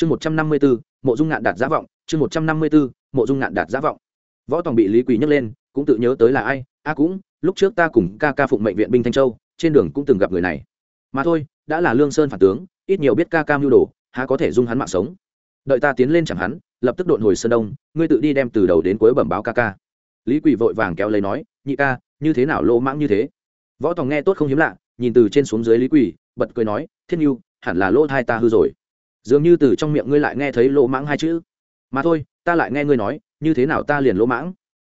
chương một trăm năm mươi bốn mộ dung ngạn đạt giá vọng. Chương một trăm năm mươi bốn mộ dung ngạn đạt giá vọng. Võ tòng bị lý quỳ nhấc lên, cũng tự nhớ tới là ai. A cũng, lúc trước ta cùng ca ca phụng mệnh viện binh thanh châu, trên đường cũng từng gặp người này. Mà thôi, đã là lương sơn phản tướng, ít nhiều biết ca ca mưu đồ, há có thể dung hắn mạng sống. Đợi ta tiến lên chẳng hắn, lập tức đội hồi sơn đông, ngươi tự đi đem từ đầu đến cuối bẩm báo ca ca. Lý quỳ vội vàng kéo lấy nói, nhị ca, như thế nào lỗ mãng như thế? Võ tòng nghe tốt không hiếm lạ, nhìn từ trên xuống dưới lý quỳ, bật cười nói, thiên nhu hẳn là lỗ thai ta hư rồi dường như từ trong miệng ngươi lại nghe thấy lỗ mãng hai chữ. Mà thôi, ta lại nghe ngươi nói, như thế nào ta liền lỗ mãng?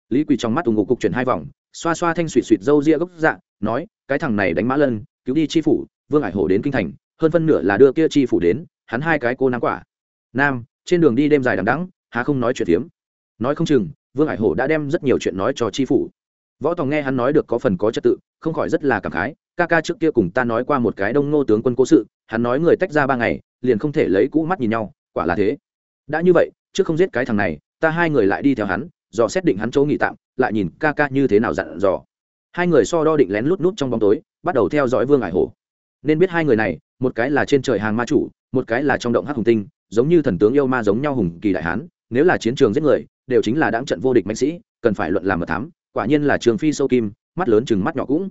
Lý quỳ trong mắt ủng ngục cục chuyển hai vòng, xoa xoa thanh suỵt suỵt râu ria gốc dạ nói, cái thằng này đánh mã lân, cứu đi chi phủ, vương ải hổ đến kinh thành, hơn phân nửa là đưa kia chi phủ đến, hắn hai cái cô nắng quả. Nam, trên đường đi đêm dài đằng đẵng, há không nói chuyện tiếm nói không chừng, vương ải hổ đã đem rất nhiều chuyện nói cho chi phủ. Võ tòng nghe hắn nói được có phần có trật tự, không khỏi rất là cảm khái, ca ca trước kia cùng ta nói qua một cái đông ngô tướng quân cố sự, hắn nói người tách ra ba ngày liền không thể lấy cũ mắt nhìn nhau, quả là thế. Đã như vậy, trước không giết cái thằng này, ta hai người lại đi theo hắn, dò xét định hắn chỗ nghỉ tạm, lại nhìn ca ca như thế nào dặn dò. Hai người so đo định lén lút nút trong bóng tối, bắt đầu theo dõi vương ải hổ. Nên biết hai người này, một cái là trên trời hàng ma chủ, một cái là trong động hắc hùng tinh, giống như thần tướng yêu ma giống nhau hùng kỳ đại hán, nếu là chiến trường giết người, đều chính là đáng trận vô địch mạnh sĩ, cần phải luận làm mật thám, quả nhiên là trường phi sâu kim, mắt lớn chừng mắt nhỏ cũng.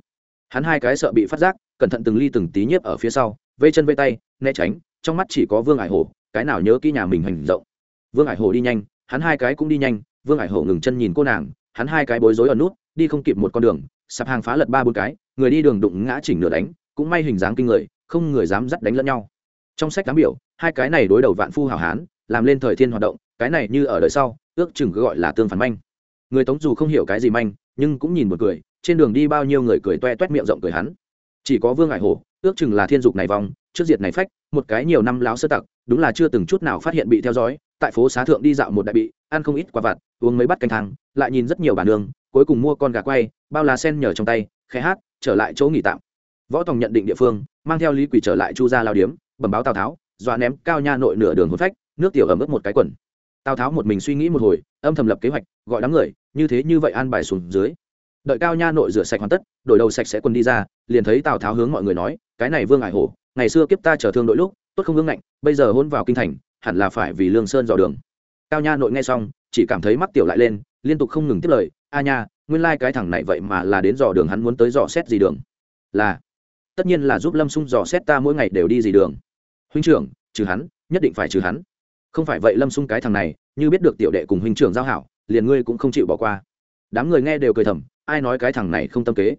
Hắn hai cái sợ bị phát giác, cẩn thận từng ly từng tí nhiếp ở phía sau, vây chân vây tay, né tránh trong mắt chỉ có vương ải hổ, cái nào nhớ kỹ nhà mình hành rộng. Vương ải hổ đi nhanh, hắn hai cái cũng đi nhanh, vương ải hổ ngừng chân nhìn cô nàng, hắn hai cái bối rối ở nút, đi không kịp một con đường, sạp hàng phá lật ba bốn cái, người đi đường đụng ngã chỉnh nửa đánh, cũng may hình dáng kinh người, không người dám dắt đánh lẫn nhau. Trong sách cám biểu, hai cái này đối đầu vạn phu hảo hán, làm lên thời thiên hoạt động, cái này như ở đời sau, ước chừng cứ gọi là tương phản manh. Người tống dù không hiểu cái gì manh, nhưng cũng nhìn một cười trên đường đi bao nhiêu người cười toe toét miệng rộng cười hắn. Chỉ có vương ải hổ, ước chừng là thiên dục này vòng trước diệt này phách, một cái nhiều năm láo sơ tặc, đúng là chưa từng chút nào phát hiện bị theo dõi, tại phố xá thượng đi dạo một đại bị, ăn không ít quả vặt, uống mấy bát canh thang, lại nhìn rất nhiều bản đường, cuối cùng mua con gà quay, bao lá sen nhở trong tay, khẽ hát, trở lại chỗ nghỉ tạm. Võ tòng nhận định địa phương, mang theo lý quỷ trở lại chu gia lao điếm, bẩm báo tào tháo, dọa ném cao nha nội nửa đường hôn phách, nước tiểu ẩm ướt một cái quần. Tào tháo một mình suy nghĩ một hồi, âm thầm lập kế hoạch, gọi đám người, như thế như vậy an bài xuống dưới. Đợi cao nha nội rửa sạch hoàn tất, đổi đầu sạch sẽ quần đi ra, liền thấy tào tháo hướng mọi người nói, cái này vương ải hổ ngày xưa kiếp ta chờ thương đội lúc, tốt không ngưng ngạnh, bây giờ hôn vào kinh thành, hẳn là phải vì lương sơn dò đường. Cao nha nội nghe xong, chỉ cảm thấy mắt tiểu lại lên, liên tục không ngừng tiếp lời, a nha, nguyên lai cái thằng này vậy mà là đến dò đường hắn muốn tới dò xét gì đường? Là, tất nhiên là giúp lâm sung dò xét ta mỗi ngày đều đi gì đường. Huynh trưởng, trừ hắn, nhất định phải trừ hắn. Không phải vậy lâm sung cái thằng này, như biết được tiểu đệ cùng huynh trưởng giao hảo, liền ngươi cũng không chịu bỏ qua. Đám người nghe đều cười thầm, ai nói cái thằng này không tâm kế?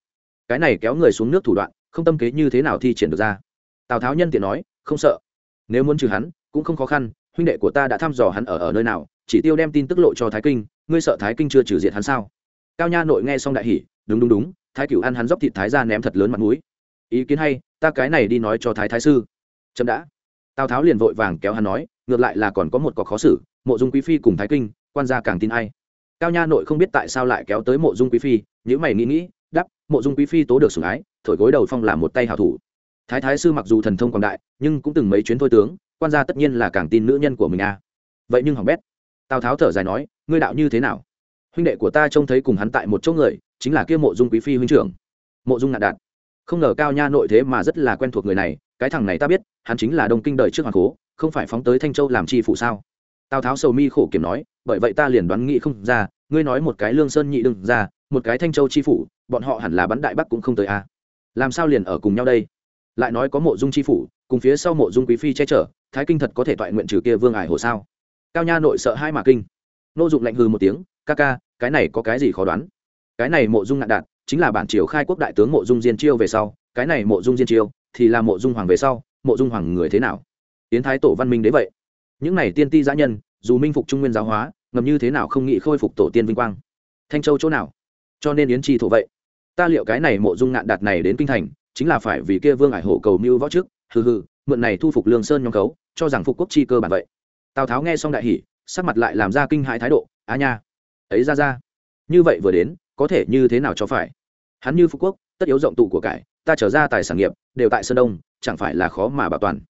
Cái này kéo người xuống nước thủ đoạn, không tâm kế như thế nào thi triển được ra? Tào tháo nhân tiện nói, không sợ. Nếu muốn trừ hắn, cũng không khó khăn, huynh đệ của ta đã thăm dò hắn ở ở nơi nào, chỉ tiêu đem tin tức lộ cho thái kinh, ngươi sợ thái kinh chưa trừ diệt hắn sao? Cao nha nội nghe xong đại hỉ, đúng đúng đúng, thái cửu ăn hắn dốc thịt thái ra ném thật lớn mặt mũi. Ý kiến hay, ta cái này đi nói cho thái thái sư. Chậm đã. Tào tháo liền vội vàng kéo hắn nói, ngược lại là còn có một có khó xử, mộ dung quý phi cùng thái kinh, quan gia càng tin ai? cao nha nội không biết tại sao lại kéo tới mộ dung quý phi nếu mày nghĩ nghĩ đắp mộ dung quý phi tố được sủng ái, thổi gối đầu phong làm một tay hảo thủ thái thái sư mặc dù thần thông quảng đại, nhưng cũng từng mấy chuyến thôi tướng, quan gia tất nhiên là càng tin nữ nhân của mình à. vậy nhưng hỏng bét. Tào tháo thở dài nói, ngươi đạo như thế nào? Huynh đệ của ta trông thấy cùng hắn tại một chỗ người, chính là kia mộ dung quý phi huynh trưởng. Mộ dung ngạn đạt không ngờ cao nha nội thế mà rất là quen thuộc người này, cái thằng này ta biết, hắn chính là đông kinh đời trước hoàng cố, không phải phóng tới thanh châu làm chi phụ sao? Tào tháo sầu mi khổ kiểm nói, bởi vậy ta liền đoán nghĩ không ra, ngươi nói một cái lương sơn nhị đừng ra, một cái thanh châu chi phủ, bọn họ hẳn là bắn đại bắc cũng không tới a à. làm sao liền ở cùng nhau đây? Lại nói có mộ dung chi phủ, cùng phía sau mộ dung quý phi che chở, thái kinh thật có thể toại nguyện trừ kia vương ải hồ sao? Cao nha nội sợ hai mà kinh. Nô dụng lạnh hư một tiếng, ca ca, cái này có cái gì khó đoán? Cái này mộ dung ngạn đạt, chính là bản triều khai quốc đại tướng mộ dung diên chiêu về sau, cái này mộ dung diên chiêu, thì là mộ dung hoàng về sau, mộ dung hoàng người thế nào? Tiến thái tổ văn minh đấy vậy. Những này tiên ti giã nhân, dù minh phục trung nguyên giáo hóa, ngầm như thế nào không nghĩ khôi phục tổ tiên vinh quang. Thanh châu chỗ nào? Cho nên yến tri thổ vậy. Ta liệu cái này mộ dung ngạn đạt này đến kinh thành chính là phải vì kia vương ải hổ cầu mưu võ trước, hừ hừ, mượn này thu phục lương sơn nhóm cấu cho rằng phục quốc chi cơ bản vậy. Tào tháo nghe xong đại hỉ, sắc mặt lại làm ra kinh hãi thái độ, á nha, ấy ra ra, như vậy vừa đến, có thể như thế nào cho phải? Hắn như phục quốc, tất yếu rộng tụ của cải, ta trở ra tài sản nghiệp, đều tại sơn đông, chẳng phải là khó mà bảo toàn.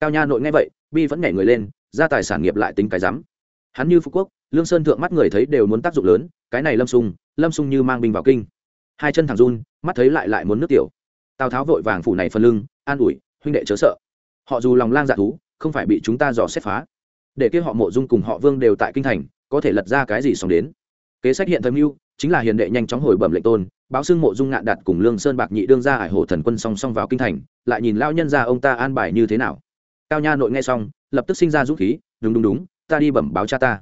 Cao nha nội nghe vậy, bi vẫn nhảy người lên, ra tài sản nghiệp lại tính cái rắm. Hắn như phú quốc, lương sơn thượng mắt người thấy đều muốn tác dụng lớn, cái này lâm sung lâm sung như mang binh vào kinh. Hai chân thẳng run, mắt thấy lại lại muốn nước tiểu tào tháo vội vàng phủ này phần lưng, an ủi, huynh đệ chớ sợ. Họ dù lòng lang dạ thú, không phải bị chúng ta dò xét phá. Để kia họ mộ dung cùng họ vương đều tại kinh thành, có thể lật ra cái gì xong đến. Kế sách hiện thâm mưu, chính là hiền đệ nhanh chóng hồi bẩm lệnh tôn, báo xưng mộ dung ngạn đạt cùng lương sơn bạc nhị đương ra ải hồ thần quân song song vào kinh thành, lại nhìn lao nhân ra ông ta an bài như thế nào. Cao nha nội nghe xong, lập tức sinh ra dũng khí, đúng đúng đúng, ta đi bẩm báo cha ta.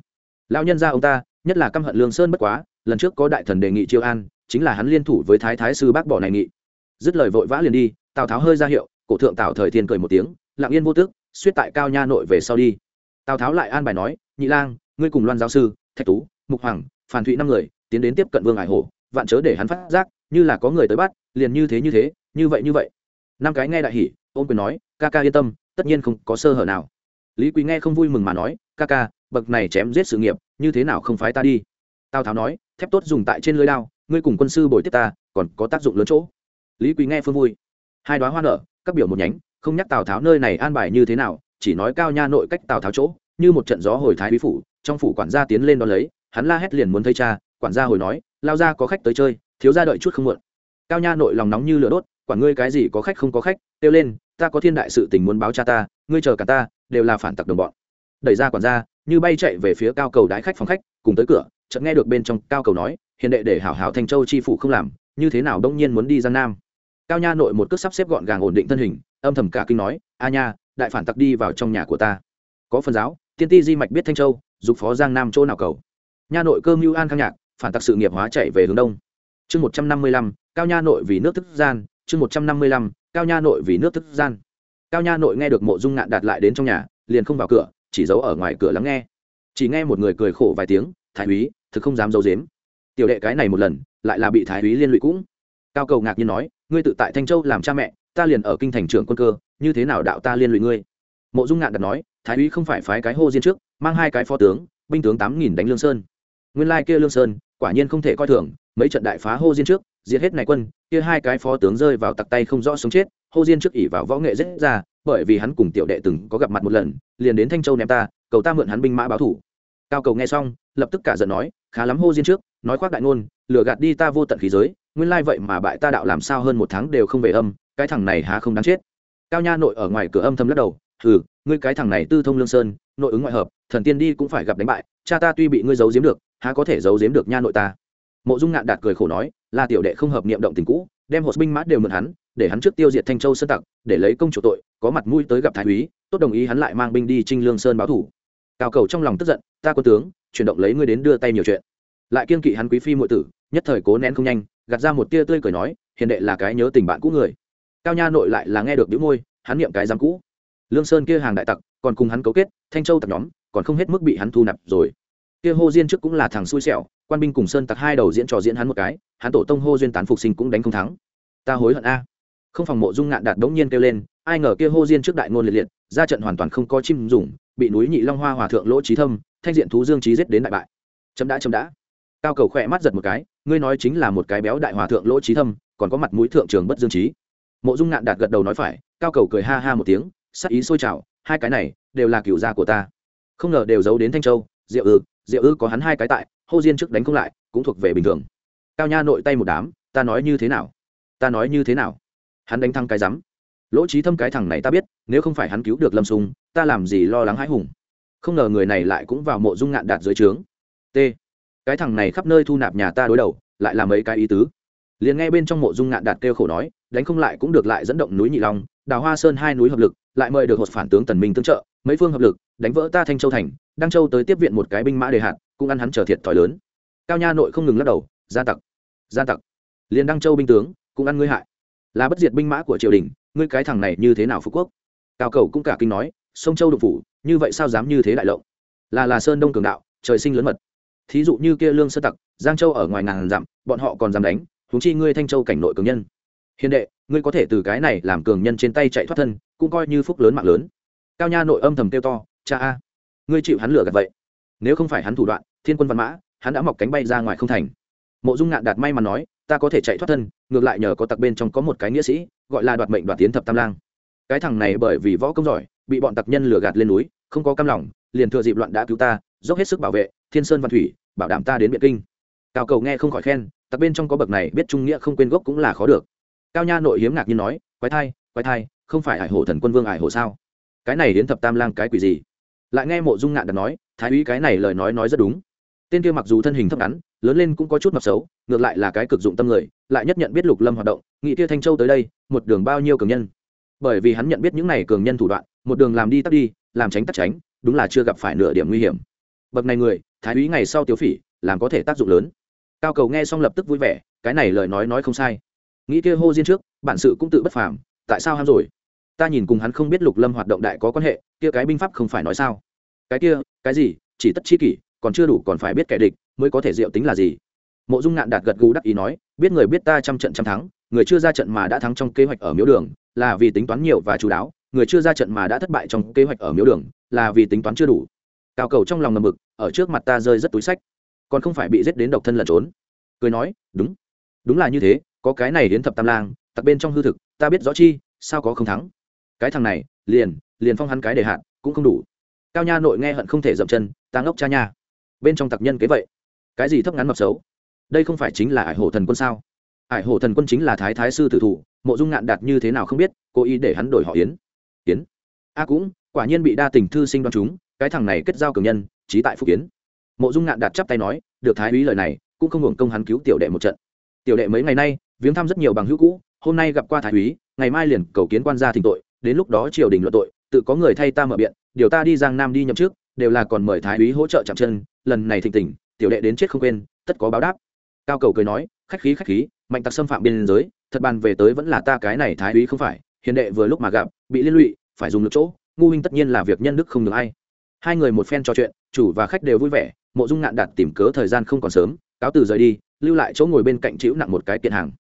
Lao nhân ra ông ta, nhất là căm hận lương sơn bất quá, lần trước có đại thần đề nghị chiêu an, chính là hắn liên thủ với thái thái sư bác bỏ này nghị dứt lời vội vã liền đi, tào tháo hơi ra hiệu, cổ thượng tào thời thiên cười một tiếng, lặng yên vô tức, suýt tại cao nha nội về sau đi. Tào tháo lại an bài nói, nhị lang, ngươi cùng loan giáo sư, thạch tú, mục hoàng phản thụy năm người, tiến đến tiếp cận vương ải hổ vạn chớ để hắn phát giác, như là có người tới bắt, liền như thế như thế, như vậy như vậy. Năm cái nghe đại hỉ ôm quyền nói, ca ca yên tâm, tất nhiên không có sơ hở nào. Lý quý nghe không vui mừng mà nói, ca ca, bậc này chém giết sự nghiệp, như thế nào không phái ta đi? Tào tháo nói, thép tốt dùng tại trên lưới lao ngươi cùng quân sư bồi tiếp ta, còn có tác dụng lớn chỗ lý quý nghe phương vui. Hai đoá hoa nở, các biểu một nhánh, không nhắc tào tháo nơi này an bài như thế nào, chỉ nói cao nha nội cách tào tháo chỗ, như một trận gió hồi thái bí phủ, trong phủ quản gia tiến lên đón lấy, hắn la hét liền muốn thấy cha, quản gia hồi nói, lao ra có khách tới chơi, thiếu ra đợi chút không muộn. Cao nha nội lòng nóng như lửa đốt, quản ngươi cái gì có khách không có khách, kêu lên, ta có thiên đại sự tình muốn báo cha ta, ngươi chờ cả ta, đều là phản tặc đồng bọn. Đẩy ra quản gia, như bay chạy về phía cao cầu đái khách phòng khách, cùng tới cửa, chợt nghe được bên trong cao cầu nói, hiền đệ để hảo hảo thanh châu chi phủ không làm, như thế nào đông nhiên muốn đi giang nam? Cao nha nội một cước sắp xếp gọn gàng ổn định thân hình, âm thầm cả kinh nói, a nha, đại phản tặc đi vào trong nhà của ta. Có phần giáo, tiên ti di mạch biết thanh châu, dục phó giang nam chỗ nào cầu. Nha nội cơ mưu an khang nhạc, phản tặc sự nghiệp hóa chạy về hướng đông. Chương một trăm năm mươi lăm, cao nha nội vì nước thức gian, chương một trăm năm mươi lăm, cao nha nội vì nước thức gian. Cao nha nội nghe được mộ dung ngạn đạt lại đến trong nhà, liền không vào cửa, chỉ giấu ở ngoài cửa lắng nghe. Chỉ nghe một người cười khổ vài tiếng, thái úy, thực không dám giấu dếm tiểu đệ cái này một lần, lại là bị thái úy liên lụy cũng cao cầu ngạc nhiên nói, ngươi tự tại thanh châu làm cha mẹ, ta liền ở kinh thành trưởng quân cơ, như thế nào đạo ta liên lụy ngươi? Mộ dung ngạn đặt nói, thái úy không phải phái cái hô diên trước, mang hai cái phó tướng, binh tướng tám nghìn đánh lương sơn. Nguyên lai kia lương sơn, quả nhiên không thể coi thường, mấy trận đại phá hô diên trước, diệt hết này quân, kia hai cái phó tướng rơi vào tặc tay không rõ sống chết, hô diên trước ỉ vào võ nghệ rất ra, bởi vì hắn cùng tiểu đệ từng có gặp mặt một lần, liền đến thanh châu ném ta, cầu ta mượn hắn binh mã báo thủ. Cao cầu nghe xong, lập tức cả giận nói, khá lắm hô diên trước, nói khoác đại ngôn, lừa gạt đi ta vô tận khí giới nguyên lai vậy mà bại ta đạo làm sao hơn một tháng đều không về âm, cái thằng này há không đáng chết. Cao nha nội ở ngoài cửa âm thầm lắc đầu, hừ, ngươi cái thằng này tư thông lương sơn, nội ứng ngoại hợp, thần tiên đi cũng phải gặp đánh bại, cha ta tuy bị ngươi giấu giếm được, há có thể giấu giếm được nha nội ta? Mộ dung ngạn đạt cười khổ nói là tiểu đệ không hợp niệm động tình cũ, đem hộ binh mã đều mượn hắn, để hắn trước tiêu diệt thanh châu sơn tặc, để lấy công chủ tội, có mặt mũi tới gặp thái úy, tốt đồng ý hắn lại mang binh đi trinh lương sơn báo thủ. Cao cầu trong lòng tức giận, ta có tướng, chuyển động lấy ngươi đến đưa tay nhiều chuyện. Lại kiên kỵ hắn quý phi muội tử, nhất thời cố nén không nhanh gạt ra một tia tươi cười nói, hiền đệ là cái nhớ tình bạn cũ người. Cao nha nội lại là nghe được đĩu môi, hắn niệm cái giám cũ. Lương sơn kia hàng đại tặc, còn cùng hắn cấu kết, thanh châu tặc nhóm, còn không hết mức bị hắn thu nạp rồi. Kia hô diên trước cũng là thằng xui xẻo, quan binh cùng sơn tặc hai đầu diễn trò diễn hắn một cái, hắn tổ tông hô duyên tán phục sinh cũng đánh không thắng. Ta hối hận a. Không phòng mộ dung ngạn đạt đống nhiên kêu lên, ai ngờ kia hô diên trước đại ngôn liệt liệt, ra trận hoàn toàn không có chim dùng, bị núi nhị long hoa hòa thượng lỗ trí thâm, thanh diện thú dương trí giết đến đại bại. Chấm đã chấm đã. Cao cầu khỏe mắt giật một cái ngươi nói chính là một cái béo đại hòa thượng lỗ trí thâm, còn có mặt mũi thượng trường bất dương trí. Mộ dung ngạn đạt gật đầu nói phải, cao cầu cười ha ha một tiếng, sắc ý sôi trào, hai cái này đều là cựu gia của ta. Không ngờ đều giấu đến thanh châu, diệu ư diệu ư có hắn hai cái tại, hô diên trước đánh không lại, cũng thuộc về bình thường. Cao nha nội tay một đám, ta nói như thế nào? Ta nói như thế nào? Hắn đánh thăng cái rắm. Lỗ trí thâm cái thằng này ta biết, nếu không phải hắn cứu được lâm sung ta làm gì lo lắng hãi hùng? Không ngờ người này lại cũng vào mộ dung ngạn đạt dưới trướng. T cái thằng này khắp nơi thu nạp nhà ta đối đầu, lại là mấy cái ý tứ. Liền nghe bên trong mộ dung ngạn đạt kêu khổ nói, đánh không lại cũng được lại dẫn động núi nhị long, đào hoa sơn hai núi hợp lực, lại mời được một phản tướng tần minh tương trợ, mấy phương hợp lực, đánh vỡ ta thanh châu thành, đăng châu tới tiếp viện một cái binh mã đề hạt, cũng ăn hắn trở thiệt thòi lớn. Cao nha nội không ngừng lắc đầu, gia tặc gia tặc. Liền đăng châu binh tướng, cũng ăn ngươi hại. Là bất diệt binh mã của triều đình, ngươi cái thằng này như thế nào phú quốc? Cao cầu cũng cả kinh nói, sông châu đục phủ, như vậy sao dám như thế đại lộng? Là là sơn đông cường đạo, trời sinh lớn mật thí dụ như kia lương sơ tặc, giang châu ở ngoài ngàn dặm, bọn họ còn dám đánh, huống chi ngươi thanh châu cảnh nội cường nhân. Hiền đệ, ngươi có thể từ cái này làm cường nhân trên tay chạy thoát thân, cũng coi như phúc lớn mạng lớn. Cao nha nội âm thầm kêu to, cha a, ngươi chịu hắn lửa gạt vậy. Nếu không phải hắn thủ đoạn, thiên quân văn mã, hắn đã mọc cánh bay ra ngoài không thành. Mộ dung ngạn đạt may mà nói, ta có thể chạy thoát thân, ngược lại nhờ có tặc bên trong có một cái nghĩa sĩ, gọi là đoạt mệnh đoạt tiến thập tam lang. Cái thằng này bởi vì võ công giỏi, bị bọn tặc nhân lừa gạt lên núi, không có cam lòng, liền thừa dịp loạn đã cứu ta, dốc hết sức bảo vệ thiên sơn văn thủy, bảo đảm ta đến biện kinh. Cao cầu nghe không khỏi khen, tặc bên trong có bậc này biết trung nghĩa không quên gốc cũng là khó được. Cao nha nội hiếm ngạc nhiên nói, quái thai quái thai, không phải ải hổ thần quân vương ải hổ sao? Cái này đến thập tam lang cái quỷ gì? Lại nghe mộ dung ngạn đặt nói, thái úy cái này lời nói nói rất đúng. Tên kia mặc dù thân hình thấp ngắn, lớn lên cũng có chút mập xấu, ngược lại là cái cực dụng tâm người, lại nhất nhận biết lục lâm hoạt động, nghị kia thanh châu tới đây, một đường bao nhiêu cường nhân. Bởi vì hắn nhận biết những này cường nhân thủ đoạn, một đường làm đi tắt đi, làm tránh tắt tránh, đúng là chưa gặp phải nửa điểm nguy hiểm bậc này người, thái úy ngày sau tiêu phỉ, làm có thể tác dụng lớn. Cao cầu nghe xong lập tức vui vẻ, cái này lời nói nói không sai. Nghĩ kia hô diên trước, bản sự cũng tự bất phàm, tại sao ham rồi? Ta nhìn cùng hắn không biết lục lâm hoạt động đại có quan hệ, kia cái binh pháp không phải nói sao? Cái kia, cái gì, chỉ tất chi kỷ, còn chưa đủ còn phải biết kẻ địch, mới có thể diệu tính là gì? Mộ dung ngạn đạt gật gù đắc ý nói, biết người biết ta trăm trận trăm thắng, người chưa ra trận mà đã thắng trong kế hoạch ở miếu đường, là vì tính toán nhiều và chú đáo, người chưa ra trận mà đã thất bại trong kế hoạch ở miếu đường, là vì tính toán chưa đủ. Cao cầu trong lòng ngầm mực ở trước mặt ta rơi rất túi sách. Còn không phải bị giết đến độc thân lẩn trốn. Cười nói, đúng. Đúng là như thế, có cái này đến thập tam lang, tặc bên trong hư thực, ta biết rõ chi, sao có không thắng? Cái thằng này, liền liền phong hắn cái đề hạn, cũng không đủ. Cao nha nội nghe hận không thể dậm chân, ta ngốc cha nha. Bên trong tặc nhân kế vậy. Cái gì thấp ngắn mập xấu? Đây không phải chính là ải hổ thần quân sao? Ải hổ thần quân chính là thái thái sư tử thủ, mộ dung ngạn đạt như thế nào không biết, cố ý để hắn đổi họ yến. Yến. A cũng, quả nhiên bị đa tình thư sinh đoan chúng, cái thằng này kết giao cường nhân trí tại phúc kiến, mộ dung ngạn đạt chắp tay nói được thái úy lời này cũng không hưởng công hắn cứu tiểu đệ một trận. Tiểu đệ mấy ngày nay viếng thăm rất nhiều bằng hữu cũ hôm nay gặp qua thái úy ngày mai liền cầu kiến quan gia thỉnh tội đến lúc đó triều đình luận tội tự có người thay ta mở biện điều ta đi giang nam đi nhậm trước đều là còn mời thái úy hỗ trợ chạm chân lần này thịnh tình tiểu đệ đến chết không quên tất có báo đáp. Cao cầu cười nói khách khí khách khí mạnh tặc xâm phạm biên giới thật bàn về tới vẫn là ta cái này thái úy không phải hiền đệ vừa lúc mà gặp bị liên lụy phải dùng lực chỗ ngu huynh tất nhiên là việc nhân đức không được ai hai người một phen trò chuyện, chủ và khách đều vui vẻ, mộ dung ngạn đặt tìm cớ thời gian không còn sớm, cáo từ rời đi, lưu lại chỗ ngồi bên cạnh chịu nặng một cái kiện hàng.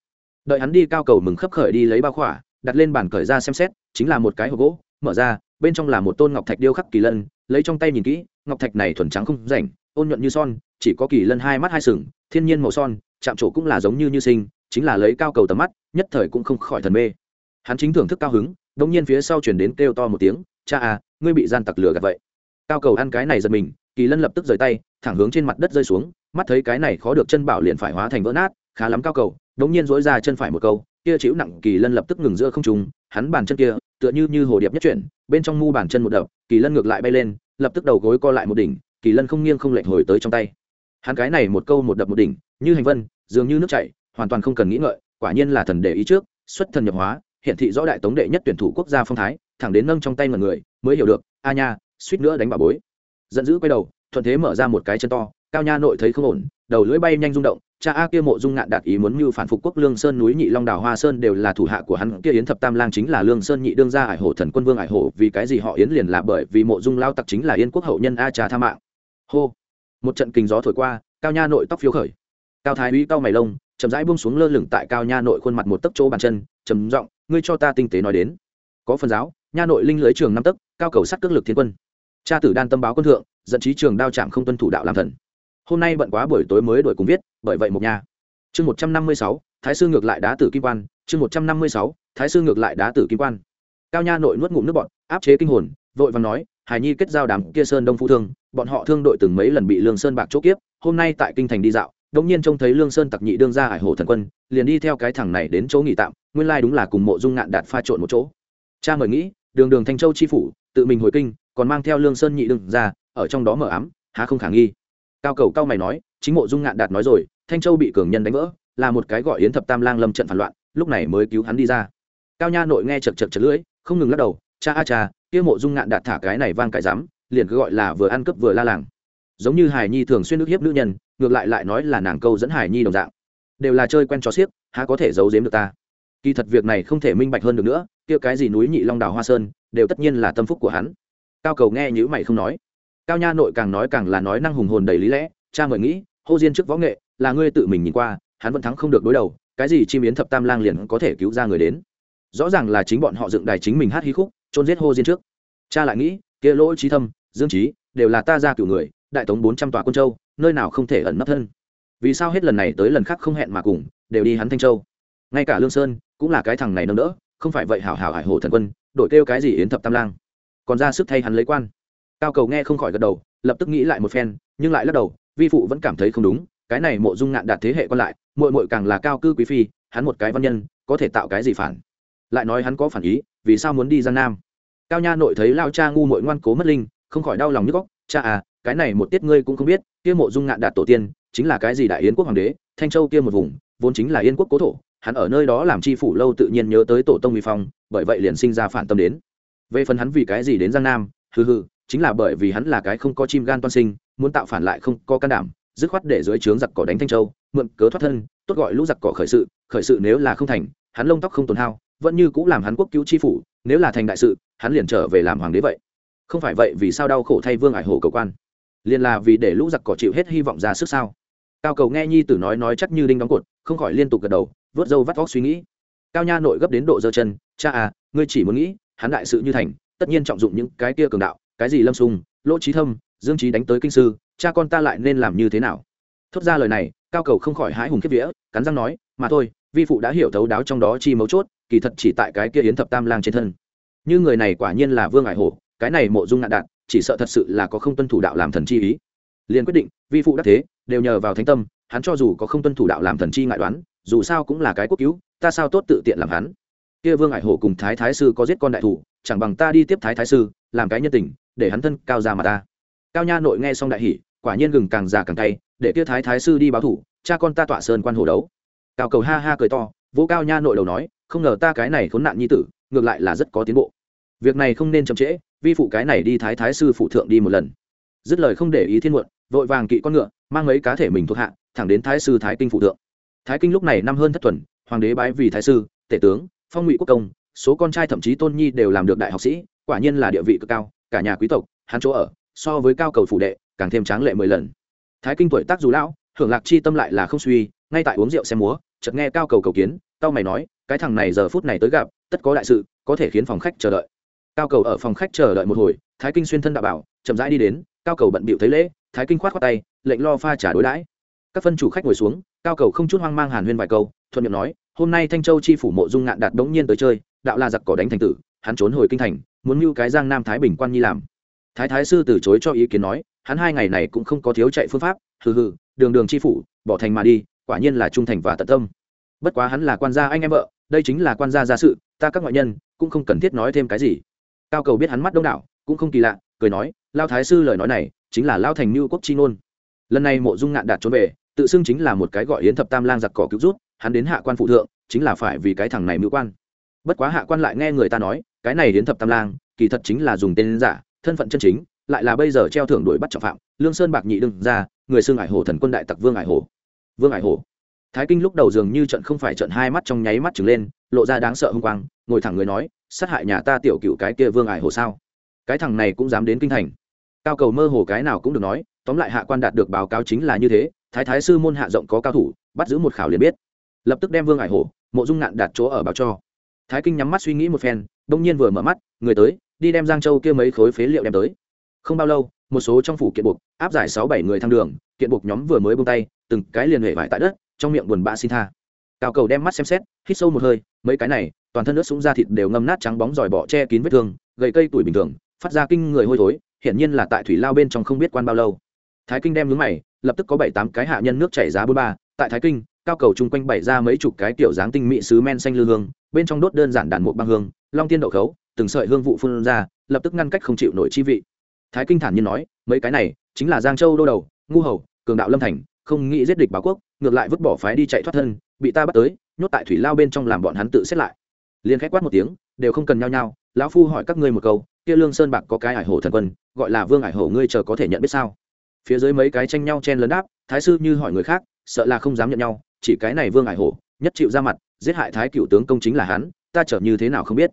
Đợi hắn đi cao cầu mừng khấp khởi đi lấy bao khỏa, đặt lên bàn cởi ra xem xét, chính là một cái hộp gỗ, mở ra, bên trong là một tôn ngọc thạch điêu khắc kỳ lân, lấy trong tay nhìn kỹ, ngọc thạch này thuần trắng không rảnh, ôn nhuận như son, chỉ có kỳ lân hai mắt hai sừng, thiên nhiên màu son, chạm trổ cũng là giống như như sinh, chính là lấy cao cầu tầm mắt, nhất thời cũng không khỏi thần mê. Hắn chính thưởng thức cao hứng đông nhiên phía sau chuyển đến kêu to một tiếng, cha à ngươi bị gian tặc lừa gạt vậy cao cầu ăn cái này giật mình, kỳ lân lập tức rời tay, thẳng hướng trên mặt đất rơi xuống, mắt thấy cái này khó được chân bảo liền phải hóa thành vỡ nát, khá lắm cao cầu đống nhiên dỗi ra chân phải một câu, kia chịu nặng, kỳ lân lập tức ngừng giữa không trùng hắn bàn chân kia, tựa như như hồ điệp nhất chuyển, bên trong mu bàn chân một đập, kỳ lân ngược lại bay lên, lập tức đầu gối co lại một đỉnh, kỳ lân không nghiêng không lệch hồi tới trong tay. Hắn cái này một câu một đập một đỉnh, như hành vân, dường như nước chảy, hoàn toàn không cần nghĩ ngợi, quả nhiên là thần để ý trước, xuất thần nhập hóa, hiện thị rõ đại tống đệ nhất tuyển thủ quốc gia phong thái, thẳng đến nâng trong tay mọi người, mới hiểu được, a nha suýt nữa đánh bà bối. Giận dữ quay đầu, thuận thế mở ra một cái chân to, cao nha nội thấy không ổn, đầu lưỡi bay nhanh rung động, cha a kia mộ dung ngạn đạt ý muốn mưu phản phục quốc lương sơn núi nhị long đào hoa sơn đều là thủ hạ của hắn, kia yến thập tam lang chính là lương sơn nhị đương gia ải hổ thần quân vương ải hổ, vì cái gì họ yến liền là bởi vì mộ dung lao tặc chính là yên quốc hậu nhân a trà tha mạng. Hô. Một trận kinh gió thổi qua, cao nha nội tóc phiếu khởi. Cao thái uy cao mày lông, chậm rãi buông xuống lơ lửng tại cao nha nội khuôn mặt một tấc chỗ bàn chân, trầm giọng, ngươi cho ta tinh tế nói đến. Có phần giáo, nha nội linh lưới trường năm tấc, cao cầu sắt cước lực thiên quân cha tử đan tâm báo quân thượng, dẫn trí trường đao chạm không tuân thủ đạo làm thần. Hôm nay bận quá buổi tối mới đổi cùng viết, bởi vậy một nhà. Chương một trăm năm mươi sáu, thái sư ngược lại đá tử kim quan. Chương một trăm năm mươi sáu, thái sư ngược lại đá tử kim quan. Cao nha nội nuốt ngụm nước bọn áp chế kinh hồn, vội và nói hải nhi kết giao đàm kia sơn đông phu thương, bọn họ thương đội từng mấy lần bị lương sơn bạc chỗ kiếp, hôm nay tại kinh thành đi dạo đống nhiên trông thấy lương sơn tặc nhị đương ra hải hồ thần quân, liền đi theo cái thằng này đến chỗ nghỉ tạm, nguyên lai đúng là cùng mộ dung ngạn đạt pha trộn một chỗ. Cha mời nghĩ, đường đường thanh châu chi phủ, tự mình hồi kinh còn mang theo lương sơn nhị đương ra, ở trong đó mở ám, há không khả nghi. Cao cầu cao mày nói, chính mộ dung ngạn đạt nói rồi, thanh châu bị cường nhân đánh vỡ, là một cái gọi yến thập tam lang lâm trận phản loạn, lúc này mới cứu hắn đi ra. Cao nha nội nghe chật chật chật lưỡi, không ngừng lắc đầu, cha a cha, kia mộ dung ngạn đạt thả cái này vang cải dám liền cứ gọi là vừa ăn cướp vừa la làng. Giống như hải nhi thường xuyên nước hiếp nữ nhân, ngược lại lại nói là nàng câu dẫn hải nhi đồng dạng. Đều là chơi quen trò xiếc, há có thể giấu giếm được ta. Kỳ thật việc này không thể minh bạch hơn được nữa, kia cái gì núi nhị long đào hoa sơn, đều tất nhiên là tâm phúc của hắn cao cầu nghe nhữ mày không nói. Cao nha nội càng nói càng là nói năng hùng hồn đầy lý lẽ, cha mời nghĩ, hô diên trước võ nghệ, là ngươi tự mình nhìn qua, hắn vẫn thắng không được đối đầu, cái gì chim yến thập tam lang liền có thể cứu ra người đến. Rõ ràng là chính bọn họ dựng đài chính mình hát hí khúc trôn giết hô diên trước. Cha lại nghĩ, kia lỗ trí thâm, dương trí, đều là ta ra cửu người, đại tống bốn trăm tòa quân châu, nơi nào không thể ẩn nấp thân. Vì sao hết lần này tới lần khác không hẹn mà cùng, đều đi hắn thanh châu. Ngay cả lương sơn, cũng là cái thằng này nâng đỡ, không phải vậy hảo hảo hải hồ thần quân, đổi kêu cái gì yến thập tam lang còn ra sức thay hắn lấy quan. Cao cầu nghe không khỏi gật đầu, lập tức nghĩ lại một phen, nhưng lại lắc đầu, vi phụ vẫn cảm thấy không đúng, cái này mộ dung ngạn đạt thế hệ còn lại mội mội càng là cao cư quý phi, hắn một cái văn nhân, có thể tạo cái gì phản? Lại nói hắn có phản ý, vì sao muốn đi giang nam? Cao nha nội thấy lao cha ngu mội ngoan cố mất linh, không khỏi đau lòng nhức góc cha à cái này một tiết ngươi cũng không biết, kia mộ dung ngạn đạt tổ tiên, chính là cái gì đại yến quốc hoàng đế, thanh châu kia một vùng, vốn chính là yên quốc cố thổ, hắn ở nơi đó làm tri phủ lâu tự nhiên nhớ tới tổ tông vi phong, bởi vậy liền sinh ra phản tâm đến về phần hắn vì cái gì đến giang nam, hừ hừ, chính là bởi vì hắn là cái không có chim gan toan sinh, muốn tạo phản lại không có can đảm, dứt khoát để dưới trướng giặc cỏ đánh thanh châu, mượn cớ thoát thân, tốt gọi lũ giặc cỏ khởi sự khởi sự nếu là không thành, hắn lông tóc không tồn hao, vẫn như cũng làm hắn quốc cứu chi phủ, nếu là thành đại sự, hắn liền trở về làm hoàng đế vậy. Không phải vậy vì sao đau khổ thay vương ải hồ cầu quan? Liền là vì để lũ giặc cỏ chịu hết hy vọng ra sức sao? Cao cầu nghe nhi tử nói nói chắc như đinh đóng cột, không khỏi liên tục gật đầu, vớt râu vắt vóc suy nghĩ. Cao nha nội gấp đến độ giơ chân, cha à ngươi chỉ muốn nghĩ hắn đại sự như thành, tất nhiên trọng dụng những cái kia cường đạo, cái gì lâm sung lỗ trí thâm, dương trí đánh tới kinh sư, cha con ta lại nên làm như thế nào? Thốt ra lời này, cao cầu không khỏi hái hùng kiếp vía, cắn răng nói, mà thôi, vi phụ đã hiểu thấu đáo trong đó chi mấu chốt, kỳ thật chỉ tại cái kia yến thập tam lang trên thân. Như người này quả nhiên là vương ải hổ, cái này mộ dung nạn đạn, chỉ sợ thật sự là có không tuân thủ đạo làm thần chi ý. Liền quyết định, vi phụ đắc thế, đều nhờ vào thánh tâm, hắn cho dù có không tuân thủ đạo làm thần chi ngại đoán, dù sao cũng là cái quốc cứu, ta sao tốt tự tiện làm hắn? Kia vương ải hổ cùng thái thái sư có giết con đại thủ, chẳng bằng ta đi tiếp thái thái sư, làm cái nhân tình, để hắn thân cao ra mà ta. Cao nha nội nghe xong đại hỉ, quả nhiên gừng càng già càng tay để kia thái thái sư đi báo thủ, cha con ta tọa sơn quan hồ đấu. Cao cầu ha ha cười to, vỗ cao nha nội đầu nói, không ngờ ta cái này khốn nạn nhi tử, ngược lại là rất có tiến bộ. Việc này không nên chậm trễ, vi phụ cái này đi thái thái sư phụ thượng đi một lần. Dứt lời không để ý thiên muộn, vội vàng kỵ con ngựa, mang mấy cá thể mình thuộc hạ, thẳng đến thái sư thái kinh phụ thượng. Thái kinh lúc này năm hơn thất tuần, hoàng đế bái vì thái sư, tể tướng phong ngụy quốc công, số con trai thậm chí tôn nhi đều làm được đại học sĩ, quả nhiên là địa vị cực cao, cả nhà quý tộc, hắn chỗ ở, so với cao cầu phủ đệ, càng thêm tráng lệ mười lần. Thái kinh tuổi tác dù lão, hưởng lạc chi tâm lại là không suy, ngay tại uống rượu xem múa, chợt nghe cao cầu cầu kiến cao mày nói, cái thằng này giờ phút này tới gặp, tất có đại sự, có thể khiến phòng khách chờ đợi. Cao cầu ở phòng khách chờ đợi một hồi, thái kinh xuyên thân đạo bảo, chậm rãi đi đến, cao cầu bận bịu thấy lễ, thái kinh khoát khoát tay, lệnh lo pha trả đối đãi. Các phân chủ khách ngồi xuống, cao cầu không chút hoang mang hàn huyên vài câu, thuận miệng nói hôm nay thanh châu chi phủ mộ dung ngạn đạt đống nhiên tới chơi, đạo la giặc cỏ đánh thành tử, hắn trốn hồi kinh thành, muốn mưu cái giang nam thái bình quan nhi làm. Thái thái sư từ chối cho ý kiến nói, hắn hai ngày này cũng không có thiếu chạy phương pháp, hừ hừ, đường đường chi phủ, bỏ thành mà đi, quả nhiên là trung thành và tận tâm. Bất quá hắn là quan gia anh em vợ, đây chính là quan gia gia sự, ta các ngoại nhân, cũng không cần thiết nói thêm cái gì. Cao cầu biết hắn mắt đông đảo, cũng không kỳ lạ, cười nói, lao thái sư lời nói này, chính là lao thành mưu quốc chi ngôn. Lần này mộ dung ngạn đạt trốn về, tự xưng chính là một cái gọi yến thập tam lang giặc cỏ cứu rút hắn đến hạ quan phụ thượng, chính là phải vì cái thằng này mưu quan. Bất quá hạ quan lại nghe người ta nói, cái này đến thập tam lang, kỳ thật chính là dùng tên giả, thân phận chân chính, lại là bây giờ treo thưởng đuổi bắt trọng phạm, lương sơn bạc nhị đương ra, người xưng ải hồ thần quân đại tặc vương ải hồ. Vương ải hồ. Thái kinh lúc đầu dường như trận không phải trận hai mắt trong nháy mắt trừng lên, lộ ra đáng sợ hung quang, ngồi thẳng người nói, sát hại nhà ta tiểu cựu cái kia vương ải hồ sao? Cái thằng này cũng dám đến kinh thành. Cao cầu mơ hồ cái nào cũng được nói, tóm lại hạ quan đạt được báo cáo chính là như thế, thái thái sư môn hạ rộng có cao thủ, bắt giữ một khảo liền biết lập tức đem vương ải hổ, mộ dung nạn đạt chỗ ở báo cho. Thái kinh nhắm mắt suy nghĩ một phen, đông nhiên vừa mở mắt, người tới, đi đem giang châu kia mấy khối phế liệu đem tới. Không bao lâu, một số trong phủ kiện buộc, áp giải sáu bảy người thăng đường, kiện buộc nhóm vừa mới bông tay, từng cái liền hệ vải tại đất, trong miệng buồn bã xin tha. Cao cầu đem mắt xem xét, hít sâu một hơi, mấy cái này, toàn thân nước súng da thịt đều ngâm nát trắng bóng giỏi bọ che kín vết thương gậy cây tuổi bình thường, phát ra kinh người hôi thối, hiển nhiên là tại thủy lao bên trong không biết quan bao lâu. Thái kinh đem nhướng mày, lập tức có bảy tám cái hạ nhân nước chảy giá bốn ba, tại thái kinh cao cầu chung quanh bày ra mấy chục cái kiểu dáng tinh mỹ sứ men xanh lư hương, bên trong đốt đơn giản đàn một băng hương, long tiên đậu khấu, từng sợi hương vụ phun ra, lập tức ngăn cách không chịu nổi chi vị. Thái kinh thản nhiên nói, mấy cái này chính là giang châu đô đầu, ngu hầu, cường đạo lâm thành, không nghĩ giết địch báo quốc, ngược lại vứt bỏ phái đi chạy thoát thân, bị ta bắt tới, nhốt tại thủy lao bên trong làm bọn hắn tự xét lại. Liên khách quát một tiếng, đều không cần nhau nhau lão phu hỏi các ngươi một câu, kia lương sơn bạc có cái ải hổ thần quân, gọi là vương ải hổ ngươi chờ có thể nhận biết sao? Phía dưới mấy cái tranh nhau chen lấn đáp, thái sư như hỏi người khác, sợ là không dám nhận nhau chỉ cái này vương ải hổ, nhất chịu ra mặt, giết hại thái cựu tướng công chính là hắn, ta chở như thế nào không biết.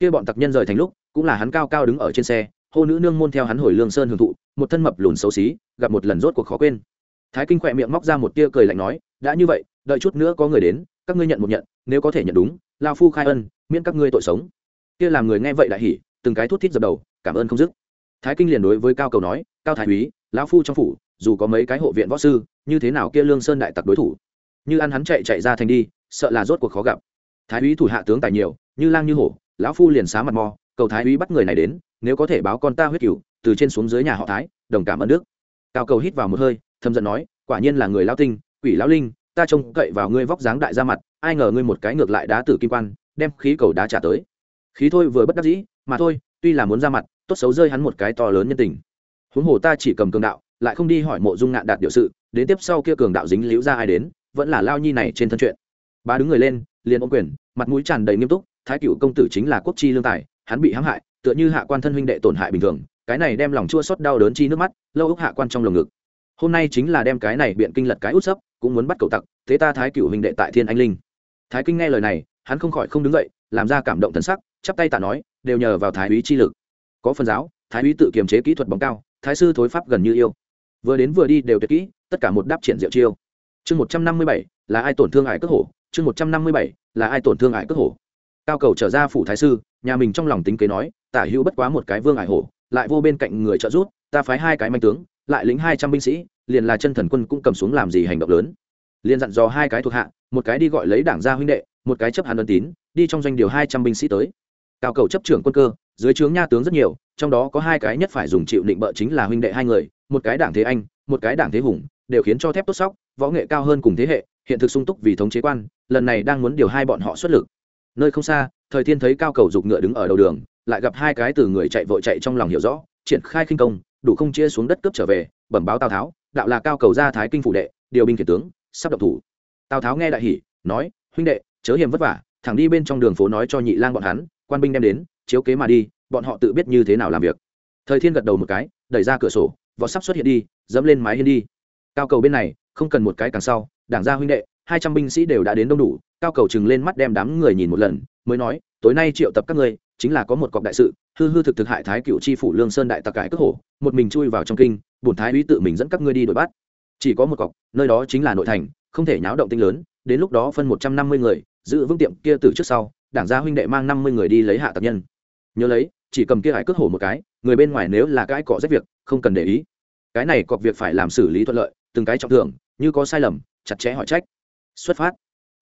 Kia bọn tặc nhân rời thành lúc, cũng là hắn cao cao đứng ở trên xe, hô nữ nương môn theo hắn hồi lương sơn hưởng thụ, một thân mập lùn xấu xí, gặp một lần rốt cuộc khó quên. Thái kinh khỏe miệng móc ra một tia cười lạnh nói, đã như vậy, đợi chút nữa có người đến, các ngươi nhận một nhận, nếu có thể nhận đúng, lao phu khai ân, miễn các ngươi tội sống. Kia làm người nghe vậy đại hỉ, từng cái thút thít dập đầu, cảm ơn không dứt. Thái kinh liền đối với cao cầu nói, cao thái úy, lão phu trong phủ, dù có mấy cái hộ viện võ sư, như thế nào kia lương sơn đại tặc đối thủ? Như ăn hắn chạy chạy ra thành đi, sợ là rốt cuộc khó gặp. Thái úy thủ hạ tướng tài nhiều, như lang như hổ, lão phu liền xá mặt mò, cầu thái úy bắt người này đến, nếu có thể báo con ta huyết cửu, từ trên xuống dưới nhà họ thái, đồng cảm ơn đức. Cao cầu hít vào một hơi thâm giận nói, quả nhiên là người lao tinh, quỷ lão linh, ta trông cậy vào ngươi vóc dáng đại ra mặt, ai ngờ ngươi một cái ngược lại đá tử kim quan, đem khí cầu đá trả tới. Khí thôi vừa bất đắc dĩ, mà thôi, tuy là muốn ra mặt, tốt xấu rơi hắn một cái to lớn nhân tình. Huống hồ ta chỉ cầm cường đạo, lại không đi hỏi mộ dung ngạn đạt điều sự, đến tiếp sau kia cường đạo dính liễu ra ai đến vẫn là lao nhi này trên thân chuyện. Ba đứng người lên, liền ôm quyền, mặt mũi tràn đầy nghiêm túc, thái cựu công tử chính là quốc chi lương tài, hắn bị hãm hại, tựa như hạ quan thân huynh đệ tổn hại bình thường, cái này đem lòng chua xót đau đớn chi nước mắt, lâu úc hạ quan trong lồng ngực. Hôm nay chính là đem cái này biện kinh lật cái út sấp, cũng muốn bắt cầu tặc, thế ta thái cựu huynh đệ tại thiên anh linh. Thái kinh nghe lời này, hắn không khỏi không đứng dậy, làm ra cảm động thân sắc, chắp tay tạ nói, đều nhờ vào thái úy chi lực. Có phần giáo, thái úy tự kiềm chế kỹ thuật bóng cao, thái sư thối pháp gần như yêu. Vừa đến vừa đi đều tuyệt kỹ, tất cả một đáp triển diệu chiêu chương một trăm năm mươi bảy là ai tổn thương ải cất hổ? chương một trăm năm mươi bảy là ai tổn thương ải cất hổ? cao cầu trở ra phủ thái sư, nhà mình trong lòng tính kế nói, tả hữu bất quá một cái vương ải hổ, lại vô bên cạnh người trợ giúp, ta phái hai cái manh tướng, lại lính hai trăm binh sĩ, liền là chân thần quân cũng cầm xuống làm gì hành động lớn. Liền dặn dò hai cái thuộc hạ, một cái đi gọi lấy đảng gia huynh đệ, một cái chấp hàn ân tín, đi trong doanh điều hai trăm binh sĩ tới. Cao cầu chấp trưởng quân cơ, dưới trướng nha tướng rất nhiều, trong đó có hai cái nhất phải dùng chịu định bợ chính là huynh đệ hai người, một cái đảng thế anh, một cái đảng thế hùng, đều khiến cho thép tốt sóc võ nghệ cao hơn cùng thế hệ, hiện thực sung túc vì thống chế quan, lần này đang muốn điều hai bọn họ xuất lực. Nơi không xa, thời thiên thấy cao cầu dục ngựa đứng ở đầu đường, lại gặp hai cái từ người chạy vội chạy trong lòng hiểu rõ, triển khai khinh công, đủ không chia xuống đất cướp trở về, bẩm báo tào tháo, đạo là cao cầu ra thái kinh phủ đệ, điều binh kiệt tướng, sắp độc thủ. Tào tháo nghe đại hỉ, nói, huynh đệ, chớ hiểm vất vả, thẳng đi bên trong đường phố nói cho nhị lang bọn hắn, quan binh đem đến, chiếu kế mà đi, bọn họ tự biết như thế nào làm việc. Thời thiên gật đầu một cái, đẩy ra cửa sổ vọt sắp xuất hiện đi, dẫm lên mái hiên đi. Cao cầu bên này không cần một cái càng sau, đảng gia huynh đệ, hai trăm binh sĩ đều đã đến đông đủ, cao cầu chừng lên mắt đem đám người nhìn một lần, mới nói, tối nay triệu tập các ngươi, chính là có một cọc đại sự, hư hư thực thực hại thái cựu tri phủ lương sơn đại tặc cải cất hổ, một mình chui vào trong kinh, bổn thái úy tự mình dẫn các ngươi đi đuổi bắt. Chỉ có một cọc, nơi đó chính là nội thành, không thể nháo động tinh lớn, đến lúc đó phân một trăm năm mươi người, giữ vững tiệm kia từ trước sau, đảng gia huynh đệ mang năm mươi người đi lấy hạ tập nhân. Nhớ lấy, chỉ cầm kia hải cất hổ một cái, người bên ngoài nếu là cái cọ rách việc, không cần để ý. Cái này cọc việc phải làm xử lý thuận lợi, từng cái trọng thưởng như có sai lầm, chặt chẽ hỏi trách. Xuất phát.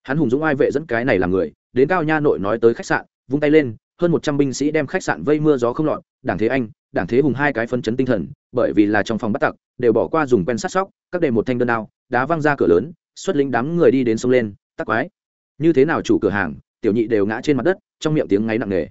Hắn hùng dũng ai vệ dẫn cái này làm người, đến cao nha nội nói tới khách sạn, vung tay lên, hơn một trăm binh sĩ đem khách sạn vây mưa gió không lọt, đảng thế anh, đảng thế hùng hai cái phân chấn tinh thần, bởi vì là trong phòng bắt tặc, đều bỏ qua dùng quen sát sóc, các đề một thanh đơn đao, đá văng ra cửa lớn, xuất lính đám người đi đến sông lên, tắc quái. Như thế nào chủ cửa hàng, tiểu nhị đều ngã trên mặt đất, trong miệng tiếng ngáy nặng nề.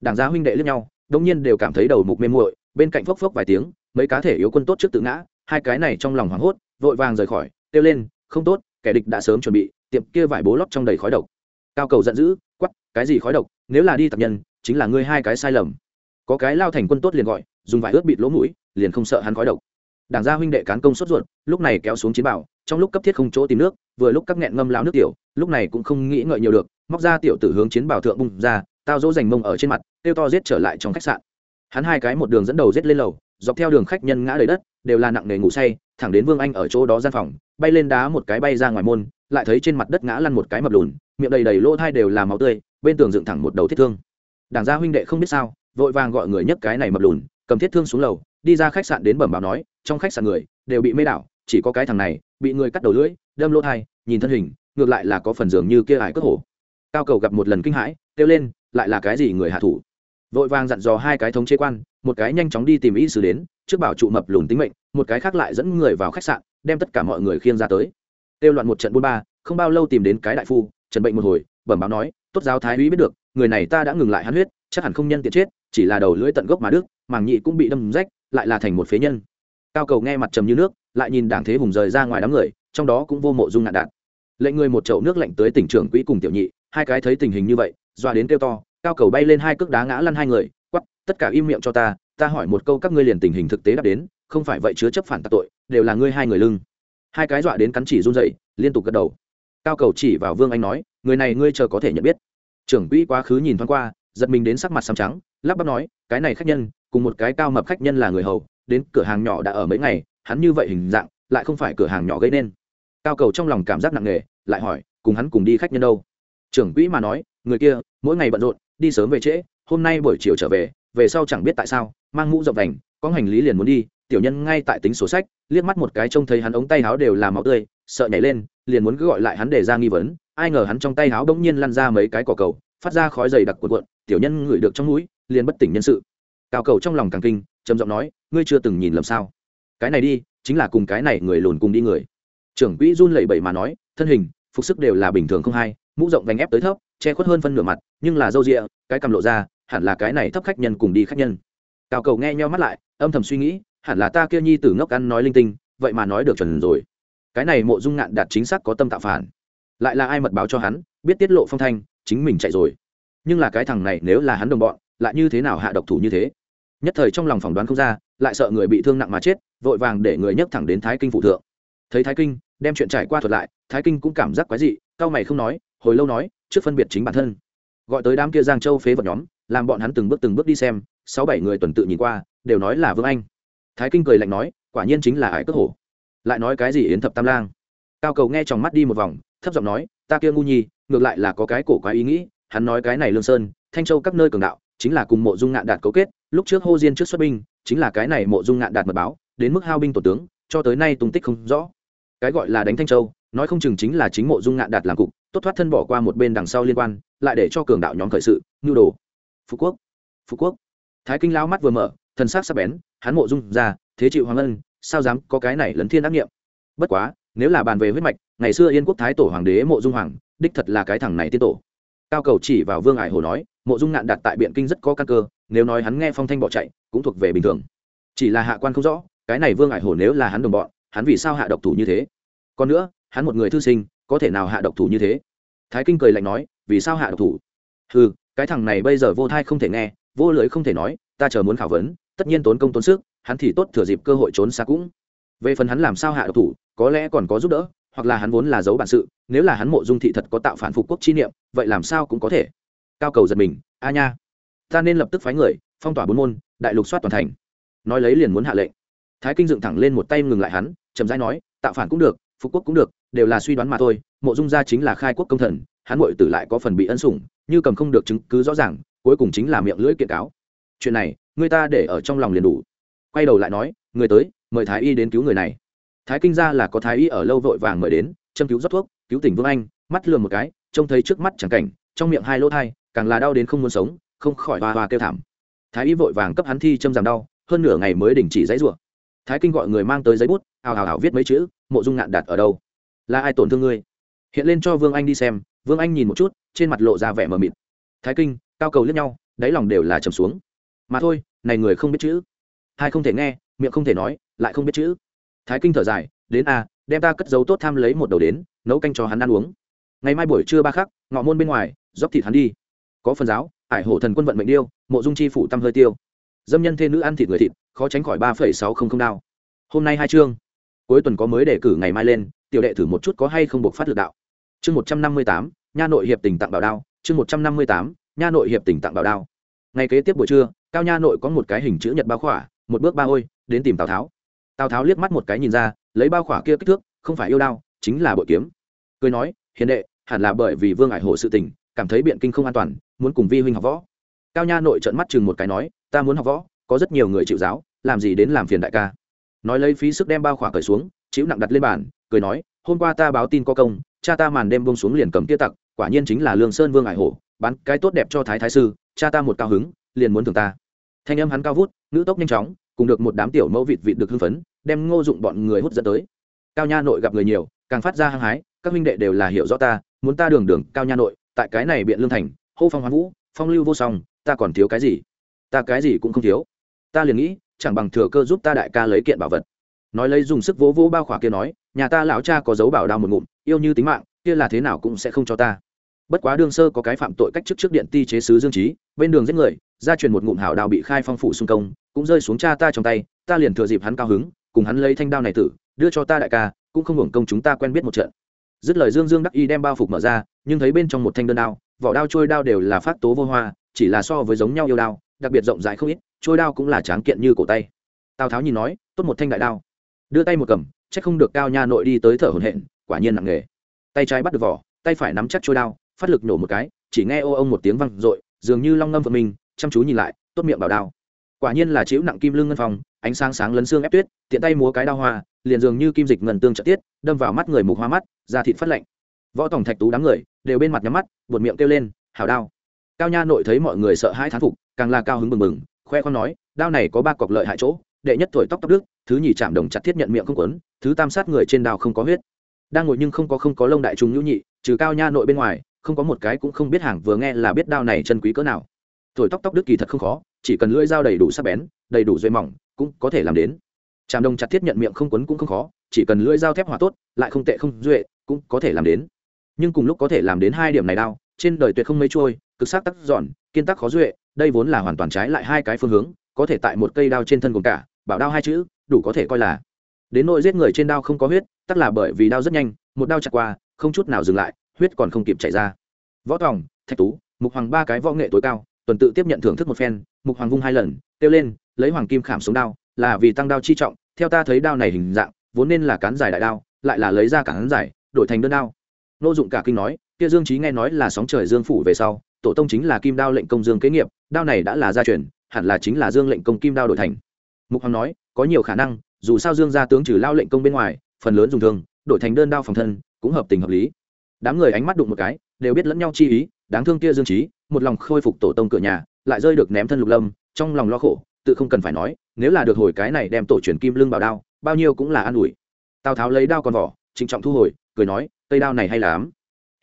Đảng gia huynh đệ lướt nhau, đông nhiên đều cảm thấy đầu mục mê muội, bên cạnh phốc phốc vài tiếng, mấy cá thể yếu quân tốt trước tự ngã, hai cái này trong lòng hoảng hốt, vội vàng rời khỏi kêu lên, không tốt, kẻ địch đã sớm chuẩn bị, tiệm kia vải bố lót trong đầy khói độc. Cao cầu giận dữ quắp cái gì khói độc? Nếu là đi tập nhân, chính là ngươi hai cái sai lầm. Có cái lao thành quân tốt liền gọi, dùng vải ướt bịt lỗ mũi, liền không sợ hắn khói độc. Đảng gia huynh đệ cán công sốt ruột, lúc này kéo xuống chiến bảo, trong lúc cấp thiết không chỗ tìm nước, vừa lúc các nghẹn ngâm lao nước tiểu, lúc này cũng không nghĩ ngợi nhiều được, móc ra tiểu tử hướng chiến bảo thượng bung ra, tao dỗ dành mông ở trên mặt tiêu to giết trở lại trong khách sạn. Hắn hai cái một đường dẫn đầu giết lên lầu, dọc theo đường khách nhân ngã đầy đất, đều là nặng nề ngủ say thẳng đến vương anh ở chỗ đó gian phòng, bay lên đá một cái bay ra ngoài môn, lại thấy trên mặt đất ngã lăn một cái mập lùn, miệng đầy đầy lỗ thai đều là máu tươi, bên tường dựng thẳng một đầu thiết thương. Đảng gia huynh đệ không biết sao, vội vàng gọi người nhấc cái này mập lùn, cầm thiết thương xuống lầu, đi ra khách sạn đến bẩm báo nói, trong khách sạn người đều bị mê đảo, chỉ có cái thằng này bị người cắt đầu lưỡi, đâm lỗ thai, nhìn thân hình, ngược lại là có phần dường như kia ải cất hổ. Cao cầu gặp một lần kinh hãi, kêu lên, lại là cái gì người hạ thủ? Vội vàng dặn dò hai cái thống chế quan, một cái nhanh chóng đi tìm y sư đến, trước bảo trụ mập lùn tính mệnh, một cái khác lại dẫn người vào khách sạn, đem tất cả mọi người khiêng ra tới. Kêu loạn một trận buôn ba, không bao lâu tìm đến cái đại phu, trần bệnh một hồi, bẩm báo nói, tốt giáo thái úy biết được, người này ta đã ngừng lại hắn huyết, chắc hẳn không nhân tiện chết, chỉ là đầu lưỡi tận gốc mà đức, màng nhị cũng bị đâm rách, lại là thành một phế nhân. Cao cầu nghe mặt trầm như nước, lại nhìn đảng thế hùng rời ra ngoài đám người, trong đó cũng vô mộ dung ngạn đạn lệnh người một chậu nước lạnh tới tỉnh trưởng quỹ cùng tiểu nhị, hai cái thấy tình hình như vậy, doa đến kêu to cao cầu bay lên hai cước đá ngã lăn hai người quắp tất cả im miệng cho ta ta hỏi một câu các ngươi liền tình hình thực tế đáp đến, không phải vậy chứa chấp phản tạc tội, đều là ngươi hai người lưng. Hai cái dọa đến cắn chỉ run dậy liên tục gật đầu. Cao cầu chỉ vào vương anh nói, người này ngươi chờ có thể nhận biết. Trưởng quỹ quá khứ nhìn thoáng qua, giật mình đến sắc mặt xám trắng, lắp bắp nói, cái này khách nhân, cùng một cái cao mập khách nhân là người hầu, đến cửa hàng nhỏ đã ở mấy ngày, hắn như vậy hình dạng, lại không phải cửa hàng nhỏ gây nên. Cao cầu trong lòng cảm giác nặng nề, lại hỏi, cùng hắn cùng đi khách nhân đâu? Trưởng quỹ mà nói, người kia, mỗi ngày bận rộn đi sớm về trễ, hôm nay buổi chiều trở về về sau chẳng biết tại sao, mang mũ rộng đành, có hành lý liền muốn đi, tiểu nhân ngay tại tính sổ sách, liếc mắt một cái trông thấy hắn ống tay áo đều là máu tươi, sợ nhảy lên, liền muốn cứ gọi lại hắn để ra nghi vấn, ai ngờ hắn trong tay áo bỗng nhiên lăn ra mấy cái cỏ cầu, phát ra khói dày đặc cuộn cuộn, tiểu nhân ngửi được trong mũi, liền bất tỉnh nhân sự. Cao cầu trong lòng càng kinh, trầm giọng nói, ngươi chưa từng nhìn lầm sao? Cái này đi, chính là cùng cái này người lùn cùng đi người. Trưởng quỹ run lẩy bẩy mà nói, thân hình, phục sức đều là bình thường không hay mũ rộng vành ép tới thấp che khuất hơn phân nửa mặt, nhưng là râu rịa cái cầm lộ ra, hẳn là cái này thấp khách nhân cùng đi khách nhân. Cao cầu nghe nhau mắt lại, âm thầm suy nghĩ, hẳn là ta kia nhi tử ngốc ăn nói linh tinh, vậy mà nói được chuẩn rồi. Cái này mộ dung ngạn đạt chính xác có tâm tạo phản. Lại là ai mật báo cho hắn, biết tiết lộ phong thanh, chính mình chạy rồi. Nhưng là cái thằng này nếu là hắn đồng bọn, lại như thế nào hạ độc thủ như thế? Nhất thời trong lòng phỏng đoán không ra, lại sợ người bị thương nặng mà chết, vội vàng để người nhấc thẳng đến thái kinh phụ thượng. Thấy thái kinh, đem chuyện trải qua thuật lại, thái kinh cũng cảm giác quái dị, cao mày không nói hồi lâu nói, trước phân biệt chính bản thân. Gọi tới đám kia giang châu phế vật nhóm, làm bọn hắn từng bước từng bước đi xem, sáu bảy người tuần tự nhìn qua, đều nói là vương anh. Thái kinh cười lạnh nói, quả nhiên chính là ải cất hổ. Lại nói cái gì yến thập tam lang? Cao cầu nghe trong mắt đi một vòng, thấp giọng nói, ta kia ngu nhi, ngược lại là có cái cổ quái ý nghĩ, hắn nói cái này lương sơn, thanh châu các nơi cường đạo, chính là cùng mộ dung ngạn đạt cấu kết, lúc trước hô diên trước xuất binh, chính là cái này mộ dung ngạn đạt mật báo, đến mức hao binh tổ tướng, cho tới nay tung tích không rõ. Cái gọi là đánh thanh châu, nói không chừng chính là chính mộ dung ngạn đạt làm cục tốt thoát thân bỏ qua một bên đằng sau liên quan, lại để cho cường đạo nhóm khởi sự ngưu đồ. Phú quốc phú quốc. Thái kinh lao mắt vừa mở, thần sắc sắc bén, hắn mộ dung ra, thế chịu hoàng ân, sao dám có cái này lấn thiên ác nghiệm bất quá, nếu là bàn về huyết mạch, ngày xưa yên quốc thái tổ hoàng đế mộ dung hoàng, đích thật là cái thằng này tiên tổ. Cao cầu chỉ vào vương ải hồ nói, mộ dung nạn đặt tại biện kinh rất có căn cơ, nếu nói hắn nghe phong thanh bỏ chạy, cũng thuộc về bình thường. Chỉ là hạ quan không rõ, cái này vương ải hồ nếu là hắn đồng bọn, hắn vì sao hạ độc thủ như thế? Còn nữa, hắn một người thư sinh có thể nào hạ độc thủ như thế? Thái kinh cười lạnh nói, vì sao hạ độc thủ? Ừ cái thằng này bây giờ vô thai không thể nghe, vô lưỡi không thể nói, ta chờ muốn khảo vấn, tất nhiên tốn công tốn sức, hắn thì tốt thừa dịp cơ hội trốn xa cũng. Về phần hắn làm sao hạ độc thủ, có lẽ còn có giúp đỡ, hoặc là hắn vốn là giấu bản sự, nếu là hắn mộ dung thị thật có tạo phản phục quốc chi niệm, vậy làm sao cũng có thể. Cao cầu giật mình, a nha. Ta nên lập tức phái người, phong tỏa bốn môn, đại lục soát toàn thành. Nói lấy liền muốn hạ lệnh. Thái kinh dựng thẳng lên một tay ngừng lại hắn, chậm rãi nói, tạo phản cũng được, phục quốc cũng được đều là suy đoán mà thôi, mộ dung gia chính là khai quốc công thần, hắn mội tử lại có phần bị ân sủng, như cầm không được chứng cứ rõ ràng, cuối cùng chính là miệng lưỡi kiện cáo. Chuyện này, người ta để ở trong lòng liền đủ. Quay đầu lại nói, người tới, mời thái y đến cứu người này. Thái kinh gia là có thái y ở lâu vội vàng mời đến, châm cứu rót thuốc, cứu tỉnh vương anh, mắt lừa một cái, trông thấy trước mắt chẳng cảnh, trong miệng hai lỗ thai, càng là đau đến không muốn sống, không khỏi hoa hoa kêu thảm. Thái y vội vàng cấp hắn thi châm giảm đau, hơn nửa ngày mới đình chỉ dãy rủa. Thái kinh gọi người mang tới giấy bút ào ào ào viết mấy chữ, mộ dung ngạn đặt ở đâu? Là ai tổn thương ngươi? Hiện lên cho vương anh đi xem, vương anh nhìn một chút, trên mặt lộ ra vẻ mờ mịt. Thái kinh, cao cầu lướt nhau, đáy lòng đều là trầm xuống. Mà thôi, này người không biết chữ. Hai không thể nghe, miệng không thể nói, lại không biết chữ. Thái kinh thở dài, đến a đem ta cất dấu tốt tham lấy một đầu đến, nấu canh cho hắn ăn uống. Ngày mai buổi trưa ba khắc, ngọ môn bên ngoài, dốc thịt hắn đi. Có phần giáo, ải hổ thần quân vận mệnh điêu, mộ dung chi phủ tâm hơi tiêu. Dâm nhân thê nữ ăn thịt người thịt, khó tránh khỏi ba phẩy sáu không không đao hôm nay hai chương. Cuối tuần có mới đề cử ngày mai lên tiểu đệ thử một chút có hay không buộc phát lực đạo. Chương một trăm năm mươi tám, nha nội hiệp tình tặng bảo đao, chương một trăm năm mươi tám, nha nội hiệp tình tặng bảo đao. Ngày kế tiếp buổi trưa, cao nha nội có một cái hình chữ nhật bao khỏa, một bước ba ôi, đến tìm tào tháo. Tào tháo liếc mắt một cái nhìn ra, lấy bao khỏa kia kích thước, không phải yêu đao, chính là bội kiếm. Cười nói, hiền đệ, hẳn là bởi vì vương ải hồ sự tình, cảm thấy biện kinh không an toàn, muốn cùng vi huynh học võ. Cao nha nội trợn mắt chừng một cái nói, ta muốn học võ, có rất nhiều người chịu giáo, làm gì đến làm phiền đại ca. Nói lấy phí sức đem bao khỏa cởi xuống, chịu nặng đặt lên bàn cười nói, hôm qua ta báo tin có công, cha ta màn đêm bông xuống liền cầm tia tặc, quả nhiên chính là lương sơn vương ải hổ, bán cái tốt đẹp cho thái thái sư, cha ta một cao hứng, liền muốn thường ta. Thanh âm hắn cao vút, ngữ tốc nhanh chóng, cùng được một đám tiểu mẫu vịt vịt được hưng phấn, đem ngô dụng bọn người hút dẫn tới. Cao nha nội gặp người nhiều, càng phát ra hăng hái, các huynh đệ đều là hiểu rõ ta, muốn ta đường đường cao nha nội, tại cái này biện lương thành, hô phong hoán vũ, phong lưu vô song, ta còn thiếu cái gì? Ta cái gì cũng không thiếu. Ta liền nghĩ, chẳng bằng thừa cơ giúp ta đại ca lấy kiện bảo vật. Nói lấy dùng sức vỗ vỗ bao khỏa kia nói nhà ta lão cha có dấu bảo đao một ngụm, yêu như tính mạng, kia là thế nào cũng sẽ không cho ta. Bất quá đương sơ có cái phạm tội cách chức trước điện ti chế sứ dương trí bên đường giết người, gia truyền một ngụm hảo đao bị khai phong phủ xung công, cũng rơi xuống cha ta trong tay, ta liền thừa dịp hắn cao hứng, cùng hắn lấy thanh đao này tử, đưa cho ta đại ca, cũng không hưởng công chúng ta quen biết một trận. Dứt lời dương dương đắc y đem bao phục mở ra, nhưng thấy bên trong một thanh đơn đao, vỏ đao trôi đao đều là phát tố vô hoa, chỉ là so với giống nhau yêu đao, đặc biệt rộng rãi không ít, trôi đao cũng là tráng kiện như cổ tay. Tào tháo nhìn nói, tốt một thanh đại đao. Đưa tay một cầm chắc không được cao nha nội đi tới thở hổn hển, quả nhiên nặng nghề tay trái bắt được vỏ, tay phải nắm chắc trôi đao, phát lực nổ một cái, chỉ nghe ô ông một tiếng văng r dường như long ngâm vợ mình, chăm chú nhìn lại, tốt miệng bảo đao. Quả nhiên là chịu nặng kim lưng ngân phòng ánh sáng sáng lấn xương ép tuyết, tiện tay múa cái đao hoa, liền dường như kim dịch ngần tương trợ tiết, đâm vào mắt người mục hoa mắt, da thịt phát lạnh. Võ tổng thạch tú đám người đều bên mặt nhắm mắt, buột miệng kêu lên hào đao. Cao nha nội thấy mọi người sợ hãi thán phục, càng là cao hứng mừng mừng khoe con nói, đao này có ba cọc lợi hại chỗ, đệ nhất thổi tóc tóc đức thứ nhì chạm đồng chặt thiết nhận miệng không quấn thứ tam sát người trên đao không có huyết. Đang ngồi nhưng không có không có lông đại trùng nhũ nhị trừ cao nha nội bên ngoài không có một cái cũng không biết hàng vừa nghe là biết đao này chân quý cỡ nào. Thổi tóc tóc đứt kỳ thật không khó chỉ cần lưỡi dao đầy đủ sắc bén đầy đủ dây mỏng cũng có thể làm đến. Tràm đồng chặt thiết nhận miệng không quấn cũng không khó chỉ cần lưỡi dao thép hòa tốt lại không tệ không duệ cũng có thể làm đến. Nhưng cùng lúc có thể làm đến hai điểm này đao trên đời tuyệt không mấy trôi cực sắc tắc giòn, kiên tắc khó duệ đây vốn là hoàn toàn trái lại hai cái phương hướng có thể tại một cây đao trên thân cùng cả bảo đao hai chữ đủ có thể coi là đến nỗi giết người trên đao không có huyết, tắc là bởi vì đao rất nhanh, một đao chặt qua, không chút nào dừng lại, huyết còn không kịp chảy ra. Võ tòng, thạch tú, mục hoàng ba cái võ nghệ tối cao, tuần tự tiếp nhận thưởng thức một phen, mục hoàng vung hai lần, kêu lên, lấy hoàng kim khảm xuống đao, là vì tăng đao chi trọng, theo ta thấy đao này hình dạng, vốn nên là cán dài đại đao, lại là lấy ra cán dài, đổi thành đơn đao. Nô dụng cả kinh nói, kia dương trí nghe nói là sóng trời dương phủ về sau, tổ tông chính là kim đao lệnh công dương kế nghiệp, đao này đã là gia truyền, hẳn là chính là dương lệnh công kim đao đổi thành. Mục hoàng nói, có nhiều khả năng dù sao dương gia tướng trừ lao lệnh công bên ngoài, phần lớn dùng thương, đổi thành đơn đao phòng thân, cũng hợp tình hợp lý. Đám người ánh mắt đụng một cái, đều biết lẫn nhau chi ý, đáng thương kia dương trí một lòng khôi phục tổ tông cửa nhà, lại rơi được ném thân lục lâm, trong lòng lo khổ, tự không cần phải nói, nếu là được hồi cái này đem tổ truyền kim lưng bảo đao, bao nhiêu cũng là an ủi. Tào tháo lấy đao còn vỏ, trịnh trọng thu hồi, cười nói, cây đao này hay lắm.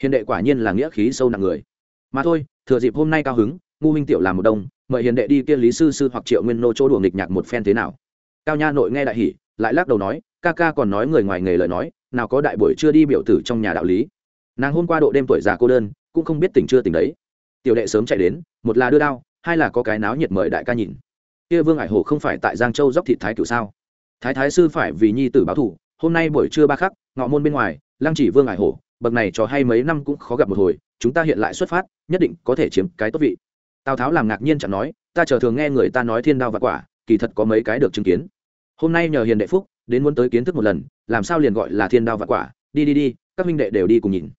Hiền đệ quả nhiên là nghĩa khí sâu nặng người. Mà thôi, thừa dịp hôm nay cao hứng, ngu minh tiểu làm một đông, mời hiền đệ đi kia lý sư sư hoặc triệu nguyên nô chỗ đùa nghịch nhạc một phen thế nào cao nha nội nghe đại hỉ, lại lắc đầu nói, ca ca còn nói người ngoài nghề lời nói, nào có đại buổi chưa đi biểu tử trong nhà đạo lý. Nàng hôm qua độ đêm tuổi già cô đơn, cũng không biết tỉnh chưa tỉnh đấy. Tiểu đệ sớm chạy đến, một là đưa đao, hai là có cái náo nhiệt mời đại ca nhìn. Kia vương ải hồ không phải tại giang châu dốc thị thái cửu sao? Thái thái sư phải vì nhi tử báo thủ hôm nay buổi trưa ba khắc, ngọ môn bên ngoài, lăng chỉ vương ải hồ bậc này cho hay mấy năm cũng khó gặp một hồi, chúng ta hiện lại xuất phát, nhất định có thể chiếm cái tốt vị. Tào tháo làm ngạc nhiên chẳng nói, ta chờ thường nghe người ta nói thiên đao và quả kỳ thật có mấy cái được chứng kiến. Hôm nay nhờ hiền đệ phúc, đến muốn tới kiến thức một lần, làm sao liền gọi là thiên đao và quả. Đi đi đi, các minh đệ đều đi cùng nhìn.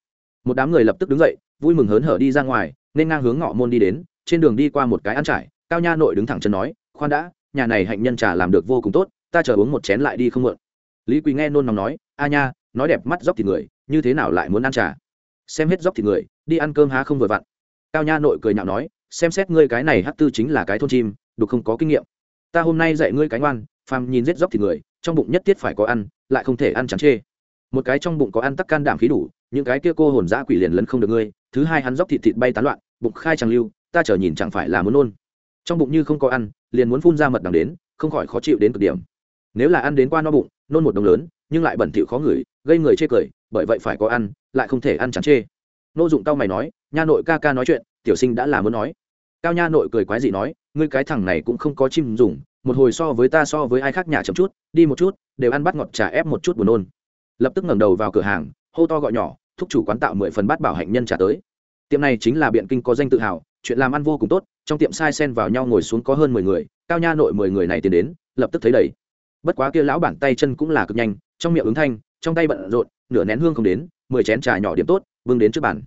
Một đám người lập tức đứng dậy, vui mừng hớn hở đi ra ngoài, nên ngang hướng ngọ môn đi đến, trên đường đi qua một cái ăn trải, cao nha nội đứng thẳng chân nói, khoan đã, nhà này hạnh nhân trà làm được vô cùng tốt, ta chờ uống một chén lại đi không mượn. Lý quý nghe nôn nóng nói, a nha, nói đẹp mắt dốc thì người, như thế nào lại muốn ăn trà? Xem hết dốc thì người, đi ăn cơm há không vừa vặn. Cao nha nội cười nhạo nói, xem xét ngươi cái này hát tư chính là cái thôn chim, đục không có kinh nghiệm ta hôm nay dạy ngươi cái ngoan phàm nhìn rết dốc thì người, trong bụng nhất thiết phải có ăn, lại không thể ăn chẳng chê. Một cái trong bụng có ăn tắc can đảm khí đủ, những cái kia cô hồn dã quỷ liền lấn không được ngươi, thứ hai hắn dốc thịt thịt bay tán loạn, bụng khai chẳng lưu, ta chờ nhìn chẳng phải là muốn nôn. Trong bụng như không có ăn, liền muốn phun ra mật đằng đến, không khỏi khó chịu đến cực điểm. Nếu là ăn đến qua no bụng, nôn một đồng lớn, nhưng lại bẩn thỉu khó ngửi, gây người chê cười, bởi vậy phải có ăn, lại không thể ăn chẳng chê. Nô dụng tao mày nói, nha nội ca ca nói chuyện, tiểu sinh đã là muốn nói cao nha nội cười quái dị nói, ngươi cái thằng này cũng không có chim dùng, một hồi so với ta so với ai khác nhà chậm chút, đi một chút, đều ăn bắt ngọt trà ép một chút buồn nôn. Lập tức ngẩng đầu vào cửa hàng, hô to gọi nhỏ, thúc chủ quán tạo mười phần bát bảo hạnh nhân trả tới. Tiệm này chính là biện kinh có danh tự hào, chuyện làm ăn vô cùng tốt, trong tiệm sai sen vào nhau ngồi xuống có hơn mười người, cao nha nội mười người này tiến đến, lập tức thấy đầy. Bất quá kia lão bản tay chân cũng là cực nhanh, trong miệng ứng thanh, trong tay bận rộn, nửa nén hương không đến, mười chén trà nhỏ điểm tốt vương đến trước bàn.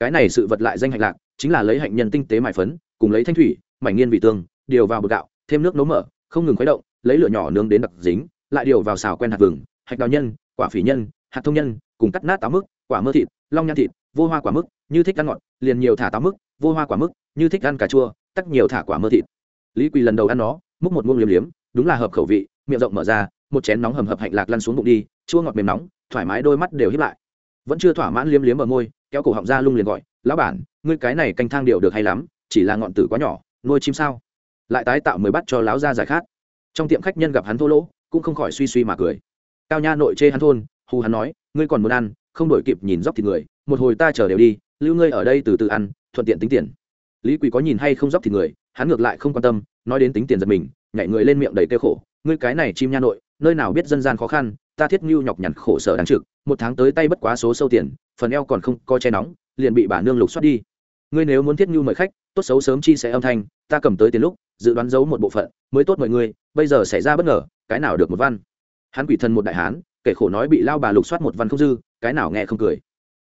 Cái này sự vật lại danh hạnh lạc chính là lấy hạnh nhân tinh tế mại phấn, cùng lấy thanh thủy mảnh nghiên vị tương, điều vào bột gạo, thêm nước nấu mở, không ngừng khuấy động, lấy lửa nhỏ nướng đến đặc dính, lại điều vào xào quen hạt vừng, hạch đào nhân, quả phỉ nhân, hạt thông nhân, cùng cắt nát táo mức, quả mơ thịt, long nhan thịt, vô hoa quả mức, như thích ăn ngọt, liền nhiều thả táo mức, vô hoa quả mức, như thích ăn cà chua, tắc nhiều thả quả mơ thịt. Lý quỳ lần đầu ăn nó, múc một muông liếm liếm, đúng là hợp khẩu vị, miệng rộng mở ra, một chén nóng hầm hập hạnh lạc lăn xuống bụng đi, chua ngọt mềm nóng, thoải mái đôi mắt đều hiếp lại vẫn chưa thỏa mãn liếm liếm ở môi, kéo cổ họng ra lung liền gọi, lão bản, ngươi cái này canh thang điệu được hay lắm, chỉ là ngọn tử quá nhỏ, nuôi chim sao? Lại tái tạo mới bắt cho lão ra giải khát. Trong tiệm khách nhân gặp hắn thô lỗ, cũng không khỏi suy suy mà cười. Cao nha nội chê hắn thôn, hù hắn nói, ngươi còn muốn ăn, không đổi kịp nhìn dốc thịt người, một hồi ta chờ đều đi, lưu ngươi ở đây từ từ ăn, thuận tiện tính tiền. Lý quỳ có nhìn hay không dốc thịt người, hắn ngược lại không quan tâm, nói đến tính tiền giật mình, nhảy người lên miệng đầy kêu khổ, ngươi cái này chim nha nội, nơi nào biết dân gian khó khăn, ta thiết ngưu nhọc nhằn khổ sở đáng trực một tháng tới tay bất quá số sâu tiền, phần eo còn không co che nóng, liền bị bà nương lục xoát đi. Ngươi nếu muốn thiết nhu mời khách, tốt xấu sớm chi sẽ âm thanh, ta cầm tới tiền lúc, dự đoán giấu một bộ phận, mới tốt mọi người bây giờ xảy ra bất ngờ, cái nào được một văn? Hắn quỷ thần một đại hán, kể khổ nói bị lao bà lục soát một văn không dư, cái nào nghe không cười.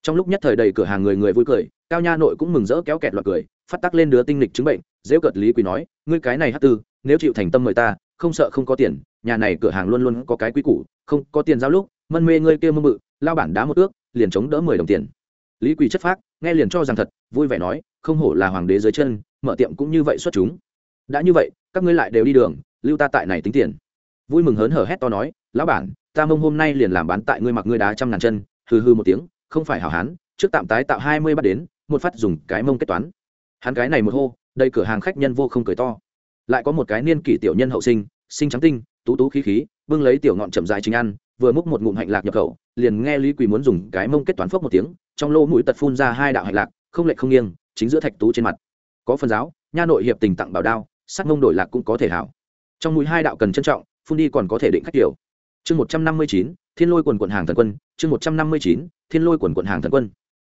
Trong lúc nhất thời đầy cửa hàng người người vui cười, cao nha nội cũng mừng rỡ kéo kẹt loạt cười, phát tắc lên đứa tinh lịch chứng bệnh dễ cợt lý quỷ nói, ngươi cái này hát tư, nếu chịu thành tâm mời ta, không sợ không có tiền, nhà này cửa hàng luôn luôn có cái quý củ, không có tiền giao lúc, mân mê ngươi kia mơ mự lao bản đá một ước, liền chống đỡ mười đồng tiền. Lý quỳ chất phác, nghe liền cho rằng thật, vui vẻ nói, không hổ là hoàng đế dưới chân, mở tiệm cũng như vậy xuất chúng. Đã như vậy, các ngươi lại đều đi đường, lưu ta tại này tính tiền. Vui mừng hớn hở hét to nói, lão bản, ta mông hôm nay liền làm bán tại ngươi mặc ngươi đá trăm ngàn chân, hừ hừ một tiếng, không phải hảo hán, trước tạm tái tạo hai mươi bắt đến, một phát dùng cái mông kết toán. Hắn cái này một hô đây cửa hàng khách nhân vô không cười to. Lại có một cái niên kỷ tiểu nhân hậu sinh sinh trắng tinh, tú tú khí khí, bưng lấy tiểu ngọn chậm dài chính ăn vừa múc một ngụm hạnh lạc nhập khẩu, liền nghe lý quỳ muốn dùng cái mông kết toán phốc một tiếng, trong lỗ mũi tật phun ra hai đạo hạnh lạc, không lệch không nghiêng, chính giữa thạch tú trên mặt. Có phần giáo, nha nội hiệp tình tặng bảo đao, sắc mông đổi lạc cũng có thể hảo. Trong mũi hai đạo cần trân trọng, phun đi còn có thể định khách kiểu chương một trăm năm mươi chín, thiên lôi quần quận hàng thần quân, chương một trăm năm mươi chín, thiên lôi quần quận hàng thần quân.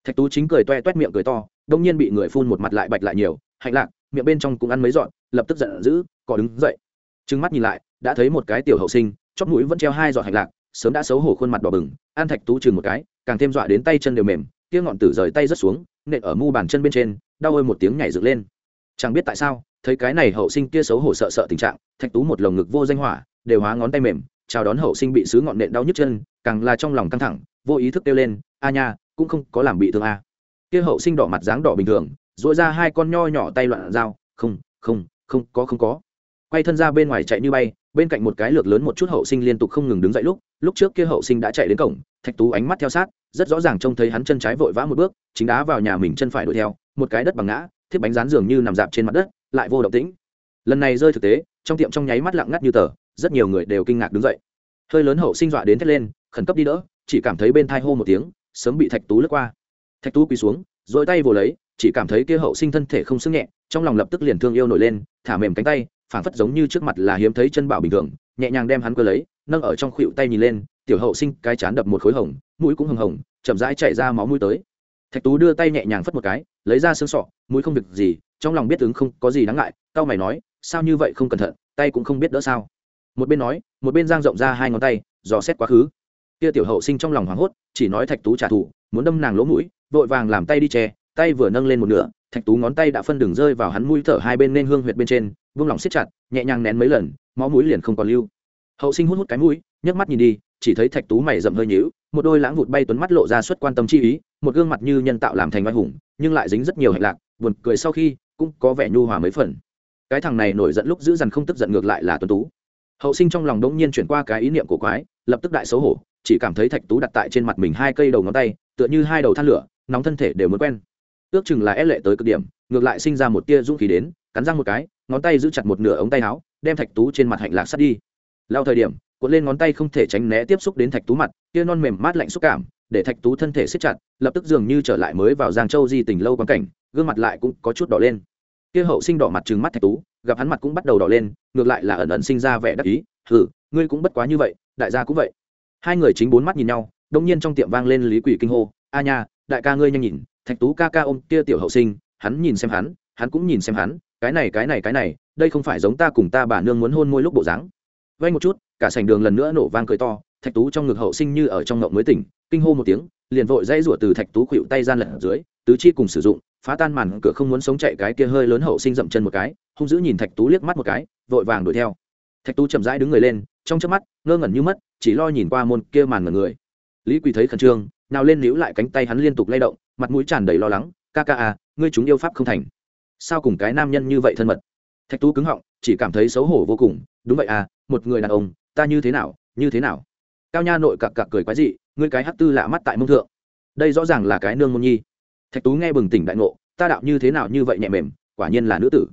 Thạch tú chính cười toe toét miệng cười to, đông nhiên bị người phun một mặt lại bạch lại nhiều, hạnh lạc, miệng bên trong cũng ăn mấy dọn lập tức giận dữ, cọ đứng dậy. Trừng mắt nhìn lại, đã thấy một cái tiểu hậu sinh, chóp mũi vẫn treo hai giọt hạnh lạc sớm đã xấu hổ khuôn mặt đỏ bừng, an thạch tú chừng một cái, càng thêm dọa đến tay chân đều mềm, kia ngọn tử rời tay rất xuống, nện ở mu bàn chân bên trên, đau ơi một tiếng nhảy dựng lên. Chẳng biết tại sao, thấy cái này hậu sinh kia xấu hổ sợ sợ tình trạng, thạch tú một lồng ngực vô danh hỏa, đều hóa ngón tay mềm, chào đón hậu sinh bị xứ ngọn nện đau nhức chân, càng là trong lòng căng thẳng, vô ý thức kêu lên, a nha, cũng không có làm bị thương a. Kia hậu sinh đỏ mặt dáng đỏ bình thường dội ra hai con nho nhỏ tay loạn dao, không không không có không có. Quay thân ra bên ngoài chạy như bay bên cạnh một cái lược lớn một chút hậu sinh liên tục không ngừng đứng dậy lúc lúc trước kia hậu sinh đã chạy đến cổng, thạch tú ánh mắt theo sát, rất rõ ràng trông thấy hắn chân trái vội vã một bước, chính đá vào nhà mình chân phải đuổi theo, một cái đất bằng ngã, thiết bánh rán dường như nằm dạp trên mặt đất, lại vô động tĩnh. Lần này rơi thực tế, trong tiệm trong nháy mắt lặng ngắt như tờ, rất nhiều người đều kinh ngạc đứng dậy. Hơi lớn hậu sinh dọa đến thét lên, khẩn cấp đi đỡ, chỉ cảm thấy bên thai hô một tiếng, sớm bị thạch tú lướt qua. Thạch tú quỳ xuống dội tay vồ lấy, chỉ cảm thấy kia hậu sinh thân thể không sức nhẹ, trong lòng lập tức liền thương yêu nổi lên, thả mềm cánh tay phảng phất giống như trước mặt là hiếm thấy chân bảo bình thường, nhẹ nhàng đem hắn cơ lấy, nâng ở trong khuỷu tay nhìn lên, tiểu hậu sinh cái chán đập một khối hồng, mũi cũng hồng hồng, chậm rãi chạy ra máu mũi tới. Thạch tú đưa tay nhẹ nhàng phất một cái, lấy ra xương sọ, mũi không việc gì, trong lòng biết ứng không có gì đáng ngại tao mày nói, sao như vậy không cẩn thận, tay cũng không biết đỡ sao? Một bên nói, một bên giang rộng ra hai ngón tay, dò xét quá khứ. Kia tiểu hậu sinh trong lòng hoảng hốt, chỉ nói thạch tú trả thù, muốn đâm nàng lỗ mũi, vội vàng làm tay đi che, tay vừa nâng lên một nửa, thạch tú ngón tay đã phân đường rơi vào hắn mũi thở hai bên nên hương huyệt bên trên vung lòng siết chặt, nhẹ nhàng nén mấy lần, máu mũi liền không còn lưu. Hậu sinh hút hút cái mũi, nhấc mắt nhìn đi, chỉ thấy thạch tú mày rậm hơi nhíu, một đôi lãng vụt bay tuấn mắt lộ ra suất quan tâm chi ý, một gương mặt như nhân tạo làm thành vai hùng, nhưng lại dính rất nhiều hạnh lạc, buồn cười sau khi, cũng có vẻ nhu hòa mấy phần. Cái thằng này nổi giận lúc giữ dằn không tức giận ngược lại là tuấn tú. Hậu sinh trong lòng đống nhiên chuyển qua cái ý niệm của quái, lập tức đại xấu hổ, chỉ cảm thấy thạch tú đặt tại trên mặt mình hai cây đầu ngón tay, tựa như hai đầu than lửa, nóng thân thể đều muốn quen. Ước chừng là ép lệ tới cực điểm, ngược lại sinh ra một tia dũng khí đến cắn răng một cái, ngón tay giữ chặt một nửa ống tay áo, đem thạch tú trên mặt hạnh lạc sắt đi. Lao thời điểm, cuộn lên ngón tay không thể tránh né tiếp xúc đến thạch tú mặt, kia non mềm mát lạnh xúc cảm, để thạch tú thân thể siết chặt, lập tức dường như trở lại mới vào giang châu di tình lâu quan cảnh, gương mặt lại cũng có chút đỏ lên. Kia hậu sinh đỏ mặt trừng mắt thạch tú, gặp hắn mặt cũng bắt đầu đỏ lên, ngược lại là ẩn ẩn sinh ra vẻ đắc ý, hừ, ngươi cũng bất quá như vậy, đại gia cũng vậy. Hai người chính bốn mắt nhìn nhau đông nhiên trong tiệm vang lên lý quỷ kinh hô, a nha, đại ca ngươi nhanh nhìn, thạch tú ca ca ôm kia tiểu hậu sinh, hắn nhìn xem hắn hắn cũng nhìn xem hắn, cái này cái này cái này, đây không phải giống ta cùng ta bà nương muốn hôn môi lúc bộ dáng. Vay một chút, cả sảnh đường lần nữa nổ vang cười to, thạch tú trong ngực hậu sinh như ở trong ngộng mới tỉnh, kinh hô một tiếng, liền vội dây rủa từ thạch tú khuỵu tay gian lật ở dưới, tứ chi cùng sử dụng, phá tan màn cửa không muốn sống chạy cái kia hơi lớn hậu sinh dậm chân một cái, hung dữ nhìn thạch tú liếc mắt một cái, vội vàng đuổi theo. Thạch tú chậm rãi đứng người lên, trong chớp mắt, ngơ ngẩn như mất, chỉ lo nhìn qua môn kia màn ngẩn người. Lý quỳ thấy khẩn trương, nào lên níu lại cánh tay hắn liên tục lay động, mặt mũi tràn đầy lo lắng, ca ca à ngươi chúng yêu pháp không thành sao cùng cái nam nhân như vậy thân mật? Thạch tú cứng họng, chỉ cảm thấy xấu hổ vô cùng. Đúng vậy à một người đàn ông, ta như thế nào, như thế nào? Cao nha nội cặc cặc cười quái dị, ngươi cái hắc tư lạ mắt tại mông thượng. Đây rõ ràng là cái nương môn nhi. Thạch tú nghe bừng tỉnh đại ngộ, ta đạo như thế nào như vậy nhẹ mềm, quả nhiên là nữ tử.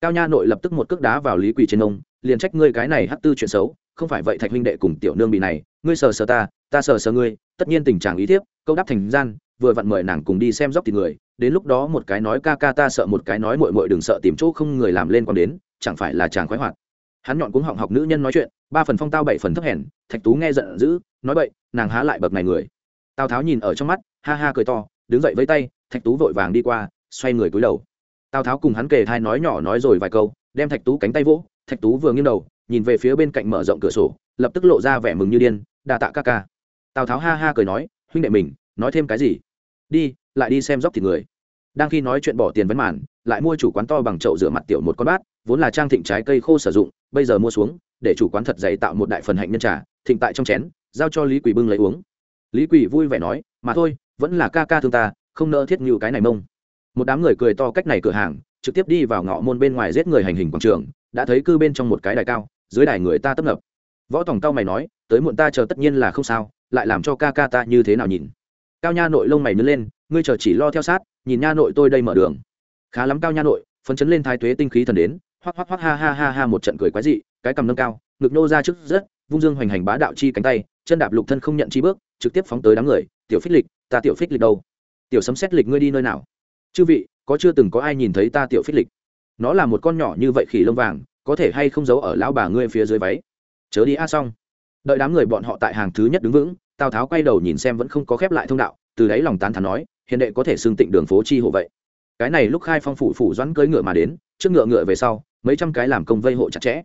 Cao nha nội lập tức một cước đá vào lý quỳ trên ông, liền trách ngươi cái này hắc tư chuyện xấu, không phải vậy thạch huynh đệ cùng tiểu nương bị này, ngươi sờ sờ ta ta sờ sờ ngươi, tất nhiên tình trạng ý thiếp, câu đáp thành gian vừa vặn mời nàng cùng đi xem dốc thì người, đến lúc đó một cái nói ca ca ta sợ một cái nói mội mội đừng sợ tìm chỗ không người làm lên còn đến, chẳng phải là chàng khoái hoạt. Hắn nhọn cũng họng học nữ nhân nói chuyện, ba phần phong tao bảy phần thấp hèn, thạch tú nghe giận dữ, nói vậy nàng há lại bậc này người. Tào tháo nhìn ở trong mắt, ha ha cười to, đứng dậy với tay, thạch tú vội vàng đi qua, xoay người cúi đầu. Tào tháo cùng hắn kề thai nói nhỏ nói rồi vài câu, đem thạch tú cánh tay vỗ, thạch tú vừa nghiêng đầu, nhìn về phía bên cạnh mở rộng cửa sổ, lập tức lộ ra vẻ mừng như điên, đa tạ ca ca. Tào tháo ha ha cười nói, huynh đệ mình, nói thêm cái gì? Đi, lại đi xem dốc thịt người. Đang khi nói chuyện bỏ tiền vấn màn, lại mua chủ quán to bằng chậu rửa mặt tiểu một con bát, vốn là trang thịnh trái cây khô sử dụng, bây giờ mua xuống, để chủ quán thật dày tạo một đại phần hạnh nhân trà, thịnh tại trong chén, giao cho lý quỷ bưng lấy uống. Lý quỷ vui vẻ nói, mà thôi, vẫn là ca ca thương ta, không nỡ thiết như cái này mông. Một đám người cười to cách này cửa hàng, trực tiếp đi vào ngõ môn bên ngoài giết người hành hình quảng trường, đã thấy cư bên trong một cái đài cao, dưới đài người ta tấp nập. Võ tòng cao mày nói, tới muộn ta chờ tất nhiên là không sao, lại làm cho ca ca ta như thế nào nhìn? Cao nha nội lông mày nứt lên, ngươi chờ chỉ lo theo sát, nhìn nha nội tôi đây mở đường. Khá lắm cao nha nội, phấn chấn lên thái tuế tinh khí thần đến, hoắc hoắc hoắc ha ha ha ha một trận cười quái dị, cái cầm nâng cao, ngực nô ra trước rất vung dương hoành hành bá đạo chi cánh tay, chân đạp lục thân không nhận chi bước, trực tiếp phóng tới đám người, tiểu phích lịch, ta tiểu phích lịch đâu? Tiểu sấm xét lịch ngươi đi nơi nào? Chư vị, có chưa từng có ai nhìn thấy ta tiểu phích lịch? Nó là một con nhỏ như vậy khỉ lông vàng, có thể hay không giấu ở lão bà ngươi phía dưới váy? Chớ đi a, xong. Đợi đám người bọn họ tại hàng thứ nhất đứng vững tào tháo quay đầu nhìn xem vẫn không có khép lại thông đạo, từ đáy lòng tán thắn nói hiện đệ có thể xưng tịnh đường phố chi hộ vậy. Cái này lúc khai phong phủ phủ doãn cưỡi ngựa mà đến, trước ngựa ngựa về sau, mấy trăm cái làm công vây hộ chặt chẽ.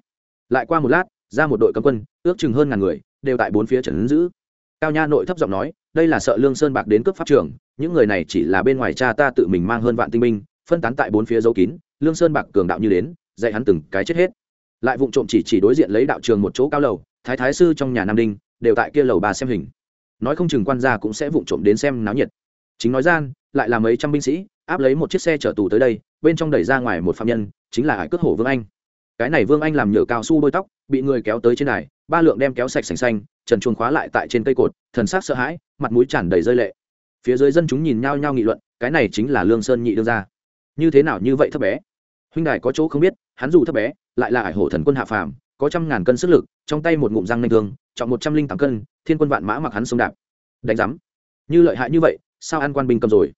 Lại qua một lát, ra một đội cấm quân, ước chừng hơn ngàn người, đều tại bốn phía trần ứng giữ. Cao nha nội thấp giọng nói, đây là sợ lương sơn bạc đến cướp pháp trường, những người này chỉ là bên ngoài cha ta tự mình mang hơn vạn tinh binh, phân tán tại bốn phía dấu kín, lương sơn bạc cường đạo như đến, dạy hắn từng cái chết hết. Lại vụ trộm chỉ chỉ đối diện lấy đạo trường một chỗ cao lầu, thái thái sư trong nhà nam đinh, đều tại kia lầu bà xem hình nói không chừng quan gia cũng sẽ vụng trộm đến xem náo nhiệt. Chính nói gian, lại là mấy trăm binh sĩ, áp lấy một chiếc xe chở tù tới đây, bên trong đẩy ra ngoài một phạm nhân, chính là hải cướp hổ vương anh. Cái này vương anh làm nhựa cao su bôi tóc, bị người kéo tới trên này ba lượng đem kéo sạch sành xanh, trần chuồng khóa lại tại trên cây cột, thần sắc sợ hãi, mặt mũi tràn đầy rơi lệ. Phía dưới dân chúng nhìn nhau nhau nghị luận, cái này chính là lương sơn nhị đương gia. Như thế nào như vậy thấp bé? Huynh đài có chỗ không biết, hắn dù thấp bé, lại là ải hổ thần quân hạ phàm có trăm ngàn cân sức lực, trong tay một ngụm răng nanh thương, trọng một trăm linh tám cân, thiên quân vạn mã mặc hắn sông đạp. Đánh giám. Như lợi hại như vậy, sao ăn quan binh cầm rồi?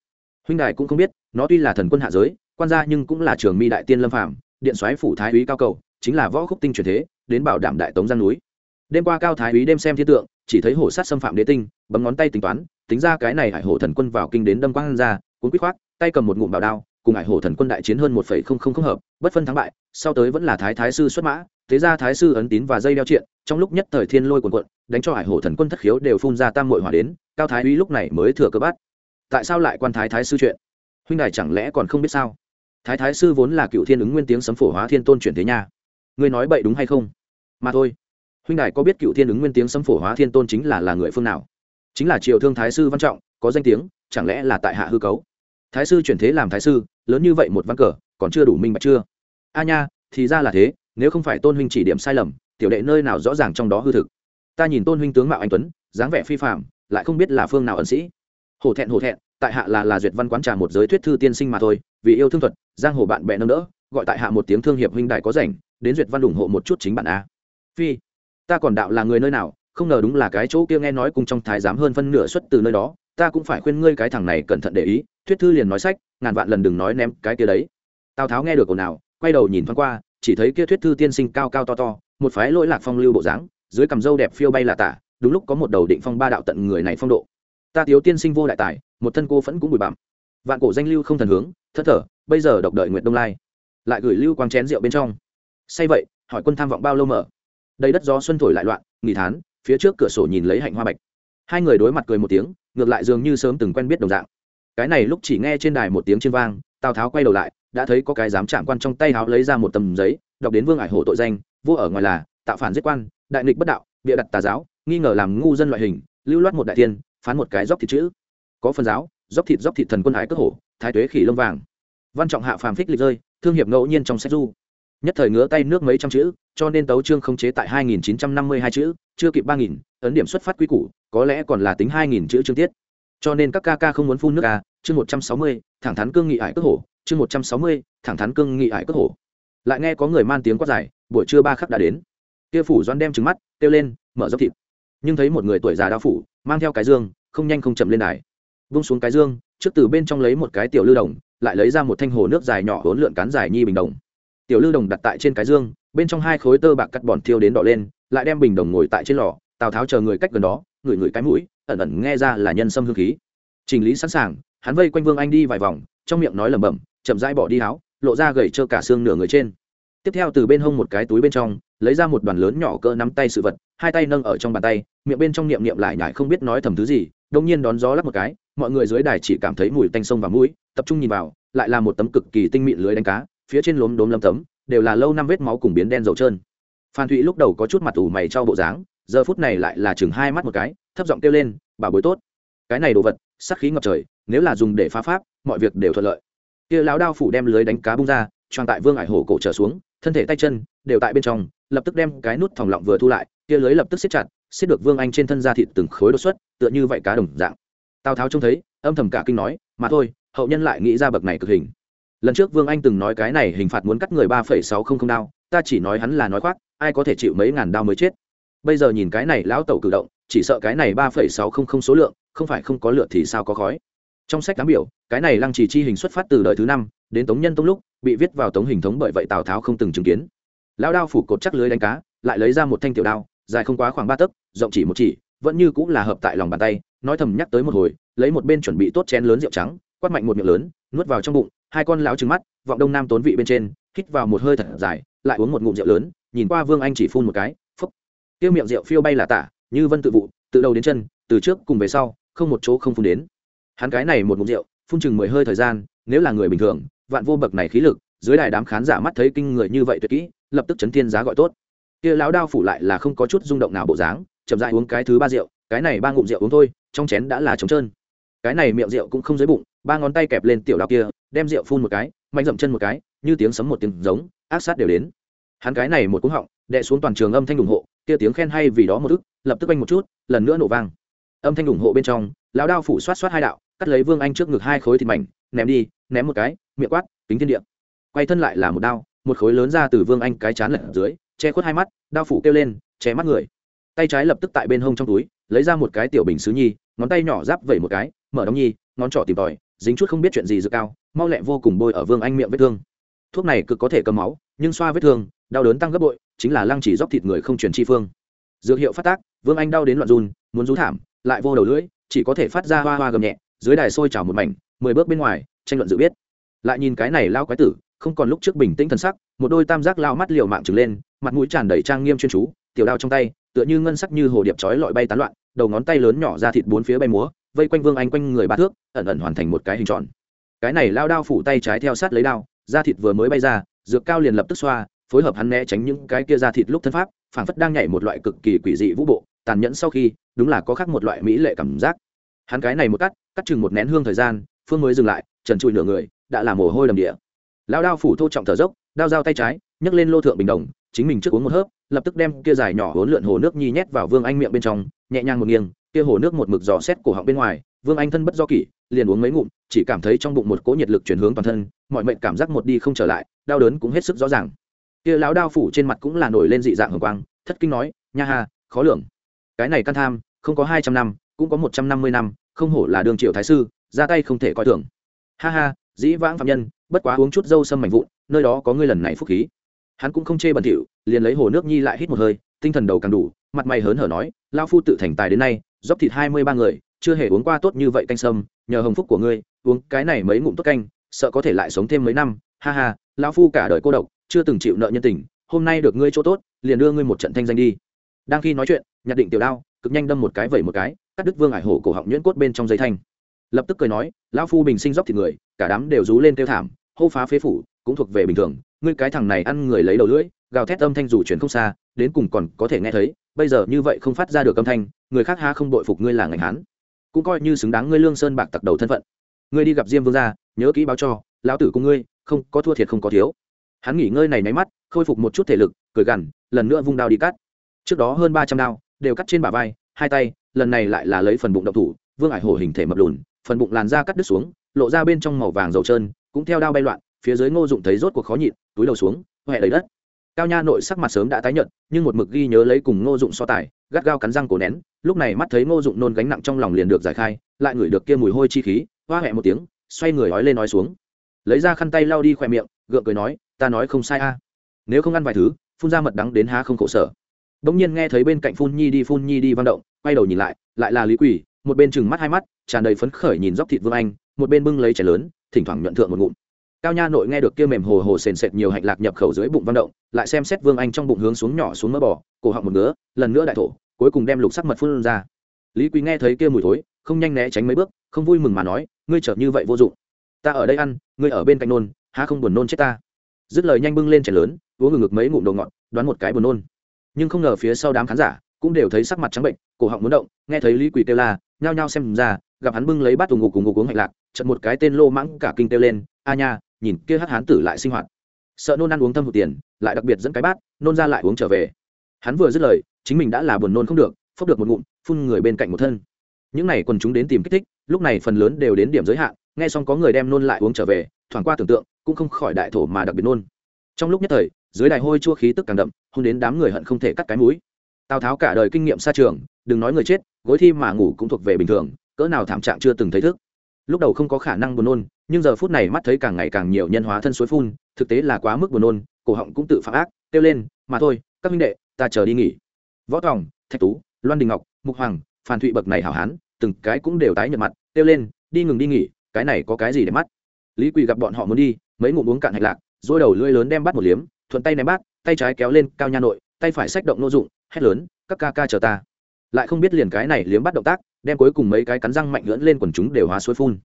Huynh đài cũng không biết, nó tuy là thần quân hạ giới, quan gia nhưng cũng là trường mi đại tiên lâm phàm, điện soái phủ thái úy cao cầu, chính là võ khúc tinh truyền thế, đến bảo đảm đại tống giang núi. Đêm qua cao thái úy đêm xem thiên tượng, chỉ thấy hổ sát xâm phạm đế tinh, bấm ngón tay tính toán, tính ra cái này hải hổ thần quân vào kinh đến đâm quang ra cuốn quýt khoác, tay cầm một ngụm bảo đao, cùng hải hổ thần quân đại chiến hơn một phẩy không không không hợp, bất phân thắng bại, sau tới vẫn là thái thái sư xuất mã thế ra thái sư ấn tín và dây đeo triện, trong lúc nhất thời thiên lôi quần quận đánh cho hải hổ thần quân thất khiếu đều phun ra tam mội hỏa đến, cao thái úy lúc này mới thừa cơ bắt. Tại sao lại quan thái thái sư chuyện? Huynh đài chẳng lẽ còn không biết sao? Thái thái sư vốn là cựu thiên ứng nguyên tiếng sấm phổ hóa thiên tôn chuyển thế nha. Ngươi nói bậy đúng hay không? Mà thôi. Huynh đài có biết cựu thiên ứng nguyên tiếng sấm phổ hóa thiên tôn chính là là người phương nào? Chính là triều thương thái sư văn trọng, có danh tiếng, chẳng lẽ là tại hạ hư cấu? Thái sư chuyển thế làm thái sư, lớn như vậy một văn cờ, còn chưa đủ minh bạch chưa? A nha, thì ra là thế nếu không phải tôn huynh chỉ điểm sai lầm, tiểu đệ nơi nào rõ ràng trong đó hư thực. Ta nhìn tôn huynh tướng mạo anh tuấn, dáng vẻ phi phạm lại không biết là phương nào ẩn sĩ. Hổ thẹn hổ thẹn, tại hạ là là duyệt văn quán trà một giới thuyết thư tiên sinh mà thôi, vì yêu thương thuật, giang hồ bạn bè nâng đỡ, gọi tại hạ một tiếng thương hiệp huynh đại có rảnh, đến duyệt văn ủng hộ một chút chính bản a. Phi, ta còn đạo là người nơi nào, không ngờ đúng là cái chỗ kia nghe nói cùng trong thái giám hơn phân nửa xuất từ nơi đó, ta cũng phải khuyên ngươi cái thằng này cẩn thận để ý, thuyết thư liền nói sách, ngàn vạn lần đừng nói ném cái kia đấy. Tào tháo nghe được ồn nào quay đầu nhìn thoáng qua chỉ thấy kia thuyết thư tiên sinh cao cao to to, một phái lỗi lạc phong lưu bộ dáng, dưới cằm râu đẹp phiêu bay là tả, đúng lúc có một đầu định phong ba đạo tận người này phong độ. Ta thiếu tiên sinh vô đại tài, một thân cô phẫn cũng bụi bặm. Vạn cổ danh lưu không thần hướng, thất thở, bây giờ độc đợi nguyệt đông lai. Lại gửi lưu quang chén rượu bên trong. Say vậy, hỏi quân tham vọng bao lâu mở? Đây đất gió xuân thổi lại loạn, nghỉ thán, phía trước cửa sổ nhìn lấy hạnh hoa bạch. Hai người đối mặt cười một tiếng, ngược lại dường như sớm từng quen biết đồng dạng. Cái này lúc chỉ nghe trên đài một tiếng trên vang, tào tháo quay đầu lại đã thấy có cái dám chạm quan trong tay háo lấy ra một tầm giấy đọc đến vương ải hổ tội danh vua ở ngoài là tạo phản giết quan đại nghịch bất đạo bịa đặt tà giáo nghi ngờ làm ngu dân loại hình lưu loát một đại tiên phán một cái dốc thịt chữ. Có phần giáo dốc thịt dốc thịt thần quân ái cất hổ thái tuế khỉ lông vàng. Văn trọng hạ phàm phích lịch rơi thương hiệp ngẫu nhiên trong sách du. Nhất thời ngứa tay nước mấy trăm chữ cho nên tấu chương không chế tại 2952 chữ chưa kịp 3000, ấn điểm xuất phát quy củ có lẽ còn là tính 2000 chữ chương tiết. Cho nên các ca ca không muốn phun nước à chương 160, thẳng thắn cương nghị ải cất hổ chương 160, thẳng thắn cương nghị ải cất hổ. Lại nghe có người man tiếng quát dài buổi trưa ba khắc đã đến. Kia phủ doan đem trứng mắt kêu lên mở dốc thịt. Nhưng thấy một người tuổi già đao phủ mang theo cái dương không nhanh không chậm lên đài. Vung xuống cái dương trước từ bên trong lấy một cái tiểu lưu đồng lại lấy ra một thanh hồ nước dài nhỏ hỗn lượn cán dài nhi bình đồng. Tiểu lưu đồng đặt tại trên cái dương bên trong hai khối tơ bạc cắt bòn thiêu đến đỏ lên lại đem bình đồng ngồi tại trên lò tào tháo chờ người cách gần đó ngửi ngửi cái mũi ẩn ẩn nghe ra là nhân sâm hương khí. Trình lý sẵn sàng hắn vây quanh vương anh đi vài vòng trong miệng nói lẩm bẩm, chậm rãi bỏ đi áo, lộ ra gầy trơ cả xương nửa người trên. Tiếp theo từ bên hông một cái túi bên trong, lấy ra một đoàn lớn nhỏ cỡ nắm tay sự vật, hai tay nâng ở trong bàn tay, miệng bên trong niệm niệm lại nhải không biết nói thầm thứ gì đông nhiên đón gió lắp một cái, mọi người dưới đài chỉ cảm thấy mùi tanh sông và mũi, tập trung nhìn vào, lại là một tấm cực kỳ tinh mịn lưới đánh cá, phía trên lốm đốm lấm tấm, đều là lâu năm vết máu cùng biến đen dầu trơn. Phan thụy lúc đầu có chút mặt ủ mày cho bộ dáng, giờ phút này lại là chừng hai mắt một cái, thấp giọng kêu lên, bà bối tốt. Cái này đồ vật sắc khí ngập trời, nếu là dùng để phá pháp mọi việc đều thuận lợi. Kia lão đao phủ đem lưới đánh cá bung ra, choàng tại vương ải hổ cổ trở xuống, thân thể tay chân đều tại bên trong, lập tức đem cái nút thòng lọng vừa thu lại, kia lưới lập tức siết chặt, siết được vương anh trên thân da thịt từng khối đột xuất, tựa như vậy cá đồng dạng. Tào tháo trông thấy, âm thầm cả kinh nói, mà thôi, hậu nhân lại nghĩ ra bậc này cực hình. Lần trước vương anh từng nói cái này hình phạt muốn cắt người ba phẩy sáu không không đao, ta chỉ nói hắn là nói khoác, ai có thể chịu mấy ngàn đao mới chết. Bây giờ nhìn cái này lão tẩu cử động, chỉ sợ cái này ba phẩy sáu không không số lượng, không phải không có lượt thì sao có khói trong sách đám biểu, cái này lăng trì chi hình xuất phát từ đời thứ năm, đến tống nhân tông lúc, bị viết vào tống hình thống bởi vậy tào tháo không từng chứng kiến. Lão đao phủ cột chắc lưới đánh cá, lại lấy ra một thanh tiểu đao, dài không quá khoảng ba tấc, rộng chỉ một chỉ, vẫn như cũng là hợp tại lòng bàn tay, nói thầm nhắc tới một hồi, lấy một bên chuẩn bị tốt chén lớn rượu trắng, quát mạnh một miệng lớn, nuốt vào trong bụng, hai con lão trứng mắt, vọng đông nam tốn vị bên trên, hít vào một hơi thật dài, lại uống một ngụm rượu lớn, nhìn qua vương anh chỉ phun một cái, phúc. Tiêu miệng rượu phiêu bay là tả, như vân tự vụ, từ đầu đến chân, từ trước cùng về sau, không một chỗ không phun đến hắn cái này một ngụm rượu, phun chừng mười hơi thời gian, nếu là người bình thường, vạn vô bậc này khí lực, dưới đài đám khán giả mắt thấy kinh người như vậy tuyệt kỹ, lập tức chấn thiên giá gọi tốt. Kia lão đao phủ lại là không có chút rung động nào bộ dáng, chậm dại uống cái thứ ba rượu, cái này ba ngụm rượu uống thôi, trong chén đã là trống trơn. Cái này miệng rượu cũng không dưới bụng, ba ngón tay kẹp lên tiểu đao kia, đem rượu phun một cái, mạnh dậm chân một cái, như tiếng sấm một tiếng giống, ác sát đều đến. Hắn cái này một cúng họng đệ xuống toàn trường âm thanh ủng hộ, kia tiếng khen hay vì đó một ức, lập tức anh một chút, lần nữa nổ vang. Âm thanh ủng hộ bên trong, lão đao phủ xoát xoát hai đạo cắt lấy vương anh trước ngực hai khối thịt mảnh, ném đi, ném một cái, miệng quát tính thiên địa. Quay thân lại là một đao, một khối lớn ra từ vương anh cái chán lật dưới, che khuất hai mắt, đao phủ kêu lên, che mắt người. Tay trái lập tức tại bên hông trong túi, lấy ra một cái tiểu bình xứ nhi, ngón tay nhỏ giáp vẩy một cái, mở đóng nhi, ngón trỏ tìm tòi, dính chút không biết chuyện gì dự cao, mau lẹ vô cùng bôi ở vương anh miệng vết thương. Thuốc này cực có thể cầm máu, nhưng xoa vết thương, đau đớn tăng gấp bội, chính là lăng chỉ dóc thịt người không truyền chi phương. Dược hiệu phát tác, vương anh đau đến loạn run, muốn rú thảm, lại vô đầu lưỡi, chỉ có thể phát ra hoa hoa gầm nhẹ dưới đài sôi trào một mảnh, mười bước bên ngoài, tranh luận dự biết. Lại nhìn cái này lao quái tử, không còn lúc trước bình tĩnh thần sắc, một đôi tam giác lao mắt liều mạng trừng lên, mặt mũi tràn đầy trang nghiêm chuyên chú, tiểu đao trong tay, tựa như ngân sắc như hồ điệp chói lọi bay tán loạn, đầu ngón tay lớn nhỏ ra thịt bốn phía bay múa, vây quanh vương anh quanh người ba thước, ẩn ẩn hoàn thành một cái hình tròn. Cái này lao đao phủ tay trái theo sát lấy đao, da thịt vừa mới bay ra, dược cao liền lập tức xoa, phối hợp hắn né tránh những cái kia da thịt lúc thân pháp, phảng phất đang nhảy một loại cực kỳ quỷ dị vũ bộ, tàn nhẫn sau khi, đúng là có khác một loại mỹ lệ cảm giác hắn cái này một cắt cắt chừng một nén hương thời gian, phương mới dừng lại, trần trụi nửa người, đã là mồ hôi đầm địa. Lao đao phủ thô trọng thở dốc, đao dao tay trái, nhấc lên lô thượng bình đồng, chính mình trước uống một hớp, lập tức đem kia dài nhỏ hốn lượn hồ nước nhi nhét vào vương anh miệng bên trong, nhẹ nhàng một nghiêng, kia hồ nước một mực dò xét cổ họng bên ngoài, vương anh thân bất do kỷ, liền uống mấy ngụm, chỉ cảm thấy trong bụng một cỗ nhiệt lực chuyển hướng toàn thân, mọi mệnh cảm giác một đi không trở lại, đau đớn cũng hết sức rõ ràng. Kia lão đao phủ trên mặt cũng là nổi lên dị dạng hồng quang, thất kinh nói, nha ha, khó lường. Cái này căn tham, không có hai trăm năm cũng có một trăm năm mươi năm, không hổ là đường triệu thái sư, ra tay không thể coi thường. Ha ha, dĩ vãng phạm nhân, bất quá uống chút dâu sâm mảnh vụn, nơi đó có ngươi lần này phúc khí. Hắn cũng không chê bẩn thỉu, liền lấy hồ nước nhi lại hít một hơi, tinh thần đầu càng đủ, mặt mày hớn hở nói lao phu tự thành tài đến nay, dốc thịt hai mươi ba người, chưa hề uống qua tốt như vậy canh sâm, nhờ hồng phúc của ngươi, uống cái này mấy ngụm tốt canh, sợ có thể lại sống thêm mấy năm. Ha ha lao phu cả đời cô độc, chưa từng chịu nợ nhân tình, hôm nay được ngươi chỗ tốt, liền đưa ngươi một trận thanh danh đi. Đang khi nói chuyện, nhặt định tiểu đao, cực nhanh đâm một cái vẩy một cái cắt đứt vương ải hổ cổ họng nhuyễn cốt bên trong dây thanh. Lập tức cười nói, lão phu bình sinh dốc thịt người, cả đám đều rú lên kêu thảm, hô phá phế phủ, cũng thuộc về bình thường, ngươi cái thằng này ăn người lấy đầu lưỡi, gào thét âm thanh dù chuyển không xa, đến cùng còn có thể nghe thấy, bây giờ như vậy không phát ra được âm thanh, người khác ha không đội phục ngươi là ngành hán. Cũng coi như xứng đáng ngươi lương sơn bạc tặc đầu thân phận. Ngươi đi gặp diêm vương gia, nhớ kỹ báo cho, lão tử cùng ngươi, không, có thua thiệt không có thiếu. Hắn nghỉ ngơi này nháy mắt, khôi phục một chút thể lực, cười gằn, lần nữa vung đao đi cắt. Trước đó hơn ba trăm đao, đều cắt trên bả vai, hai tay lần này lại là lấy phần bụng động thủ, vương ải hổ hình thể mập lùn, phần bụng làn da cắt đứt xuống, lộ ra bên trong màu vàng dầu trơn, cũng theo đao bay loạn, phía dưới ngô dụng thấy rốt cuộc khó nhịn, túi đầu xuống huệ đầy đất. Cao nha nội sắc mặt sớm đã tái nhợt, nhưng một mực ghi nhớ lấy cùng ngô dụng so tài, gắt gao cắn răng cổ nén, lúc này mắt thấy ngô dụng nôn gánh nặng trong lòng liền được giải khai, lại ngửi được kia mùi hôi chi khí, hoa hẹ một tiếng, xoay người nói lên nói xuống. Lấy ra khăn tay lau đi khỏe miệng, gượng cười nói, ta nói không sai a. Nếu không ăn vài thứ, phun ra mật đắng đến há không khổ sở bỗng nhiên nghe thấy bên cạnh phun nhi đi, phun nhi đi vang động, quay đầu nhìn lại lại là lý quỷ, một bên chừng mắt hai mắt, tràn đầy phấn khởi nhìn dốc thịt vương anh, một bên bưng lấy chảy lớn, thỉnh thoảng nhuận thượng một ngụm. Cao nha nội nghe được kia mềm hồ hồ sền sệt nhiều hạnh lạc nhập khẩu dưới bụng văn động, lại xem xét vương anh trong bụng hướng xuống nhỏ xuống mỡ bò, cổ họng một nữa lần nữa đại thổ, cuối cùng đem lục sắc mật phun ra. Lý quý nghe thấy kia mùi thối, không nhanh né tránh mấy bước, không vui mừng mà nói, ngươi trở như vậy vô dụng. Ta ở đây ăn, ngươi ở bên cạnh nôn, há không buồn nôn chết ta? Dứt lời nhanh bưng lên chảy lớn, uống ngực mấy ngụm đồ ngọt, đoán một cái buồn nôn nhưng không ngờ phía sau đám khán giả cũng đều thấy sắc mặt trắng bệnh, cổ họng muốn động, nghe thấy lý quỳ kêu la, nhao nhao xem ra, gặp hắn bưng lấy bát tùng ngục cùng ngục uống hạnh lạc chật một cái tên lô mãng cả kinh kêu lên, a nha, nhìn kia hát hán tử lại sinh hoạt. Sợ nôn ăn uống thâm hụt tiền, lại đặc biệt dẫn cái bát, nôn ra lại uống trở về. Hắn vừa dứt lời, chính mình đã là buồn nôn không được, phốc được một ngụm, phun người bên cạnh một thân. Những này quần chúng đến tìm kích thích, lúc này phần lớn đều đến điểm giới hạn, nghe xong có người đem nôn lại uống trở về, thoảng qua tưởng tượng, cũng không khỏi đại thổ mà đặc biệt nôn. Trong lúc nhất thời dưới đài hôi chua khí tức càng đậm hôn đến đám người hận không thể cắt cái mũi. Tào tháo cả đời kinh nghiệm xa trường, đừng nói người chết, gối thi mà ngủ cũng thuộc về bình thường, cỡ nào thảm trạng chưa từng thấy thức. Lúc đầu không có khả năng buồn nôn, nhưng giờ phút này mắt thấy càng ngày càng nhiều nhân hóa thân suối phun, thực tế là quá mức buồn nôn, cổ họng cũng tự phạm ác, kêu lên, mà thôi, các minh đệ, ta chờ đi nghỉ. Võ tòng, thạch tú, loan đình ngọc, mục hoàng, phan thụy bậc này hảo hán, từng cái cũng đều tái nhợt mặt, kêu lên, đi ngừng đi nghỉ, cái này có cái gì để mắt? Lý quỳ gặp bọn họ muốn đi, mấy ngụm uống cạn hạch lạc dôi đầu lưỡi lớn đem bắt một liếm thuận tay ném bát, tay trái kéo lên cao nha nội, tay phải xách động nô dụng, hét lớn, các ca ca chờ ta. Lại không biết liền cái này liếm bắt động tác, đem cuối cùng mấy cái cắn răng mạnh lưỡn lên quần chúng đều hóa suối phun.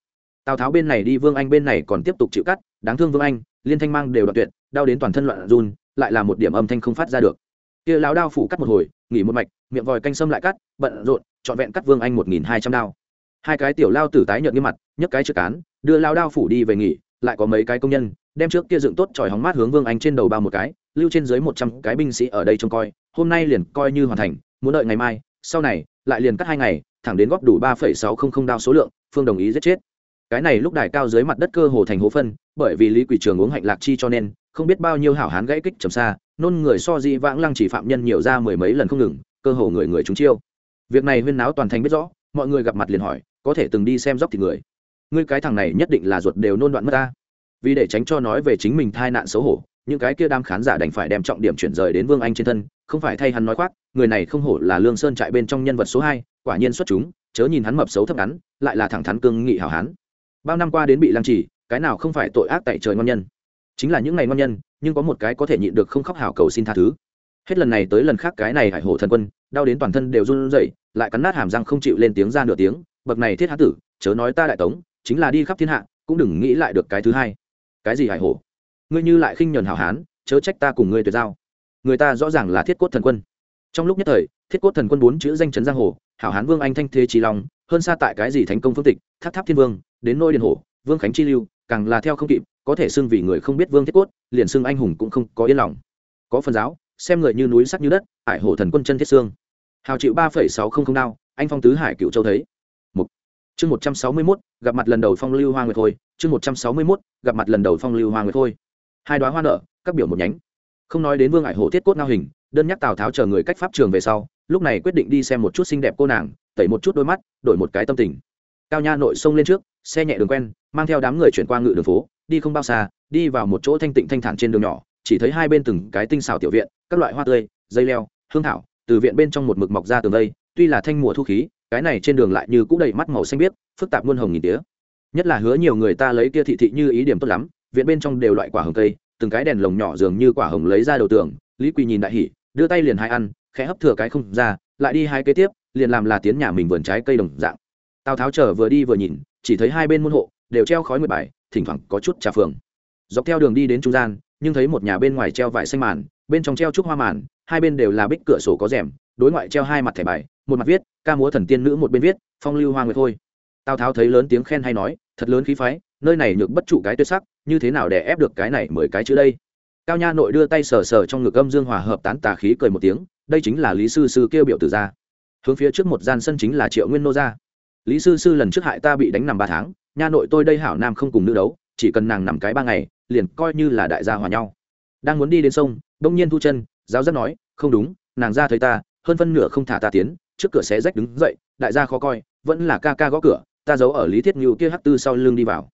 Tào tháo bên này đi, vương anh bên này còn tiếp tục chịu cắt, đáng thương vương anh, liên thanh mang đều đoạn tuyệt, đau đến toàn thân loạn run, lại là một điểm âm thanh không phát ra được. Kia lão đao phủ cắt một hồi, nghỉ một mạch, miệng vòi canh sâm lại cắt, bận rộn, trọn vẹn cắt vương anh một nghìn hai trăm đao. Hai cái tiểu lao tử tái nhợt nghiêm mặt, nhấc cái chữ cán, đưa lao đao phủ đi về nghỉ, lại có mấy cái công nhân đem trước kia dựng tốt tròi hóng mát hướng vương anh trên đầu bao một cái, lưu trên dưới một trăm cái binh sĩ ở đây trông coi, hôm nay liền coi như hoàn thành, muốn đợi ngày mai, sau này, lại liền cắt hai ngày, thẳng đến góp đủ ba phẩy sáu không không đao số lượng, phương đồng ý giết chết. Cái này lúc đài cao dưới mặt đất cơ hồ thành hố phân, bởi vì lý quỷ trường uống hạnh lạc chi cho nên, không biết bao nhiêu hảo hán gãy kích trầm xa, nôn người so di vãng lăng chỉ phạm nhân nhiều ra mười mấy lần không ngừng, cơ hồ người người chúng chiêu. Việc này huyên náo toàn thành biết rõ, mọi người gặp mặt liền hỏi, có thể từng đi xem dốc thì người. Ngươi cái thằng này nhất định là ruột đều nôn đoạn mất ta vì để tránh cho nói về chính mình thai nạn xấu hổ, những cái kia đam khán giả đành phải đem trọng điểm chuyển rời đến vương anh trên thân, không phải thay hắn nói khoác, người này không hổ là lương sơn trại bên trong nhân vật số hai, quả nhiên xuất chúng, chớ nhìn hắn mập xấu thấp ngắn, lại là thẳng thắn cương nghị hảo hán. Bao năm qua đến bị lăng trì, cái nào không phải tội ác tại trời ngon nhân. Chính là những ngày ngon nhân, nhưng có một cái có thể nhịn được không khóc hảo cầu xin tha thứ. Hết lần này tới lần khác cái này hải hổ thần quân, đau đến toàn thân đều run rẩy, lại cắn nát hàm răng không chịu lên tiếng ra nửa tiếng, bậc này thiết hán tử, chớ nói ta đại tống, chính là đi khắp thiên hạ, cũng đừng nghĩ lại được cái thứ hai cái gì hải hổ? Ngươi như lại khinh nhuần hảo hán chớ trách ta cùng ngươi tuyệt giao. Người ta rõ ràng là thiết cốt thần quân. Trong lúc nhất thời thiết cốt thần quân bốn chữ danh chấn giang hồ hảo hán vương anh thanh thế trí long hơn xa tại cái gì thành công phương tịch tháp tháp thiên vương đến nôi điện hồ, vương khánh chi lưu càng là theo không kịp có thể xưng vì người không biết vương thiết cốt liền xưng anh hùng cũng không có yên lòng. Có phần giáo xem người như núi sắc như đất ải hổ thần quân chân thiết xương. Hào chịu ba phẩy sáu không không đao anh phong tứ hải cựu châu thấy chương một trăm sáu mươi mốt, gặp mặt lần đầu phong lưu hoa nguyệt thôi chương một trăm sáu mươi mốt, gặp mặt lần đầu phong lưu hoa nguyệt thôi hai đoá hoa nợ các biểu một nhánh. Không nói đến vương ải hổ thiết cốt ngao hình, đơn nhắc tào tháo chờ người cách pháp trường về sau, lúc này quyết định đi xem một chút xinh đẹp cô nàng, tẩy một chút đôi mắt, đổi một cái tâm tình. Cao nha nội sông lên trước, xe nhẹ đường quen, mang theo đám người chuyển qua ngự đường phố, đi không bao xa, đi vào một chỗ thanh tịnh thanh thản trên đường nhỏ, chỉ thấy hai bên từng cái tinh xào tiểu viện, các loại hoa tươi, dây leo, hương thảo, từ viện bên trong một mực mọc ra tường đây tuy là thanh mùa thu khí cái này trên đường lại như cũng đầy mắt màu xanh biếc, phức tạp muôn hồng nghìn tía. Nhất là hứa nhiều người ta lấy kia thị thị như ý điểm tốt lắm, viện bên trong đều loại quả hồng cây, từng cái đèn lồng nhỏ dường như quả hồng lấy ra đầu tường, lý quỳ nhìn đại hỉ, đưa tay liền hai ăn, khẽ hấp thừa cái không ra, lại đi hai kế tiếp, liền làm là tiến nhà mình vườn trái cây đồng dạng. Tào tháo trở vừa đi vừa nhìn, chỉ thấy hai bên môn hộ, đều treo khói mười bài, thỉnh thoảng có chút trà phường. Dọc theo đường đi đến trung gian, nhưng thấy một nhà bên ngoài treo vải xanh màn, bên trong treo trúc hoa màn, hai bên đều là bích cửa sổ có rèm, đối ngoại treo hai mặt thẻ bài một mặt viết, ca múa thần tiên nữ một bên viết, phong lưu hoa nguyệt thôi. Tào tháo thấy lớn tiếng khen hay nói, thật lớn khí phái, nơi này nhược bất trụ cái tuyệt sắc, như thế nào để ép được cái này mười cái chữ đây? Cao nha nội đưa tay sờ sờ trong ngực âm dương hòa hợp tán tà khí cười một tiếng, đây chính là lý sư sư kêu biểu từ ra hướng phía trước một gian sân chính là triệu nguyên nô gia. Lý sư sư lần trước hại ta bị đánh nằm ba tháng, nha nội tôi đây hảo nam không cùng nữ đấu, chỉ cần nàng nằm cái ba ngày, liền coi như là đại gia hòa nhau. Đang muốn đi đến sông, đông nhiên thu chân, giáo giác nói, không đúng, nàng ra thấy ta, hơn phân nửa không thả ta tiến trước cửa xé rách đứng dậy, đại gia khó coi, vẫn là ca ca gõ cửa, ta giấu ở lý thiết ngưu kia hắc tư sau lưng đi vào.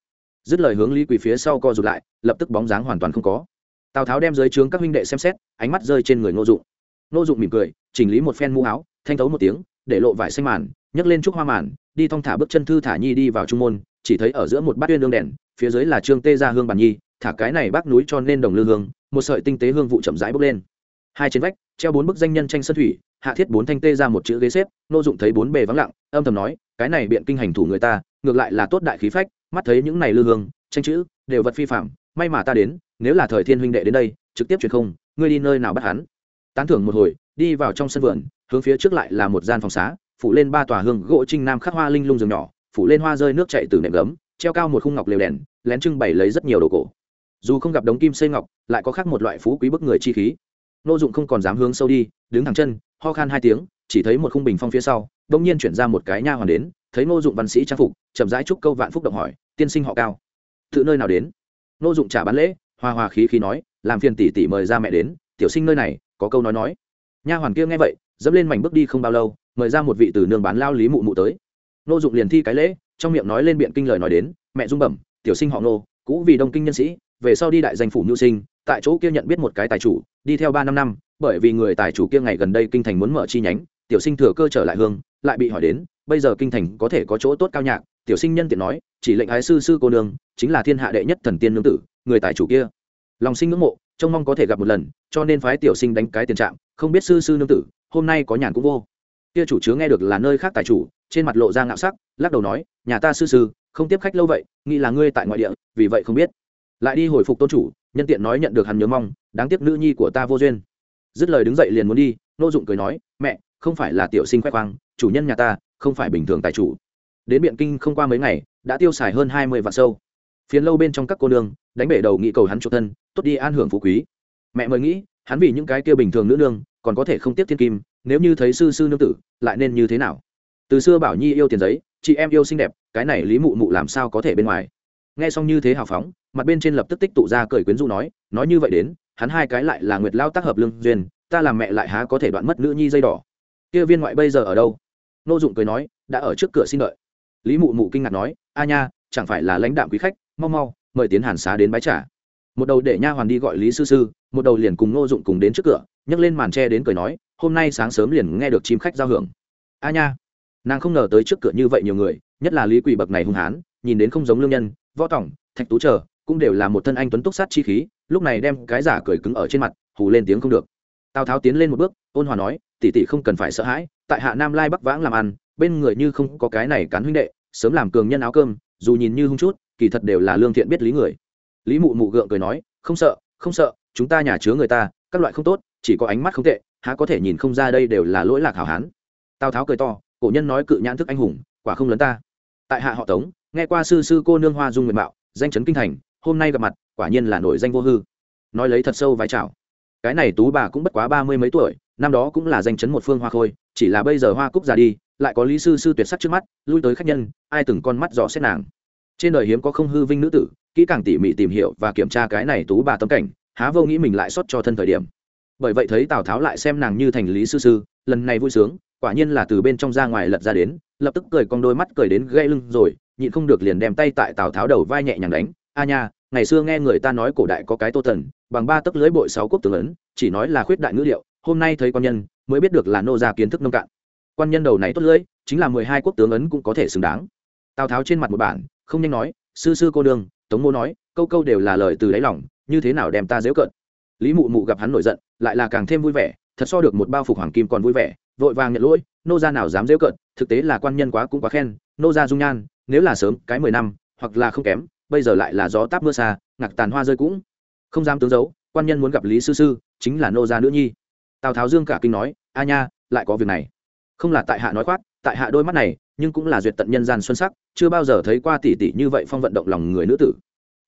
Dứt lời hướng lý quỳ phía sau co rụt lại, lập tức bóng dáng hoàn toàn không có. Tào tháo đem dưới trướng các huynh đệ xem xét, ánh mắt rơi trên người ngô dụng. Ngô dụng mỉm cười, chỉnh lý một phen mũ áo, thanh thấu một tiếng, để lộ vải xanh màn, nhấc lên trúc hoa màn, đi thong thả bước chân thư thả nhi đi vào trung môn, chỉ thấy ở giữa một bát tuyên lương đèn, phía dưới là trương tê ra hương bản nhi, thả cái này bác núi cho nên đồng lư hương, một sợi tinh tế hương vụ chậm rãi bốc lên. Hai trên vách treo bốn bức danh nhân tranh sơn thủy, hạ thiết bốn thanh tê ra một chữ ghế xếp, nô dụng thấy bốn bề vắng lặng, âm thầm nói, cái này biện kinh hành thủ người ta, ngược lại là tốt đại khí phách, mắt thấy những này lư hương, tranh chữ, đều vật phi phạm, may mà ta đến, nếu là thời thiên huynh đệ đến đây, trực tiếp truyền không, ngươi đi nơi nào bắt hắn? Tán thưởng một hồi, đi vào trong sân vườn, hướng phía trước lại là một gian phòng xá, phủ lên ba tòa hương gỗ trinh nam khắc hoa linh lung giường nhỏ, phủ lên hoa rơi nước chạy từ nệm gấm, treo cao một khung ngọc lều đèn, lén trưng bày lấy rất nhiều đồ cổ. Dù không gặp đống kim xây ngọc, lại có khác một loại phú quý bức người chi khí nô dụng không còn dám hướng sâu đi, đứng thẳng chân, ho khan hai tiếng, chỉ thấy một khung bình phong phía sau, đông nhiên chuyển ra một cái nha hoàn đến, thấy nô dụng văn sĩ trang phục, chậm rãi chúc câu vạn phúc động hỏi, tiên sinh họ cao tự nơi nào đến? Nô dụng trả bán lễ hoa hoa khí khí nói, làm phiền tỷ tỷ mời ra mẹ đến, tiểu sinh nơi này, có câu nói nói. Nha hoàn kia nghe vậy, dẫm lên mảnh bước đi không bao lâu, mời ra một vị từ nương bán lao lý mụ mụ tới. Nô dụng liền thi cái lễ, trong miệng nói lên biện kinh lời nói đến, mẹ dung bẩm, tiểu sinh họ nô cũ vì đông kinh nhân sĩ về sau đi đại danh phủ mưu sinh, tại chỗ kia nhận biết một cái tài chủ, đi theo ba năm năm, bởi vì người tài chủ kia ngày gần đây kinh thành muốn mở chi nhánh, tiểu sinh thừa cơ trở lại hương, lại bị hỏi đến, bây giờ kinh thành có thể có chỗ tốt cao nhạc, tiểu sinh nhân tiện nói, chỉ lệnh ái sư sư cô nương, chính là thiên hạ đệ nhất thần tiên nương tử, người tài chủ kia. Lòng sinh ngưỡng mộ, trông mong có thể gặp một lần, cho nên phái tiểu sinh đánh cái tiền trạng không biết sư sư nương tử, hôm nay có nhàn cũng vô. Kia chủ chứa nghe được là nơi khác tài chủ, trên mặt lộ ra ngạo sắc, lắc đầu nói, nhà ta sư sư, không tiếp khách lâu vậy, nghĩ là ngươi tại ngoại địa, vì vậy không biết lại đi hồi phục tôn chủ, nhân tiện nói nhận được hắn nhớ mong, đáng tiếc nữ nhi của ta vô duyên. Dứt lời đứng dậy liền muốn đi, nô dụng cười nói, mẹ, không phải là tiểu sinh khoe khoang, chủ nhân nhà ta không phải bình thường tài chủ. Đến biện kinh không qua mấy ngày, đã tiêu xài hơn hai mươi vạn sâu. Phiến lâu bên trong các cô nương, đánh bể đầu nghị cầu hắn chuộc thân, tốt đi an hưởng phú quý. Mẹ mới nghĩ, hắn vì những cái kia bình thường nữ nương, còn có thể không tiếp thiên kim, nếu như thấy sư sư nương tử, lại nên như thế nào? Từ xưa bảo nhi yêu tiền giấy, chị em yêu xinh đẹp, cái này lý mụ mụ làm sao có thể bên ngoài? Nghe xong như thế hào phóng, mặt bên trên lập tức tích tụ ra cười quyến rũ nói nói như vậy đến, hắn hai cái lại là nguyệt lao tác hợp lương duyên, ta làm mẹ lại há có thể đoạn mất nữ nhi dây đỏ. Kia viên ngoại bây giờ ở đâu? Nô dụng cười nói, đã ở trước cửa xin đợi. Lý mụ mụ kinh ngạc nói, a nha, chẳng phải là lãnh đạm quý khách, mau mau, mời tiến hàn xá đến bái trả một đầu để nha hoàn đi gọi lý sư sư, một đầu liền cùng nô dụng cùng đến trước cửa, nhấc lên màn tre đến cười nói, hôm nay sáng sớm liền nghe được chim khách giao hưởng. A nha, nàng không ngờ tới trước cửa như vậy nhiều người, nhất là lý quỷ bậc này hung hán nhìn đến không giống lương nhân võ tỏng, thạch tú chờ, cũng đều là một thân anh tuấn túc sát chi khí, lúc này đem cái giả cười cứng ở trên mặt, hù lên tiếng không được. Tào tháo tiến lên một bước, ôn hòa nói, tỷ tỷ không cần phải sợ hãi, tại hạ nam lai bắc vãng làm ăn, bên người như không có cái này cán huynh đệ, sớm làm cường nhân áo cơm, dù nhìn như hung chút, kỳ thật đều là lương thiện biết lý người. Lý mụ mụ gượng cười nói, không sợ không sợ, chúng ta nhà chứa người ta, các loại không tốt, chỉ có ánh mắt không tệ, há có thể nhìn không ra đây đều là lỗi lạc hảo hán. Tào tháo cười to, cổ nhân nói cự nhãn thức anh hùng, quả không lớn ta. Tại hạ họ tống nghe qua sư sư cô nương hoa dung nguyện mạo, danh chấn kinh thành, hôm nay gặp mặt, quả nhiên là nổi danh vô hư. Nói lấy thật sâu vai chào cái này tú bà cũng bất quá ba mươi mấy tuổi, năm đó cũng là danh chấn một phương hoa khôi, chỉ là bây giờ hoa cúc già đi, lại có lý sư sư tuyệt sắc trước mắt, lui tới khách nhân, ai từng con mắt dò xét nàng. Trên đời hiếm có không hư vinh nữ tử, kỹ càng tỉ mỉ tìm hiểu và kiểm tra cái này tú bà tấm cảnh, há vô nghĩ mình lại xót cho thân thời điểm. Bởi vậy thấy tào tháo lại xem nàng như thành lý sư sư, lần này vui sướng quả nhiên là từ bên trong ra ngoài lật ra đến, lập tức cười con đôi mắt cười đến gây lưng rồi, nhịn không được liền đem tay tại tào tháo đầu vai nhẹ nhàng đánh, a nha, ngày xưa nghe người ta nói cổ đại có cái tô thần, bằng ba tấc lưới bội sáu quốc tướng ấn chỉ nói là khuyết đại ngữ liệu hôm nay thấy quan nhân, mới biết được là nô gia kiến thức nông cạn. Quan nhân đầu này tốt lưỡi chính là mười hai quốc tướng ấn cũng có thể xứng đáng. Tào tháo trên mặt một bản, không nhanh nói, sư sư cô đương tống mô nói, câu câu đều là lời từ đáy lòng, như thế nào đem ta dễu cợt? Lý mụ mụ gặp hắn nổi giận, lại là càng thêm vui vẻ, thật so được một bao phục hoàng kim còn vui vẻ vội vàng nhận lỗi, nô gia nào dám dễu cợt, thực tế là quan nhân quá cũng quá khen, nô gia dung nhan, nếu là sớm, cái mười năm, hoặc là không kém, bây giờ lại là gió táp mưa xa, ngạc tàn hoa rơi cũng. Không dám tướng giấu, quan nhân muốn gặp lý sư sư, chính là nô gia nữ nhi. Tào tháo dương cả kinh nói, a nha, lại có việc này. Không là tại hạ nói khoát tại hạ đôi mắt này, nhưng cũng là duyệt tận nhân gian xuân sắc, chưa bao giờ thấy qua tỷ tỷ như vậy phong vận động lòng người nữ tử.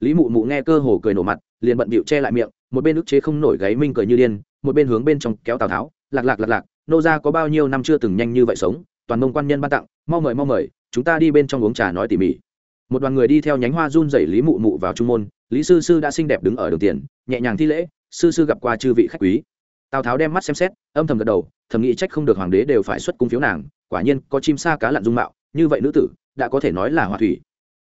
Lý mụ mụ nghe cơ hồ cười nổ mặt, liền bận bịu che lại miệng, một bên ức chế không nổi gáy minh cười như điên, một bên hướng bên trong kéo tào tháo, lạc lạc lạc lạc nô gia có bao nhiêu năm chưa từng nhanh như vậy sống, toàn mông quan nhân ban tặng, mau mời mau mời, chúng ta đi bên trong uống trà nói tỉ mỉ. Một đoàn người đi theo nhánh hoa run dày lý mụ mụ vào trung môn, lý sư sư đã xinh đẹp đứng ở đường tiền, nhẹ nhàng thi lễ, sư sư gặp qua chư vị khách quý. Tào tháo đem mắt xem xét, âm thầm gật đầu, thầm nghĩ trách không được hoàng đế đều phải xuất cung phiếu nàng, quả nhiên có chim sa cá lặn dung mạo, như vậy nữ tử, đã có thể nói là hòa thủy.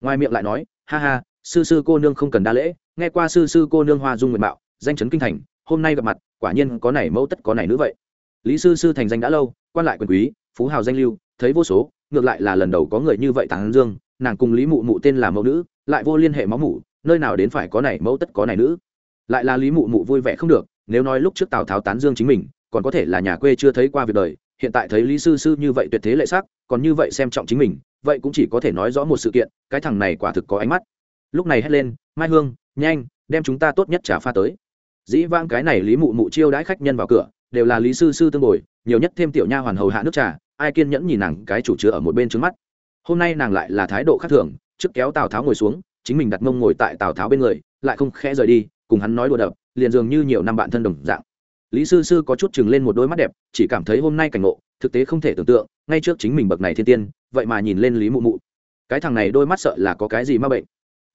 Ngoài miệng lại nói, ha ha, sư sư cô nương không cần đa lễ, nghe qua sư sư cô nương hoa dung nguyện mạo, danh chấn kinh thành, hôm nay gặp mặt, quả nhiên có này mẫu tất có này nữ vậy lý sư sư thành danh đã lâu, quan lại quyền quý, phú hào danh lưu, thấy vô số, ngược lại là lần đầu có người như vậy tán dương, nàng cùng lý mụ mụ tên là mẫu nữ, lại vô liên hệ máu mủ, nơi nào đến phải có này mẫu tất có này nữ. Lại là lý mụ mụ vui vẻ không được, nếu nói lúc trước tào tháo tán dương chính mình, còn có thể là nhà quê chưa thấy qua việc đời, hiện tại thấy lý sư sư như vậy tuyệt thế lệ sắc, còn như vậy xem trọng chính mình, vậy cũng chỉ có thể nói rõ một sự kiện, cái thằng này quả thực có ánh mắt. Lúc này hét lên, mai hương, nhanh, đem chúng ta tốt nhất trả pha tới. Dĩ vãng cái này lý mụ mụ chiêu đãi khách nhân vào cửa đều là lý sư sư tương bồi, nhiều nhất thêm tiểu nha hoàn hầu hạ nước trà, ai kiên nhẫn nhìn nàng cái chủ chứa ở một bên trước mắt. Hôm nay nàng lại là thái độ khác thường, trước kéo tào tháo ngồi xuống, chính mình đặt mông ngồi tại tào tháo bên người, lại không khẽ rời đi, cùng hắn nói đùa đập, liền dường như nhiều năm bạn thân đồng dạng. Lý sư sư có chút chừng lên một đôi mắt đẹp, chỉ cảm thấy hôm nay cảnh ngộ, thực tế không thể tưởng tượng, ngay trước chính mình bậc này thiên tiên, vậy mà nhìn lên lý mụ mụ. Cái thằng này đôi mắt sợ là có cái gì ma bệnh.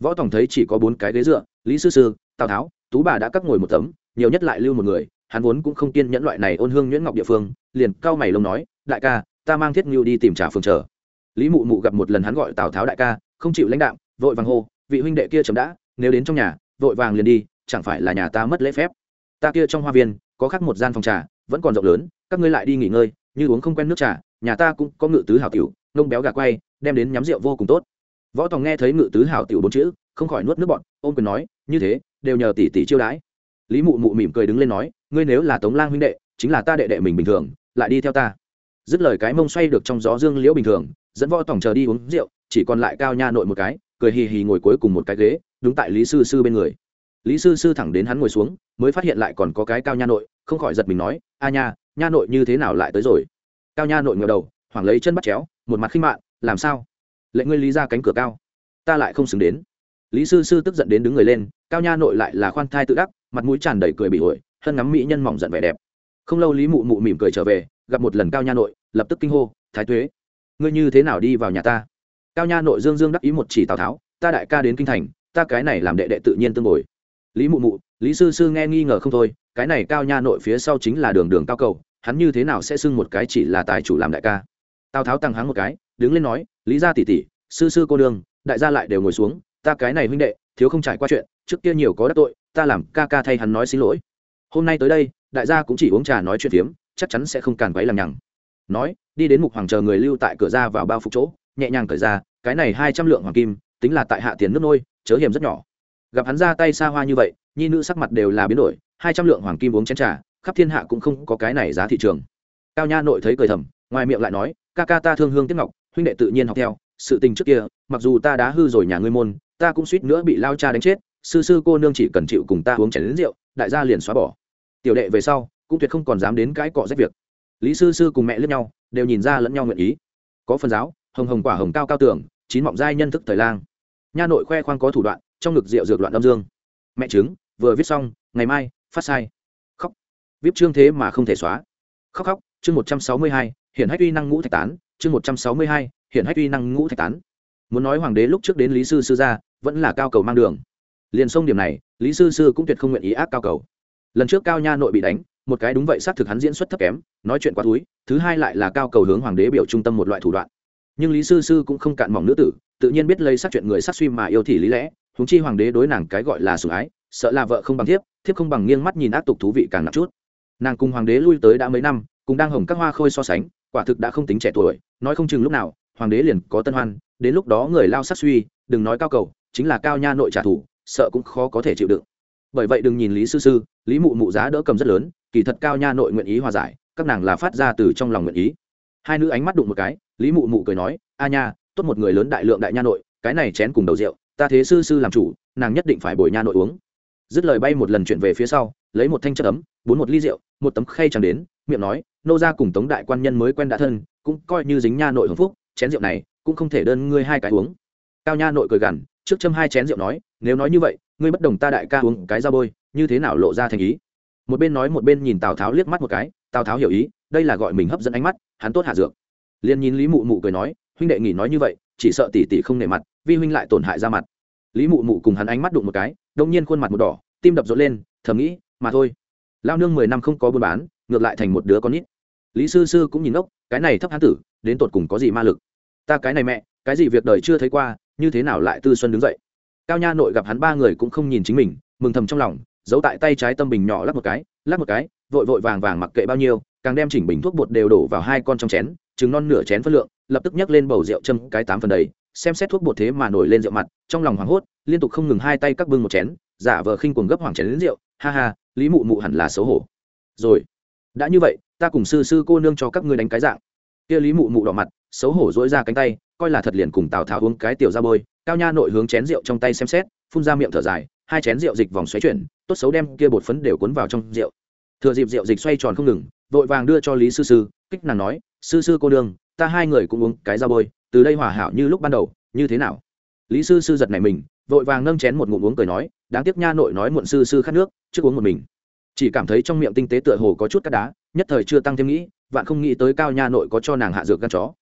Võ tòng thấy chỉ có bốn cái ghế dựa, lý sư sư, tào tháo, tú bà đã cắt ngồi một tấm, nhiều nhất lại lưu một người hắn vốn cũng không kiên nhẫn loại này ôn hương nhuyễn ngọc địa phương, liền cao mày lông nói, đại ca, ta mang thiết ngưu đi tìm trả phường chờ. Lý mụ mụ gặp một lần hắn gọi tào tháo đại ca, không chịu lãnh đạm, vội vàng hô, vị huynh đệ kia chấm đã, nếu đến trong nhà, vội vàng liền đi, chẳng phải là nhà ta mất lễ phép? Ta kia trong hoa viên, có khác một gian phòng trà, vẫn còn rộng lớn, các ngươi lại đi nghỉ ngơi, như uống không quen nước trà, nhà ta cũng có ngự tứ hảo tiểu, nông béo gà quay, đem đến nhắm rượu vô cùng tốt. Võ tòng nghe thấy ngự tứ hảo tiểu bốn chữ, không khỏi nuốt nước bọn ôm quyền nói, như thế, đều nhờ tỷ tỷ chiêu đãi. Lý mụ mụ mỉm cười đứng lên nói ngươi nếu là tống lang huynh đệ, chính là ta đệ đệ mình bình thường, lại đi theo ta. Dứt lời cái mông xoay được trong gió dương liễu bình thường, dẫn võ tổng chờ đi uống rượu, chỉ còn lại cao nha nội một cái, cười hì hì ngồi cuối cùng một cái ghế đứng tại lý sư sư bên người. Lý sư sư thẳng đến hắn ngồi xuống, mới phát hiện lại còn có cái cao nha nội, không khỏi giật mình nói, a nha nha nội như thế nào lại tới rồi? Cao nha nội ngờ đầu, hoảng lấy chân bắt chéo, một mặt khinh mạn, làm sao? Lệnh ngươi lý ra cánh cửa cao, ta lại không xứng đến. Lý sư sư tức giận đến đứng người lên, cao nha nội lại là khoan thai tự đắc, mặt mũi tràn đầy cười bị ổi hân ngắm mỹ nhân mỏng giận vẻ đẹp. Không lâu lý mụ mụ mỉm cười trở về, gặp một lần cao nha nội, lập tức kinh hô, thái tuế, ngươi như thế nào đi vào nhà ta? Cao nha nội dương dương đắc ý một chỉ tào tháo, ta đại ca đến kinh thành, ta cái này làm đệ đệ tự nhiên tương bồi. Lý mụ mụ, lý sư sư nghe nghi ngờ không thôi, cái này cao nha nội phía sau chính là đường đường cao cầu, hắn như thế nào sẽ xưng một cái chỉ là tài chủ làm đại ca? Tào tháo tăng háng một cái, đứng lên nói, lý gia tỷ tỷ, sư sư cô đương đại gia lại đều ngồi xuống, ta cái này huynh đệ, thiếu không trải qua chuyện, trước kia nhiều có đắc tội, ta làm ca ca thay hắn nói xin lỗi hôm nay tới đây, đại gia cũng chỉ uống trà nói chuyện phiếm, chắc chắn sẽ không càn quấy làm nhằng. Nói, đi đến mục hoàng chờ người lưu tại cửa ra vào bao phục chỗ, nhẹ nhàng cởi ra, cái này hai trăm lượng hoàng kim, tính là tại hạ tiền nước nôi, chớ hiểm rất nhỏ. Gặp hắn ra tay xa hoa như vậy, nhi nữ sắc mặt đều là biến đổi, hai trăm lượng hoàng kim uống chén trà, khắp thiên hạ cũng không có cái này giá thị trường. Cao nha nội thấy cười thầm, ngoài miệng lại nói, ca ca ta thương hương tiếp ngọc, huynh đệ tự nhiên học theo, sự tình trước kia, mặc dù ta đã hư rồi nhà ngươi môn, ta cũng suýt nữa bị lao cha đánh chết sư sư cô nương chỉ cần chịu cùng ta uống chén lính rượu, đại gia liền xóa bỏ. Tiểu đệ về sau, cũng tuyệt không còn dám đến cãi cọ rách việc. Lý sư sư cùng mẹ lẫn nhau, đều nhìn ra lẫn nhau nguyện ý. Có phần giáo, hồng hồng quả hồng cao cao tưởng chín mọng giai nhân thức thời lang. Nha nội khoe khoang có thủ đoạn, trong ngực rượu dược loạn âm dương. Mẹ chứng vừa viết xong, ngày mai, phát sai. Khóc. Viết chương thế mà không thể xóa. Khóc khóc, chương một trăm sáu mươi hai hiện hách uy năng ngũ thạch tán, chương một trăm sáu mươi hai hiện hách uy năng ngũ thạch tán. Muốn nói hoàng đế lúc trước đến lý sư sư gia, vẫn là cao cầu mang đường liền sông điểm này, lý sư sư cũng tuyệt không nguyện ý ác cao cầu. Lần trước cao nha nội bị đánh, một cái đúng vậy xác thực hắn diễn xuất thấp kém, nói chuyện quá túi, thứ hai lại là cao cầu hướng hoàng đế biểu trung tâm một loại thủ đoạn. Nhưng lý sư sư cũng không cạn mỏng nữ tử, tự nhiên biết lấy sát chuyện người sát suy mà yêu thì lý lẽ húng chi hoàng đế đối nàng cái gọi là sủng ái, sợ là vợ không bằng thiếp thiếp không bằng nghiêng mắt nhìn ác tục thú vị càng nặng chút. Nàng cùng hoàng đế lui tới đã mấy năm, cùng đang hồng các hoa khôi so sánh, quả thực đã không tính trẻ tuổi, nói không chừng lúc nào, hoàng đế liền có tân hoan, đến lúc đó người lao sát suy, đừng nói cao cầu, chính là cao nha nội trả thù sợ cũng khó có thể chịu đựng. Bởi vậy đừng nhìn lý sư sư, lý mụ mụ giá đỡ cầm rất lớn, kỳ thật cao nha nội nguyện ý hòa giải, các nàng là phát ra từ trong lòng nguyện ý. Hai nữ ánh mắt đụng một cái, lý mụ mụ cười nói, a nha, tốt một người lớn đại lượng đại nha nội, cái này chén cùng đầu rượu, ta thế sư sư làm chủ, nàng nhất định phải bồi nha nội uống. Dứt lời bay một lần chuyển về phía sau, lấy một thanh chất ấm, bốn một ly rượu, một tấm khay chẳng đến, miệng nói, nô ra cùng tống đại quan nhân mới quen đã thân, cũng coi như dính nha nội hưởng phúc, chén rượu này cũng không thể đơn ngươi hai cái uống. Cao nha nội cười gằn trước châm hai chén rượu nói, nếu nói như vậy, ngươi bất đồng ta đại ca uống cái dao bôi, như thế nào lộ ra thành ý? Một bên nói một bên nhìn tào tháo liếc mắt một cái, tào tháo hiểu ý, đây là gọi mình hấp dẫn ánh mắt, hắn tốt hạ dược. Liền nhìn lý mụ mụ cười nói, huynh đệ nghỉ nói như vậy, chỉ sợ tỷ tỷ không nể mặt, vi huynh lại tổn hại ra mặt. Lý mụ mụ cùng hắn ánh mắt đụng một cái, đông nhiên khuôn mặt một đỏ, tim đập rộn lên, thầm nghĩ, mà thôi lao nương mười năm không có buôn bán, ngược lại thành một đứa con nít. Lý sư sư cũng nhìn ốc, cái này thấp hán tử, đến tột cùng có gì ma lực? Ta cái này mẹ, cái gì việc đời chưa thấy qua như thế nào lại tư xuân đứng dậy? Cao nha nội gặp hắn ba người cũng không nhìn chính mình, mừng thầm trong lòng, giấu tại tay trái tâm bình nhỏ lắp một cái lắp một cái, vội vội vàng vàng mặc kệ bao nhiêu, càng đem chỉnh bình thuốc bột đều đổ vào hai con trong chén, trứng non nửa chén phân lượng, lập tức nhấc lên bầu rượu châm cái tám phần đầy, xem xét thuốc bột thế mà nổi lên rượu mặt, trong lòng hoảng hốt, liên tục không ngừng hai tay các bưng một chén, giả vờ khinh cuồng gấp hoàng chén đến rượu, ha ha, lý mụ mụ hẳn là xấu hổ. Rồi, đã như vậy, ta cùng sư sư cô nương cho các ngươi đánh cái dạng. Kia lý mụ mụ đỏ mặt xấu hổ dỗi ra cánh tay, coi là thật liền cùng tào tháo uống cái tiểu ra bôi, cao nha nội hướng chén rượu trong tay xem xét, phun ra miệng thở dài, hai chén rượu dịch vòng xoáy chuyển, tốt xấu đem kia bột phấn đều cuốn vào trong rượu. Thừa dịp rượu dịch xoay tròn không ngừng, vội vàng đưa cho lý sư sư, kích nàng nói, sư sư cô đương ta hai người cũng uống cái ra bôi, từ đây hòa hảo như lúc ban đầu, như thế nào? Lý sư sư giật này mình, vội vàng nâng chén một ngụm uống cười nói, đáng tiếc nha nội nói muộn sư sư khát nước, trước uống một mình. Chỉ cảm thấy trong miệng tinh tế tựa hồ có chút cắt đá, nhất thời chưa tăng thêm nghĩ, vạn không nghĩ tới cao nha nội có cho nàng hạ dược gan chó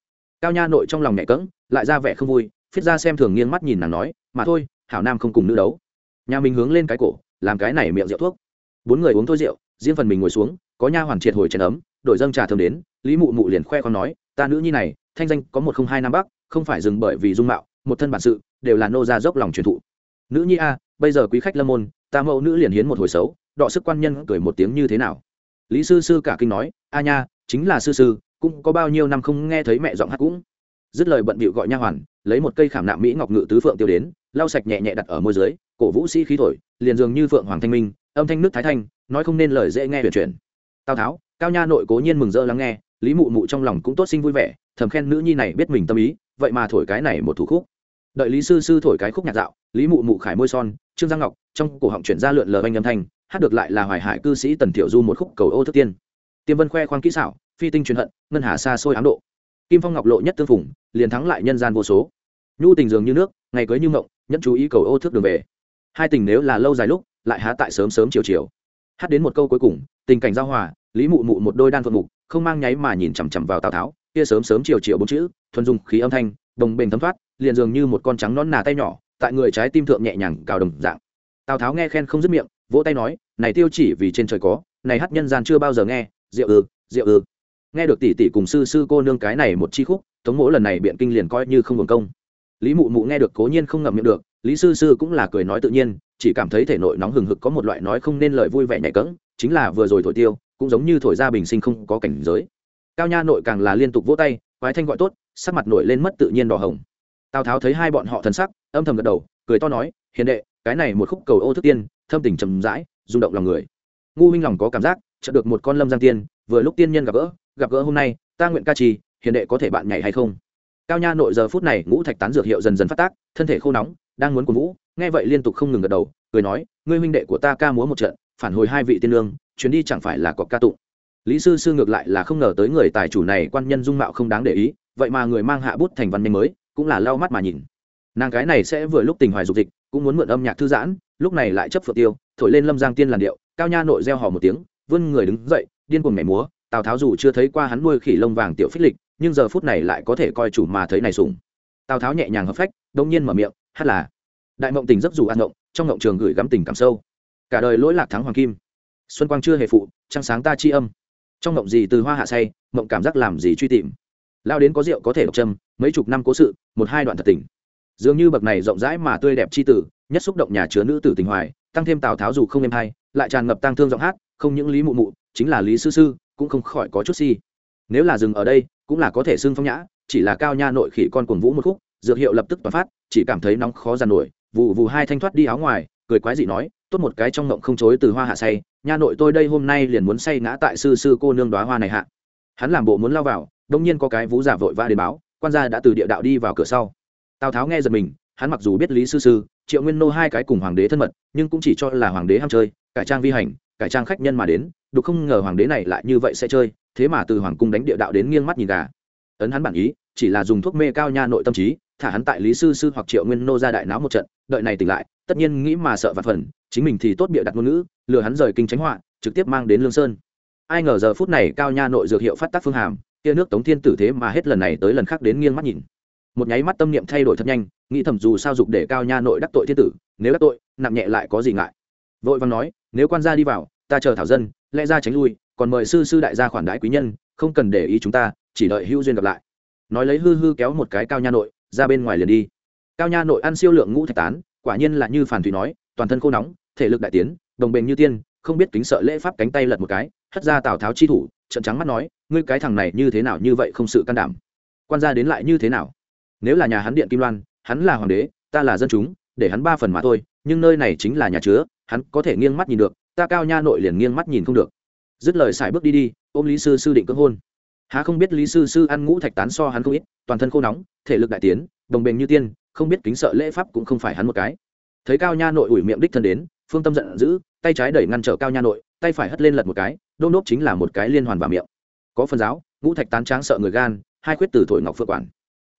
cao nha nội trong lòng nhẹ cỡng lại ra vẻ không vui, phiết ra xem thường nghiêng mắt nhìn nàng nói, mà thôi, hảo nam không cùng nữ đấu. Nhà mình hướng lên cái cổ, làm cái này miệng rượu thuốc. Bốn người uống thôi rượu, riêng phần mình ngồi xuống, có nha hoàn triệt hồi chén ấm, đổi dâng trà thơm đến, lý mụ mụ liền khoe con nói, ta nữ nhi này, thanh danh có một không hai nam bắc, không phải dừng bởi vì dung mạo, một thân bản sự, đều là nô gia dốc lòng truyền thụ. Nữ nhi a, bây giờ quý khách lâm môn, ta mẫu nữ liền hiến một hồi xấu, đọ sức quan nhân cười một tiếng như thế nào? Lý sư sư cả kinh nói, a nha, chính là sư sư cũng có bao nhiêu năm không nghe thấy mẹ giọng hát cũng. Dứt lời bận bịu gọi nha hoàn, lấy một cây khảm nạm mỹ ngọc ngự tứ phượng tiêu đến, lau sạch nhẹ nhẹ đặt ở môi dưới, cổ vũ sĩ khí thổi, liền dường như phượng hoàng thanh minh, âm thanh nước thái thanh, nói không nên lời dễ nghe huyền chuyển. Tào tháo, cao nha nội cố nhiên mừng rỡ lắng nghe, lý mụ mụ trong lòng cũng tốt sinh vui vẻ, thầm khen nữ nhi này biết mình tâm ý, vậy mà thổi cái này một thủ khúc. Đợi lý sư sư thổi cái khúc nhạc dạo, lý mụ mụ khải môi son, trương giang ngọc, trong cổ họng chuyển ra lượn lờ anh âm thanh, hát được lại là hoài hải cư sĩ tần thiểu du một khúc cầu ô thức tiên. Tiêm vân khoe khoang kỹ xảo phi tinh truyền hận, ngân hà xa xôi ám độ. Kim phong ngọc lộ nhất tương phùng, liền thắng lại nhân gian vô số. Nhu tình dường như nước, ngày cưới như mộng nhất chú ý cầu ô thước đường về. Hai tình nếu là lâu dài lúc, lại há tại sớm sớm chiều chiều. Hát đến một câu cuối cùng, tình cảnh giao hòa, lý mụ mụ một đôi đan phượng mục, không mang nháy mà nhìn chằm chằm vào tào tháo, kia sớm sớm chiều chiều bốn chữ, thuần dung khí âm thanh, đồng bền thấm thoát, liền dường như một con trắng non nà tay nhỏ, tại người trái tim thượng nhẹ nhàng cào đồng dạng. Tào tháo nghe khen không dứt miệng, vỗ tay nói, này tiêu chỉ vì trên trời có, này hát nhân gian chưa bao giờ nghe, rượu ư rượu ư nghe được tỷ tỷ cùng sư sư cô nương cái này một chi khúc, tống mỗ lần này biện kinh liền coi như không hưởng công. Lý mụ mụ nghe được cố nhiên không ngậm miệng được, lý sư sư cũng là cười nói tự nhiên, chỉ cảm thấy thể nội nóng hừng hực có một loại nói không nên lời vui vẻ nhạy cẫng, chính là vừa rồi thổi tiêu, cũng giống như thổi ra bình sinh không có cảnh giới. Cao nha nội càng là liên tục vỗ tay, quái thanh gọi tốt, sắc mặt nổi lên mất tự nhiên đỏ hồng. Tào tháo thấy hai bọn họ thần sắc, âm thầm gật đầu, cười to nói, hiền đệ, cái này một khúc cầu ô thức tiên, thâm tình trầm rãi, rung động lòng người. Ngu minh lòng có cảm giác, chợt được một con lâm giang tiên, vừa lúc tiên nhân gặp gỡ gặp gỡ hôm nay, ta nguyện ca trì, hiền đệ có thể bạn nhảy hay không? Cao nha nội giờ phút này ngũ thạch tán dược hiệu dần dần phát tác, thân thể khô nóng, đang muốn cổ vũ, nghe vậy liên tục không ngừng gật đầu, cười nói, ngươi huynh đệ của ta ca múa một trận, phản hồi hai vị tiên lương, chuyến đi chẳng phải là có ca tụng. Lý sư sư ngược lại là không ngờ tới người tài chủ này quan nhân dung mạo không đáng để ý, vậy mà người mang hạ bút thành văn minh mới, cũng là lau mắt mà nhìn. Nàng cái này sẽ vừa lúc tình hoài dục dịch, cũng muốn mượn âm nhạc thư giãn, lúc này lại chấp phượng tiêu, thổi lên lâm giang tiên làn điệu, cao nha nội reo hò một tiếng, vươn người đứng dậy, điên cuồng nhảy múa tào tháo dù chưa thấy qua hắn nuôi khỉ lông vàng tiểu phích lịch, nhưng giờ phút này lại có thể coi chủ mà thấy này sùng. tào tháo nhẹ nhàng hợp phách, đông nhiên mở miệng, hát là, đại mộng tình rất dù ăn ngộng, trong ngộng trường gửi gắm tình cảm sâu. Cả đời lỗi lạc thắng hoàng kim. Xuân quang chưa hề phụ, trăng sáng ta chi âm. Trong ngộng gì từ hoa hạ say, mộng cảm giác làm gì truy tìm. Lao đến có rượu có thể độc châm, mấy chục năm cố sự, một hai đoạn thật tình. Dường như bậc này rộng rãi mà tươi đẹp c h i tử, nhất xúc động nhà chứa nữ tử tình hoài, tăng thêm tào tháo dù không êm hay, lại tràn ngập tang thương giọng hát, không những lý mụ mụ, chính là lý sư sư cũng không khỏi có chút si. Nếu là dừng ở đây, cũng là có thể xưng phong nhã, chỉ là cao nha nội khỉ con cuồng vũ một khúc, dược hiệu lập tức toàn phát, chỉ cảm thấy nóng khó giàn nổi vụ vụ hai thanh thoát đi áo ngoài, cười quái dị nói, tốt một cái trong ngộng không chối từ hoa hạ say, nha nội tôi đây hôm nay liền muốn say ngã tại sư sư cô nương đoá hoa này hạ. Hắn làm bộ muốn lao vào, đông nhiên có cái vú giả vội va đến báo, quan gia đã từ địa đạo đi vào cửa sau. Tào tháo nghe giật mình, hắn mặc dù biết lý sư sư, triệu nguyên nô hai cái cùng hoàng đế thân mật, nhưng cũng chỉ cho là hoàng đế ham chơi, cải trang vi hành, cải trang khách nhân mà đến đục không ngờ hoàng đế này lại như vậy sẽ chơi, thế mà từ hoàng cung đánh địa đạo đến nghiêng mắt nhìn gà. Ấn hắn bản ý, chỉ là dùng thuốc mê cao nha nội tâm trí, thả hắn tại lý sư sư hoặc triệu nguyên nô ra đại náo một trận, đợi này tỉnh lại, tất nhiên nghĩ mà sợ vặt phần, chính mình thì tốt bịa đặt ngôn ngữ, lừa hắn rời kinh tránh họa, trực tiếp mang đến lương sơn. Ai ngờ giờ phút này cao nha nội dược hiệu phát tác phương hàm, kia nước tống thiên tử thế mà hết lần này tới lần khác đến nghiêng mắt nhìn. Một nháy mắt tâm niệm thay đổi thật nhanh, nghĩ thầm dù sao dục để cao nha nội đắc tội thiên tử, nếu đắc tội, nặng nhẹ lại có gì ngại. Vội vàng nói, nếu quan gia đi vào, ta chờ thảo dân lẽ ra tránh lui, còn mời sư sư đại gia khoản đãi quý nhân, không cần để ý chúng ta, chỉ đợi hữu duyên gặp lại. Nói lấy hư hư kéo một cái cao nha nội, ra bên ngoài liền đi. Cao nha nội ăn siêu lượng ngũ thạch tán, quả nhiên là như phản thủy nói, toàn thân khô nóng, thể lực đại tiến, đồng bền như tiên, không biết kính sợ lễ pháp cánh tay lật một cái, hất ra tào tháo chi thủ trận trắng mắt nói, ngươi cái thằng này như thế nào như vậy không sự can đảm? Quan gia đến lại như thế nào? Nếu là nhà hắn điện kim loan, hắn là hoàng đế, ta là dân chúng, để hắn ba phần mà thôi, nhưng nơi này chính là nhà chứa, hắn có thể nghiêng mắt nhìn được ta cao nha nội liền nghiêng mắt nhìn không được. Dứt lời xài bước đi đi, ôm lý sư sư định cưỡng hôn. Há không biết lý sư sư ăn ngũ thạch tán so hắn không ít, toàn thân khô nóng, thể lực đại tiến, đồng bền như tiên, không biết kính sợ lễ pháp cũng không phải hắn một cái. Thấy cao nha nội ủi miệng đích thân đến, phương tâm giận dữ, tay trái đẩy ngăn trở cao nha nội, tay phải hất lên lật một cái đôn đốp chính là một cái liên hoàn vào miệng. Có phần giáo, ngũ thạch tán tráng sợ người gan, hai khuyết từ thổi ngọc phượng quản.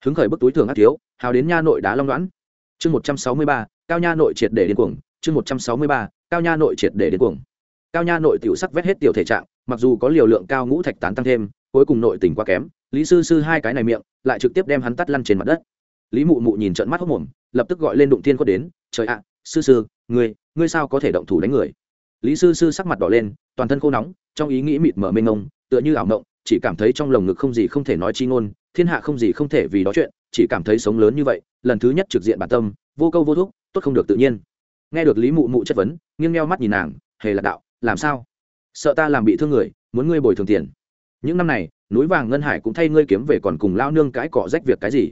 Hứng khởi bức túi thường ác thiếu, hào đến nha nội đá long đoán. Chương một trăm sáu mươi ba, cao nha nội triệt để đến cuồng, chương một trăm sáu mươi ba cao nha nội triệt để đến cuồng. Cao nha nội tiểu sắc vét hết tiểu thể trạng, mặc dù có liều lượng cao ngũ thạch tán tăng thêm, cuối cùng nội tình quá kém, lý sư sư hai cái này miệng, lại trực tiếp đem hắn tắt lăn trên mặt đất. Lý mụ mụ nhìn trận mắt hốc mồm, lập tức gọi lên đụng thiên quất đến, trời ạ à, sư sư, ngươi ngươi sao có thể động thủ đánh người? Lý sư sư sắc mặt đỏ lên, toàn thân khô nóng, trong ý nghĩ mịt mở mênh mông, tựa như ảo mộng, chỉ cảm thấy trong lồng ngực không gì không thể nói chi ngôn, thiên hạ không gì không thể vì đó chuyện, chỉ cảm thấy sống lớn như vậy, lần thứ nhất trực diện bản tâm, vô câu vô thúc, tốt không được tự nhiên nghe được lý mụ mụ chất vấn, nghiêng neo mắt nhìn nàng, hề lạc đạo, làm sao? Sợ ta làm bị thương người, muốn ngươi bồi thường tiền. Những năm này, núi vàng ngân hải cũng thay ngươi kiếm về còn cùng lao nương cãi cọ rách việc cái gì.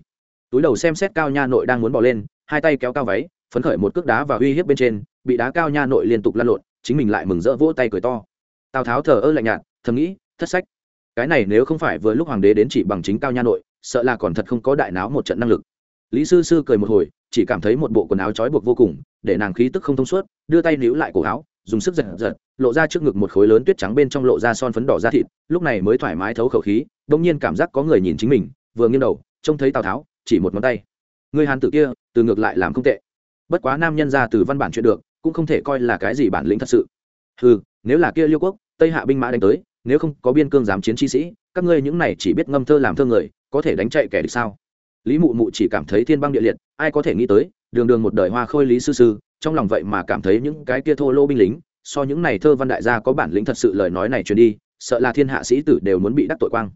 Túi đầu xem xét cao nha nội đang muốn bỏ lên, hai tay kéo cao váy, phấn khởi một cước đá và uy hiếp bên trên, bị đá cao nha nội liên tục lăn lộn, chính mình lại mừng rỡ vỗ tay cười to. Tào tháo thờ ơ lạnh nhạt, thầm nghĩ, thất sách. Cái này nếu không phải vừa lúc hoàng đế đến chỉ bằng chính cao nha nội, sợ là còn thật không có đại náo một trận năng lực. Lý sư sư cười một hồi, chỉ cảm thấy một bộ quần áo trói buộc vô cùng để nàng khí tức không thông suốt, đưa tay níu lại cổ áo, dùng sức giật giật, lộ ra trước ngực một khối lớn tuyết trắng bên trong lộ ra son phấn đỏ da thịt, lúc này mới thoải mái thấu khẩu khí, đông nhiên cảm giác có người nhìn chính mình, vừa nghiêng đầu, trông thấy tào tháo, chỉ một ngón tay. Người hàn tử kia, từ ngược lại làm không tệ. Bất quá nam nhân ra từ văn bản chuyện được, cũng không thể coi là cái gì bản lĩnh thật sự. Ừ nếu là kia liêu quốc, tây hạ binh mã đánh tới, nếu không có biên cương dám chiến chi sĩ, các ngươi những này chỉ biết ngâm thơ làm thơ người, có thể đánh chạy kẻ địch sao? Lý mụ mụ chỉ cảm thấy thiên băng địa liệt, ai có thể nghĩ tới đường đường một đời hoa khôi lý sư sư, trong lòng vậy mà cảm thấy những cái kia thô lô binh lính, so những này thơ văn đại gia có bản lĩnh thật sự lời nói này truyền đi, sợ là thiên hạ sĩ tử đều muốn bị đắc tội quang.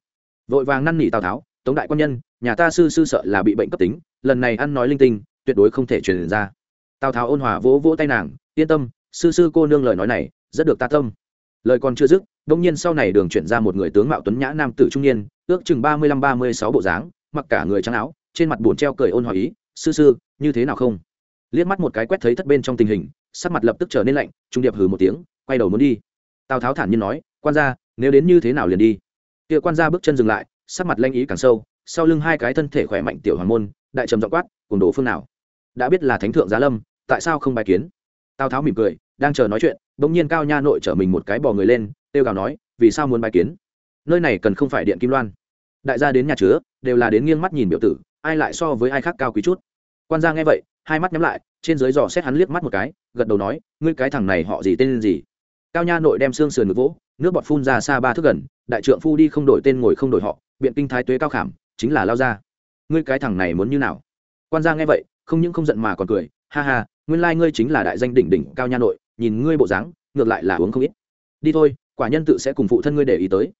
Vội vàng năn nỉ tào tháo, tống đại quan nhân, nhà ta sư sư sợ là bị bệnh cấp tính, lần này ăn nói linh tinh, tuyệt đối không thể truyền ra. Tào tháo ôn hòa vỗ vỗ tay nàng, yên tâm, sư sư cô nương lời nói này, rất được ta tâm. Lời còn chưa dứt đông nhiên sau này đường chuyển ra một người tướng mạo tuấn nhã nam tử trung niên, ước chừng ba mươi lăm ba mươi sáu bộ dáng, mặc cả người trắng áo, trên mặt buồn treo cười ôn hòa ý sư sư, như thế nào không? Liếc mắt một cái quét thấy thất bên trong tình hình, sắc mặt lập tức trở nên lạnh, trung điệp hừ một tiếng, quay đầu muốn đi. Tào tháo thản nhiên nói, quan gia, nếu đến như thế nào liền đi? Kia quan gia bước chân dừng lại, sắc mặt lanh ý càng sâu, sau lưng hai cái thân thể khỏe mạnh tiểu hoàng môn, đại trầm dọ quát, cùng đồ phương nào? Đã biết là thánh thượng giá lâm, tại sao không bài kiến? Tào tháo mỉm cười, đang chờ nói chuyện, bỗng nhiên cao nha nội trở mình một cái bò người lên têu gào nói, vì sao muốn bài kiến? Nơi này cần không phải điện kim loan. Đại gia đến nhà chứa, đều là đến nghiêng mắt nhìn biểu tử ai lại so với ai khác cao quý chút. Quan gia nghe vậy, hai mắt nhắm lại, trên dưới dò xét hắn liếc mắt một cái, gật đầu nói, ngươi cái thằng này họ gì tên gì? Cao nha nội đem xương sườn ngực vỗ, nước bọt phun ra xa ba thước gần, đại trượng phu đi không đổi tên ngồi không đổi họ, biện kinh thái tuế cao khảm, chính là lao gia. Ngươi cái thằng này muốn như nào? Quan gia nghe vậy, không những không giận mà còn cười, ha ha, nguyên lai ngươi chính là đại danh đỉnh đỉnh cao nha nội, nhìn ngươi bộ dáng, ngược lại là uống không ít. Đi thôi, quả nhân tự sẽ cùng phụ thân ngươi để ý tới.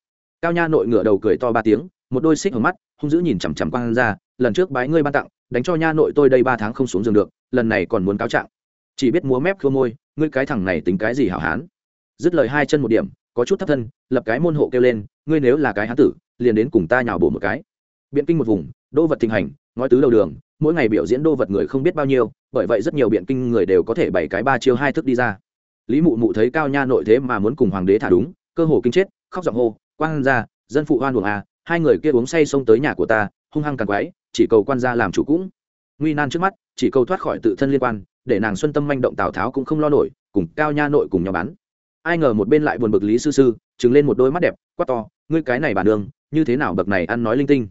Cao nha nội ngửa đầu cười to ba tiếng, một đôi xích ở mắt hung dữ nhìn chằm chằm quan ra, lần trước bái ngươi ban tặng, đánh cho nha nội tôi đây ba tháng không xuống giường được, lần này còn muốn cáo trạng. Chỉ biết múa mép khô môi, ngươi cái thằng này tính cái gì hảo hán? Dứt lời hai chân một điểm, có chút thấp thân, lập cái môn hộ kêu lên, ngươi nếu là cái hán tử, liền đến cùng ta nhào bổ một cái. Biện kinh một vùng, đô vật thịnh hành, ngói tứ đầu đường, mỗi ngày biểu diễn đô vật người không biết bao nhiêu, bởi vậy rất nhiều biện kinh người đều có thể bảy cái ba chiêu hai thức đi ra. Lý mụ mụ thấy cao nha nội thế mà muốn cùng hoàng đế thả đúng, cơ hồ kinh chết, khóc giọng hô, quang ra, dân phụ hoan buồng à hai người kia uống say xông tới nhà của ta, hung hăng càng quái, chỉ cầu quan gia làm chủ cũng. Nguy nan trước mắt, chỉ cầu thoát khỏi tự thân liên quan, để nàng xuân tâm manh động tào tháo cũng không lo nổi, cùng cao nha nội cùng nhau bắn ai ngờ một bên lại buồn bực lý sư sư, trừng lên một đôi mắt đẹp, quát to, ngươi cái này bà đường như thế nào bậc này ăn nói linh tinh?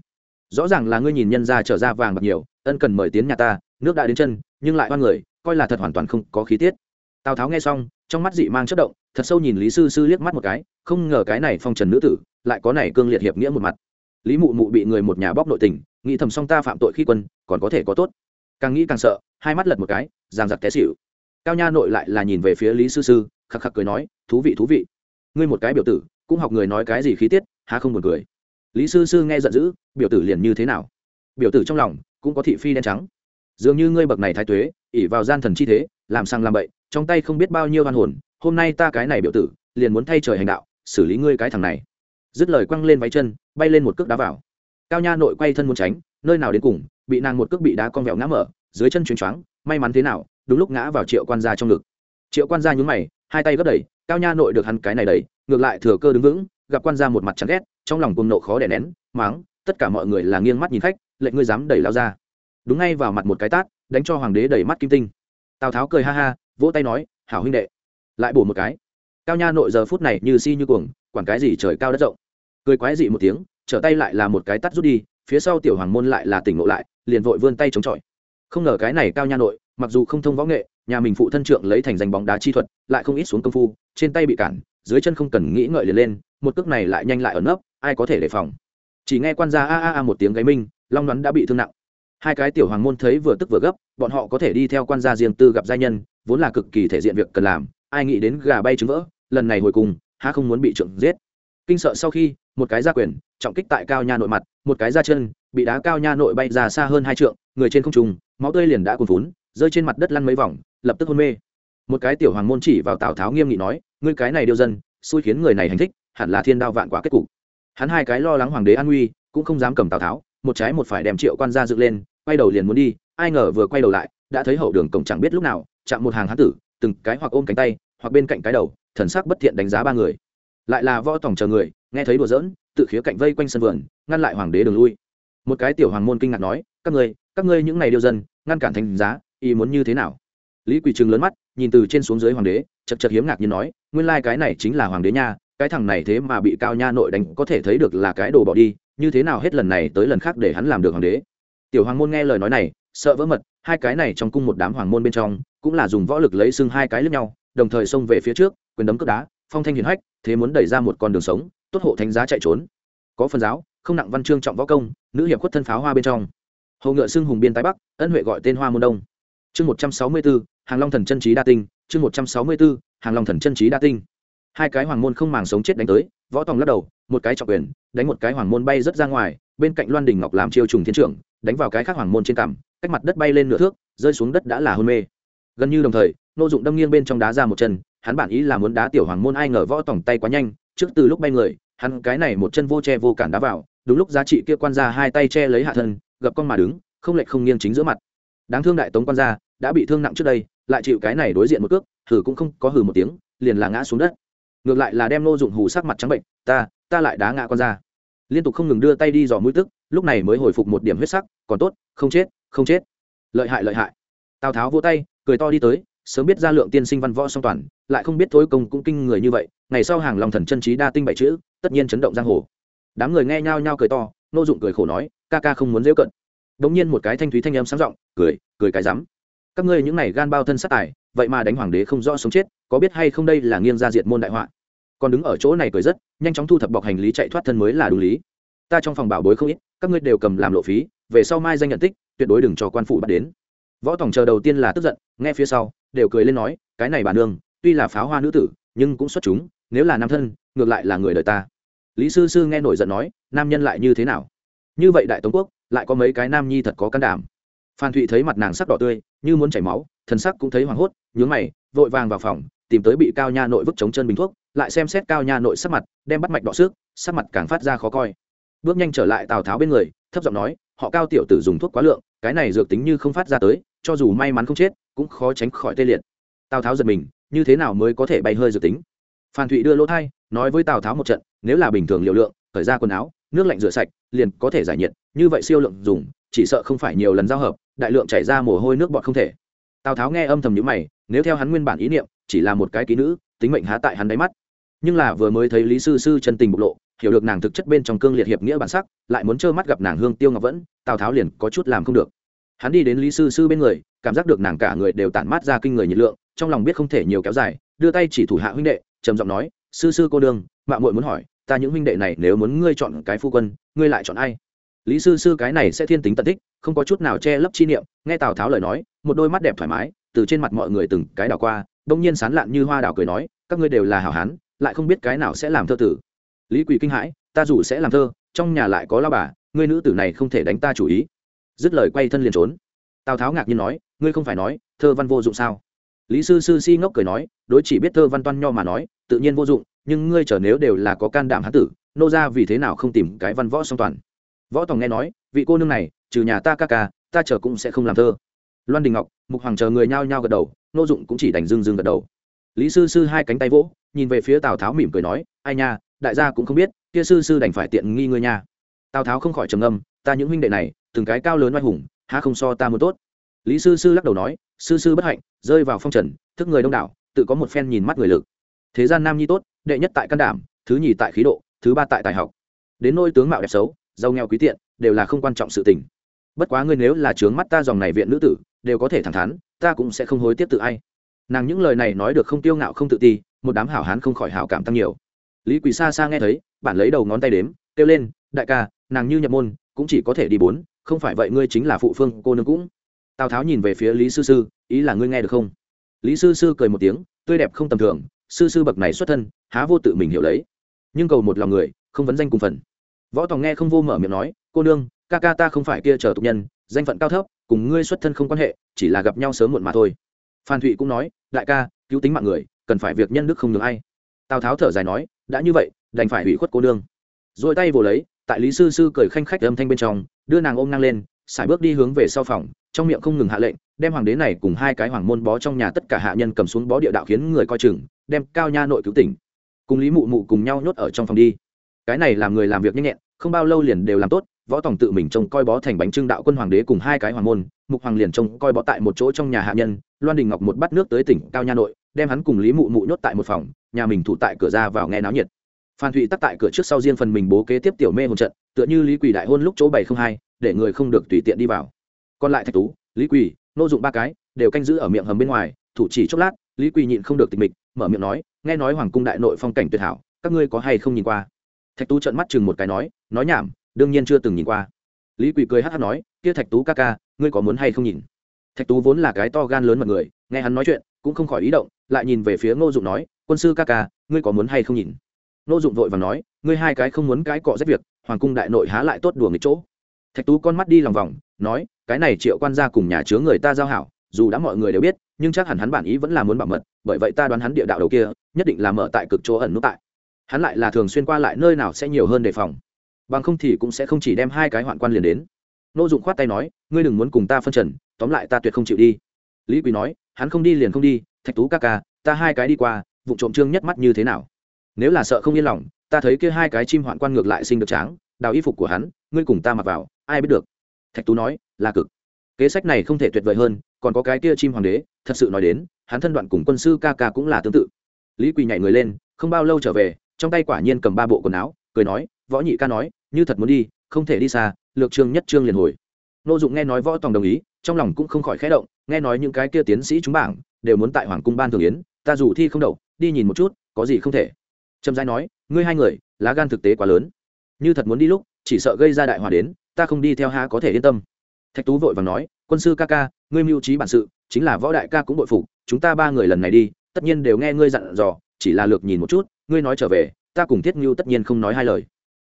Rõ ràng là ngươi nhìn nhân ra trở ra vàng bạc nhiều, ân cần mời tiến nhà ta, nước đã đến chân, nhưng lại hoan người, coi là thật hoàn toàn không có khí tiết. Tào tháo nghe xong, trong mắt dị mang chất động, thật sâu nhìn lý sư sư liếc mắt một cái không ngờ cái này phong trần nữ tử lại có này cương liệt hiệp nghĩa một mặt. Lý mụ mụ bị người một nhà bóc nội tình, nghĩ thầm xong ta phạm tội khi quân, còn có thể có tốt. Càng nghĩ càng sợ, hai mắt lật một cái, giang giặc té xỉu. Cao nha nội lại là nhìn về phía lý sư sư, khắc khắc cười nói, thú vị thú vị. Ngươi một cái biểu tử, cũng học người nói cái gì khí tiết, há không buồn cười. Lý sư sư nghe giận dữ, biểu tử liền như thế nào? Biểu tử trong lòng cũng có thị phi đen trắng. Dường như ngươi bậc này thái tuế ỉ vào gian thần chi thế, làm sang làm bậy, trong tay không biết bao nhiêu oan hồn, hôm nay ta cái này biểu tử, liền muốn thay trời hành đạo xử lý ngươi cái thằng này. Dứt lời quăng lên váy chân, bay lên một cước đá vào. Cao nha nội quay thân muốn tránh, nơi nào đến cùng, bị nàng một cước bị đá con vẹo ngã mở, dưới chân chuyến choáng, may mắn thế nào, đúng lúc ngã vào triệu quan gia trong ngực. Triệu quan gia nhún mày, hai tay gấp đẩy, cao nha nội được hắn cái này đẩy, ngược lại thừa cơ đứng vững, gặp quan gia một mặt chán ghét, trong lòng cùng nộ khó đè nén máng tất cả mọi người là nghiêng mắt nhìn khách, lệnh ngươi dám đẩy lao ra. Đúng ngay vào mặt một cái tát, đánh cho hoàng đế đẩy mắt kim tinh. Tào tháo cười ha ha, vỗ tay nói, hảo huynh đệ. Lại bổ một cái cao nha nội giờ phút này như si như cuồng, quản cái gì trời cao đất rộng. Cười quái dị một tiếng, trở tay lại là một cái tắt rút đi, phía sau tiểu hoàng môn lại là tỉnh ngộ lại, liền vội vươn tay chống chọi. Không ngờ cái này cao nha nội, mặc dù không thông võ nghệ, nhà mình phụ thân trượng lấy thành danh bóng đá chi thuật, lại không ít xuống công phu, trên tay bị cản, dưới chân không cần nghĩ ngợi liền lên, một cước này lại nhanh lại ở nấp, ai có thể đề phòng. Chỉ nghe quan gia a a a một tiếng gáy minh, long đoán đã bị thương nặng. Hai cái tiểu hoàng môn thấy vừa tức vừa gấp, bọn họ có thể đi theo quan gia riêng tư gặp gia nhân, vốn là cực kỳ thể diện việc cần làm, ai nghĩ đến gà bay trứng vỡ lần này hồi cùng, há không muốn bị trượng giết. Kinh sợ sau khi, một cái ra quyền, trọng kích tại cao nha nội mặt, một cái ra chân, bị đá cao nha nội bay ra xa hơn hai trượng, người trên không trùng máu tươi liền đã cuồn vốn rơi trên mặt đất lăn mấy vòng, lập tức hôn mê. Một cái tiểu hoàng môn chỉ vào tào tháo nghiêm nghị nói, ngươi cái này điêu dân, xui khiến người này hành thích, hẳn là thiên đao vạn quả kết cục. Hắn hai cái lo lắng hoàng đế an nguy, cũng không dám cầm tào tháo, một trái một phải đem triệu quan gia dựng lên, quay đầu liền muốn đi, ai ngờ vừa quay đầu lại, đã thấy hậu đường cổng chẳng biết lúc nào, chạm một hàng hán tử, từng cái hoặc ôm cánh tay, hoặc bên cạnh cái đầu thần sắc bất thiện đánh giá ba người. Lại là võ tổng chờ người, nghe thấy đùa giỡn, tự khía cạnh vây quanh sân vườn, ngăn lại hoàng đế đường lui. Một cái tiểu hoàng môn kinh ngạc nói, các ngươi các ngươi những này điêu dân, ngăn cản thành giá, ý muốn như thế nào? Lý quỳ trừng lớn mắt, nhìn từ trên xuống dưới hoàng đế, chật chật hiếm ngạc như nói, nguyên lai cái này chính là hoàng đế nha, cái thằng này thế mà bị cao nha nội đánh, có thể thấy được là cái đồ bỏ đi, như thế nào hết lần này tới lần khác để hắn làm được hoàng đế? Tiểu hoàng môn nghe lời nói này, sợ vỡ mật, hai cái này trong cung một đám hoàng môn bên trong, cũng là dùng võ lực lấy xưng hai cái lướt nhau, đồng thời xông về phía trước quyền đấm cướp đá, phong thanh hiền hách, thế muốn đẩy ra một con đường sống, tốt hộ thánh giá chạy trốn. Có phần giáo, không nặng văn chương trọng võ công, nữ hiệp khuất thân pháo hoa bên trong. Hầu ngựa xưng hùng biên tái bắc, ân huệ gọi tên hoa môn đông. Chương một trăm sáu mươi bốn hàng long thần chân trí đa tinh, chương một trăm sáu mươi bốn hàng long thần chân trí đa tinh. Hai cái hoàng môn không màng sống chết đánh tới, võ tòng lắc đầu, một cái trọng quyền, đánh một cái hoàng môn bay rất ra ngoài, bên cạnh loan đình ngọc làm chiêu trùng thiên trưởng, đánh vào cái khác hoàng môn trên cằm, cách mặt đất bay lên nửa thước, rơi xuống đất đã là hôn mê. Gần như đồng thời nô dụng đâm nghiêng bên trong đá ra một chân, hắn bản ý là muốn đá tiểu hoàng môn ai ngờ võ tòng tay quá nhanh, trước từ lúc bay người, hắn cái này một chân vô che vô cản đá vào, đúng lúc giá trị kia quan ra hai tay che lấy hạ thân gập con mà đứng, không lệch không nghiêng chính giữa mặt. Đáng thương đại tống quan gia, đã bị thương nặng trước đây, lại chịu cái này đối diện một cước, hử cũng không có hử một tiếng, liền là ngã xuống đất. Ngược lại là đem nô dụng hù sắc mặt trắng bệnh, ta ta lại đá ngã con ra liên tục không ngừng đưa tay đi dò mũi tức, lúc này mới hồi phục một điểm huyết sắc, còn tốt, không chết không chết. Lợi hại lợi hại. Tào tháo vô tay, cười to đi tới sớm biết ra lượng tiên sinh văn võ song toàn, lại không biết thối công cũng kinh người như vậy, ngày sau hàng lòng thần chân trí đa tinh bảy chữ, tất nhiên chấn động giang hồ. Đám người nghe nhao nhao cười to, nô dụng cười khổ nói, ca ca không muốn dễ cận. Đống nhiên một cái thanh thúy thanh âm sáng giọng, cười cười cái rắm. Các ngươi những này gan bao thân sát tài, vậy mà đánh hoàng đế không rõ sống chết, có biết hay không đây là nghiêng ra diệt môn đại họa? Còn đứng ở chỗ này cười rất, nhanh chóng thu thập bọc hành lý chạy thoát thân mới là đủ lý. Ta trong phòng bảo bối không ít, các ngươi đều cầm làm lộ phí, về sau mai danh nhận tích, tuyệt đối đừng cho quan phủ bắt đến võ tổng chờ đầu tiên là tức giận, nghe phía sau, đều cười lên nói, cái này bà nương, tuy là pháo hoa nữ tử, nhưng cũng xuất chúng, nếu là nam thân, ngược lại là người đời ta. Lý sư sư nghe nổi giận nói, nam nhân lại như thế nào? Như vậy đại tống quốc, lại có mấy cái nam nhi thật có can đảm. Phan thụy thấy mặt nàng sắc đỏ tươi, như muốn chảy máu, thần sắc cũng thấy hoảng hốt, nhướng mày, vội vàng vào phòng, tìm tới bị cao nha nội vứt chống chân bình thuốc, lại xem xét cao nha nội sắc mặt, đem bắt mạch đỏ xước, sắc mặt càng phát ra khó coi. Bước nhanh trở lại tào tháo bên người, thấp giọng nói họ cao tiểu tử dùng thuốc quá lượng, cái này dược tính như không phát ra tới, cho dù may mắn không chết, cũng khó tránh khỏi tê liệt. Tào tháo giật mình, như thế nào mới có thể bay hơi dược tính? Phan thụy đưa lỗ thai, nói với tào tháo một trận, nếu là bình thường liều lượng khởi ra quần áo, nước lạnh rửa sạch, liền có thể giải nhiệt, như vậy siêu lượng dùng, chỉ sợ không phải nhiều lần giao hợp, đại lượng chảy ra mồ hôi nước bọt không thể. Tào tháo nghe âm thầm nhữ mày, nếu theo hắn nguyên bản ý niệm, chỉ là một cái ký nữ, tính mệnh há tại hắn đáy mắt. Nhưng là vừa mới thấy lý sư sư chân tình bộc lộ hiểu được nàng thực chất bên trong cương liệt hiệp nghĩa bản sắc, lại muốn trơ mắt gặp nàng hương tiêu ngọc vẫn, tào tháo liền có chút làm không được. Hắn đi đến lý sư sư bên người, cảm giác được nàng cả người đều tản mát ra kinh người nhiệt lượng, trong lòng biết không thể nhiều kéo dài, đưa tay chỉ thủ hạ huynh đệ, trầm giọng nói, sư sư cô đương mạng muội muốn hỏi, ta những huynh đệ này nếu muốn ngươi chọn cái phu quân, ngươi lại chọn ai? Lý sư sư cái này sẽ thiên tính tận thích, không có chút nào che lấp chi niệm, nghe tào tháo lời nói, một đôi mắt đẹp thoải mái, từ trên mặt mọi người từng cái đảo qua đông nhiên sán lạn như hoa đảo cười nói, các ngươi đều là hảo hán, lại không biết cái nào sẽ làm thơ tử lý quỳ kinh hãi, ta dù sẽ làm thơ, trong nhà lại có lao bà, ngươi nữ tử này không thể đánh ta chủ ý. Dứt lời quay thân liền trốn. Tào tháo ngạc nhiên nói, ngươi không phải nói, thơ văn vô dụng sao? Lý sư sư si ngốc cười nói, đối chỉ biết thơ văn toan nho mà nói, tự nhiên vô dụng, nhưng ngươi chờ nếu đều là có can đảm hán tử, nô ra vì thế nào không tìm cái văn võ song toàn? Võ tòng nghe nói, vị cô nương này, trừ nhà ta ca ca, ta chờ cũng sẽ không làm thơ. Loan đình ngọc, mục hoàng chờ người nhao nhao gật đầu, nô dụng cũng chỉ đành dưng dưng gật đầu. Lý sư sư hai cánh tay vỗ, nhìn về phía tào tháo mỉm cười nói, ai nha đại gia cũng không biết, kia sư sư đành phải tiện nghi ngươi nha. Tào tháo không khỏi trầm âm ta những huynh đệ này, từng cái cao lớn oai hùng, há không so ta muốn tốt. Lý sư sư lắc đầu nói, sư sư bất hạnh, rơi vào phong trần, thức người đông đảo, tự có một phen nhìn mắt người lực. Thế gian nam nhi tốt, đệ nhất tại can đảm, thứ nhì tại khí độ, thứ ba tại tài học. Đến nôi tướng mạo đẹp xấu, giàu nghèo quý tiện, đều là không quan trọng sự tình. Bất quá ngươi nếu là trướng mắt ta dòng này viện nữ tử, đều có thể thẳng thắn, ta cũng sẽ không hối tiếc tự ai. Nàng những lời này nói được không tiêu ngạo không tự ti, một đám hảo hán không khỏi hảo cảm tăng nhiều lý quỳ xa xa nghe thấy, bản lấy đầu ngón tay đếm, kêu lên, đại ca, nàng như nhập môn, cũng chỉ có thể đi bốn, không phải vậy ngươi chính là phụ phương, cô nương cũng. Tào tháo nhìn về phía lý sư sư, ý là ngươi nghe được không? Lý sư sư cười một tiếng, tươi đẹp không tầm thường, sư sư bậc này xuất thân, há vô tự mình hiểu lấy. Nhưng cầu một lòng người, không vấn danh cùng phần. Võ tòng nghe không vô mở miệng nói, cô nương, ca ca ta không phải kia chờ tục nhân, danh phận cao thấp, cùng ngươi xuất thân không quan hệ, chỉ là gặp nhau sớm muộn mà thôi. Phan thụy cũng nói, đại ca, cứu tính mạng người, cần phải việc nhân đức không được ai. Tào tháo thở dài nói đã như vậy, đành phải hủy khuất cô nương. Rồi tay vồ lấy, tại lý sư sư cười khanh khách âm thanh bên trong, đưa nàng ôm ngang lên, sải bước đi hướng về sau phòng, trong miệng không ngừng hạ lệnh, đem hoàng đế này cùng hai cái hoàng môn bó trong nhà tất cả hạ nhân cầm xuống bó địa đạo khiến người coi chừng, đem cao nha nội cứu tỉnh. Cùng lý mụ mụ cùng nhau nhốt ở trong phòng đi. Cái này làm người làm việc nhanh nhẹn, không bao lâu liền đều làm tốt, võ tòng tự mình trông coi bó thành bánh trưng đạo quân hoàng đế cùng hai cái hoàng môn, mục hoàng liền trông coi bó tại một chỗ trong nhà hạ nhân, loan đình ngọc một bát nước tới tỉnh cao nha nội đem hắn cùng lý mụ mụ nhốt tại một phòng, nhà mình thủ tại cửa ra vào nghe náo nhiệt. Phan thụy tắt tại cửa trước sau riêng phần mình bố kế tiếp tiểu mê hồn trận, tựa như lý quỳ đại hôn lúc chỗ bảy không hai, để người không được tùy tiện đi vào. Còn lại thạch tú, lý quỳ, nô dụng ba cái, đều canh giữ ở miệng hầm bên ngoài, thủ chỉ chốc lát, lý quỳ nhịn không được tịch mịch, mở miệng nói, nghe nói hoàng cung đại nội phong cảnh tuyệt hảo, các ngươi có hay không nhìn qua? Thạch tú trợn mắt chừng một cái nói nói nhảm, đương nhiên chưa từng nhìn qua. Lý quỳ cười hát hát nói, kia thạch tú ca ca, ngươi có muốn hay không nhìn? Thạch tú vốn là cái to gan lớn mật người, nghe hắn nói chuyện, cũng không khỏi ý động lại nhìn về phía ngô dụng nói, quân sư ca ca, ngươi có muốn hay không nhìn? Ngô dụng vội và nói, ngươi hai cái không muốn cái cọ rách việc, hoàng cung đại nội há lại tốt đùa nghịch chỗ. Thạch tú con mắt đi lòng vòng, nói, cái này triệu quan gia cùng nhà chứa người ta giao hảo, dù đã mọi người đều biết, nhưng chắc hẳn hắn bản ý vẫn là muốn bảo mật, bởi vậy ta đoán hắn địa đạo đầu kia, nhất định là mở tại cực chỗ ẩn nút tại. Hắn lại là thường xuyên qua lại nơi nào sẽ nhiều hơn đề phòng. Bằng không thì cũng sẽ không chỉ đem hai cái hoạn quan liền đến. Nô dụng khoát tay nói, ngươi đừng muốn cùng ta phân trần, tóm lại ta tuyệt không chịu đi. Lý quý nói, hắn không đi liền không đi thạch tú ca ca, ta hai cái đi qua vụ trộm trương nhất mắt như thế nào? Nếu là sợ không yên lòng, ta thấy kia hai cái chim hoạn quan ngược lại sinh được tráng, đào y phục của hắn, ngươi cùng ta mặc vào, ai biết được? Thạch tú nói, là cực. Kế sách này không thể tuyệt vời hơn, còn có cái kia chim hoàng đế, thật sự nói đến, hắn thân đoạn cùng quân sư ca ca cũng là tương tự. Lý quỳ nhảy người lên, không bao lâu trở về, trong tay quả nhiên cầm ba bộ quần áo, cười nói, võ nhị ca nói, như thật muốn đi, không thể đi xa, lược trương nhất trương liền hồi. Nô dụng nghe nói võ tòng đồng ý trong lòng cũng không khỏi khẽ động, nghe nói những cái kia tiến sĩ chúng bảng đều muốn tại hoàng cung ban thường yến, ta dù thi không đậu đi nhìn một chút, có gì không thể. Trầm giai nói, ngươi hai người, lá gan thực tế quá lớn. Như thật muốn đi lúc, chỉ sợ gây ra đại hòa đến, ta không đi theo ha có thể yên tâm. Thạch tú vội vàng nói, quân sư ca ca, ngươi mưu trí bản sự, chính là võ đại ca cũng bội phục, chúng ta ba người lần này đi, tất nhiên đều nghe ngươi dặn dò, chỉ là lược nhìn một chút, ngươi nói trở về, ta cùng thiết ngưu tất nhiên không nói hai lời.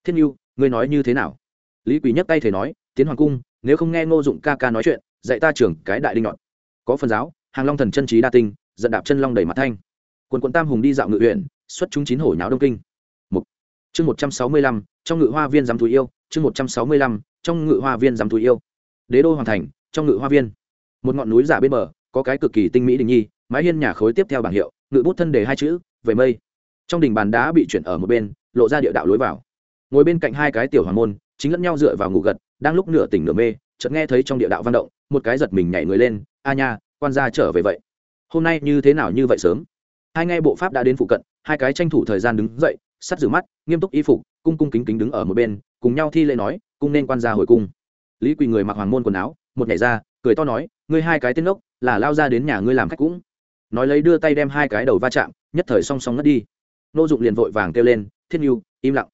Thiết ngưu ngươi nói như thế nào? Lý quý nhấc tay thầy nói, tiến hoàng cung, nếu không nghe ngô dụng ca ca nói chuyện dạy ta trưởng cái đại đinh nhọn. Có phần giáo, hàng long thần chân trí đa tinh dẫn đạp chân long đầy mặt thanh. Quần quận tam hùng đi dạo ngự huyện, xuất chúng chín hổ nháo đông kinh. Một chương một trăm sáu mươi lăm, trong ngự hoa viên giám thú yêu, chương một trăm sáu mươi lăm, trong ngự hoa viên giám thú yêu. Đế đô hoàng thành, trong ngự hoa viên. Một ngọn núi giả bên bờ, có cái cực kỳ tinh mỹ đình nhi, mái hiên nhà khối tiếp theo bảng hiệu, ngự bút thân đề hai chữ, về mây. Trong đình bàn đá bị chuyển ở một bên, lộ ra địa đạo lối vào. Ngồi bên cạnh hai cái tiểu hoàng môn, chính lẫn nhau dựa vào ngủ gật, đang lúc nửa tỉnh nửa mê chợt nghe thấy trong địa đạo văn động, một cái giật mình nhảy người lên, a nha, quan gia trở về vậy. Hôm nay như thế nào như vậy sớm? Hai nghe bộ pháp đã đến phụ cận, hai cái tranh thủ thời gian đứng dậy, sắt rửa mắt, nghiêm túc y phục, cung cung kính kính đứng ở một bên, cùng nhau thi lễ nói, cung nên quan gia hồi cung. Lý quỳ người mặc hoàng môn quần áo, một nhảy ra, cười to nói, ngươi hai cái tên lốc là lao ra đến nhà ngươi làm khách cũng. Nói lấy đưa tay đem hai cái đầu va chạm, nhất thời song song ngất đi. Nô dụng liền vội vàng kêu lên, thiết nhu im lặng.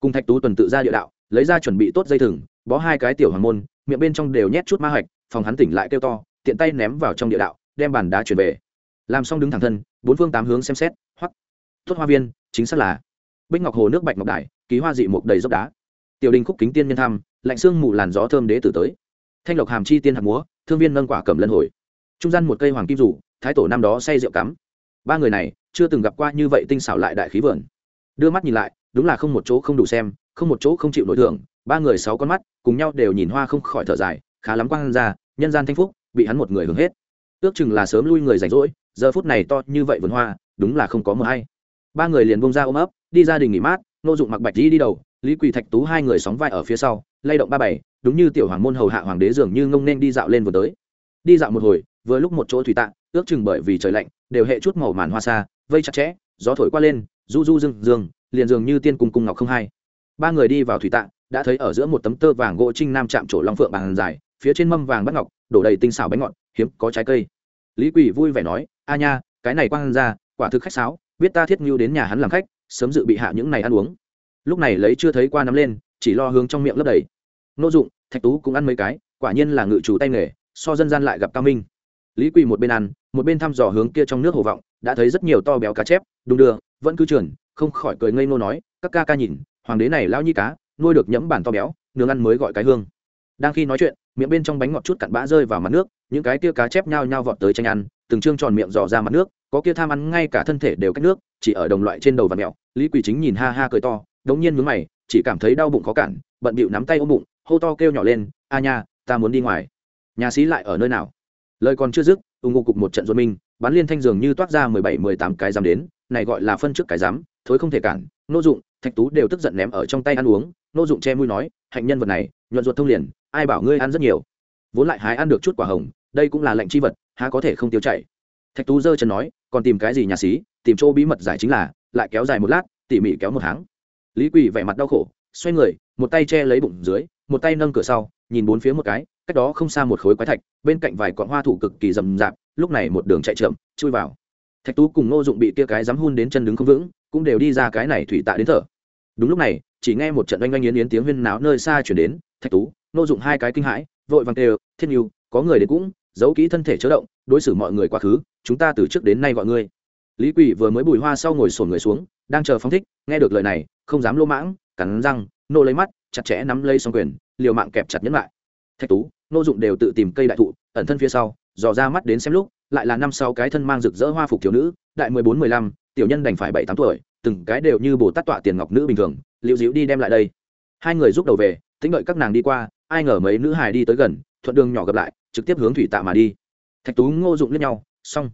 Cùng thạch tú tuần tự ra địa đạo, lấy ra chuẩn bị tốt dây thừng, bó hai cái tiểu hoàng môn miệng bên trong đều nhét chút ma hạch, phòng hắn tỉnh lại kêu to, tiện tay ném vào trong địa đạo, đem bàn đá chuyển về. Làm xong đứng thẳng thân, bốn phương tám hướng xem xét hoặc tốt hoa viên, chính xác là bích ngọc hồ nước bạch ngọc đài, ký hoa dị mục đầy dốc đá. Tiểu đình khúc kính tiên nhân thăm, lạnh xương mù làn gió thơm đế tử tới. Thanh lộc hàm chi tiên hạt múa, thương viên nâng quả cầm lân hồi. Trung gian một cây hoàng kim rủ, thái tổ năm đó say rượu cắm. Ba người này, chưa từng gặp qua như vậy tinh xảo lại đại khí vườn. Đưa mắt nhìn lại, đúng là không một chỗ không đủ xem không một chỗ không chịu nổi thưởng, ba người sáu con mắt, cùng nhau đều nhìn hoa không khỏi thở dài, khá lắm quang ra, nhân gian thanh phúc, bị hắn một người hưởng hết. Ước chừng là sớm lui người rảnh rỗi, giờ phút này to như vậy vườn hoa, đúng là không có mưa hay. Ba người liền bông ra ôm ấp, đi ra đình nghỉ mát, nô dụng mặc bạch đi đi đầu, lý quỳ thạch tú hai người sóng vai ở phía sau, lay động ba bảy đúng như tiểu hoàng môn hầu hạ hoàng đế dường như ngông nên đi dạo lên vừa tới. Đi dạo một hồi, vừa lúc một chỗ thủy tạ, ước chừng bởi vì trời lạnh, đều hệ chút màu màn hoa xa vây chặt chẽ, gió thổi qua lên, du du dương dương, liền dường như tiên cung cung ngọc không hai ba người đi vào thủy tạ, đã thấy ở giữa một tấm tơ vàng gỗ trinh nam chạm trổ long phượng bàn dài, phía trên mâm vàng bắt ngọc, đổ đầy tinh xảo bánh ngọt, hiếm có trái cây. Lý quỷ vui vẻ nói, a nha, cái này quang ra, quả thực khách sáo, biết ta thiết ngưu đến nhà hắn làm khách, sớm dự bị hạ những này ăn uống. Lúc này lấy chưa thấy qua nắm lên, chỉ lo hướng trong miệng lấp đầy. Nô dụng, thạch tú cũng ăn mấy cái, quả nhiên là ngự chủ tay nghề, so dân gian lại gặp cao minh. Lý quỳ một bên ăn, một bên thăm dò hướng kia trong nước hồ vọng, đã thấy rất nhiều to béo cá chép, đung đưa, vẫn cứ trườn, không khỏi cười ngây nô nói, các ca ca nhìn hoàng đế này lao nhi cá, nuôi được nhẫm bản to béo, nướng ăn mới gọi cái hương. Đang khi nói chuyện, miệng bên trong bánh ngọt chút cặn bã rơi vào mặt nước, những cái kia cá chép nhao nhao vọt tới tranh ăn, từng trương tròn miệng dò ra mặt nước, có kia tham ăn ngay cả thân thể đều cách nước, chỉ ở đồng loại trên đầu và mẹo, lý quỳ chính nhìn ha ha cười to, đống nhiên mướn mày, chỉ cảm thấy đau bụng khó cản, bận bịu nắm tay ôm bụng, hô to kêu nhỏ lên, a nha, ta muốn đi ngoài. Nhà sĩ lại ở nơi nào? Lời còn chưa dứt ủng ngô cục một trận ruột minh bắn liên thanh dường như toát ra mười bảy, mười tám cái dám đến, này gọi là phân trước cái dám thối không thể cản, nô dụng, thạch tú đều tức giận ném ở trong tay ăn uống. Nô dụng che mũi nói, hạnh nhân vật này, nhuận ruột thông liền, ai bảo ngươi ăn rất nhiều. Vốn lại hái ăn được chút quả hồng, đây cũng là lệnh chi vật, há có thể không tiêu chảy. Thạch tú giơ chân nói, còn tìm cái gì nhà xí, tìm chỗ bí mật giải chính là, lại kéo dài một lát, tỉ mỉ kéo một tháng. Lý quỳ vẻ mặt đau khổ, xoay người, một tay che lấy bụng dưới, một tay nâng cửa sau, nhìn bốn phía một cái, cách đó không xa một khối quái thạch, bên cạnh vài cọn hoa thủ cực kỳ rầm rạp, lúc này một đường chạy chậm, chui vào. Thạch tú cùng ngô dụng bị kia cái dám hun đến chân đứng không vững cũng đều đi ra cái này thủy tạ đến thở. Đúng lúc này, chỉ nghe một trận oanh oanh yến yến tiếng huyên náo nơi xa chuyển đến, thạch tú nô dụng hai cái kinh hãi, vội vàng đều thiên yêu có người đến cũng, giấu kỹ thân thể chớ động, đối xử mọi người quá khứ, chúng ta từ trước đến nay gọi ngươi. Lý quỷ vừa mới bùi hoa sau ngồi sổn người xuống, đang chờ phóng thích, nghe được lời này, không dám lô mãng, cắn răng, nô lấy mắt, chặt chẽ nắm lấy xong quyền, liều mạng kẹp chặt nhẫn lại. Thạch tú nô dụng đều tự tìm cây đại thụ, ẩn thân phía sau, dò ra mắt đến xem lúc, lại là năm sáu cái thân mang rực rỡ hoa phục thiếu nữ, đại mười bốn mười lăm tiểu nhân đành phải bảy tám tuổi, từng cái đều như bồ tát tọa tiền ngọc nữ bình thường liệu dịu đi đem lại đây. Hai người giúp đầu về tính đợi các nàng đi qua, ai ngờ mấy nữ hài đi tới gần, thuận đường nhỏ gặp lại, trực tiếp hướng thủy tạ mà đi. Thạch tú, ngô dụng lẫn nhau, xong.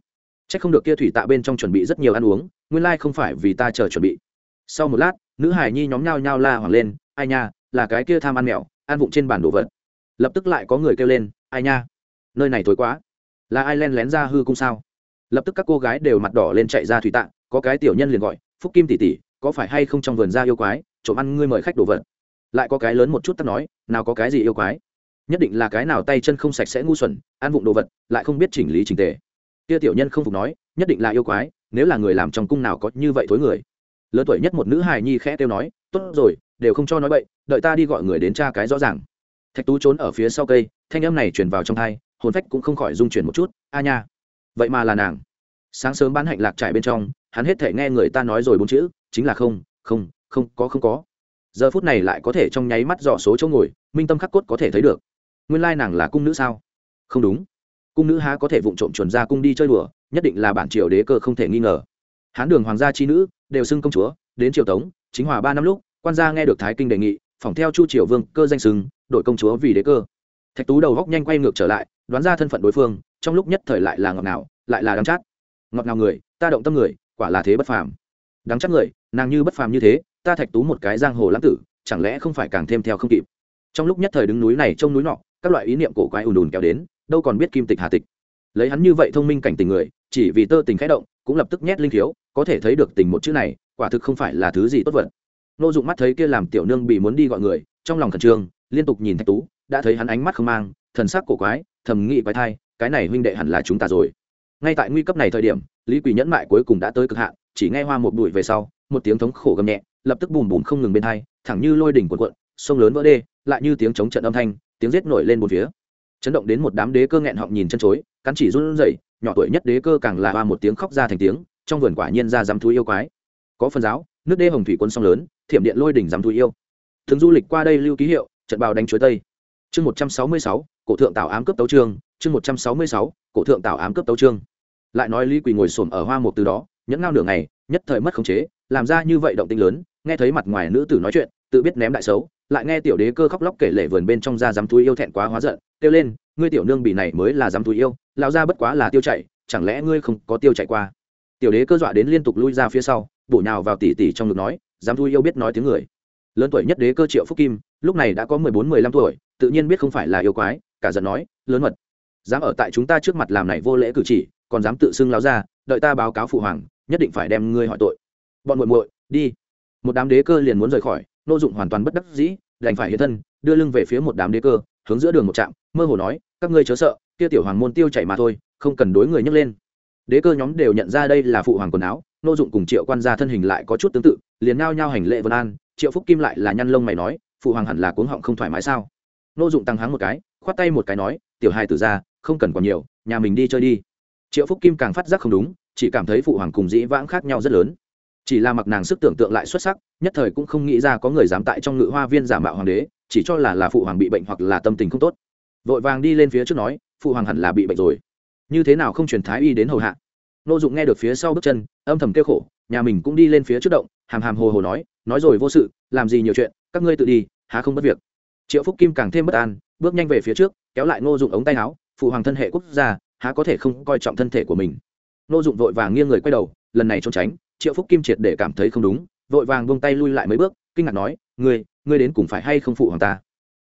C h ắ c không được kia thủy tạ bên trong chuẩn bị rất nhiều ăn uống, nguyên lai không phải vì ta chờ chuẩn bị. Sau một lát, nữ hải nhi nhóm nhao nhao la hoảng lên, ai nha, là cái kia tham ăn mèo ăn vụng trên bản đồ vật. Lập tức lại có người kêu lên, ai nha, nơi này thối quá. Là ai len lén ra hư cung sao? Lập tức các cô gái đều mặt đỏ lên chạy ra thủy tạ có cái tiểu nhân liền gọi, phúc kim tỷ tỷ, có phải hay không trong vườn ra yêu quái, trộm ăn ngươi mời khách đồ vật. Lại có cái lớn một chút tắt nói, nào có cái gì yêu quái. Nhất định là cái nào tay chân không sạch sẽ ngu xuẩn, ăn vụng đồ vật, lại không biết chỉnh lý trình tề. Kia tiểu nhân không phục nói, nhất định là yêu quái, nếu là người làm trong cung nào có như vậy thối người. Lớn tuổi nhất một nữ hài nhi khẽ kêu nói, tốt rồi, đều không cho nói bậy, đợi ta đi gọi người đến tra cái rõ ràng. Thạch tú trốn ở phía sau cây, thanh âm này chuyển vào trong thai hồn phách cũng không khỏi dung chuyển một chút, a nha. Vậy mà là nàng. Sáng sớm bán hạnh lạc trải bên trong hắn hết thể nghe người ta nói rồi bốn chữ, chính là không không không, có không có. Giờ phút này lại có thể trong nháy mắt dò số chỗ ngồi, minh tâm khắc cốt có thể thấy được. Nguyên lai nàng là cung nữ sao? Không đúng. Cung nữ há có thể vụng trộm chuẩn ra cung đi chơi đùa, nhất định là bản triều đế cơ không thể nghi ngờ. Hán đường hoàng gia chi nữ, đều xưng công chúa, đến triều tống, chính hòa ba năm lúc, quan gia nghe được thái kinh đề nghị, phỏng theo chu triều vương cơ danh sưng đội công chúa vì đế cơ. Thạch tú đầu góc nhanh quay ngược trở lại, đoán ra thân phận đối phương, trong lúc nhất thời lại là ngọt nào lại là đắng chát. Ngọt nào người, ta động tâm người quả là thế bất phàm. Đáng chắc người, nàng như bất phàm như thế, ta thạch tú một cái giang hồ lãng tử, chẳng lẽ không phải càng thêm theo không kịp? Trong lúc nhất thời đứng núi này trông núi nọ, các loại ý niệm cổ quái ùn ùn kéo đến, đâu còn biết kim tịch hà tịch. Lấy hắn như vậy thông minh cảnh tình người, chỉ vì tơ tình khẽ động, cũng lập tức nhét linh thiếu có thể thấy được tình một chữ này, quả thực không phải là thứ gì tốt vật. Nô dụng mắt thấy kia làm tiểu nương bị muốn đi gọi người, trong lòng khẩn trương, liên tục nhìn thạch tú, đã thấy hắn ánh mắt không mang, thần sắc cổ quái, thầm nghĩ quái thai, cái này huynh đệ hẳn là chúng ta rồi. Ngay tại nguy cấp này thời điểm lý quỳ nhẫn mại cuối cùng đã tới cực hạn, chỉ nghe hoa một bụi về sau, một tiếng thống khổ gầm nhẹ, lập tức bùm bùm không ngừng bên hai, thẳng như lôi đỉnh cuộn cuộn, sông lớn vỡ đê, lại như tiếng chống trận âm thanh, tiếng giết nổi lên một phía. Chấn động đến một đám đế cơ nghẹn họng nhìn chân chối, cắn chỉ run rẩy, nhỏ tuổi nhất đế cơ càng là hoa một tiếng khóc ra thành tiếng, trong vườn quả nhiên ra dám thú yêu quái. Có phần giáo, nước đê hồng thủy quân sông lớn, thiểm điện lôi đỉnh dám thú yêu. Thường du lịch qua đây lưu ký hiệu, trận bào đánh chuối tây. Chương một trăm sáu mươi sáu, cổ thượng tảo ám cấp tấu trương chương một trăm sáu mươi sáu, cổ thượng tảo ám cấp tấu trương lại nói lý quỳ ngồi xổm ở hoa mục từ đó, nhẫn ngao nửa ngày, nhất thời mất khống chế, làm ra như vậy động tinh lớn, nghe thấy mặt ngoài nữ tử nói chuyện, tự biết ném đại xấu, lại nghe tiểu đế cơ khóc lóc kể lể vườn bên trong ra dám túi yêu thẹn quá hóa giận, kêu lên, ngươi tiểu nương bị này mới là dám túi yêu, lão ra bất quá là tiêu chạy, chẳng lẽ ngươi không có tiêu chạy qua? Tiểu đế cơ dọa đến liên tục lui ra phía sau, bổ nhào vào tỉ tỉ trong ngực nói, dám túi yêu biết nói tiếng người. Lớn tuổi nhất đế cơ triệu phúc kim, lúc này đã có mười bốn, mười lăm tuổi, tự nhiên biết không phải là yêu quái, cả giận nói, lớn mật, dám ở tại chúng ta trước mặt làm này vô lễ cử chỉ còn dám tự xưng láo ra, đợi ta báo cáo phụ hoàng, nhất định phải đem ngươi hỏi tội. Bọn muội muội, đi. Một đám đế cơ liền muốn rời khỏi, nô dụng hoàn toàn bất đắc dĩ, đành phải hiện thân, đưa lưng về phía một đám đế cơ, hướng giữa đường một trạm, mơ hồ nói, các ngươi chớ sợ, kia tiểu hoàng môn tiêu chảy mà thôi, không cần đối người nhấc lên. Đế cơ nhóm đều nhận ra đây là phụ hoàng quần áo, nô dụng cùng triệu quan gia thân hình lại có chút tương tự, liền nao nhao hành lệ vân an, triệu phúc kim lại là nhăn lông mày nói, phụ hoàng hẳn là cuống họng không thoải mái sao? Nô dụng tăng háng một cái, khoát tay một cái nói, tiểu hai tử ra, không cần còn nhiều, nhà mình đi chơi đi triệu phúc kim càng phát giác không đúng, chỉ cảm thấy phụ hoàng cùng dĩ vãng khác nhau rất lớn. Chỉ là mặc nàng sức tưởng tượng lại xuất sắc, nhất thời cũng không nghĩ ra có người dám tại trong ngự hoa viên giả mạo hoàng đế, chỉ cho là là phụ hoàng bị bệnh hoặc là tâm tình không tốt. Vội vàng đi lên phía trước nói, phụ hoàng hẳn là bị bệnh rồi. Như thế nào không truyền thái y đến hầu hạ? Nô dụng nghe được phía sau bước chân, âm thầm kêu khổ, nhà mình cũng đi lên phía trước động, hàm hàm hồ hồ nói nói rồi vô sự, làm gì nhiều chuyện, các ngươi tự đi, há không mất việc. Triệu phúc kim càng thêm bất an, bước nhanh về phía trước, kéo lại ngô dụng ống tay áo, phụ hoàng thân hệ quốc gia há có thể không coi trọng thân thể của mình. Ngô dụng vội vàng nghiêng người quay đầu, lần này trốn tránh, triệu phúc kim triệt để cảm thấy không đúng, vội vàng buông tay lui lại mấy bước, kinh ngạc nói, ngươi ngươi đến cùng phải hay không phụ hoàng ta?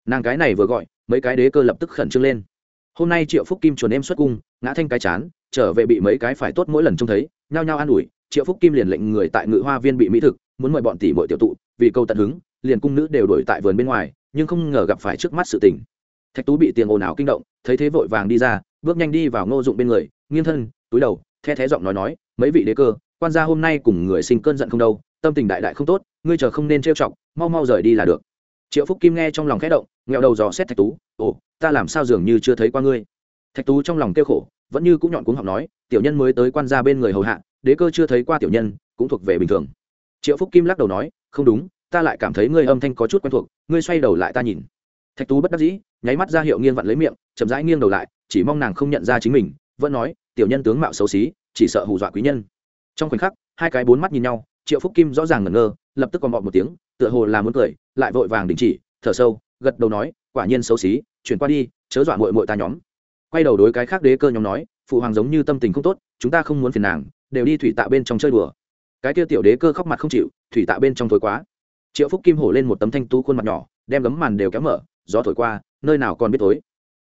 Nàng cái này vừa gọi, mấy cái đế cơ lập tức khẩn trương lên. Hôm nay triệu phúc kim chuồn em xuất cung, ngã thanh cái chán, trở về bị mấy cái phải tốt mỗi lần trông thấy, nhao nhao an ủi, triệu phúc kim liền lệnh người tại ngự hoa viên bị mỹ thực, muốn mời bọn tỷ bội tiểu tụ, vì câu tận hứng, liền cung nữ đều đổi tại vườn bên ngoài, nhưng không ngờ gặp phải trước mắt sự tình thạch tú bị tiền ồn ào kinh động, thấy thế vội vàng đi ra, bước nhanh đi vào ngô dụng bên người, nghiêng thân, túi đầu, the thé giọng nói nói, mấy vị đế cơ, quan gia hôm nay cùng người sinh cơn giận không đâu, tâm tình đại đại không tốt, ngươi chờ không nên trêu chọc, mau mau rời đi là được. Triệu phúc kim nghe trong lòng khẽ động, nghẹo đầu dò xét thạch tú, ồ, ta làm sao dường như chưa thấy qua ngươi? Thạch tú trong lòng kêu khổ, vẫn như cũng nhọn cuống học nói, tiểu nhân mới tới quan gia bên người hầu hạ, đế cơ chưa thấy qua tiểu nhân, cũng thuộc về bình thường. Triệu phúc kim lắc đầu nói, không đúng, ta lại cảm thấy ngươi âm thanh có chút quen thuộc, ngươi xoay đầu lại ta nhìn thạch tú bất đắc dĩ, nháy mắt ra hiệu nghiêng vặn lấy miệng, chậm rãi nghiêng đầu lại, chỉ mong nàng không nhận ra chính mình, vẫn nói, tiểu nhân tướng mạo xấu xí, chỉ sợ hù dọa quý nhân. Trong khoảnh khắc, hai cái bốn mắt nhìn nhau, triệu phúc kim rõ ràng ngẩn ngơ, lập tức còn bọt một tiếng, tựa hồ là muốn cười, lại vội vàng đình chỉ, thở sâu, gật đầu nói, quả nhiên xấu xí, chuyển qua đi, chớ dọa mội mội ta nhóm. Quay đầu đối cái khác đế cơ nhóm nói, phụ hoàng giống như tâm tình không tốt, chúng ta không muốn phiền nàng, đều đi thủy tạ bên trong chơi đùa. Cái kia tiểu đế cơ khóc mặt không chịu, thủy tạ bên trong thối quá. Triệu phúc kim hổ lên một tấm thanh tú khuôn mặt nhỏ, đem gấm màn đều kéo mở gió thổi qua, nơi nào còn biết tối.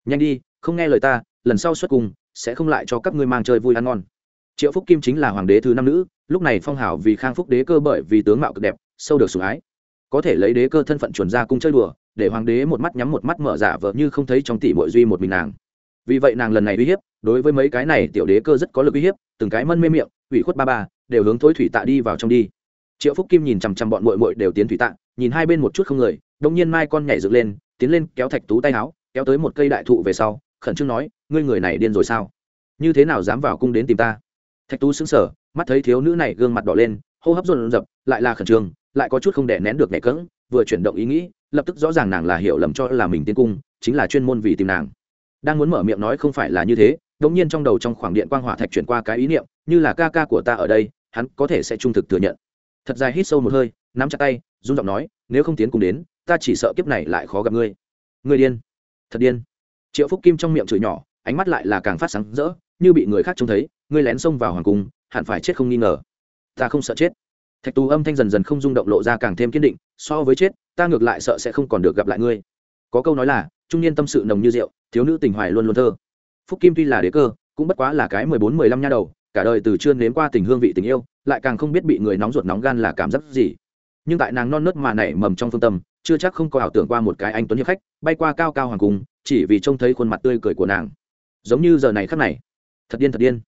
Nhanh đi, không nghe lời ta, lần sau xuất cùng sẽ không lại cho các ngươi mang chơi vui ăn ngon. Triệu phúc kim chính là hoàng đế thứ năm nữ, lúc này phong hảo vì khang phúc đế cơ bởi vì tướng mạo cực đẹp, sâu được sủng ái. Có thể lấy đế cơ thân phận chuẩn ra cung chơi đùa, để hoàng đế một mắt nhắm một mắt mở giả vờ như không thấy trong tỷ mội duy một mình nàng. Vì vậy nàng lần này uy hiếp, đối với mấy cái này tiểu đế cơ rất có lực uy hiếp, từng cái mân mê miệng, ủy khuất ba ba, đều hướng thối thủy tạ đi vào trong đi. Triệu phúc kim nhìn chằm chằm bọn mội mội đều tiến thủy tạ, nhìn hai bên một chút không người, đông nhiên mai con nhảy dựng lên tiến lên kéo thạch tú tay áo, kéo tới một cây đại thụ về sau, khẩn trương nói, ngươi người này điên rồi sao? Như thế nào dám vào cung đến tìm ta? Thạch tú xứng sở mắt thấy thiếu nữ này gương mặt đỏ lên, hô hấp rộn rập, lại là khẩn trương, lại có chút không đè nén được nhẹ cỡng, vừa chuyển động ý nghĩ, lập tức rõ ràng nàng là hiểu lầm cho là mình tiên cung, chính là chuyên môn vì tìm nàng. Đang muốn mở miệng nói không phải là như thế đống nhiên trong đầu trong khoảng điện quang hỏa thạch chuyển qua cái ý niệm, như là ca ca của ta ở đây, hắn có thể sẽ trung thực thừa nhận. Thật dài hít sâu một hơi, nắm chặt tay, run giọng nói, nếu không tiến cùng đến ta chỉ sợ kiếp này lại khó gặp ngươi. Ngươi điên. Thật điên. Triệu phúc kim trong miệng chửi nhỏ, ánh mắt lại là càng phát sáng rỡ, như bị người khác trông thấy, ngươi lén xông vào hoàng cung, hẳn phải chết không nghi ngờ. Ta không sợ chết. Thạch tù âm thanh dần dần không rung động lộ ra càng thêm kiên định, so với chết, ta ngược lại sợ sẽ không còn được gặp lại ngươi. Có câu nói là, trung niên tâm sự nồng như rượu, thiếu nữ tình hoài luôn luôn thơ. Phúc kim tuy là đế cơ, cũng bất quá là cái mười bốn mười lăm nha đầu, cả đời từ chưa nếm qua tình hương vị tình yêu, lại càng không biết bị người nóng ruột nóng gan là cảm giác gì. Nhưng tại nàng non nớt mà nảy mầm trong phương tâm chưa chắc không có ảo tưởng qua một cái anh tuấn hiệp khách, bay qua cao cao hoàng cung, chỉ vì trông thấy khuôn mặt tươi cười của nàng. Giống như giờ này khắc này. Thật điên thật điên.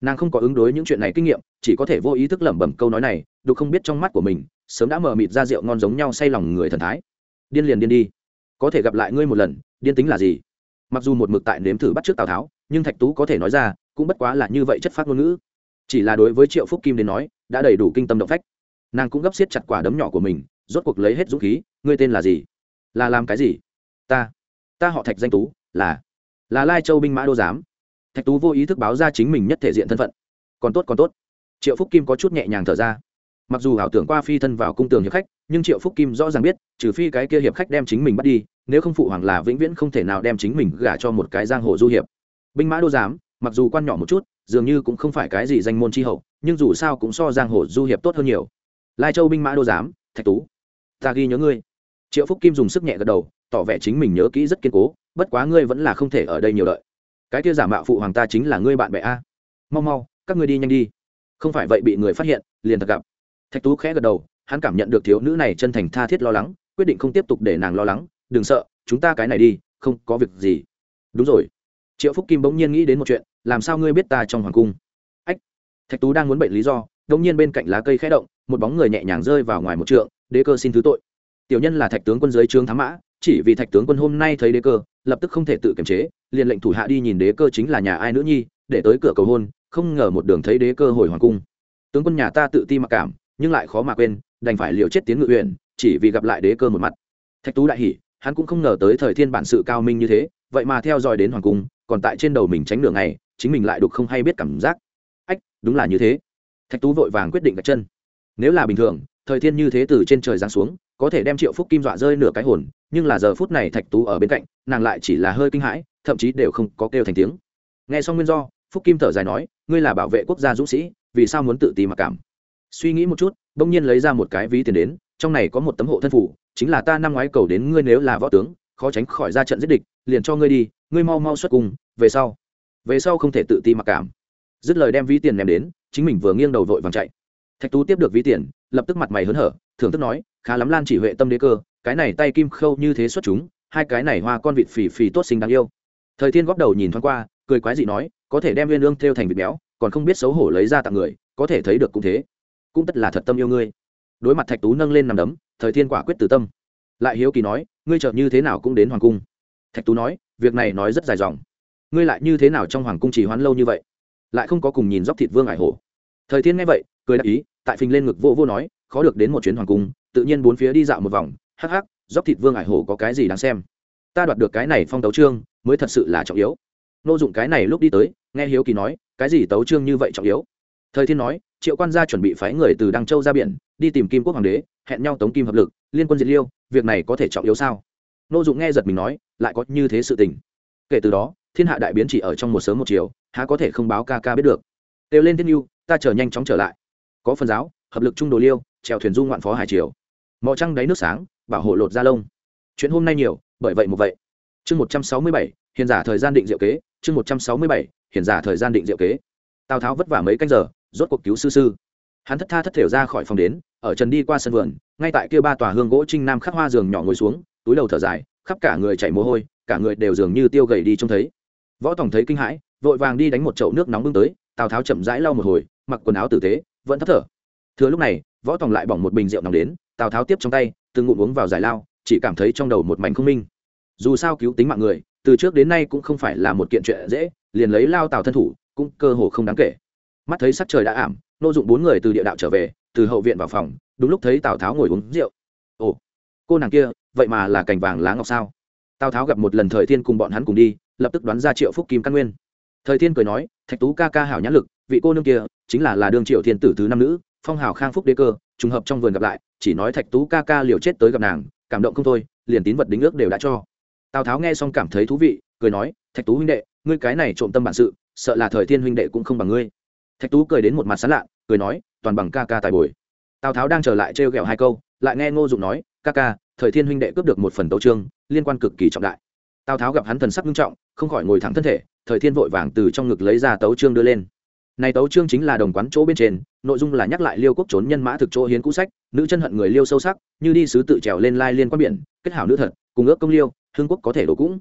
Nàng không có ứng đối những chuyện này kinh nghiệm, chỉ có thể vô ý thức lẩm bẩm câu nói này, đục không biết trong mắt của mình, sớm đã mờ mịt ra rượu ngon giống nhau say lòng người thần thái. Điên liền điên đi. Có thể gặp lại ngươi một lần, điên tính là gì? Mặc dù một mực tại nếm thử bắt trước tào tháo, nhưng thạch tú có thể nói ra, cũng bất quá là như vậy chất phát ngôn ngữ. Chỉ là đối với triệu phúc kim đến nói, đã đầy đủ kinh tâm động phách. Nàng cũng gấp xiết chặt quả đấm nhỏ của mình, rốt cuộc lấy hết dũng khí ngươi tên là gì? Là làm cái gì? Ta. Ta họ thạch danh tú, là. Là lai châu binh mã đô giám. Thạch tú vô ý thức báo ra chính mình nhất thể diện thân phận. Còn tốt còn tốt. Triệu phúc kim có chút nhẹ nhàng thở ra. Mặc dù ảo tưởng qua phi thân vào cung tường hiệp khách, nhưng triệu phúc kim rõ ràng biết, trừ phi cái kia hiệp khách đem chính mình bắt đi, nếu không phụ hoàng là vĩnh viễn không thể nào đem chính mình gả cho một cái giang hồ du hiệp. Binh mã đô giám, mặc dù quan nhỏ một chút, dường như cũng không phải cái gì danh môn tri hậu, nhưng dù sao cũng so giang hồ du hiệp tốt hơn nhiều. Lai châu binh mã đô giám, thạch tú. Ta ghi nhớ ngươi triệu phúc kim dùng sức nhẹ gật đầu, tỏ vẻ chính mình nhớ kỹ rất kiên cố, bất quá ngươi vẫn là không thể ở đây nhiều đợi. Cái kia giả mạo phụ hoàng ta chính là ngươi bạn bè a. Mau mau, các ngươi đi nhanh đi. Không phải vậy bị người phát hiện, liền thật gặp. Thạch tú khẽ gật đầu, hắn cảm nhận được thiếu nữ này chân thành tha thiết lo lắng, quyết định không tiếp tục để nàng lo lắng, đừng sợ, chúng ta cái này đi, không có việc gì. Đúng rồi. Triệu phúc kim bỗng nhiên nghĩ đến một chuyện, làm sao ngươi biết ta trong hoàng cung? Ách. Thạch tú đang muốn bệnh lý do đông nhiên bên cạnh lá cây khẽ động, một bóng người nhẹ nhàng rơi vào ngoài một trượng, đế cơ xin thứ tội tiểu nhân là thạch tướng quân dưới trướng thám mã, chỉ vì thạch tướng quân hôm nay thấy đế cơ, lập tức không thể tự kiềm chế, liền lệnh thủ hạ đi nhìn đế cơ chính là nhà ai nữ nhi, để tới cửa cầu hôn, không ngờ một đường thấy đế cơ hồi hoàng cung. Tướng quân nhà ta tự ti mặc cảm, nhưng lại khó mà quên, đành phải liều chết tiến ngự huyện, chỉ vì gặp lại đế cơ một mặt. Thạch tú đại hỉ, hắn cũng không ngờ tới thời thiên bản sự cao minh như thế, vậy mà theo dõi đến hoàng cung, còn tại trên đầu mình tránh đường này chính mình lại đục không hay biết cảm giác. Ách, đúng là như thế. Thạch tú vội vàng quyết định gạch chân. Nếu là bình thường, thời thiên như thế từ trên trời giáng xuống có thể đem triệu phúc kim dọa rơi nửa cái hồn, nhưng là giờ phút này thạch tú ở bên cạnh, nàng lại chỉ là hơi kinh hãi, thậm chí đều không có kêu thành tiếng. Nghe xong nguyên do, phúc kim thở dài nói, ngươi là bảo vệ quốc gia dũng sĩ, vì sao muốn tự ti mặc cảm? Suy nghĩ một chút, bỗng nhiên lấy ra một cái ví tiền đến, trong này có một tấm hộ thân phủ, chính là ta năm ngoái cầu đến ngươi nếu là võ tướng, khó tránh khỏi ra trận giết địch, liền cho ngươi đi, ngươi mau mau xuất cùng về sau về sau không thể tự ti mặc cảm. Dứt lời đem ví tiền ném đến, chính mình vừa nghiêng đầu vội vàng chạy. Thạch tú tiếp được ví tiền, lập tức mặt mày hớn hở thưởng thức nói, khá lắm lan chỉ huệ tâm đế cơ, cái này tay kim khâu như thế xuất chúng, hai cái này hoa con vịt phì phì tốt xinh đáng yêu. Thời thiên góp đầu nhìn thoáng qua, cười quái dị nói, có thể đem viên lương theo thành vịt béo, còn không biết xấu hổ lấy ra tặng người, có thể thấy được cũng thế. Cũng tất là thật tâm yêu ngươi. Đối mặt thạch tú nâng lên nằm đấm, thời thiên quả quyết từ tâm. Lại hiếu kỳ nói, ngươi chợt như thế nào cũng đến hoàng cung. Thạch tú nói, việc này nói rất dài dòng. Ngươi lại như thế nào trong hoàng cung chỉ hoán lâu như vậy? Lại không có cùng nhìn dóc thịt vương ải hổ. Thời thiên nghe vậy, cười đáp ý, tại phình lên ngực vô vô nói khó được đến một chuyến hoàng cung, tự nhiên bốn phía đi dạo một vòng, hắc hắc dóc thịt vương ải hổ có cái gì đáng xem. Ta đoạt được cái này phong tấu trương mới thật sự là trọng yếu. Nô dụng cái này lúc đi tới, nghe hiếu kỳ nói, cái gì tấu trương như vậy trọng yếu? Thời thiên nói, triệu quan gia chuẩn bị phái người từ đăng châu ra biển, đi tìm kim quốc hoàng đế, hẹn nhau tống kim hợp lực, liên quân diệt liêu, việc này có thể trọng yếu sao? Nô dụng nghe giật mình nói, lại có như thế sự tình. Kể từ đó, thiên hạ đại biến chỉ ở trong một sớm một chiều, há có thể không báo ca ca biết được. Kêu lên thiên yêu ta chờ nhanh chóng trở lại. Có phần giáo, hợp lực trung đồ liêu trèo thuyền du ngoạn phó hải triều. Mò trăng đáy nước sáng, bảo hộ lột da lông. Chuyện hôm nay nhiều, bởi vậy một vậy. Chương một trăm sáu mươi bảy, hiền giả thời gian định diệu kế. Chương một trăm sáu mươi bảy, hiền giả thời gian định diệu kế. Tào tháo vất vả mấy canh giờ, rốt cuộc cứu sư sư. Hắn thất tha thất thểu ra khỏi phòng đến, ở trần đi qua sân vườn, ngay tại kia ba tòa hương gỗ trinh nam khắc hoa giường nhỏ ngồi xuống, túi đầu thở dài, khắp cả người chảy mồ hôi, cả người đều dường như tiêu gầy đi trông thấy. Võ tòng thấy kinh hãi, vội vàng đi đánh một chậu nước nóng bưng tới, tào tháo chậm rãi lau một hồi, mặc quần áo tử tế, vẫn thất thở. Thừa lúc này võ tòng lại bỏng một bình rượu nóng đến, tào tháo tiếp trong tay, từng ngụm uống vào giải lao, chỉ cảm thấy trong đầu một mảnh không minh. Dù sao cứu tính mạng người, từ trước đến nay cũng không phải là một kiện chuyện dễ, liền lấy lao tào thân thủ, cũng cơ hồ không đáng kể. Mắt thấy sắc trời đã ảm, nô dụng bốn người từ địa đạo trở về, từ hậu viện vào phòng, đúng lúc thấy tào tháo ngồi uống rượu. Ồ, cô nàng kia, vậy mà là cành vàng lá ngọc sao? Tào tháo gặp một lần thời thiên cùng bọn hắn cùng đi, lập tức đoán ra triệu phúc kim căn nguyên. Thời thiên cười nói, thạch tú ca ca hảo nhãn lực, vị cô nương kia, chính là là đương triệu thiên tử thứ năm nữ phong hào khang phúc đế cơ, trùng hợp trong vườn gặp lại, chỉ nói thạch tú ca ca liều chết tới gặp nàng, cảm động không thôi, liền tín vật đính ước đều đã cho. Tào tháo nghe xong cảm thấy thú vị, cười nói, thạch tú huynh đệ, ngươi cái này trộm tâm bản sự, sợ là thời thiên huynh đệ cũng không bằng ngươi. Thạch tú cười đến một mặt sán lạ, cười nói, toàn bằng ca ca tài bồi. Tào tháo đang trở lại trêu ghẹo hai câu, lại nghe ngô dụng nói, ca ca, thời thiên huynh đệ cướp được một phần tấu trương liên quan cực kỳ trọng đại. Tào tháo gặp hắn thần sắc nghiêm trọng, không khỏi ngồi thẳng thân thể, thời thiên vội vàng từ trong ngực lấy ra tấu trương đưa lên này tấu chương chính là đồng quán chỗ bên trên, nội dung là nhắc lại liêu quốc trốn nhân mã thực chỗ hiến cũ sách, nữ chân hận người liêu sâu sắc, như đi sứ tự trèo lên lai liên quan biển, kết hảo nữ thật, cùng ước công liêu, hương quốc có thể đổ cũng.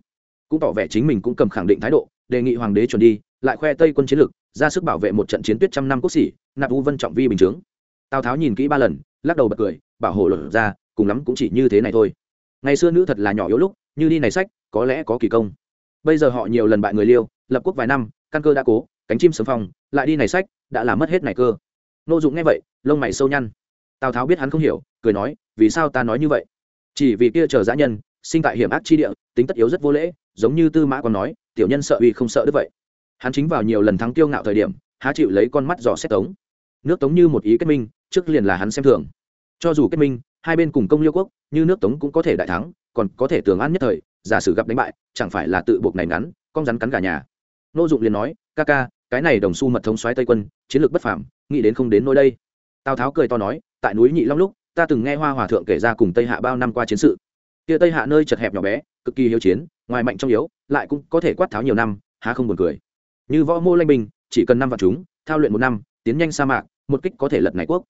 Cũng tỏ vẻ chính mình cũng cầm khẳng định thái độ, đề nghị hoàng đế chuẩn đi, lại khoe tây quân chiến lực ra sức bảo vệ một trận chiến tuyết trăm năm quốc sĩ, nạp u vân trọng vi bình chướng. Tào tháo nhìn kỹ ba lần, lắc đầu bật cười, bảo hộ luật ra, cùng lắm cũng chỉ như thế này thôi. Ngày xưa nữ thật là nhỏ yếu lúc, như đi này sách, có lẽ có kỳ công. Bây giờ họ nhiều lần bại người liêu, lập quốc vài năm, căn cơ đã cố cánh chim sớm phong, lại đi này sách, đã làm mất hết này cơ. Nô dụng nghe vậy, lông mày sâu nhăn. Tào tháo biết hắn không hiểu, cười nói, vì sao ta nói như vậy? Chỉ vì kia chờ giã nhân, sinh tại hiểm ác chi địa, tính tất yếu rất vô lễ, giống như tư mã còn nói, tiểu nhân sợ uy không sợ đức vậy. Hắn chính vào nhiều lần thắng tiêu ngạo thời điểm, há chịu lấy con mắt dò xét tống. Nước tống như một ý kết minh, trước liền là hắn xem thường. Cho dù kết minh, hai bên cùng công liêu quốc, như nước tống cũng có thể đại thắng, còn có thể tường an nhất thời, giả sử gặp đánh bại, chẳng phải là tự buộc này ngắn con rắn cắn gà nhà. Nô dụng liền nói ca ca cái này đồng xu mật thống xoáy tây quân chiến lược bất phảm nghĩ đến không đến nơi đây. Tào tháo cười to nói tại núi nhị long lúc ta từng nghe hoa hòa thượng kể ra cùng tây hạ bao năm qua chiến sự. Kia tây hạ nơi chật hẹp nhỏ bé cực kỳ hiếu chiến ngoài mạnh trong yếu lại cũng có thể quát tháo nhiều năm há không buồn cười. Như võ mô lanh Bình, chỉ cần năm vạn chúng thao luyện một năm tiến nhanh sa mạc một kích có thể lật này quốc.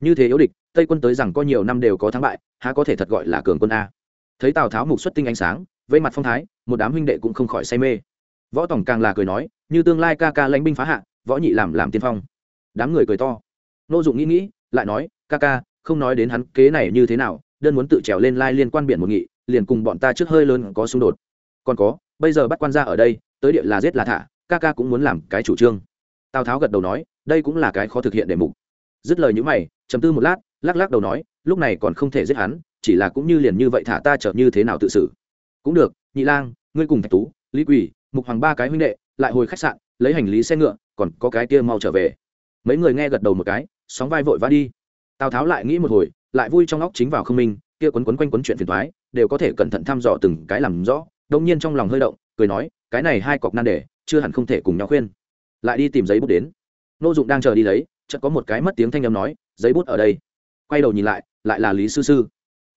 Như thế yếu địch tây quân tới rằng có nhiều năm đều có thắng bại há có thể thật gọi là cường quân a. Thấy tào tháo mục xuất tinh ánh sáng vây mặt phong thái một đám huynh đệ cũng không khỏi say mê võ tổng càng là cười nói, như tương lai ca ca lãnh binh phá hạ, võ nhị làm làm tiên phong. Đám người cười to. Nô dụng nghĩ nghĩ, lại nói, ca ca, không nói đến hắn kế này như thế nào, đơn muốn tự trèo lên lai liên quan biển một nghị, liền cùng bọn ta trước hơi lớn có xung đột. Còn có, bây giờ bắt quan ra ở đây, tới địa là giết là thả, ca ca cũng muốn làm cái chủ trương. Tào tháo gật đầu nói, đây cũng là cái khó thực hiện đề mục. Dứt lời nhữ mày chấm tư một lát, lắc lắc đầu nói, lúc này còn không thể giết hắn, chỉ là cũng như liền như vậy thả ta trở như thế nào tự xử. Cũng được, nhị lang, ngươi cùng thạch tú, lý quỳ mục hoàng ba cái huynh đệ, lại hồi khách sạn, lấy hành lý xe ngựa, còn có cái kia mau trở về. Mấy người nghe gật đầu một cái, sóng vai vội vã đi. Tào tháo lại nghĩ một hồi, lại vui trong óc chính vào không minh, kia quấn quấn quanh quấn chuyện phiền thoái đều có thể cẩn thận thăm dò từng cái làm rõ đông nhiên trong lòng hơi động, cười nói, cái này hai cọc nan đề, chưa hẳn không thể cùng nhau khuyên. Lại đi tìm giấy bút đến. Nô dụng đang chờ đi lấy, chợt có một cái mất tiếng thanh âm nói, giấy bút ở đây. Quay đầu nhìn lại lại là lý sư sư.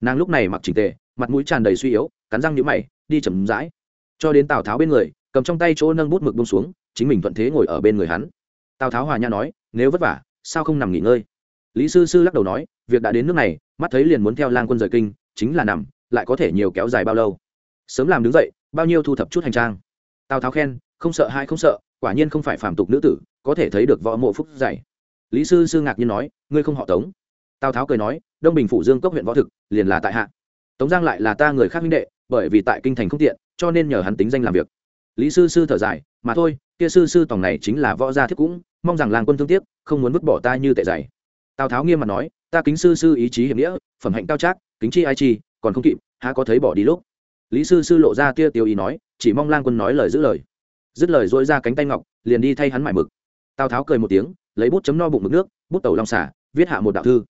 Nàng lúc này mặc trình tề, mặt mũi tràn đầy suy yếu, cắn răng nhũ mày, đi chậm rãi. Cho đến tào tháo bên người cầm trong tay chỗ nâng bút mực bông xuống, chính mình thuận thế ngồi ở bên người hắn. Tào tháo hòa nha nói, nếu vất vả, sao không nằm nghỉ ngơi? Lý sư sư lắc đầu nói, việc đã đến nước này, mắt thấy liền muốn theo lang quân rời kinh, chính là nằm, lại có thể nhiều kéo dài bao lâu? Sớm làm đứng dậy, bao nhiêu thu thập chút hành trang? Tào tháo khen, không sợ hai không sợ, quả nhiên không phải phàm tục nữ tử, có thể thấy được võ mộ phúc dạy. Lý sư sư ngạc nhiên nói, ngươi không họ tống? Tào tháo cười nói, đông bình phủ dương cốc huyện võ thực, liền là tại hạ. Tống giang lại là ta người khác minh đệ, bởi vì tại kinh thành không tiện, cho nên nhờ hắn tính danh làm việc lý sư sư thở dài, mà thôi, kia sư sư tòng này chính là võ gia thiết cũng, mong rằng làng quân thương tiếc, không muốn vứt bỏ ta như tệ dày. Tào tháo nghiêm mặt nói, ta kính sư sư ý chí hiểm nghĩa, phẩm hạnh cao trác, kính chi ai chi, còn không kịp, há có thấy bỏ đi lúc? Lý sư sư lộ ra tia tiêu ý nói, chỉ mong lang quân nói lời giữ lời. Dứt lời dỗi ra cánh tay ngọc, liền đi thay hắn mải mực. Tào tháo cười một tiếng, lấy bút chấm no bụng mực nước, bút tẩu long xả viết hạ một đạo thư.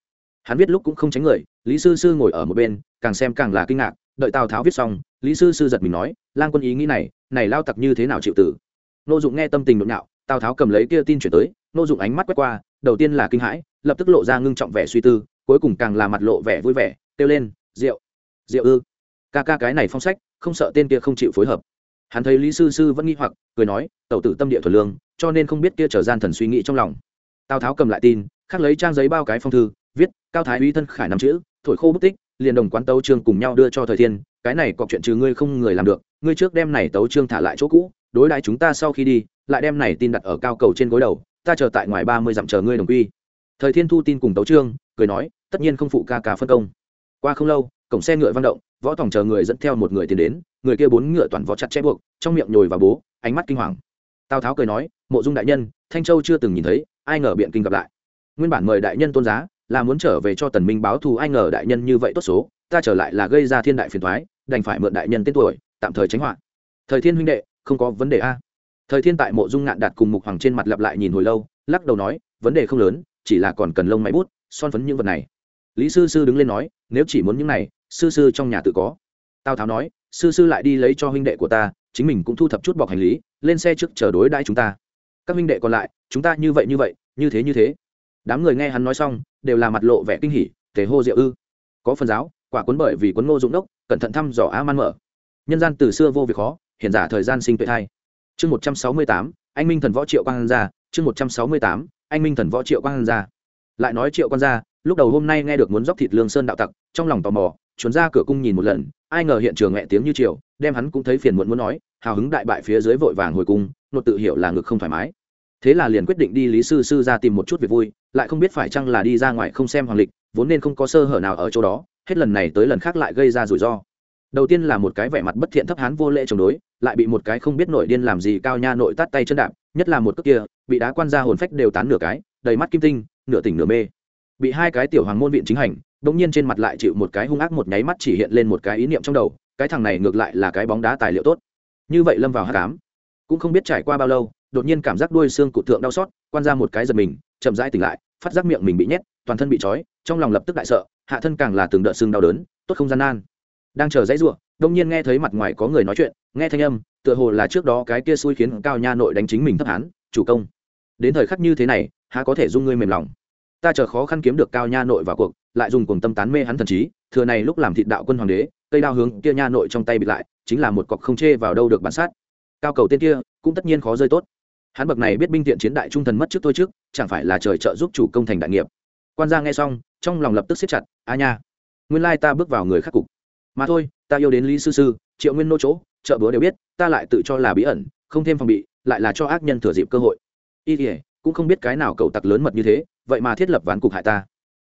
Hắn viết lúc cũng không tránh người, lý sư sư ngồi ở một bên, càng xem càng là kinh ngạc, đợi tào tháo viết xong, lý sư sư giật mình nói, lang quân ý nghĩ này này lao tặc như thế nào chịu tử? Nô dụng nghe tâm tình nội nạo tào tháo cầm lấy kia tin chuyển tới, nô dụng ánh mắt quét qua, đầu tiên là kinh hãi, lập tức lộ ra ngưng trọng vẻ suy tư, cuối cùng càng là mặt lộ vẻ vui vẻ, kêu lên rượu rượu ư? Ca ca cái này phong sách, không sợ tên kia không chịu phối hợp. Hắn thấy lý sư sư vẫn nghi hoặc, cười nói, tẩu tử tâm địa thuần lương, cho nên không biết kia trở gian thần suy nghĩ trong lòng. Tào tháo cầm lại tin, khắc lấy trang giấy bao cái phong thư, viết, cao thái uy thân khải năm chữ, thổi khô bút tích, liền đồng quán tấu trường cùng nhau đưa cho thời thiên cái này có chuyện trừ ngươi không người làm được, ngươi trước đem này tấu trương thả lại chỗ cũ, đối đãi chúng ta sau khi đi, lại đem này tin đặt ở cao cầu trên gối đầu, ta chờ tại ngoài ba mươi dặm chờ ngươi đồng quy. Thời thiên thu tin cùng tấu trương, cười nói, tất nhiên không phụ ca ca phân công. Qua không lâu, cổng xe ngựa văn động, võ tòng chờ người dẫn theo một người tiến đến, người kia bốn ngựa toàn võ chặt che buộc, trong miệng nhồi và bố, ánh mắt kinh hoàng. Tào tháo cười nói, mộ dung đại nhân, thanh châu chưa từng nhìn thấy, ai ngờ biện kinh gặp lại. Nguyên bản mời đại nhân tôn giá, là muốn trở về cho tần minh báo thù, ai ngờ đại nhân như vậy tốt số ta trở lại là gây ra thiên đại phiền thoái, đành phải mượn đại nhân tên tuổi, tạm thời tránh họa. Thời thiên huynh đệ, không có vấn đề a. Thời thiên tại mộ dung ngạn đạt cùng mục hoàng trên mặt lặp lại nhìn hồi lâu, lắc đầu nói, vấn đề không lớn, chỉ là còn cần lông máy bút, son phấn những vật này. Lý sư sư đứng lên nói, nếu chỉ muốn những này, sư sư trong nhà tự có. Tào tháo nói, sư sư lại đi lấy cho huynh đệ của ta, chính mình cũng thu thập chút bọc hành lý, lên xe trước chờ đối đãi chúng ta. Các huynh đệ còn lại, chúng ta như vậy như vậy, như thế như thế. Đám người nghe hắn nói xong, đều là mặt lộ vẻ kinh hỉ, tề hô diệu ư. Có phần giáo quả cuốn bởi vì cuốn ngô dụng đốc, cẩn thận thăm dò a man mở. Nhân gian từ xưa vô việc khó hiện giả thời gian sinh tuệ thai. Chương một trăm sáu mươi tám, anh minh thần võ triệu quang gia, chương một trăm sáu mươi tám, anh minh thần võ triệu quang gia. Lại nói triệu quan gia, lúc đầu hôm nay nghe được muốn dóc thịt lương sơn đạo tặc, trong lòng tò mò, chuẩn ra cửa cung nhìn một lần, ai ngờ hiện trường mẹ tiếng như triều, đem hắn cũng thấy phiền muộn muốn nói, hào hứng đại bại phía dưới vội vàng hồi cung, nột tự hiểu là ngực không thoải mái. Thế là liền quyết định đi lý sư sư ra tìm một chút việc vui, lại không biết phải chăng là đi ra ngoài không xem hoàng lịch, vốn nên không có sơ hở nào ở chỗ đó hết lần này tới lần khác lại gây ra rủi ro. Đầu tiên là một cái vẻ mặt bất thiện thấp hán vô lễ chống đối, lại bị một cái không biết nội điên làm gì cao nha nội tát tay chân đạp, nhất là một cước kia, bị đá quan ra hồn phách đều tán nửa cái, đầy mắt kim tinh, nửa tỉnh nửa mê. Bị hai cái tiểu hoàng môn viện chính hành đống nhiên trên mặt lại chịu một cái hung ác một nháy mắt chỉ hiện lên một cái ý niệm trong đầu, cái thằng này ngược lại là cái bóng đá tài liệu tốt. Như vậy lâm vào hát cám cũng không biết trải qua bao lâu, đột nhiên cảm giác đuôi xương cụt thượng đau xót, quan ra một cái giật mình, chậm rãi tỉnh lại, phát giác miệng mình bị nhét, toàn thân bị trói, trong lòng lập tức đại sợ hạ thân càng là từng đợt xương đau đớn, tốt không gian nan. Đang chờ dãy ruộng đông nhiên nghe thấy mặt ngoài có người nói chuyện, nghe thanh âm, tựa hồ là trước đó cái kia xui khiến cao nha nội đánh chính mình thấp hán, chủ công, đến thời khắc như thế này, há có thể dung ngươi mềm lòng? Ta chờ khó khăn kiếm được cao nha nội vào cuộc, lại dùng cùng tâm tán mê hắn thần trí, thừa này lúc làm thịt đạo quân hoàng đế, cây đao hướng kia nha nội trong tay bị lại, chính là một cọc không chê vào đâu được bản sát. Cao cầu tên kia, cũng tất nhiên khó rơi tốt. Hắn bậc này biết binh tiện chiến đại trung thần mất trước tôi trước, chẳng phải là trời trợ giúp chủ công thành đại nghiệp? Quan gia nghe xong, trong lòng lập tức siết chặt, a nha, nguyên lai ta bước vào người khắc cục. Mà thôi, ta yêu đến lý sư sư, triệu nguyên nô chỗ, chợ búa đều biết, ta lại tự cho là bí ẩn, không thêm phòng bị, lại là cho ác nhân thừa dịp cơ hội. Y thể cũng không biết cái nào cầu tặc lớn mật như thế, vậy mà thiết lập ván cục hại ta.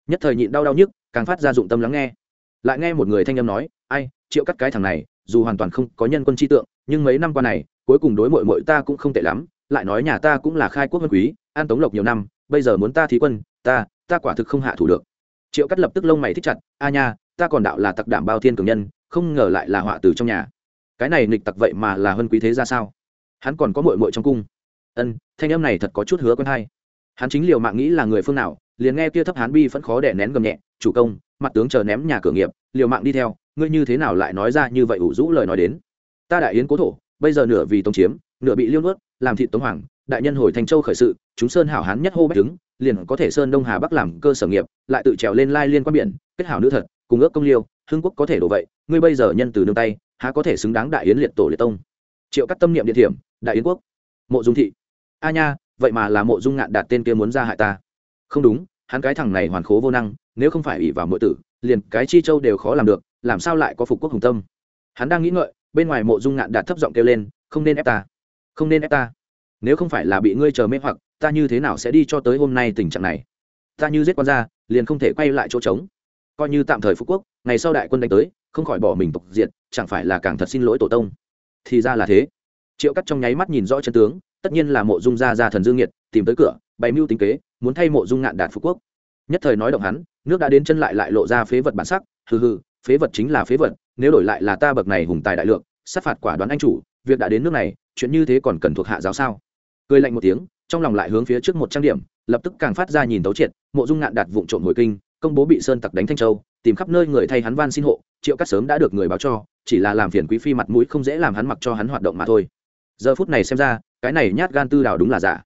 Nhất thời nhịn đau đau nhức, càng phát ra dụng tâm lắng nghe. Lại nghe một người thanh âm nói, ai, triệu cắt cái thằng này, dù hoàn toàn không có nhân quân chi tượng, nhưng mấy năm qua này, cuối cùng đối mội mội ta cũng không tệ lắm, lại nói nhà ta cũng là khai quốc vân quý, an tống lộc nhiều năm, bây giờ muốn ta thí quân ta ta quả thực không hạ thủ được. Triệu cắt lập tức lông mày thích chặt, a nha, ta còn đạo là tặc đảm bao thiên cường nhân, không ngờ lại là họa từ trong nhà. Cái này nghịch tặc vậy mà là hơn quý thế ra sao? Hắn còn có mội mội trong cung. Ân, thanh âm này thật có chút hứa quân hay. Hắn chính liều mạng nghĩ là người phương nào, liền nghe kia thấp hán bi vẫn khó để nén gầm nhẹ, chủ công, mặt tướng chờ ném nhà cửa nghiệp, liều mạng đi theo, ngươi như thế nào lại nói ra như vậy ủ rũ lời nói đến? Ta đại yến cố thổ, bây giờ nửa vì tống chiếm, nửa bị liêu nuốt, làm thị tống hoàng đại nhân hồi thành châu khởi sự, chúng sơn hảo hán nhất hô bách đứng, liền có thể sơn đông hà bắc làm cơ sở nghiệp, lại tự trèo lên lai liên quan biển, kết hảo nữ thật, cùng ước công liêu, hưng quốc có thể đổ vậy, ngươi bây giờ nhân từ nương tay, há có thể xứng đáng đại yến liệt tổ liệt tông. Triệu cắt tâm niệm địa thiểm, đại yến quốc. Mộ dung thị. A nha, vậy mà là mộ dung ngạn đạt tên kia muốn ra hại ta. Không đúng, hắn cái thằng này hoàn khố vô năng, nếu không phải ủy vào mọi tử, liền cái chi châu đều khó làm được, làm sao lại có phục quốc hùng tâm? Hắn đang nghĩ ngợi, bên ngoài mộ dung ngạn đạt thấp giọng kêu lên, không nên ép ta. Không nên ép ta nếu không phải là bị ngươi chờ mê hoặc, ta như thế nào sẽ đi cho tới hôm nay tình trạng này? Ta như giết quan gia liền không thể quay lại chỗ trống. Coi như tạm thời phú quốc, ngày sau đại quân đánh tới, không khỏi bỏ mình tộc diệt, chẳng phải là càng thật xin lỗi tổ tông? Thì ra là thế. Triệu cắt trong nháy mắt nhìn rõ chân tướng, tất nhiên là mộ dung gia gia thần dương nhiệt tìm tới cửa, bày mưu tính kế, muốn thay mộ dung ngạn đạt phú quốc. Nhất thời nói động hắn, nước đã đến chân lại lại lộ ra phế vật bản sắc, hừ hừ, phế vật chính là phế vật, nếu đổi lại là ta bậc này hùng tài đại lượng, sát phạt quả đoán anh chủ, việc đã đến nước này, chuyện như thế còn cần thuộc hạ giáo sao? Cười lạnh một tiếng, trong lòng lại hướng phía trước một trang điểm, lập tức càng phát ra nhìn tấu triệt, mộ dung ngạn đạt vụng trộm hồi kinh, công bố bị sơn tặc đánh thanh châu, tìm khắp nơi người thay hắn van xin hộ, triệu cắt sớm đã được người báo cho, chỉ là làm phiền quý phi mặt mũi không dễ làm hắn mặc cho hắn hoạt động mà thôi. Giờ phút này xem ra, cái này nhát gan tư đào đúng là giả.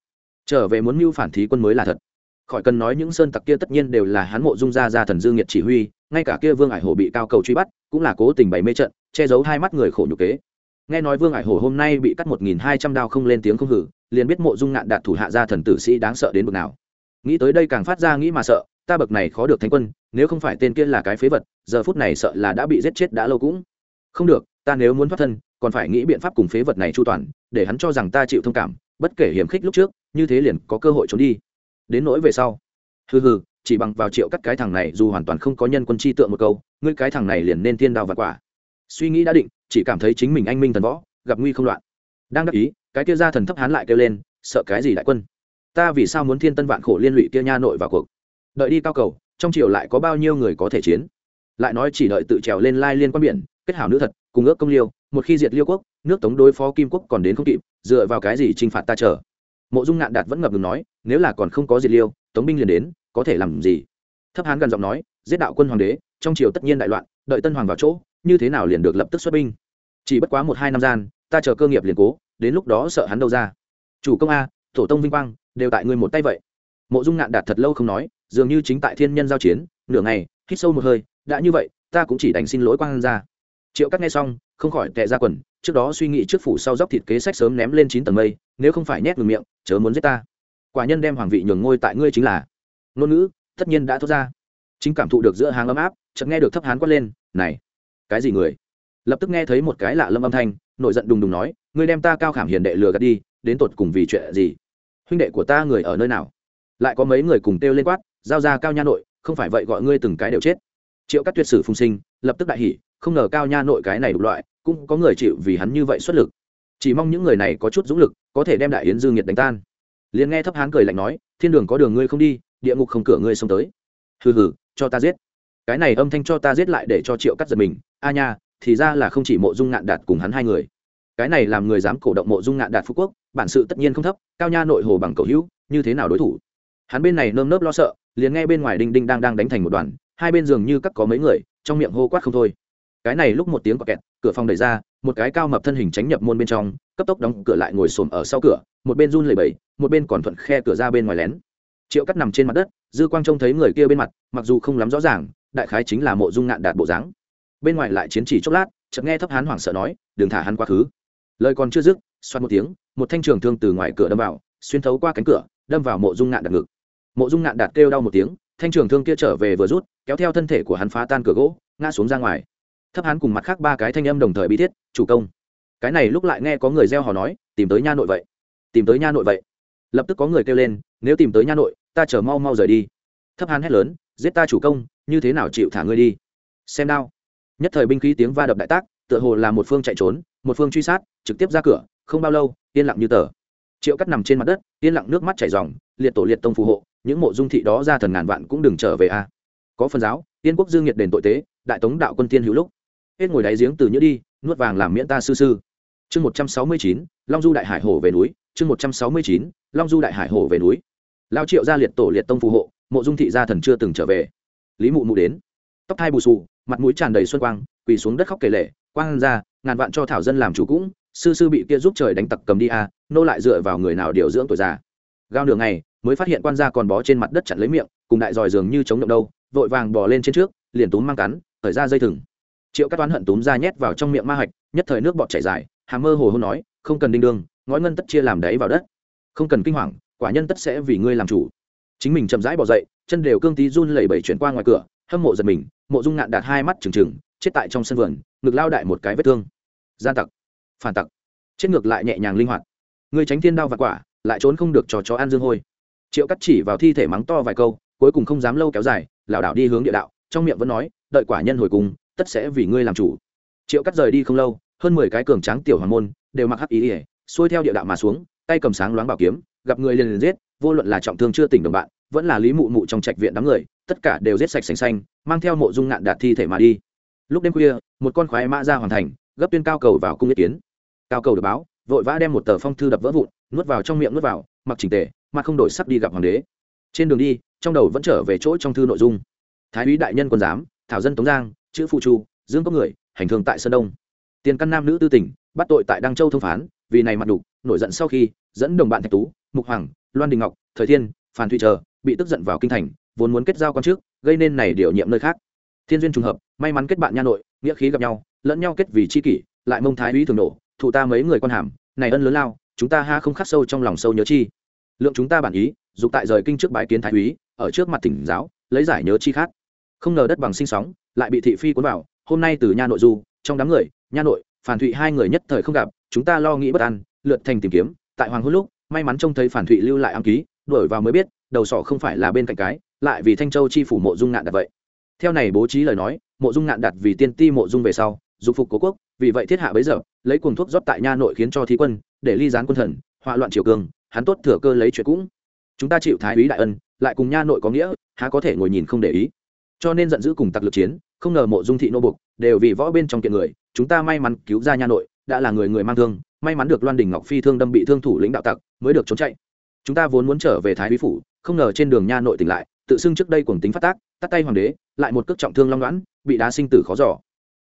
Trở về muốn mưu phản thí quân mới là thật. Khỏi cần nói những sơn tặc kia tất nhiên đều là hắn mộ dung gia gia thần dương nhiệt chỉ huy, ngay cả kia vương ải hổ bị cao cầu truy bắt, cũng là cố tình bày mê trận, che giấu hai mắt người khổ nhục kế nghe nói vương ải hổ hôm nay bị cắt một nghìn hai trăm đao không lên tiếng không hử, liền biết mộ dung ngạn đạt thủ hạ gia thần tử sĩ đáng sợ đến bực nào. Nghĩ tới đây càng phát ra nghĩ mà sợ, ta bậc này khó được thánh quân, nếu không phải tên kia là cái phế vật, giờ phút này sợ là đã bị giết chết đã lâu cũng. Không được, ta nếu muốn thoát thân, còn phải nghĩ biện pháp cùng phế vật này chu toàn, để hắn cho rằng ta chịu thông cảm, bất kể hiểm khích lúc trước, như thế liền có cơ hội trốn đi. Đến nỗi về sau. Hừ hừ, chỉ bằng vào triệu cắt cái thằng này dù hoàn toàn không có nhân quân chi tượng một câu, ngươi cái thằng này liền nên tiên đào và quả suy nghĩ đã định, chỉ cảm thấy chính mình anh minh thần võ, gặp nguy không loạn. Đang đắc ý, cái kia ra thần thấp hán lại kêu lên, sợ cái gì đại quân? Ta vì sao muốn thiên tân vạn khổ liên lụy kia nha nội vào cuộc? Đợi đi cao cầu, trong triều lại có bao nhiêu người có thể chiến? Lại nói chỉ đợi tự trèo lên lai liên quan biển, kết hảo nữ thật, cùng ước công liêu, một khi diệt liêu quốc, nước tống đối phó kim quốc còn đến không kịp, dựa vào cái gì t r i n h phạt ta chờ? Mộ dung ngạn đạt vẫn ngập ngừng nói, nếu là còn không có diệt liêu, tống binh liền đến, có thể làm gì? Thấp hán gần giọng nói, giết đạo quân hoàng đế, trong triều tất nhiên đại loạn, đợi tân hoàng vào chỗ như thế nào liền được lập tức xuất binh? Chỉ bất quá một hai năm gian, ta chờ cơ nghiệp liền cố, đến lúc đó sợ hắn đâu ra. Chủ công a, tổ tông vinh quang, đều tại ngươi một tay vậy. Mộ dung ngạn đạt thật lâu không nói, dường như chính tại thiên nhân giao chiến, nửa ngày, hít sâu một hơi, đã như vậy, ta cũng chỉ đánh xin lỗi quang ra triệu cắt nghe xong, không khỏi tệ ra quần, trước đó suy nghĩ trước phủ sau dốc thịt kế sách sớm ném lên chín tầng mây, nếu không phải nhét ngừng miệng, chớ muốn giết ta. Quả nhân đem hoàng vị nhường ngôi tại ngươi chính là. Ngôn ngữ, tất nhiên đã thốt ra. Chính cảm thụ được giữa hàng ấm áp, chợt nghe được thấp hán quát lên, này cái gì người? Lập tức nghe thấy một cái lạ lâm âm thanh, nổi giận đùng đùng nói, ngươi đem ta cao khảm hiền đệ lừa gạt đi, đến tột cùng vì chuyện gì? Huynh đệ của ta người ở nơi nào? Lại có mấy người cùng kêu lên quát, giao ra cao nha nội, không phải vậy gọi ngươi từng cái đều chết. Triệu các tuyệt sử phùng sinh, lập tức đại hỉ, không ngờ cao nha nội cái này đục loại, cũng có người chịu vì hắn như vậy xuất lực. Chỉ mong những người này có chút dũng lực, có thể đem đại yến dương nhiệt đánh tan. Liền nghe thấp hán cười lạnh nói, thiên đường có đường ngươi không đi, địa ngục không cửa ngươi xông tới. Hừ hừ, cho ta giết cái này âm thanh cho ta giết lại để cho triệu cắt giật mình. A nha, thì ra là không chỉ mộ dung ngạn đạt cùng hắn hai người. Cái này làm người dám cổ động mộ dung ngạn đạt phú quốc, bản sự tất nhiên không thấp, cao nha nội hồ bằng cầu hữu, như thế nào đối thủ? Hắn bên này nơm nớp lo sợ, liền nghe bên ngoài đinh đinh đang đang đánh thành một đoàn, hai bên giường như các có mấy người, trong miệng hô quát không thôi. Cái này lúc một tiếng quạt kẹt, cửa phòng đẩy ra, một cái cao mập thân hình tránh nhập môn bên trong, cấp tốc đóng cửa lại ngồi xổm ở sau cửa, một bên run lẩy bẩy, một bên còn thuận khe cửa ra bên ngoài lén. Triệu cắt nằm trên mặt đất, dư quang trông thấy người kia bên mặt, mặc dù không lắm rõ ràng đại khái chính là mộ dung ngạn đạt bộ dáng. Bên ngoài lại chiến chỉ chốc lát, chợt nghe thấp hán hoảng sợ nói, đừng thả hắn quá khứ. Lời còn chưa dứt, xoát một tiếng, một thanh trường thương từ ngoài cửa đâm vào, xuyên thấu qua cánh cửa, đâm vào mộ dung ngạn đạt ngực. Mộ dung ngạn đạt kêu đau một tiếng, thanh trường thương kia trở về vừa rút, kéo theo thân thể của hắn phá tan cửa gỗ, ngã xuống ra ngoài. Thấp hắn cùng mặt khác ba cái thanh âm đồng thời bi thiết, chủ công. Cái này lúc lại nghe có người gieo hò nói, tìm tới nha nội vậy. Tìm tới nha nội vậy. Lập tức có người kêu lên, nếu tìm tới nha nội, ta chờ mau mau rời đi. Thấp hắn hét lớn, giết ta chủ công như thế nào chịu thả ngươi đi? Xem đao. Nhất thời binh khí tiếng va đập đại tác, tựa hồ là một phương chạy trốn, một phương truy sát, trực tiếp ra cửa, không bao lâu, yên lặng như tờ. Triệu cắt nằm trên mặt đất, yên lặng nước mắt chảy ròng, liệt tổ liệt tông phù hộ, những mộ dung thị đó ra thần ngàn vạn cũng đừng trở về a. Có phần giáo tiên quốc dương nhiệt đền tội tế, đại tống đạo quân tiên hữu lúc. Hết ngồi đáy giếng từ nhữ đi, nuốt vàng làm miễn ta sư sư. Chương một trăm sáu mươi chín, long du đại hải hồ về núi, chương một trăm sáu mươi chín, long du đại hải hồ về núi. Lao triệu ra liệt tổ liệt tông phù hộ, mộ dung thị gia thần chưa từng trở về lý mụ mụ đến. Tóc thai bù xù, mặt mũi tràn đầy xuân quang, quỳ xuống đất khóc kể lệ quang ra, ngàn vạn cho thảo dân làm chủ cũng, sư sư bị kia giúp trời đánh tặc cầm đi a nô lại dựa vào người nào điều dưỡng tuổi già. Gao đường này mới phát hiện quan gia còn bó trên mặt đất chặn lấy miệng, cùng đại dòi dường như chống động đâu, vội vàng bò lên trên trước, liền túm mang cắn, thời ra dây thừng. Triệu các toán hận túm ra nhét vào trong miệng ma hạch, nhất thời nước bọt chảy dài, hà mơ hồ hôn nói, không cần đinh đương, ngói ngân tất chia làm đấy vào đất. Không cần kinh hoàng, quả nhân tất sẽ vì ngươi làm chủ chính mình chậm rãi bỏ dậy, chân đều cương tí run lẩy bẩy chuyển qua ngoài cửa, hâm mộ giật mình, mộ dung ngạn đạt hai mắt trừng trừng, chết tại trong sân vườn, ngực lao đại một cái vết thương. Gian tặc, phản tặc. Chết ngược lại nhẹ nhàng linh hoạt. Ngươi tránh thiên đao và quả, lại trốn không được cho chó ăn dương hôi. Triệu cắt chỉ vào thi thể mắng to vài câu, cuối cùng không dám lâu kéo dài, lảo đảo đi hướng địa đạo, trong miệng vẫn nói, đợi quả nhân hồi cùng, tất sẽ vì ngươi làm chủ. Triệu cắt rời đi không lâu, hơn mười cái cường tráng tiểu hoàng môn, đều mặc hắc ý ỉa xuôi theo địa đạo mà xuống, tay cầm sáng loáng bảo kiếm, gặp người liền liền giết vô luận là trọng thương chưa tỉnh đồng bạn, vẫn là lý mụ mụ trong trạch viện đám người, tất cả đều giết sạch sành xanh, mang theo mộ dung ngạn đạt thi thể mà đi. Lúc đêm khuya, một con khoái mã ra hoàn thành, gấp tuyên cao cầu vào cung ý kiến. Cao cầu được báo, vội vã đem một tờ phong thư đập vỡ vụn, nuốt vào trong miệng nuốt vào, mặc trình tề, mà không đổi sắc đi gặp hoàng đế. Trên đường đi, trong đầu vẫn trở về chỗ trong thư nội dung. Thái úy đại nhân quân giám, thảo dân tống giang, chữ phụ chu, dương có người, hành thương tại sơn đông. Tiền căn nam nữ tư tỉnh, bắt tội tại đăng châu thông phán, vì này mặt đục nổi giận sau khi, dẫn đồng bạn thạch tú, mục hoàng loan đình ngọc, thời thiên phan thụy chờ, bị tức giận vào kinh thành, vốn muốn kết giao con trước, gây nên này điều nhiệm nơi khác. Thiên duyên trùng hợp, may mắn kết bạn nha nội, nghĩa khí gặp nhau, lẫn nhau kết vì c h i kỷ, lại mông thái úy thường nổ, thụ ta mấy người con hàm, này ân lớn lao, chúng ta ha không khắc sâu trong lòng sâu nhớ chi. Lượng chúng ta bản ý, dục tại rời kinh trước bãi kiến thái úy, ở trước mặt thỉnh giáo, lấy giải nhớ chi khác. Không ngờ đất bằng sinh sóng, lại bị thị phi cuốn vào, hôm nay từ nha nội du, trong đám người, nha nội phản thụy hai người nhất thời không gặp, chúng ta lo nghĩ bất an, lượt thành tìm kiếm, tại hoàng hôn lúc may mắn trông thấy phản thụy lưu lại ám ký đổi vào mới biết, đầu sỏ không phải là bên cạnh cái, lại vì thanh châu chi phủ mộ dung ngạn đặt vậy. Theo này bố trí lời nói, mộ dung ngạn đặt vì tiên ti mộ dung về sau, dục phục cố quốc, vì vậy thiết hạ bấy giờ, lấy cuồng thuốc rót tại nha nội khiến cho thí quân, để ly gián quân thần họa loạn triều cường, hắn tốt thừa cơ lấy chuyện cũng. Chúng ta chịu thái úy đại ân, lại cùng nha nội có nghĩa, há có thể ngồi nhìn không để ý. Cho nên giận dữ cùng tặc lực chiến, không ngờ mộ dung thị nô buộc, đều vì võ bên trong kiện người, chúng ta may mắn cứu ra nha nội, đã là người người mang thương may mắn được loan đình ngọc phi thương đâm bị thương thủ lĩnh đạo tặc mới được trốn chạy chúng ta vốn muốn trở về thái úy phủ không ngờ trên đường nha nội tỉnh lại tự xưng trước đây cuồng tính phát tác tắt tay hoàng đế lại một cước trọng thương long đoán bị đá sinh tử khó giỏ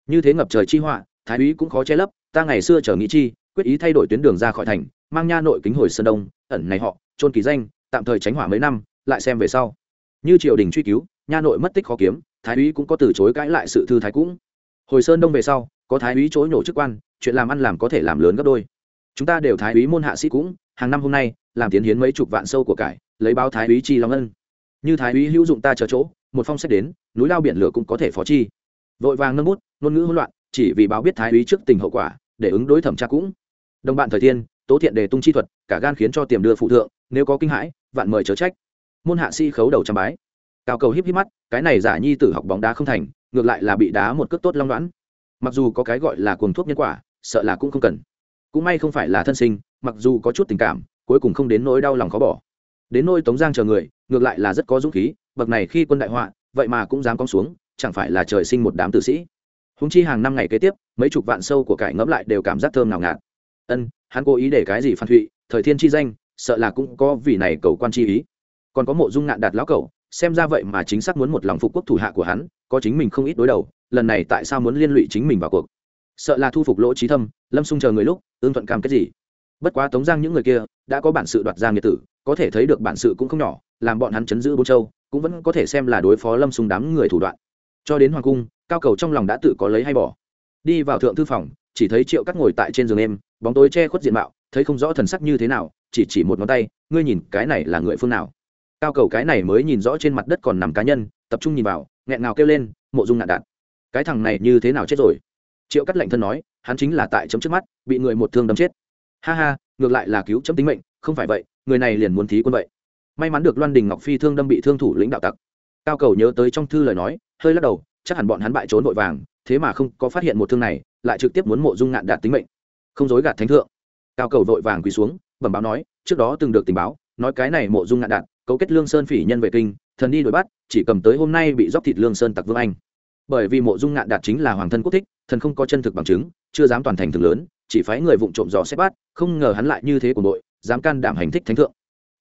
như thế ngập trời chi họa thái úy cũng khó che lấp ta ngày xưa chờ nghĩ chi quyết ý thay đổi tuyến đường ra khỏi thành mang nha nội kính hồi sơn đông ẩn này họ trôn kỳ danh tạm thời tránh hỏa mấy năm lại xem về sau như triều đình truy cứu nha nội mất tích khó kiếm thái úy cũng có từ chối cãi lại sự thư thái cũng hồi sơn đông về sau có thái úy chối nhổ chức quan, chuyện làm ăn làm có thể làm lớn gấp đôi. Chúng ta đều thái úy môn hạ sĩ cũng, hàng năm hôm nay, làm tiến hiến mấy chục vạn sâu của cải, lấy báo thái úy chi long ân. Như thái úy hữu dụng ta chờ chỗ, một phong sách đến, núi lao biển lửa cũng có thể phó chi. Vội vàng nâng bút, ngôn ngữ hỗn loạn, chỉ vì báo biết thái úy trước tình hậu quả, để ứng đối thẩm tra cũng. Đồng bạn thời thiên, tố thiện đề tung chi thuật, cả gan khiến cho tiềm đưa phụ thượng, nếu có kinh hãi, vạn mời chớ trách. Môn hạ si khấu đầu trăm bái. Cao cầu híp híp mắt, cái này giả nhi tử học bóng đá không thành, ngược lại là bị đá một cước tốt long đoán mặc dù có cái gọi là cuồng thuốc nhân quả, sợ là cũng không cần. Cũng may không phải là thân sinh, mặc dù có chút tình cảm, cuối cùng không đến nỗi đau lòng khó bỏ. Đến nỗi tống giang chờ người, ngược lại là rất có dũng khí, bậc này khi quân đại họa, vậy mà cũng dám cong xuống, chẳng phải là trời sinh một đám tử sĩ. Húng chi hàng năm ngày kế tiếp, mấy chục vạn sâu của cải ngẫm lại đều cảm giác thơm nào ngạt. Ân, hắn cố ý để cái gì phan thụy, thời thiên chi danh, sợ là cũng có vì này cầu quan chi ý. Còn có mộ dung ngạn đạt lão cầu xem ra vậy mà chính xác muốn một lòng phục quốc thủ hạ của hắn, có chính mình không ít đối đầu lần này tại sao muốn liên lụy chính mình vào cuộc? Sợ là thu phục lỗ trí thâm, lâm xung chờ người lúc ương thuận cam cái gì? Bất quá tống giang những người kia, đã có bản sự đoạt ra nghiệt tử, có thể thấy được bản sự cũng không nhỏ, làm bọn hắn chấn giữ bô châu, cũng vẫn có thể xem là đối phó lâm xung đám người thủ đoạn. Cho đến hoàng cung, cao cầu trong lòng đã tự có lấy hay bỏ. Đi vào thượng thư phòng, chỉ thấy triệu cắt ngồi tại trên giường em bóng tối che khuất diện mạo, thấy không rõ thần sắc như thế nào, chỉ chỉ một ngón tay, ngươi nhìn, cái này là người phương nào? Cao cầu cái này mới nhìn rõ trên mặt đất còn nằm cá nhân, tập trung nhìn vào, nghẹn ngào kêu lên, mộ dung nạn đạn cái thằng này như thế nào chết rồi? Triệu cắt lệnh thân nói, hắn chính là tại chấm trước mắt, bị người một thương đâm chết. Ha ha, ngược lại là cứu chấm tính mệnh, không phải vậy, người này liền muốn thí quân vậy. May mắn được loan đình ngọc phi thương đâm bị thương thủ lĩnh đạo tặc. Cao cầu nhớ tới trong thư lời nói, hơi lắc đầu, chắc hẳn bọn hắn bại trốn vội vàng, thế mà không có phát hiện một thương này, lại trực tiếp muốn mộ dung ngạn đạt tính mệnh. Không dối gạt thánh thượng. Cao cầu vội vàng quỳ xuống, bẩm báo nói, trước đó từng được tình báo, nói cái này mộ dung ngạn đạt, cấu kết lương sơn phỉ nhân vệ kinh, thần đi đuổi bắt, chỉ cầm tới hôm nay bị dóc thịt lương sơn tặc vương anh bởi vì mộ dung ngạn đạt chính là hoàng thân quốc thích, thần không có chân thực bằng chứng, chưa dám toàn thành thường lớn, chỉ phái người vụng trộm dò xét bắt, không ngờ hắn lại như thế của nội dám can đảm hành thích thánh thượng.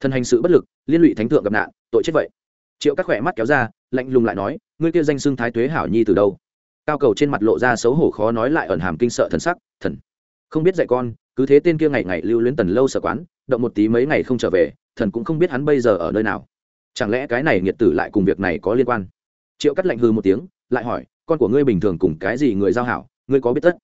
Thần hành sự bất lực, liên lụy thánh thượng gặp nạn, tội chết vậy. Triệu các khỏe mắt kéo ra, lạnh lùng lại nói, ngươi kia danh xưng thái tuế hảo nhi từ đâu? Cao cầu trên mặt lộ ra xấu hổ khó nói lại ẩn hàm kinh sợ thần sắc, thần. Không biết dạy con, cứ thế tên kia ngày ngày lưu luyến tần lâu sở quán, động một tí mấy ngày không trở về, thần cũng không biết hắn bây giờ ở nơi nào. Chẳng lẽ cái này nghiệt tử lại cùng việc này có liên quan? Triệu cắt lạnh hư một tiếng lại hỏi, con của ngươi bình thường cùng cái gì người giao hảo? Ngươi có biết tất?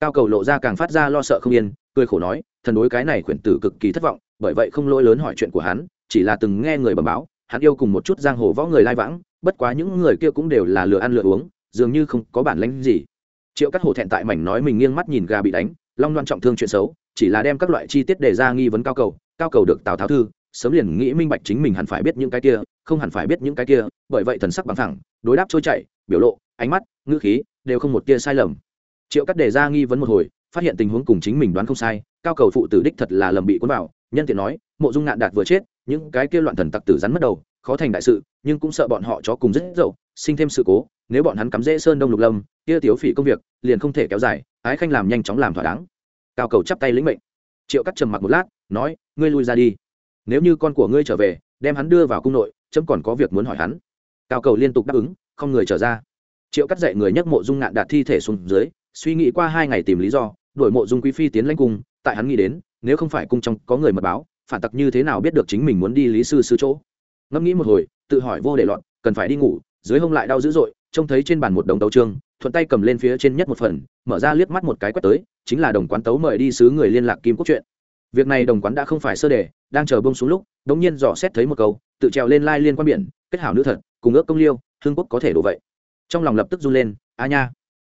Cao cầu lộ ra càng phát ra lo sợ không yên, cười khổ nói, thần đối cái này khuyển tử cực kỳ thất vọng, bởi vậy không lỗi lớn hỏi chuyện của hắn, chỉ là từng nghe người bẩm báo, hắn yêu cùng một chút giang hồ võ người lai vãng, bất quá những người kia cũng đều là lừa ăn lừa uống, dường như không có bản lãnh gì. Triệu cắt hổ thẹn tại mảnh nói mình nghiêng mắt nhìn gà bị đánh, long loan trọng thương chuyện xấu, chỉ là đem các loại chi tiết đề ra nghi vấn cao cầu cao cầu được tào tháo thư, sớm liền nghĩ minh bạch chính mình hẳn phải biết những cái kia, không hẳn phải biết những cái kia, bởi vậy thần sắc bằng thẳng, đối đáp trôi chảy biểu lộ, ánh mắt, ngữ khí đều không một tia sai lầm. Triệu cắt đề ra nghi vấn một hồi, phát hiện tình huống cùng chính mình đoán không sai, cao cầu phụ tử đích thật là lầm bị cuốn vào, nhân tiện nói, mộ dung ngạn đạt vừa chết, những cái kia loạn thần tặc tử rắn mất đầu, khó thành đại sự, nhưng cũng sợ bọn họ chó cùng rất dậu, sinh thêm sự cố, nếu bọn hắn cắm dễ sơn đông lục lâm, kia tiếu phỉ công việc liền không thể kéo dài, ái khanh làm nhanh chóng làm thỏa đáng. Cao cầu chắp tay lĩnh mệnh. Triệu cắt trầm mặc một lát, nói, ngươi lui ra đi. Nếu như con của ngươi trở về, đem hắn đưa vào cung nội, chấm còn có việc muốn hỏi hắn. Cao cầu liên tục đáp ứng không người trở ra. Triệu cắt dạy người nhấc mộ dung ngạn đạt thi thể xuống dưới, suy nghĩ qua hai ngày tìm lý do đổi mộ dung quý phi tiến lãnh cung, tại hắn nghĩ đến, nếu không phải cung trong có người mật báo, phản tặc như thế nào biết được chính mình muốn đi lý sư sư chỗ. Ngẫm nghĩ một hồi, tự hỏi vô để loạn, cần phải đi ngủ, dưới hông lại đau dữ dội, trông thấy trên bàn một đồng tấu trương thuận tay cầm lên phía trên nhất một phần, mở ra liếc mắt một cái quét tới, chính là đồng quán tấu mời đi sứ người liên lạc kim quốc chuyện. Việc này đồng quán đã không phải sơ đề, đang chờ bông xuống lúc, đống nhiên dò xét thấy một câu, tự trèo lên lai liên quan biển, kết hảo nữ thật, cùng ước công liêu hương quốc có thể đổ vậy. Trong lòng lập tức run lên, a nha.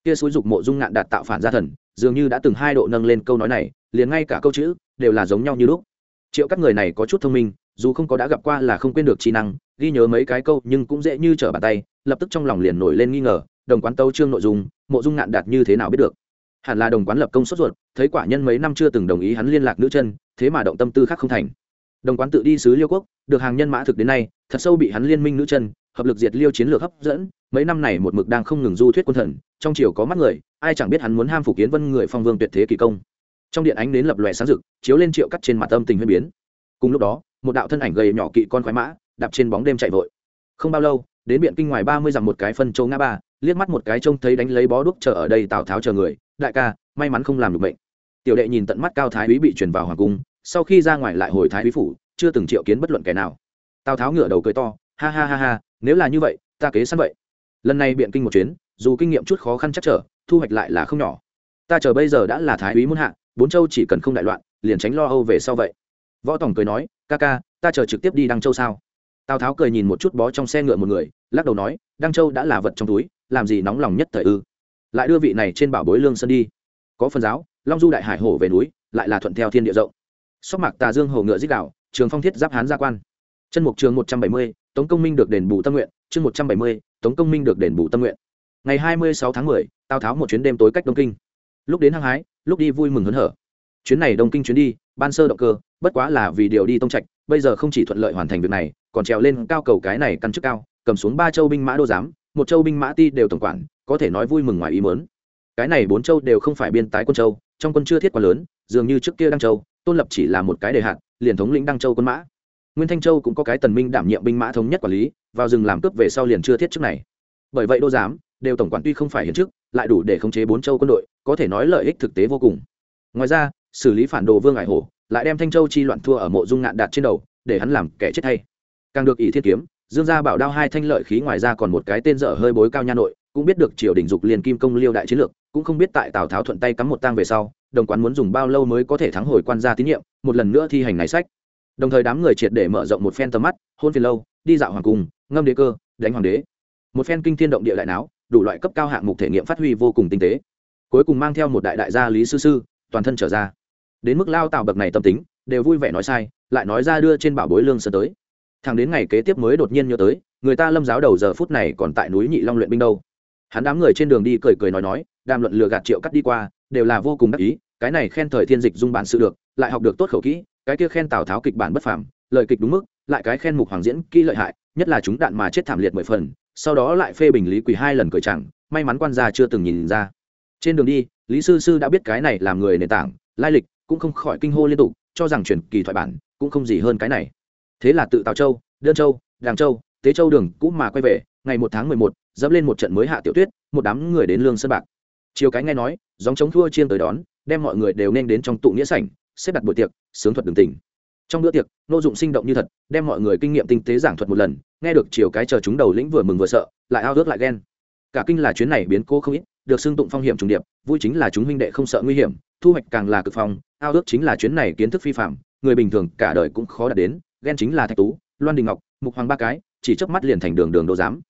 Kia xúi dục mộ dung ngạn đạt tạo phản gia thần, dường như đã từng hai độ nâng lên câu nói này, liền ngay cả câu chữ đều là giống nhau như lúc. Triệu các người này có chút thông minh, dù không có đã gặp qua là không quên được trí năng, ghi nhớ mấy cái câu nhưng cũng dễ như trở bàn tay, lập tức trong lòng liền nổi lên nghi ngờ, đồng quán tâu trương nội dung, mộ dung ngạn đạt như thế nào biết được? Hẳn là đồng quán lập công sốt ruột, thấy quả nhân mấy năm chưa từng đồng ý hắn liên lạc nữ chân, thế mà động tâm tư khác không thành đồng quán tự đi sứ liêu quốc, được hàng nhân mã thực đến nay, thật sâu bị hắn liên minh nữ chân, hợp lực diệt liêu chiến lược hấp dẫn, mấy năm này một mực đang không ngừng du thuyết quân thần, trong triều có mắt người, ai chẳng biết hắn muốn ham phủ kiến vân người phong vương tuyệt thế kỳ công. Trong điện ánh đến lập lòe sáng rực, chiếu lên triệu cắt trên mặt âm tình huyên biến. Cùng lúc đó, một đạo thân ảnh gầy nhỏ kỵ con khoái mã, đạp trên bóng đêm chạy vội. Không bao lâu, đến biện kinh ngoài ba mươi dặm một cái phân châu ngã ba, liếc mắt một cái trông thấy đánh lấy bó đuốc chờ ở đây tào tháo chờ người. Đại ca, may mắn không làm được bệnh tiểu đệ nhìn tận mắt cao thái úy bị truyền vào hoàng cung sau khi ra ngoài lại hồi thái úy phủ, chưa từng triệu kiến bất luận kẻ nào. Tào tháo ngửa đầu cười to, ha ha ha ha, nếu là như vậy, ta kế sẵn vậy. Lần này biện kinh một chuyến, dù kinh nghiệm chút khó khăn chắc trở, thu hoạch lại là không nhỏ. Ta chờ bây giờ đã là thái úy muôn hạ, bốn châu chỉ cần không đại loạn, liền tránh lo âu về sau vậy. Võ tổng cười nói, ca ca, ta chờ trực tiếp đi đăng châu sao? Tào tháo cười nhìn một chút bó trong xe ngựa một người, lắc đầu nói, đăng châu đã là vật trong túi, làm gì nóng lòng nhất thời ư? Lại đưa vị này trên bảo bối lương sơn đi. Có phần giáo, long du đại hải hổ về núi, lại là thuận theo thiên địa rộng sóc mạc tà dương hổ ngựa dích đạo, trường phong thiết giáp hán gia quan. Chân mục trường một trăm bảy mươi, tống công minh được đền bù tâm nguyện. Chương một trăm bảy mươi, tống công minh được đền bù tâm nguyện. Ngày hai mươi sáu tháng mười, tào tháo một chuyến đêm tối cách đông kinh. Lúc đến hăng hái, lúc đi vui mừng hớn hở. Chuyến này đông kinh chuyến đi, ban sơ động cơ, bất quá là vì điều đi tông trạch, bây giờ không chỉ thuận lợi hoàn thành việc này, còn trèo lên cao cầu cái này căn chức cao, cầm xuống ba châu binh mã đô giám, một châu binh mã ti đều tổng quản, có thể nói vui mừng ngoài ý mớn cái này bốn châu đều không phải biên tái quân châu, trong quân chưa thiết quá lớn, dường như trước kia đăng châu tôn lập chỉ là một cái đề hạn liền thống lĩnh đăng châu quân mã. Nguyên thanh châu cũng có cái tần minh đảm nhiệm binh mã thống nhất quản lý, vào rừng làm cướp về sau liền chưa thiết chức này. Bởi vậy đô giám, đều tổng quản tuy không phải hiện chức, lại đủ để khống chế bốn châu quân đội, có thể nói lợi ích thực tế vô cùng. Ngoài ra, xử lý phản đồ vương ải hổ, lại đem thanh châu chi loạn thua ở mộ dung ngạn đạt trên đầu, để hắn làm kẻ chết thay càng được ỷ thiên kiếm dương gia bảo đao hai thanh lợi khí ngoài ra còn một cái tên dở hơi bối cao nha nội, cũng biết được triều đình dục liền kim công liêu đại chiến lược, cũng không biết tại tào tháo thuận tay cắm một tang về sau, đồng quán muốn dùng bao lâu mới có thể thắng hồi quan gia tín nhiệm, một lần nữa thi hành này sách. Đồng thời đám người triệt để mở rộng một phen tầm mắt, hôn phiền lâu, đi dạo hoàng cung, ngâm đế cơ, đánh hoàng đế. Một phen kinh thiên động địa đại não đủ loại cấp cao hạng mục thể nghiệm phát huy vô cùng tinh tế. Cuối cùng mang theo một đại đại gia lý sư sư, toàn thân trở ra. Đến mức lao tạo bậc này tâm tính, đều vui vẻ nói sai, lại nói ra đưa trên bảo bối lương sơn tới thằng đến ngày kế tiếp mới đột nhiên nhớ tới, người ta lâm giáo đầu giờ phút này còn tại núi nhị long luyện binh đâu. Hắn đám người trên đường đi cười cười nói nói, đàm luận lừa gạt triệu cắt đi qua, đều là vô cùng đắc ý, cái này khen thời thiên dịch dung bản sự được, lại học được tốt khẩu kỹ, cái kia khen tào tháo kịch bản bất phàm, lời kịch đúng mức, lại cái khen mục hoàng diễn kỹ lợi hại, nhất là chúng đạn mà chết thảm liệt mười phần, sau đó lại phê bình lý quỳ hai lần cười chẳng, may mắn quan gia chưa từng nhìn ra. Trên đường đi, lý sư sư đã biết cái này làm người nền tảng, lai lịch cũng không khỏi kinh hô liên tục, cho rằng truyền kỳ thoại bản cũng không gì hơn cái này thế là tự tào châu, đơn châu, đàng châu, tế châu đường cũng mà quay về, ngày một tháng mười một, dẫm lên một trận mới hạ tiểu tuyết, một đám người đến lương sơn bạc. Chiều cái nghe nói dòng chống thua chiên tới đón, đem mọi người đều nên đến trong tụ nghĩa sảnh, xếp đặt buổi tiệc, sướng thuật đường tình. Trong bữa tiệc, nô dụng sinh động như thật, đem mọi người kinh nghiệm tinh tế giảng thuật một lần, nghe được chiều cái chờ chúng đầu lĩnh vừa mừng vừa sợ, lại ao ước lại ghen. Cả kinh là chuyến này biến cô không ít, được xưng tụng phong hiểm trùng điệp, vui chính là chúng huynh đệ không sợ nguy hiểm, thu hoạch càng là cực phong, ao ước chính là chuyến này kiến thức phi phạm, người bình thường cả đời cũng khó đạt đến ghen chính là thạch tú, loan đình ngọc, mục hoàng ba cái, chỉ chớp mắt liền thành đường đường đô giám.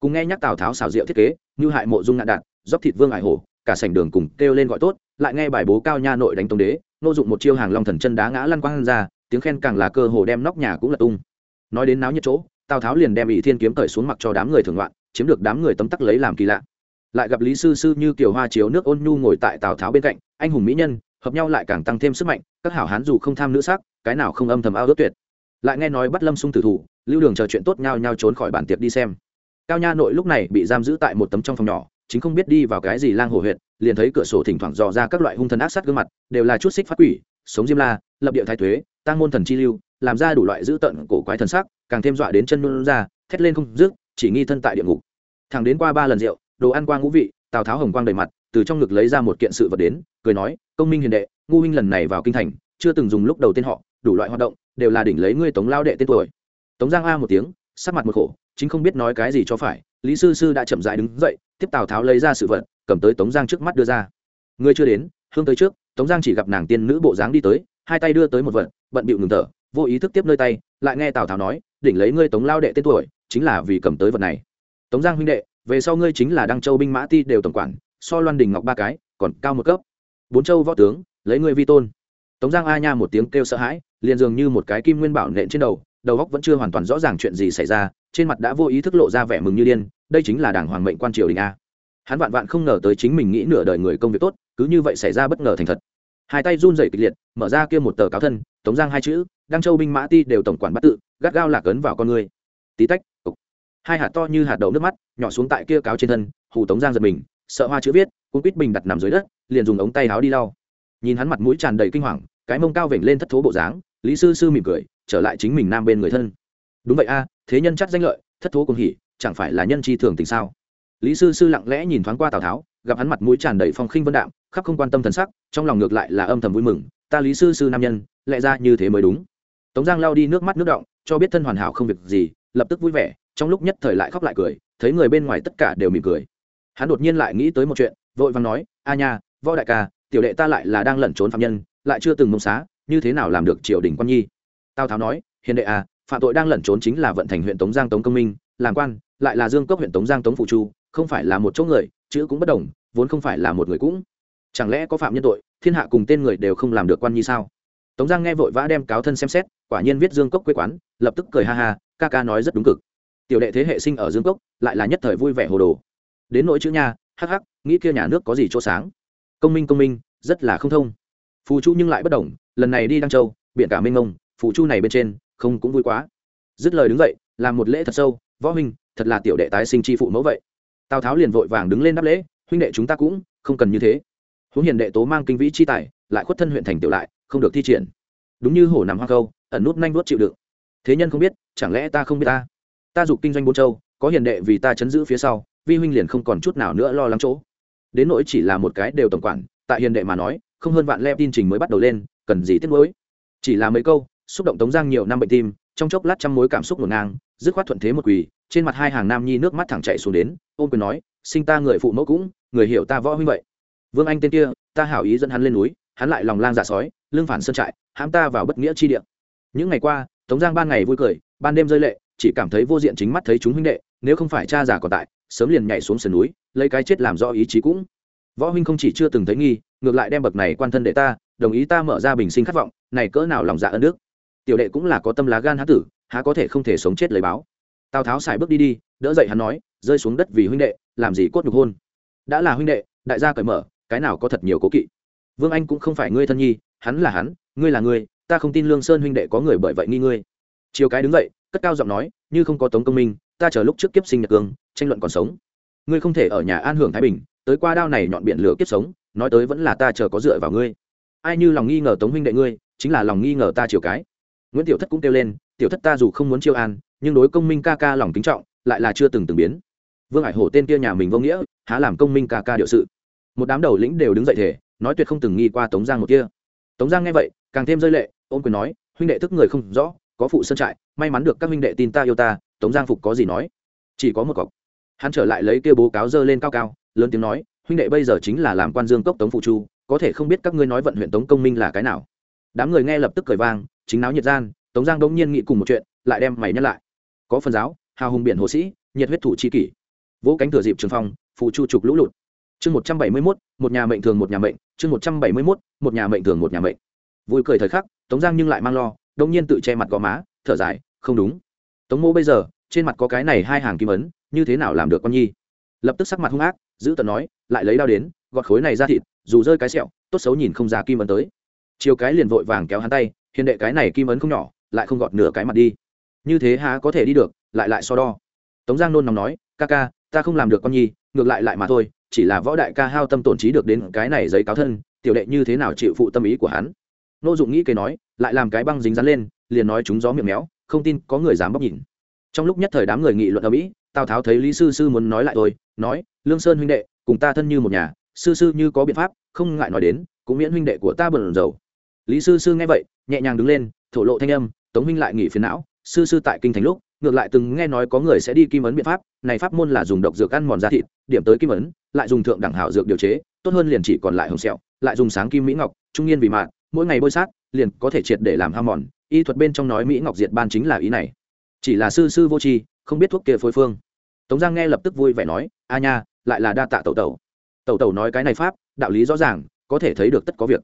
Cùng nghe nhắc tào tháo xào rượu thiết kế, như hại mộ dung ngạn đạn dóc thịt vương ải hổ, cả sảnh đường cùng kêu lên gọi tốt, lại nghe bài bố cao nha nội đánh tông đế, nô dụng một chiêu hàng long thần chân đá ngã lăn quang ra, tiếng khen càng là cơ hồ đem nóc nhà cũng lật tung. Nói đến náo nhiệt chỗ, tào tháo liền đem ỷ thiên kiếm cởi xuống mặc cho đám người thường loạn, chiếm được đám người tấm tắc lấy làm kỳ lạ. Lại gặp lý sư sư như kiều hoa chiếu nước ôn nhu ngồi tại tào tháo bên cạnh, anh hùng mỹ nhân, hợp nhau lại càng tăng thêm sức mạnh, các hảo hán dù không tham nữ sắc, cái nào không âm thầm ao ước tuyệt lại nghe nói bắt lâm sung tử thủ, lưu đường chờ chuyện tốt nhau nhau trốn khỏi bản tiệc đi xem. Cao nha nội lúc này bị giam giữ tại một tấm trong phòng nhỏ, chính không biết đi vào cái gì lang hồ huyện, liền thấy cửa sổ thỉnh thoảng dò ra các loại hung thần ác sát gương mặt, đều là chút xích phát quỷ, sống diêm la, lập địa thái thuế tăng môn thần chi lưu, làm ra đủ loại dữ tận cổ quái thần sắc, càng thêm dọa đến chân luôn ra, thét lên không dứt, chỉ nghi thân tại địa ngục. Thằng đến qua ba lần rượu, đồ ăn qua ngũ vị, tào tháo hồng quang đầy mặt, từ trong ngực lấy ra một kiện sự vật đến, cười nói, công minh hiền đệ, ngu huynh lần này vào kinh thành, chưa từng dùng lúc đầu tên họ, đủ loại hoạt động đều là đỉnh lấy ngươi tống lao đệ tên tuổi. Tống giang a một tiếng, sắc mặt một khổ, chính không biết nói cái gì cho phải, lý sư sư đã chậm dại đứng dậy, tiếp tào tháo lấy ra sự vật, cầm tới tống giang trước mắt đưa ra. Ngươi chưa đến, hương tới trước, tống giang chỉ gặp nàng tiên nữ bộ dáng đi tới, hai tay đưa tới một vật, bận bịu ngừng thở, vô ý thức tiếp nơi tay, lại nghe tào tháo nói, đỉnh lấy ngươi tống lao đệ tên tuổi, chính là vì cầm tới vật này. Tống giang huynh đệ, về sau ngươi chính là đăng châu binh mã ti đều tổng quản, so loan đình ngọc ba cái, còn cao một cấp. Bốn châu võ tướng, lấy ngươi vi tôn tống giang a nha một tiếng kêu sợ hãi, liền dường như một cái kim nguyên bảo nện trên đầu đầu góc vẫn chưa hoàn toàn rõ ràng chuyện gì xảy ra, trên mặt đã vô ý thức lộ ra vẻ mừng như điên, đây chính là đảng hoàng mệnh quan triều đình a. Hắn vạn vạn không ngờ tới chính mình nghĩ nửa đời người công việc tốt, cứ như vậy xảy ra bất ngờ thành thật. Hai tay run rẩy kịch liệt, mở ra kia một tờ cáo thân, tống giang hai chữ, đăng châu binh mã ti đều tổng quản bắt tự, gắt gao lạc ấn vào con người. Tí tách, cục. hai hạt to như hạt đậu nước mắt, nhỏ xuống tại kia cáo trên thân, hù tống giang giật mình, sợ hoa chữ viết cũng quýt bình đặt nằm dưới đất, liền dùng ống tay áo đi lau nhìn hắn mặt mũi tràn đầy kinh hoàng, cái mông cao vểnh lên thất thố bộ dáng, lý sư sư mỉm cười, trở lại chính mình nam bên người thân. Đúng vậy a, thế nhân chắc danh lợi, thất thố cùng hỉ, chẳng phải là nhân chi thường tình sao? Lý sư sư lặng lẽ nhìn thoáng qua tào tháo, gặp hắn mặt mũi tràn đầy phong khinh vân đạm, khắp không quan tâm thần sắc, trong lòng ngược lại là âm thầm vui mừng, ta lý sư sư nam nhân, lẽ ra như thế mới đúng. Tống giang lao đi nước mắt nước động cho biết thân hoàn hảo không việc gì, lập tức vui vẻ, trong lúc nhất thời lại khóc lại cười, thấy người bên ngoài tất cả đều mỉm cười. Hắn đột nhiên lại nghĩ tới một chuyện, vội vàng nói, a nha, võ đại ca tiểu đệ ta lại là đang lẩn trốn phạm nhân, lại chưa từng mông xá, như thế nào làm được triều đình quan nhi? Tào tháo nói, hiền đệ à phạm tội đang lẩn trốn chính là vận thành huyện tống giang tống công minh, làm quan, lại là dương cốc huyện tống giang tống phụ chu, không phải là một chỗ người, chữ cũng bất đồng, vốn không phải là một người cũng. Chẳng lẽ có phạm nhân tội, thiên hạ cùng tên người đều không làm được quan nhi sao? Tống giang nghe vội vã đem cáo thân xem xét, quả nhiên viết dương cốc quê quán, lập tức cười ha ha, ca ca nói rất đúng cực. Tiểu đệ thế hệ sinh ở dương cốc, lại là nhất thời vui vẻ hồ đồ. Đến nỗi chữ nha, hắc hắc, nghĩ kia nhà nước có gì chỗ sáng công minh công minh, rất là không thông. Phù chu nhưng lại bất đồng lần này đi đăng châu biện cả minh ngông phù chu này bên trên, không cũng vui quá. Dứt lời đứng dậy, làm một lễ thật sâu, võ huynh, thật là tiểu đệ tái sinh chi phụ mẫu vậy. Tào tháo liền vội vàng đứng lên đáp lễ, huynh đệ chúng ta cũng không cần như thế. Huống hiền đệ tố mang kinh vĩ chi tài, lại khuất thân huyện thành tiểu lại, không được thi triển. Đúng như hổ nằm hoa câu, ẩn nút nhanh vuốt chịu đựng. Thế nhân không biết, chẳng lẽ ta không biết ta? Ta dục kinh doanh bốn châu, có hiền đệ vì ta chấn giữ phía sau, vi huynh liền không còn chút nào nữa lo lắng chỗ đến nỗi chỉ là một cái đều tổng quản, tại hiền đệ mà nói, không hơn vạn lem tin trình mới bắt đầu lên, cần gì tiếc mới chỉ là mấy câu, xúc động tống giang nhiều năm bệnh tim, trong chốc lát trăm mối cảm xúc ngổn ngang, dứt khoát thuận thế một quỳ, trên mặt hai hàng nam nhi nước mắt thẳng chạy xuống đến, ôm quyền nói, sinh ta người phụ mẫu cũng, người hiểu ta võ huynh vậy. Vương anh tên kia, ta hảo ý dẫn hắn lên núi, hắn lại lòng lang dạ sói lương phản sơn trại, hãm ta vào bất nghĩa chi địa. Những ngày qua, tống giang ban ngày vui cười, ban đêm rơi lệ, chỉ cảm thấy vô diện chính mắt thấy chúng huynh đệ, nếu không phải cha già còn tại sớm liền nhảy xuống sườn núi, lấy cái chết làm rõ ý chí cũng. Võ huynh không chỉ chưa từng thấy nghi, ngược lại đem bậc này quan thân đệ ta, đồng ý ta mở ra bình sinh khát vọng, này cỡ nào lòng dạ ân đức. Tiểu đệ cũng là có tâm lá gan há tử, há có thể không thể sống chết lấy báo. Tào tháo xài bước đi đi, đỡ dậy hắn nói, rơi xuống đất vì huynh đệ, làm gì cốt nhục hôn. Đã là huynh đệ, đại gia cởi mở, cái nào có thật nhiều cố kỵ. Vương anh cũng không phải ngươi thân nhi, hắn là hắn, ngươi là ngươi, ta không tin lương sơn huynh đệ có người bởi vậy nghi ngươi. Chiều cái đứng dậy, cất cao giọng nói, như không có tống công minh ta chờ lúc trước kiếp sinh nhật cương, tranh luận còn sống. Ngươi không thể ở nhà an hưởng thái bình, tới qua đao này nhọn biển lửa kiếp sống, nói tới vẫn là ta chờ có dựa vào ngươi. Ai như lòng nghi ngờ tống huynh đệ ngươi, chính là lòng nghi ngờ ta chiều cái. Nguyễn tiểu thất cũng kêu lên, tiểu thất ta dù không muốn chiêu an, nhưng đối công minh ca ca lòng kính trọng, lại là chưa từng từng biến. Vương hải hổ tên kia nhà mình vô nghĩa, há làm công minh ca ca điệu sự. Một đám đầu lĩnh đều đứng dậy thể nói tuyệt không từng nghi qua tống giang một kia. Tống giang nghe vậy, càng thêm rơi lệ ôm quyền nói, huynh đệ thức người không rõ, có phụ sơn trại, may mắn được các huynh đệ tin ta yêu ta tống giang phục có gì nói? Chỉ có một cọc. Hắn trở lại lấy kia bố cáo dơ lên cao cao, lớn tiếng nói, huynh đệ bây giờ chính là làm quan dương cốc tống phụ chu, có thể không biết các ngươi nói vận huyện tống công minh là cái nào. Đám người nghe lập tức cười vang, chính náo nhiệt gian, tống giang đống nhiên nghĩ cùng một chuyện, lại đem mày nhắc lại. Có phần giáo, hào hùng biển hồ sĩ, nhiệt huyết thủ chi kỷ. Vỗ cánh thừa dịp trường phong, phụ chu trục lũ lụt. Chương một trăm bảy mươi mốt, một nhà mệnh thường một nhà mệnh, chương một trăm bảy mươi mốt, một nhà mệnh thường một nhà mệnh. Vui cười thời khắc, tống giang nhưng lại mang lo đông nhiên tự che mặt gò má, thở dài, không đúng tống mô bây giờ, trên mặt có cái này hai hàng kim ấn, như thế nào làm được con nhi? Lập tức sắc mặt hung ác, giữ tận nói, lại lấy đao đến, gọt khối này ra thịt, dù rơi cái sẹo, tốt xấu nhìn không ra kim ấn tới. Chiều cái liền vội vàng kéo hắn tay hiện đệ cái này kim ấn không nhỏ, lại không gọt nửa cái mặt đi. Như thế há có thể đi được, lại lại so đo. Tống giang nôn nóng nói, ca ca, ta không làm được con nhi, ngược lại lại mà thôi, chỉ là võ đại ca hao tâm tổn trí được đến cái này giấy cáo thân, tiểu đệ như thế nào chịu phụ tâm ý của hắn? Nô dụng nghĩ kế nói, lại làm cái băng dính dán lên, liền nói chúng gió miệng méo không tin có người dám bóc nhìn. Trong lúc nhất thời đám người nghị luận ở mỹ, tào tháo thấy lý sư sư muốn nói lại tôi nói, lương sơn huynh đệ, cùng ta thân như một nhà, sư sư như có biện pháp, không ngại nói đến, cũng miễn huynh đệ của ta bẩn dầu lý sư sư nghe vậy, nhẹ nhàng đứng lên, thổ lộ thanh âm, tống huynh lại nghỉ phiền não, sư sư tại kinh thành lúc, ngược lại từng nghe nói có người sẽ đi kim ấn biện pháp, này pháp môn là dùng độc dược ăn mòn da thịt, điểm tới kim ấn, lại dùng thượng đẳng hảo dược điều chế, tốt hơn liền chỉ còn lại hồng sẹo, lại dùng sáng kim mỹ ngọc, trung niên vì mạng, mỗi ngày bôi sát liền có thể triệt để làm ham mòn. Y thuật bên trong nói mỹ ngọc diệt ban chính là ý này. Chỉ là sư sư vô tri, không biết thuốc kia phối phương. Tống giang nghe lập tức vui vẻ nói, a nha, lại là đa tạ tẩu tẩu. Tẩu tẩu nói cái này pháp, đạo lý rõ ràng, có thể thấy được tất có việc.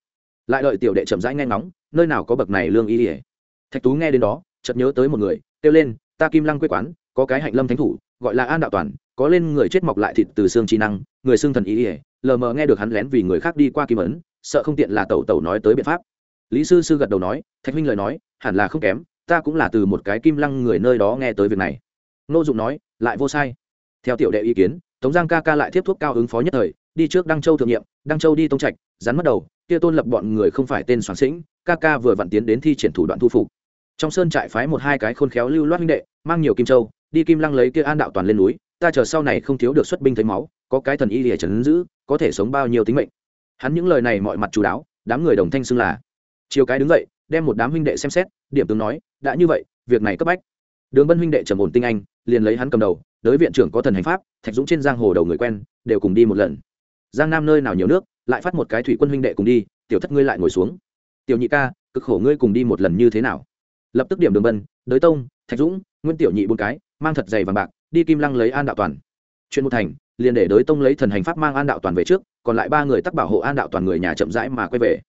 Lại đợi tiểu đệ chậm rãi nghe ngóng, nơi nào có bậc này lương y ỉa thạch tú nghe đến đó, chợt nhớ tới một người, kêu lên, ta kim lăng quê quán, có cái hạnh lâm thánh thủ, gọi là an đạo toàn, có lên người chết mọc lại thịt từ xương trí năng, người xương thần ý ỉa lờ mờ nghe được hắn lén vì người khác đi qua kim ấn, sợ không tiện là tẩu tẩu nói tới biện pháp lý sư sư gật đầu nói, thạch huynh lời nói, hẳn là không kém, ta cũng là từ một cái kim lăng người nơi đó nghe tới việc này. Nô dụng nói, lại vô sai. Theo tiểu đệ ý kiến, tống giang ca ca lại tiếp thuốc cao ứng phó nhất thời, đi trước đăng châu thượng nhiệm, đăng châu đi tông trạch, rắn mất đầu, kia tôn lập bọn người không phải tên soạn sĩnh, ca ca vừa vặn tiến đến thi triển thủ đoạn thu phục. Trong sơn trại phái một hai cái khôn khéo lưu loát huynh đệ, mang nhiều kim châu, đi kim lăng lấy kia an đạo toàn lên núi, ta chờ sau này không thiếu được xuất binh thấy máu, có cái thần y lìa trấn giữ, có thể sống bao nhiêu tính mệnh. Hắn những lời này mọi mặt chú đáo, đám người đồng thanh xưng là chiều cái đứng dậy, đem một đám huynh đệ xem xét, điểm tướng nói, đã như vậy, việc này cấp bách. Đường bân huynh đệ trầm ổn tinh anh, liền lấy hắn cầm đầu, đới viện trưởng có thần hành pháp, thạch dũng trên giang hồ đầu người quen, đều cùng đi một lần. Giang nam nơi nào nhiều nước, lại phát một cái thủy quân huynh đệ cùng đi, tiểu thất ngươi lại ngồi xuống. Tiểu nhị ca, cực khổ ngươi cùng đi một lần như thế nào? Lập tức điểm đường bân, đới tông, thạch dũng, nguyên tiểu nhị bốn cái, mang thật dày vàng bạc, đi kim lăng lấy an đạo toàn. Chuyện một thành, liền để đới tông lấy thần hành pháp mang an đạo toàn về trước, còn lại ba người tắc bảo hộ an đạo toàn người nhà chậm rãi mà quay về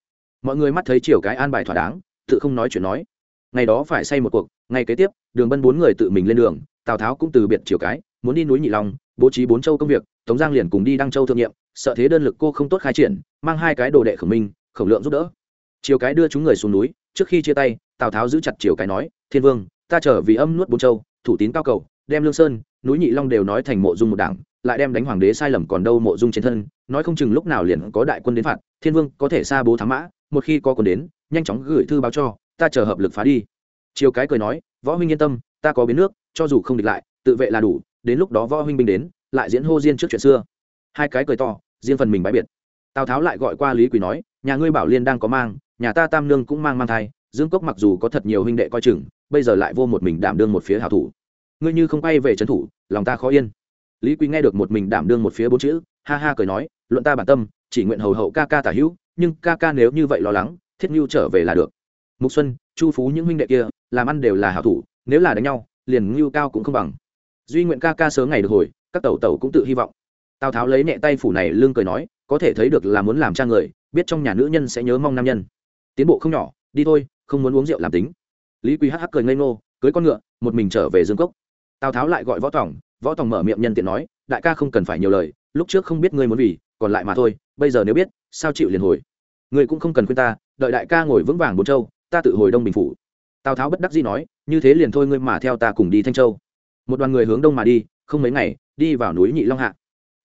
mọi người mắt thấy chiều cái an bài thỏa đáng, tự không nói chuyện nói. Ngày đó phải say một cuộc, ngày kế tiếp, đường bân bốn người tự mình lên đường, tào tháo cũng từ biệt chiều cái, muốn đi núi nhị long, bố trí bốn châu công việc, tống giang liền cùng đi đăng châu thương nghiệm sợ thế đơn lực cô không tốt khai triển, mang hai cái đồ đệ khổng minh, khổng lượng giúp đỡ. Chiều cái đưa chúng người xuống núi, trước khi chia tay, tào tháo giữ chặt chiều cái nói, thiên vương, ta trở vì âm nuốt bốn châu, thủ tín cao cầu, đem lương sơn, núi nhị long đều nói thành mộ dung một đảng, lại đem đánh hoàng đế sai lầm còn đâu mộ dung trên thân, nói không chừng lúc nào liền có đại quân đến phạt, thiên vương có thể xa bố thám mã một khi có quân đến, nhanh chóng gửi thư báo cho, ta chờ hợp lực phá đi. Chiều cái cười nói, võ huynh yên tâm, ta có biến nước, cho dù không địch lại, tự vệ là đủ, đến lúc đó võ huynh binh đến, lại diễn hô diên trước chuyện xưa. Hai cái cười to, riêng phần mình bãi biệt. Tào tháo lại gọi qua lý quỳ nói, nhà ngươi bảo liên đang có mang, nhà ta tam nương cũng mang mang thai, dương cốc mặc dù có thật nhiều huynh đệ coi chừng, bây giờ lại vô một mình đảm đương một phía hảo thủ. Ngươi như không quay về trấn thủ, lòng ta khó yên. Lý quý nghe được một mình đảm đương một phía bốn chữ, ha ha cười nói, luận ta bản tâm chỉ nguyện hầu hậu ca ca tả hữu, nhưng ca ca nếu như vậy lo lắng, thiết nhu trở về là được. Mục xuân, chu phú những huynh đệ kia, làm ăn đều là hảo thủ, nếu là đánh nhau, liền ngưu cao cũng không bằng. Duy nguyện ca ca sớm ngày được hồi, các tẩu tẩu cũng tự hy vọng. Tào tháo lấy nhẹ tay phủ này lương cười nói, có thể thấy được là muốn làm cha người, biết trong nhà nữ nhân sẽ nhớ mong nam nhân. Tiến bộ không nhỏ, đi thôi, không muốn uống rượu làm tính. Lý quý hắc hắc cười ngây ngô, cưới con ngựa, một mình trở về dương cốc. Tào tháo lại gọi võ tòng võ tòng mở miệng nhân tiện nói, đại ca không cần phải nhiều lời, lúc trước không biết ngươi muốn vì còn lại mà thôi, bây giờ nếu biết, sao chịu liền hồi? Người cũng không cần khuyên ta, đợi đại ca ngồi vững vàng bốn châu, ta tự hồi đông bình phủ. Tào tháo bất đắc dĩ nói, như thế liền thôi ngươi mà theo ta cùng đi thanh châu. Một đoàn người hướng đông mà đi, không mấy ngày, đi vào núi nhị long hạ.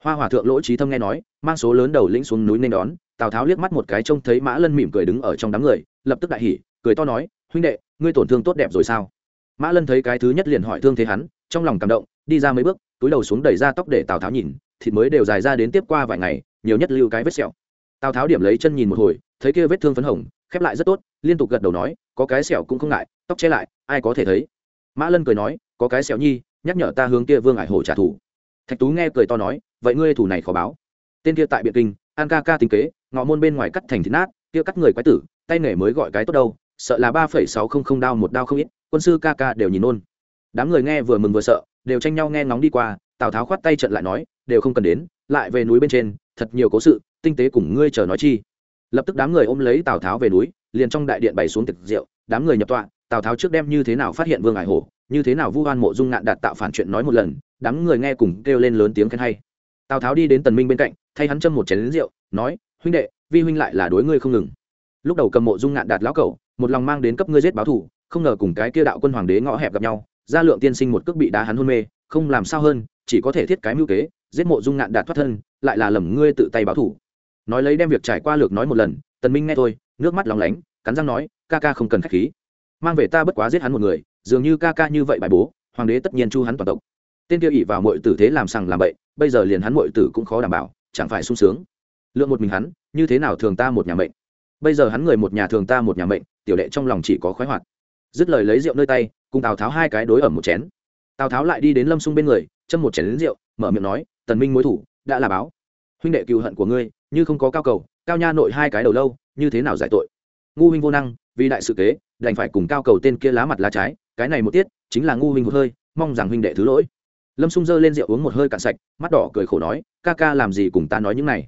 Hoa hòa thượng lỗ trí thâm nghe nói, mang số lớn đầu lĩnh xuống núi nên đón, tào tháo liếc mắt một cái trông thấy mã lân mỉm cười đứng ở trong đám người, lập tức đại hỉ, cười to nói, huynh đệ, ngươi tổn thương tốt đẹp rồi sao? Mã lân thấy cái thứ nhất liền hỏi thương thế hắn, trong lòng cảm động, đi ra mấy bước, túi đầu xuống đẩy ra tóc để tào tháo nhìn thịt mới đều dài ra đến tiếp qua vài ngày, nhiều nhất lưu cái vết sẹo. Tào tháo điểm lấy chân nhìn một hồi, thấy kia vết thương phấn hồng, khép lại rất tốt, liên tục gật đầu nói, có cái sẹo cũng không ngại, tóc che lại, ai có thể thấy? Mã lân cười nói, có cái sẹo nhi, nhắc nhở ta hướng kia vương ải hồ trả thù. Thạch tú nghe cười to nói, vậy ngươi thủ này khó báo. Tên kia tại biện kinh, an ca ca tính kế, ngọ môn bên ngoài cắt thành thịt nát, kia cắt người quái tử, tay nghề mới gọi cái tốt đâu, sợ là ba phẩy sáu không không đao một đao không ít, quân sư ca ca đều nhìn nôn. Đám người nghe vừa mừng vừa sợ, đều tranh nhau nghe ngóng đi qua tào tháo khoát tay trận lại nói, đều không cần đến, lại về núi bên trên, thật nhiều cố sự, tinh tế cùng ngươi chờ nói chi. Lập tức đám người ôm lấy tào tháo về núi, liền trong đại điện bày xuống tiệc rượu, đám người nhập tọa, tào tháo trước đem như thế nào phát hiện vương ải hổ, như thế nào vu hoan mộ dung ngạn đạt tạo phản chuyện nói một lần, đám người nghe cùng kêu lên lớn tiếng khen hay. Tào tháo đi đến tần minh bên cạnh, thay hắn châm một chén lính rượu, nói, huynh đệ, vi huynh lại là đối ngươi không ngừng. Lúc đầu cầm mộ dung ngạn đạt lão cẩu, một lòng mang đến cấp ngươi giết báo thủ không ngờ cùng cái kia đạo quân hoàng đế ngõ hẹp gặp nhau, gia lượng tiên sinh một cước bị đá hắn hôn mê, không làm sao hơn chỉ có thể thiết cái mưu kế, giết mộ dung ngạn đạt thoát thân, lại là lầm ngươi tự tay báo thủ. Nói lấy đem việc trải qua lược nói một lần, tần minh nghe thôi, nước mắt lóng lánh, cắn răng nói, ca ca không cần khách khí. Mang về ta bất quá giết hắn một người, dường như ca ca như vậy bài bố, hoàng đế tất nhiên chu hắn toàn tộc. Tên kia ỉ vào mọi tử thế làm sằng làm bậy, bây giờ liền hắn mọi tử cũng khó đảm bảo, chẳng phải sung sướng. Lượng một mình hắn, như thế nào thường ta một nhà mệnh? Bây giờ hắn người một nhà thường ta một nhà mệnh, tiểu đệ trong lòng chỉ có khoái hoạt. Dứt lời lấy rượu nơi tay, cùng tào tháo hai cái đối ở một chén. Tào tháo lại đi đến lâm xung bên người châm một chén lính rượu, mở miệng nói, tần minh mối thủ, đã là báo. Huynh đệ cừu hận của ngươi, như không có cao cầu, cao nha nội hai cái đầu lâu, như thế nào giải tội? Ngu huynh vô năng, vì đại sự kế, đành phải cùng cao cầu tên kia lá mặt lá trái, cái này một tiết, chính là ngu huynh một hơi, mong rằng huynh đệ thứ lỗi. Lâm xung dơ lên rượu uống một hơi cạn sạch, mắt đỏ cười khổ nói, ca ca làm gì cùng ta nói những này?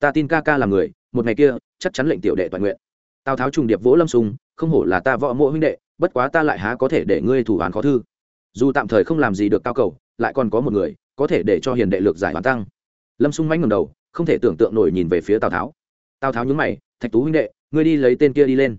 Ta tin ca ca là người, một ngày kia, chắc chắn lệnh tiểu đệ toàn nguyện. Tào tháo trùng điệp vỗ lâm xung không hổ là ta võ mộ huynh đệ, bất quá ta lại há có thể để ngươi thủ án khó thư. Dù tạm thời không làm gì được cao cầu lại còn có một người, có thể để cho hiền đệ lược giải hoàn tăng. Lâm sung mánh ngầm đầu, không thể tưởng tượng nổi nhìn về phía tào tháo. Tào tháo nhúng mày, thạch tú huynh đệ, ngươi đi lấy tên kia đi lên.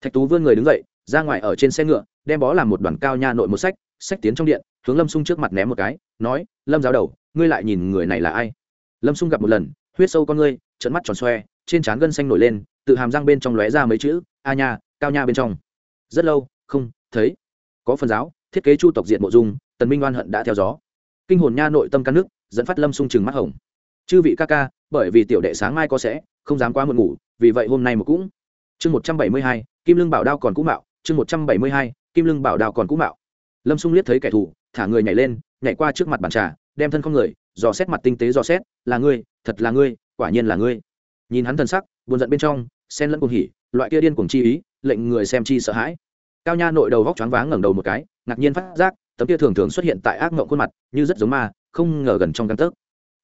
Thạch tú vươn người đứng dậy, ra ngoài ở trên xe ngựa, đem bó làm một đoàn cao nha nội một sách sách tiến trong điện, hướng lâm sung trước mặt ném một cái, nói, lâm giáo đầu, ngươi lại nhìn người này là ai? Lâm sung gặp một lần, huyết sâu con ngươi trận mắt tròn xoe, trên trán gân xanh nổi lên, tự hàm răng bên trong lóe ra mấy chữ, a nha, cao nha bên trong. Rất lâu, không thấy, có phần giáo, thiết kế chu tộc diện bộ dung tần minh oan hận đã theo gió. Kinh hồn nha nội tâm căn nước, dẫn phát lâm sung chừng mắt hồng. Chư vị ca ca, bởi vì tiểu đệ sáng mai có sẽ, không dám quá muộn ngủ, vì vậy hôm nay một cũng. Chương một trăm bảy mươi hai, kim lưng bảo đao còn cũ mạo, chương một trăm bảy mươi hai, kim lưng bảo đao còn cũ mạo. Lâm sung liếc thấy kẻ thù, thả người nhảy lên, nhảy qua trước mặt bàn trà, đem thân không người, dò xét mặt tinh tế dò xét, là ngươi, thật là ngươi, quả nhiên là ngươi. Nhìn hắn thân sắc, buồn giận bên trong sen lẫn cuồng hỉ, loại kia điên cuồng chi ý, lệnh người xem chi sợ hãi. Cao nha nội đầu vóc choáng váng ngẩng đầu một cái, ngạc nhiên phát giác tấm kia thường thường xuất hiện tại ác mộng khuôn mặt, như rất giống ma, không ngờ gần trong căn tấc.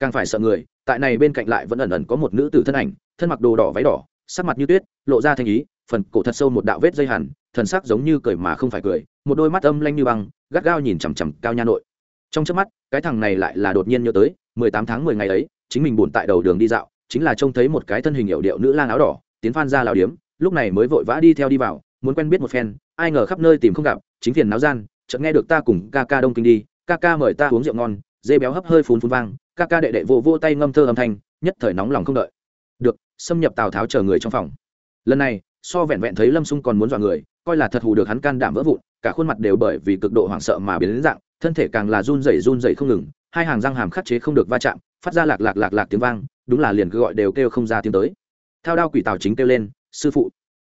Càng phải sợ người, tại này bên cạnh lại vẫn ẩn ẩn có một nữ tử thân ảnh, thân mặc đồ đỏ váy đỏ, sắc mặt như tuyết, lộ ra thanh ý, phần cổ thật sâu một đạo vết dây hẳn, thần sắc giống như cười mà không phải cười, một đôi mắt âm lanh như băng, gắt gao nhìn chằm chằm cao nha nội. Trong trước mắt, cái thằng này lại là đột nhiên nhớ tới, mười tám tháng mười ngày ấy, chính mình buồn tại đầu đường đi dạo, chính là trông thấy một cái thân hình hiệu điệu nữ lang áo đỏ, tiến phan ra lào điếm, lúc này mới vội vã đi theo đi vào, muốn quen biết một phen, ai ngờ khắp nơi tìm không gặp, chính phiền náo gian chợt nghe được ta cùng ca ca đông kinh đi, ca ca mời ta uống rượu ngon, dê béo hấp hơi phun phun vang, ca ca đệ đệ vô vô tay ngâm thơ âm thanh, nhất thời nóng lòng không đợi. Được, xâm nhập tào tháo chờ người trong phòng. Lần này, so vẹn vẹn thấy lâm xung còn muốn dọa người, coi là thật hù được hắn can đảm vỡ vụn, cả khuôn mặt đều bởi vì cực độ hoảng sợ mà biến đến dạng, thân thể càng là run rẩy run rẩy không ngừng, hai hàng răng hàm khắc chế không được va chạm, phát ra lạc lạc lạc lạc tiếng vang, đúng là liền cứ gọi đều kêu không ra tiếng tới. Thao đao quỷ tào chính kêu lên, sư phụ.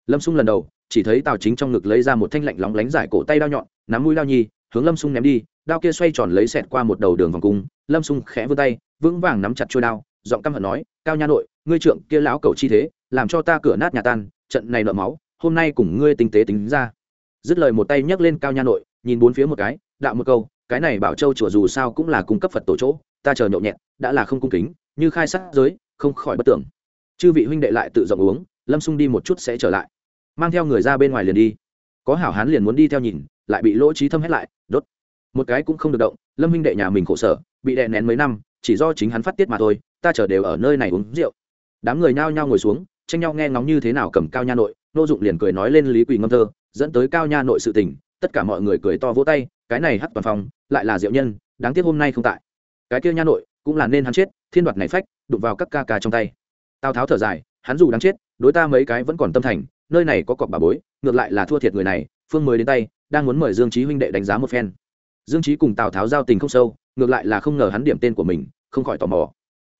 Lâm xung lần đầu chỉ thấy tào chính trong ngực lấy ra một thanh lạnh lóng lánh giải cổ tay đao nhọn, nắm mũi đao nhi, hướng lâm sung ném đi, đao kia xoay tròn lấy xẹt qua một đầu đường vòng cung, lâm sung khẽ vươn tay, vững vàng nắm chặt trôi đao, giọng căm hận nói, cao nha nội, ngươi trượng kia lão cầu chi thế, làm cho ta cửa nát nhà tan, trận này nợ máu, hôm nay cùng ngươi tinh tế tính ra. Dứt lời một tay nhấc lên cao nha nội, nhìn bốn phía một cái, đạo một câu, cái này bảo châu chùa dù sao cũng là cung cấp phật tổ chỗ, ta chờ nhậu nhẹt, đã là không cung kính, như khai sát giới, không khỏi bất tưởng. Chư vị huynh đệ lại tự rộng uống, lâm sung đi một chút sẽ trở lại mang theo người ra bên ngoài liền đi. Có hảo hán liền muốn đi theo nhìn, lại bị lỗ trí thâm hết lại, đốt. Một cái cũng không được động, lâm Minh đệ nhà mình khổ sở, bị đè nén mấy năm, chỉ do chính hắn phát tiết mà thôi, ta chờ đều ở nơi này uống rượu. Đám người nhao nhao ngồi xuống, tranh nhau nghe ngóng như thế nào cầm cao nha nội, nô dụng liền cười nói lên lý quỳ ngâm thơ, dẫn tới cao nha nội sự tình, tất cả mọi người cười to vỗ tay, cái này hắt toàn phòng lại là diệu nhân, đáng tiếc hôm nay không tại. Cái kia nha nội, cũng là nên hắn chết, thiên đoạt này phách, đụng vào các ca ca trong tay. Tào tháo thở dài, hắn dù đáng chết, đối ta mấy cái vẫn còn tâm thành nơi này có cọc bà bối, ngược lại là thua thiệt người này, phương mới đến tay, đang muốn mời dương trí huynh đệ đánh giá một phen. Dương trí cùng tào tháo giao tình không sâu, ngược lại là không ngờ hắn điểm tên của mình, không khỏi tò mò.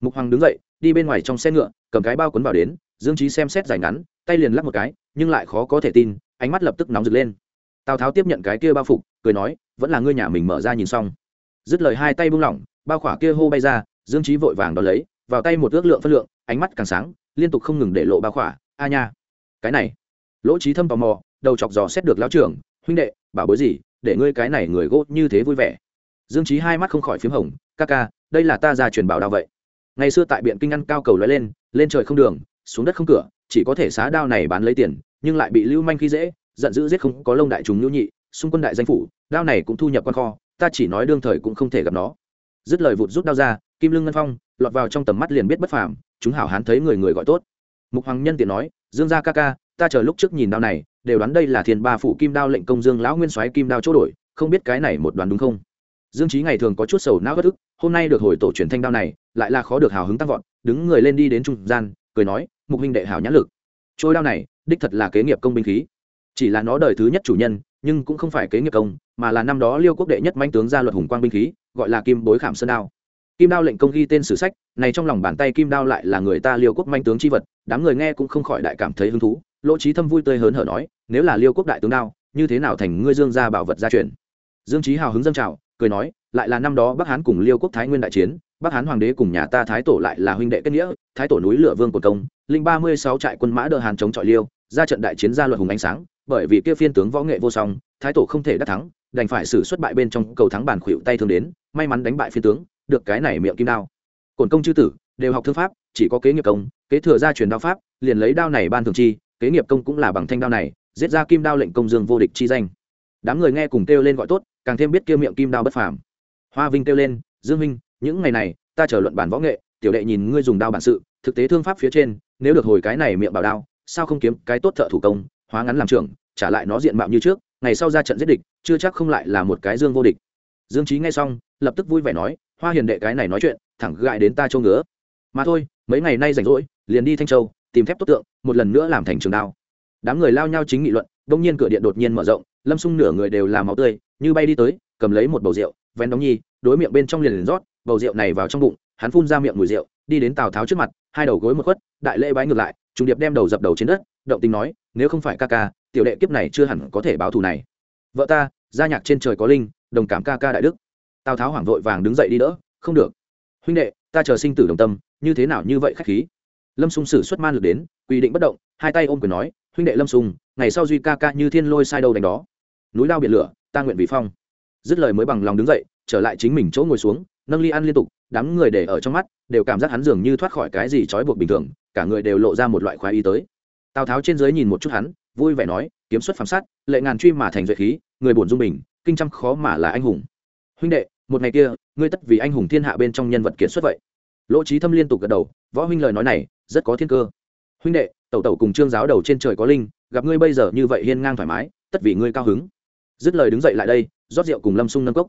Mục hoàng đứng dậy, đi bên ngoài trong xe ngựa, cầm cái bao cuốn vào đến, dương trí xem xét dài ngắn, tay liền lắc một cái, nhưng lại khó có thể tin, ánh mắt lập tức nóng rực lên. Tào tháo tiếp nhận cái kia bao phục, cười nói, vẫn là ngươi nhà mình mở ra nhìn xong. Dứt lời hai tay buông lỏng, bao khỏa kia hô bay ra, dương trí vội vàng đón lấy, vào tay một ước lượng phân lượng, ánh mắt càng sáng, liên tục không ngừng để lộ bao khỏa. A nha, cái này lỗ trí thâm tò mò, đầu chọc dò xét được lão trưởng, huynh đệ, bảo bối gì, để ngươi cái này người gỗ như thế vui vẻ. Dương trí hai mắt không khỏi p h í m hồng, ca ca, đây là ta ra truyền bảo đao vậy. Ngày xưa tại biện kinh ăn cao cầu lóe lên lên trời không đường, xuống đất không cửa, chỉ có thể xá đao này bán lấy tiền, nhưng lại bị lưu manh khi dễ, giận dữ giết không có lông đại chúng nhũ nhị, xung quân đại danh phủ, đao này cũng thu nhập con kho, ta chỉ nói đương thời cũng không thể gặp nó. Dứt lời vụt rút đao ra, kim lưng ngân phong, lọt vào trong tầm mắt liền biết bất phàm, chúng hảo hán thấy người người gọi tốt. Mục hoàng nhân tiện nói, dương gia ca ca ta chờ lúc trước nhìn đao này, đều đoán đây là thiên ba phủ kim đao lệnh công dương lão nguyên soái kim đao chỗ đổi, không biết cái này một đoán đúng không? Dương trí ngày thường có chút sầu não bất ức, hôm nay được hồi tổ truyền thanh đao này, lại là khó được hào hứng tăng vọt, đứng người lên đi đến trung gian, cười nói, mục huynh đệ hảo nhãn lực. Trôi đao này, đích thật là kế nghiệp công binh khí. Chỉ là nó đời thứ nhất chủ nhân, nhưng cũng không phải kế nghiệp công, mà là năm đó liêu quốc đệ nhất manh tướng ra luật hùng quang binh khí, gọi là kim bối khảm sơn đao. Kim đao lệnh công ghi tên sử sách, này trong lòng bàn tay kim đao lại là người ta liêu quốc manh tướng c h i vật, đám người nghe cũng không khỏi đại cảm thấy hứng thú lỗ trí thâm vui tươi hớn hở nói, nếu là liêu quốc đại tướng đao, như thế nào thành ngươi dương gia bảo vật gia truyền? Dương trí hào hứng dân trào, cười nói, lại là năm đó bắc hán cùng liêu quốc thái nguyên đại chiến, bắc hán hoàng đế cùng nhà ta thái tổ lại là huynh đệ kết nghĩa, thái tổ núi lửa vương của công, linh ba mươi sáu trại quân mã đỡ hàn chống chọi liêu, ra trận đại chiến gia luật hùng ánh sáng, bởi vì kia phiên tướng võ nghệ vô song, thái tổ không thể đắc thắng, đành phải xử xuất bại bên trong cầu thắng bản khuỵu tay thương đến, may mắn đánh bại phiên tướng, được cái này miệng kim đao. Cổn công chư tử, đều học thương pháp, chỉ có kế nghiệp công, kế thừa gia truyền đao pháp, liền lấy đao này ban thường chi kế nghiệp công cũng là bằng thanh đao này, giết ra kim đao lệnh công dương vô địch chi danh. Đám người nghe cùng kêu lên gọi tốt, càng thêm biết kêu miệng kim đao bất phàm. Hoa vinh kêu lên, dương minh những ngày này, ta chờ luận bản võ nghệ, tiểu đệ nhìn ngươi dùng đao bản sự, thực tế thương pháp phía trên, nếu được hồi cái này miệng bảo đao, sao không kiếm cái tốt thợ thủ công, hóa ngắn làm trưởng, trả lại nó diện mạo như trước, ngày sau ra trận giết địch, chưa chắc không lại là một cái dương vô địch. Dương trí nghe xong, lập tức vui vẻ nói, hoa hiền đệ cái này nói chuyện, thẳng gại đến ta châu ngứa. Mà thôi, mấy ngày nay rảnh rỗi, liền đi thanh châu tìm thép tốt tượng, một lần nữa làm thành trường đao. Đám người lao nhau chính nghị luận, đông nhiên cửa điện đột nhiên mở rộng, lâm xung nửa người đều làm máu tươi, như bay đi tới, cầm lấy một bầu rượu ven đóng nhi, đối miệng bên trong liền liền rót, bầu rượu này vào trong bụng, hắn phun ra miệng mùi rượu, đi đến tào tháo trước mặt, hai đầu gối một khuất, đại lễ bái ngược lại, trùng điệp đem đầu dập đầu trên đất, động tình nói, nếu không phải ca ca, tiểu đệ kiếp này chưa hẳn có thể báo thù này. Vợ ta, gia nhạc trên trời có linh, đồng cảm ca ca đại đức. Tào tháo hoảng vội vàng đứng dậy đi đỡ, không được. Huynh đệ, ta chờ sinh tử đồng tâm, như thế nào như vậy khách khí? Lâm sung sử xuất man lực đến, quy định bất động, hai tay ôm quyền nói, huynh đệ lâm sung, ngày sau duy ca ca như thiên lôi sai đâu đánh đó. Núi lao biển lửa, ta nguyện vì phong. Dứt lời mới bằng lòng đứng dậy, trở lại chính mình chỗ ngồi xuống, nâng ly ăn liên tục, đám người để ở trong mắt, đều cảm giác hắn dường như thoát khỏi cái gì trói buộc bình thường, cả người đều lộ ra một loại khoái ý tới. Tào tháo trên dưới nhìn một chút hắn, vui vẻ nói, kiếm xuất phám sát, lệ ngàn truy mà thành duệ khí, người buồn dung bình, kinh trăm khó mà là anh hùng. Huynh đệ, một ngày kia, ngươi tất vì anh hùng thiên hạ bên trong nhân vật kiệt xuất vậy. Lỗ trí thâm liên tục gật đầu, võ huynh lời nói này rất có thiên cơ. Huynh đệ, tẩu tẩu cùng trương giáo đầu trên trời có linh, gặp ngươi bây giờ như vậy hiên ngang thoải mái, tất vì ngươi cao hứng. Dứt lời đứng dậy lại đây, rót rượu cùng lâm sung nâng cốc.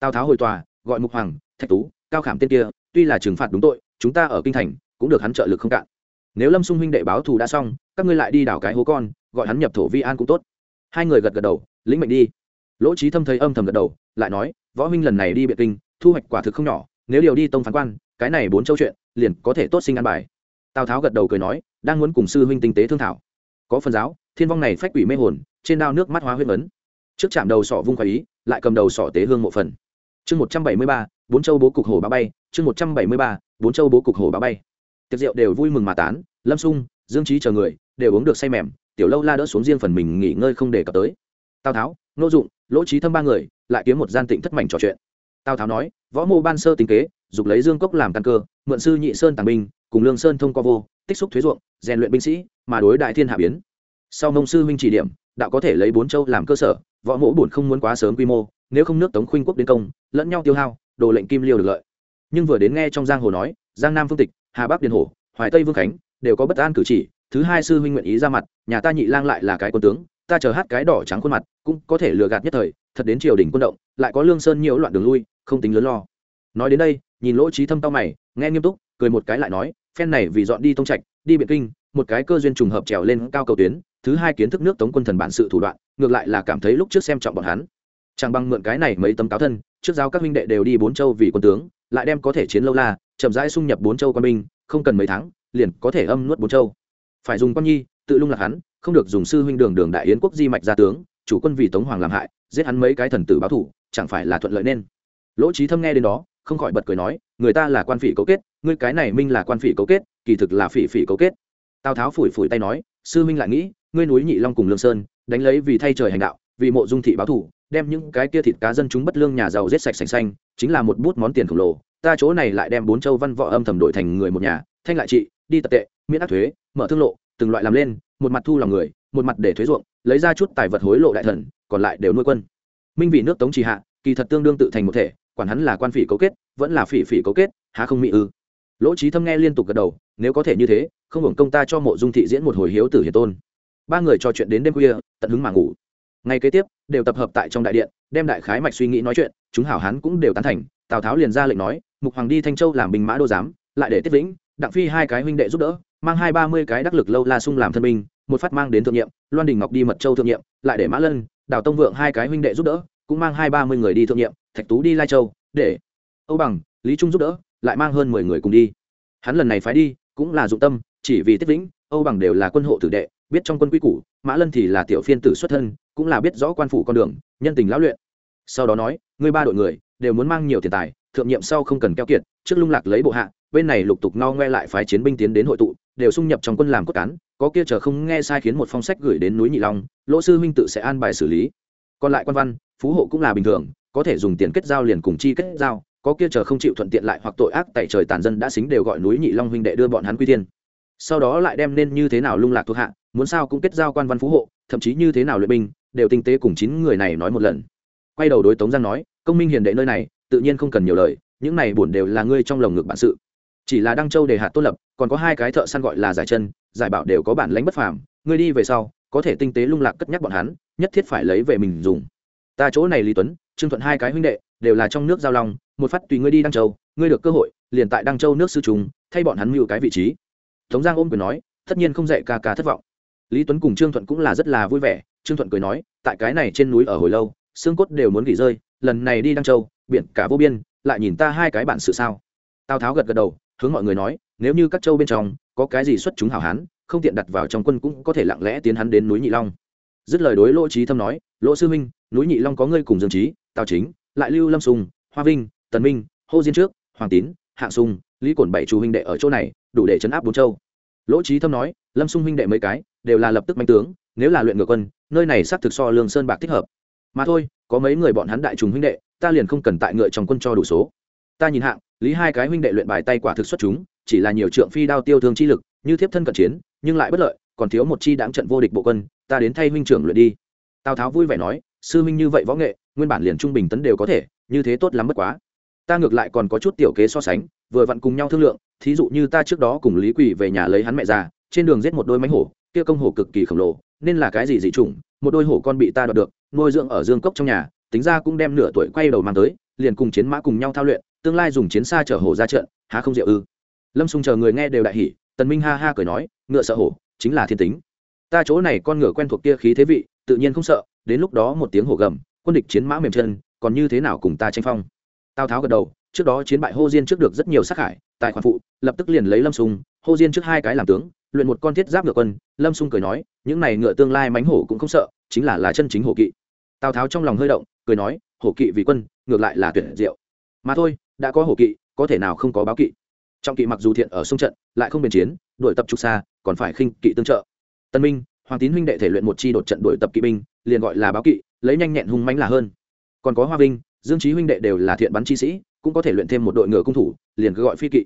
Tào tháo hồi tòa, gọi mục hoàng, thạch tú, cao khảm tên kia, tuy là trừng phạt đúng tội, chúng ta ở kinh thành, cũng được hắn trợ lực không cạn. Nếu lâm sung huynh đệ báo thù đã xong, các ngươi lại đi đảo cái hố con, gọi hắn nhập thổ vi an cũng tốt. Hai người gật gật đầu, lĩnh mệnh đi. Lỗ trí thâm thấy âm thầm gật đầu, lại nói, võ huynh lần này đi biệt kinh, thu hoạch quả thực không nhỏ, nếu điều đi tông phán quan, cái này bốn châu chuyện, liền có thể tốt sinh ăn bài tào tháo gật đầu cười nói đang muốn cùng sư huynh tinh tế thương thảo có phần giáo thiên vong này phách quỷ mê hồn trên đao nước mắt hóa huyết ấn trước chạm đầu sỏ vung khoái ý, lại cầm đầu sỏ tế hương mộ phần chương một trăm bảy mươi ba, bốn châu bố cục hồ bá bay chương một trăm bảy mươi ba, bốn châu bố cục hồ bá bay tiệc rượu đều vui mừng mà tán lâm sung, dương trí chờ người đều uống được say mềm, tiểu lâu la đỡ xuống riêng phần mình nghỉ ngơi không để cập tới tào tháo, nô dụng, lỗ trí thâm ba người lại kiếm một gian tịnh thất mảnh trò chuyện tào tháo nói, võ mô ban sơ tính kế dục lấy dương cốc làm căn cơ, mượn sư nhị sơn tàng binh, cùng lương sơn thông qua vô, tích xúc thuế ruộng, rèn luyện binh sĩ, mà đối đại thiên hạ biến. Sau mông sư huynh chỉ điểm, đạo có thể lấy bốn châu làm cơ sở, võ mỗ bổn không muốn quá sớm quy mô, nếu không nước tống khuynh quốc đến công, lẫn nhau tiêu hao, đồ lệnh kim liêu được lợi. Nhưng vừa đến nghe trong giang hồ nói, giang nam phương tịch, hà bắc điền hồ hoài tây vương khánh, đều có bất an cử chỉ, thứ hai sư huynh nguyện ý ra mặt, nhà ta nhị lang lại là cái quân tướng, ta chờ hát cái đỏ trắng khuôn mặt, cũng có thể lừa gạt nhất thời, thật đến triều đình quân động, lại có lương sơn nhiều loạn đường lui, không tính lớn lo nói đến đây, nhìn lỗ trí thâm tao mày, nghe nghiêm túc, cười một cái lại nói, phen này vì dọn đi tông trạch, đi biện kinh, một cái cơ duyên trùng hợp trèo lên cao cầu tuyến, thứ hai kiến thức nước tống quân thần bản sự thủ đoạn, ngược lại là cảm thấy lúc trước xem trọng bọn hắn. Chẳng bằng mượn cái này mấy tấm cáo thân, trước giao các huynh đệ đều đi bốn châu vì quân tướng, lại đem có thể chiến lâu la, chậm rãi xung nhập bốn châu quân binh, không cần mấy tháng, liền có thể âm nuốt bốn châu. Phải dùng quan nhi, tự lung lạc hắn, không được dùng sư huynh đường đường đại yến quốc di mạch gia tướng, chủ quân vì tống hoàng làm hại, giết hắn mấy cái thần tử báo thủ, chẳng phải là thuận lợi nên. Lỗ trí thâm nghe đến đó không khỏi bật cười nói, người ta là quan phỉ cấu kết, ngươi cái này minh là quan phỉ cấu kết, kỳ thực là phỉ phỉ cấu kết. Tào tháo phủi phủi tay nói, sư minh lại nghĩ, ngươi núi nhị long cùng lương sơn, đánh lấy vì thay trời hành đạo, vì mộ dung thị báo thủ, đem những cái kia thịt cá dân chúng bất lương nhà giàu giết sạch sành xanh, chính là một bút món tiền khổng lồ, ta chỗ này lại đem bốn châu văn võ âm thầm đổi thành người một nhà, thanh lại trị đi tập tệ, miễn áp thuế, mở thương lộ, từng loại làm lên, một mặt thu lòng người, một mặt để thuế ruộng, lấy ra chút tài vật hối lộ đại thần, còn lại đều nuôi quân. Minh vì nước tống trì hạ, kỳ thật tương đương tự thành một thể quản hắn là quan phỉ cấu kết, vẫn là phỉ phỉ cấu kết, há không mỹ ư? Lỗ trí thâm nghe liên tục gật đầu, nếu có thể như thế, không hưởng công ta cho mộ dung thị diễn một hồi hiếu tử hiền tôn. Ba người trò chuyện đến đêm khuya, tận hứng mà ngủ. Ngay kế tiếp, đều tập hợp tại trong đại điện, đem đại khái mạch suy nghĩ nói chuyện, chúng hảo hán cũng đều tán thành, tào tháo liền ra lệnh nói, mục hoàng đi thanh châu làm binh mã đô giám, lại để tiết vĩnh, đặng phi hai cái huynh đệ giúp đỡ, mang hai ba mươi cái đắc lực lâu la sung làm thân binh, một phát mang đến thượng nhiệm, loan đình ngọc đi mật châu thượng nhiệm, lại để mã lân, đào tông vượng hai cái huynh đệ giúp đỡ, cũng mang hai ba mươi người đi thượng nhiệm thạch tú đi lai châu, để âu bằng, lý trung giúp đỡ, lại mang hơn mười người cùng đi. Hắn lần này phái đi, cũng là dụng tâm, chỉ vì tiết vĩnh, âu bằng đều là quân hộ tử đệ, biết trong quân quy củ, mã lân thì là tiểu phiên tử xuất thân, cũng là biết rõ quan phủ con đường, nhân tình lão luyện. Sau đó nói, ngươi ba đội người, đều muốn mang nhiều tiền tài, thượng nhiệm sau không cần keo kiệt, trước lung lạc lấy bộ hạ, bên này lục tục no ngoe lại phái chiến binh tiến đến hội tụ, đều xung nhập trong quân làm cốt cán, có kia chờ không nghe sai khiến một phong sách gửi đến núi nhị long, lỗ sư huynh tự sẽ an bài xử lý. Còn lại quan văn, phú hộ cũng là bình thường có thể dùng tiền kết giao liền cùng chi kết giao, có kia chờ không chịu thuận tiện lại hoặc tội ác tại trời tàn dân đã xính đều gọi núi nhị long huynh đệ đưa bọn hắn quy tiên. Sau đó lại đem nên như thế nào lung lạc thuộc hạ, muốn sao cũng kết giao quan văn phú hộ, thậm chí như thế nào luyện binh, đều tinh tế cùng chín người này nói một lần. Quay đầu đối tống giang nói, công minh hiền đệ nơi này, tự nhiên không cần nhiều lời, những này buồn đều là ngươi trong lồng ngực bản sự. Chỉ là đăng châu đề hạt tốt lập, còn có hai cái thợ săn gọi là giải chân, giải bảo đều có bản lãnh bất phàm, ngươi đi về sau, có thể tinh tế lung lạc cất nhắc bọn hắn, nhất thiết phải lấy về mình dùng ta chỗ này lý tuấn trương thuận hai cái huynh đệ đều là trong nước giao long một phát tùy ngươi đi đăng châu ngươi được cơ hội liền tại đăng châu nước sư trùng thay bọn hắn mưu cái vị trí tống giang ôm quyền nói tất nhiên không dạy ca ca thất vọng lý tuấn cùng trương thuận cũng là rất là vui vẻ trương thuận cười nói tại cái này trên núi ở hồi lâu xương cốt đều muốn nghỉ rơi lần này đi đăng châu biển cả vô biên lại nhìn ta hai cái bản sự sao tào tháo gật gật đầu hướng mọi người nói nếu như các châu bên trong có cái gì xuất chúng hảo hán không tiện đặt vào trong quân cũng có thể lặng lẽ tiến hắn đến núi nhị long dứt lời đối lỗ trí thâm nói lỗ sư minh núi nhị long có ngươi cùng dương trí tào chính, lại lưu lâm sùng, hoa vinh, tần minh, hô diên trước, hoàng tín hạng sùng, lý cổn bảy chủ huynh đệ ở chỗ này, đủ để chấn áp bốn châu. Lỗ trí thâm nói, lâm sung huynh đệ mấy cái, đều là lập tức manh tướng, nếu là luyện ngựa quân, nơi này xác thực so lương sơn bạc thích hợp. Mà thôi, có mấy người bọn hắn đại trùng huynh đệ, ta liền không cần tại ngựa trong quân cho đủ số. Ta nhìn hạng, lý hai cái huynh đệ luyện bài tay quả thực xuất chúng, chỉ là nhiều trượng phi đao tiêu thương chi lực, như thiếp thân cận chiến, nhưng lại bất lợi, còn thiếu một chi đáng trận vô địch bộ quân, ta đến thay huynh trưởng luyện đi. Tào tháo vui vẻ nói sư Minh như vậy võ nghệ, nguyên bản liền trung bình tấn đều có thể, như thế tốt lắm bất quá. Ta ngược lại còn có chút tiểu kế so sánh, vừa vặn cùng nhau thương lượng, thí dụ như ta trước đó cùng lý quỳ về nhà lấy hắn mẹ già, trên đường giết một đôi mánh hổ, kia công hổ cực kỳ khổng lồ, nên là cái gì dị chủng, một đôi hổ con bị ta đoạt được, nuôi dưỡng ở dương cốc trong nhà, tính ra cũng đem nửa tuổi quay đầu mang tới, liền cùng chiến mã cùng nhau thao luyện, tương lai dùng chiến xa chở hổ ra trận, há không diệu ư? Lâm xung chờ người nghe đều đại hỉ, tần minh ha ha cười nói, ngựa sợ hổ, chính là thiên tính. Ta chỗ này con ngựa quen thuộc kia khí thế vị, tự nhiên không sợ đến lúc đó một tiếng hổ gầm, quân địch chiến mã mềm chân, còn như thế nào cùng ta tranh phong? Tào tháo gật đầu, trước đó chiến bại hô diên trước được rất nhiều sát hại tại khoản phụ, lập tức liền lấy lâm sung, hô diên trước hai cái làm tướng, luyện một con thiết giáp ngựa quân. Lâm sung cười nói, những này ngựa tương lai mánh hổ cũng không sợ, chính là là chân chính hổ kỵ. Tào tháo trong lòng hơi động, cười nói, hổ kỵ vì quân, ngược lại là tuyển diệu. Mà thôi, đã có hổ kỵ, có thể nào không có báo kỵ? Trọng kỵ mặc dù thiện ở sông trận, lại không bền chiến, đuổi tập trục xa, còn phải khinh kỵ tương trợ. Tân minh hoàng tín huynh đệ thể luyện một chi đột trận đuổi tập kỵ binh, liền gọi là báo kỵ, lấy nhanh nhẹn hung mãnh là hơn. Còn có hoa vinh, dương trí huynh đệ đều là thiện bắn chi sĩ, cũng có thể luyện thêm một đội ngựa cung thủ, liền cứ gọi phi kỵ.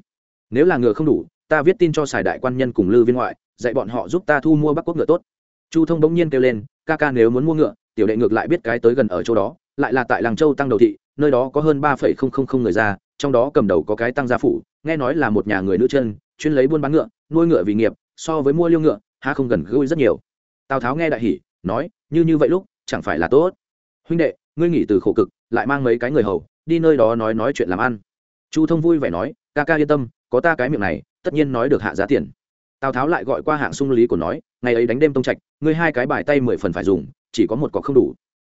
Nếu là ngựa không đủ, ta viết tin cho xài đại quan nhân cùng lư viên ngoại, dạy bọn họ giúp ta thu mua bắc quốc ngựa tốt. Chu thông bỗng nhiên kêu lên, ca ca nếu muốn mua ngựa, tiểu đệ ngược lại biết cái tới gần ở chỗ đó, lại là tại làng châu tăng đầu thị, nơi đó có hơn ba phẩy không không không người ra trong đó cầm đầu có cái tăng gia phủ, nghe nói là một nhà người nữ chân, chuyên lấy buôn bán ngựa, nuôi ngựa vì nghiệp, so với mua liêu ngựa ha không gần gũi rất nhiều. Tào tháo nghe đại hỉ, nói, như như vậy lúc, chẳng phải là tốt. Huynh đệ, ngươi nghỉ từ khổ cực, lại mang mấy cái người hầu, đi nơi đó nói nói chuyện làm ăn. Chu thông vui vẻ nói, ca ca yên tâm, có ta cái miệng này, tất nhiên nói được hạ giá tiền. Tào tháo lại gọi qua hạng sung lý của nói, ngày ấy đánh đêm tông trạch, ngươi hai cái bài tay mười phần phải dùng, chỉ có một cọc không đủ.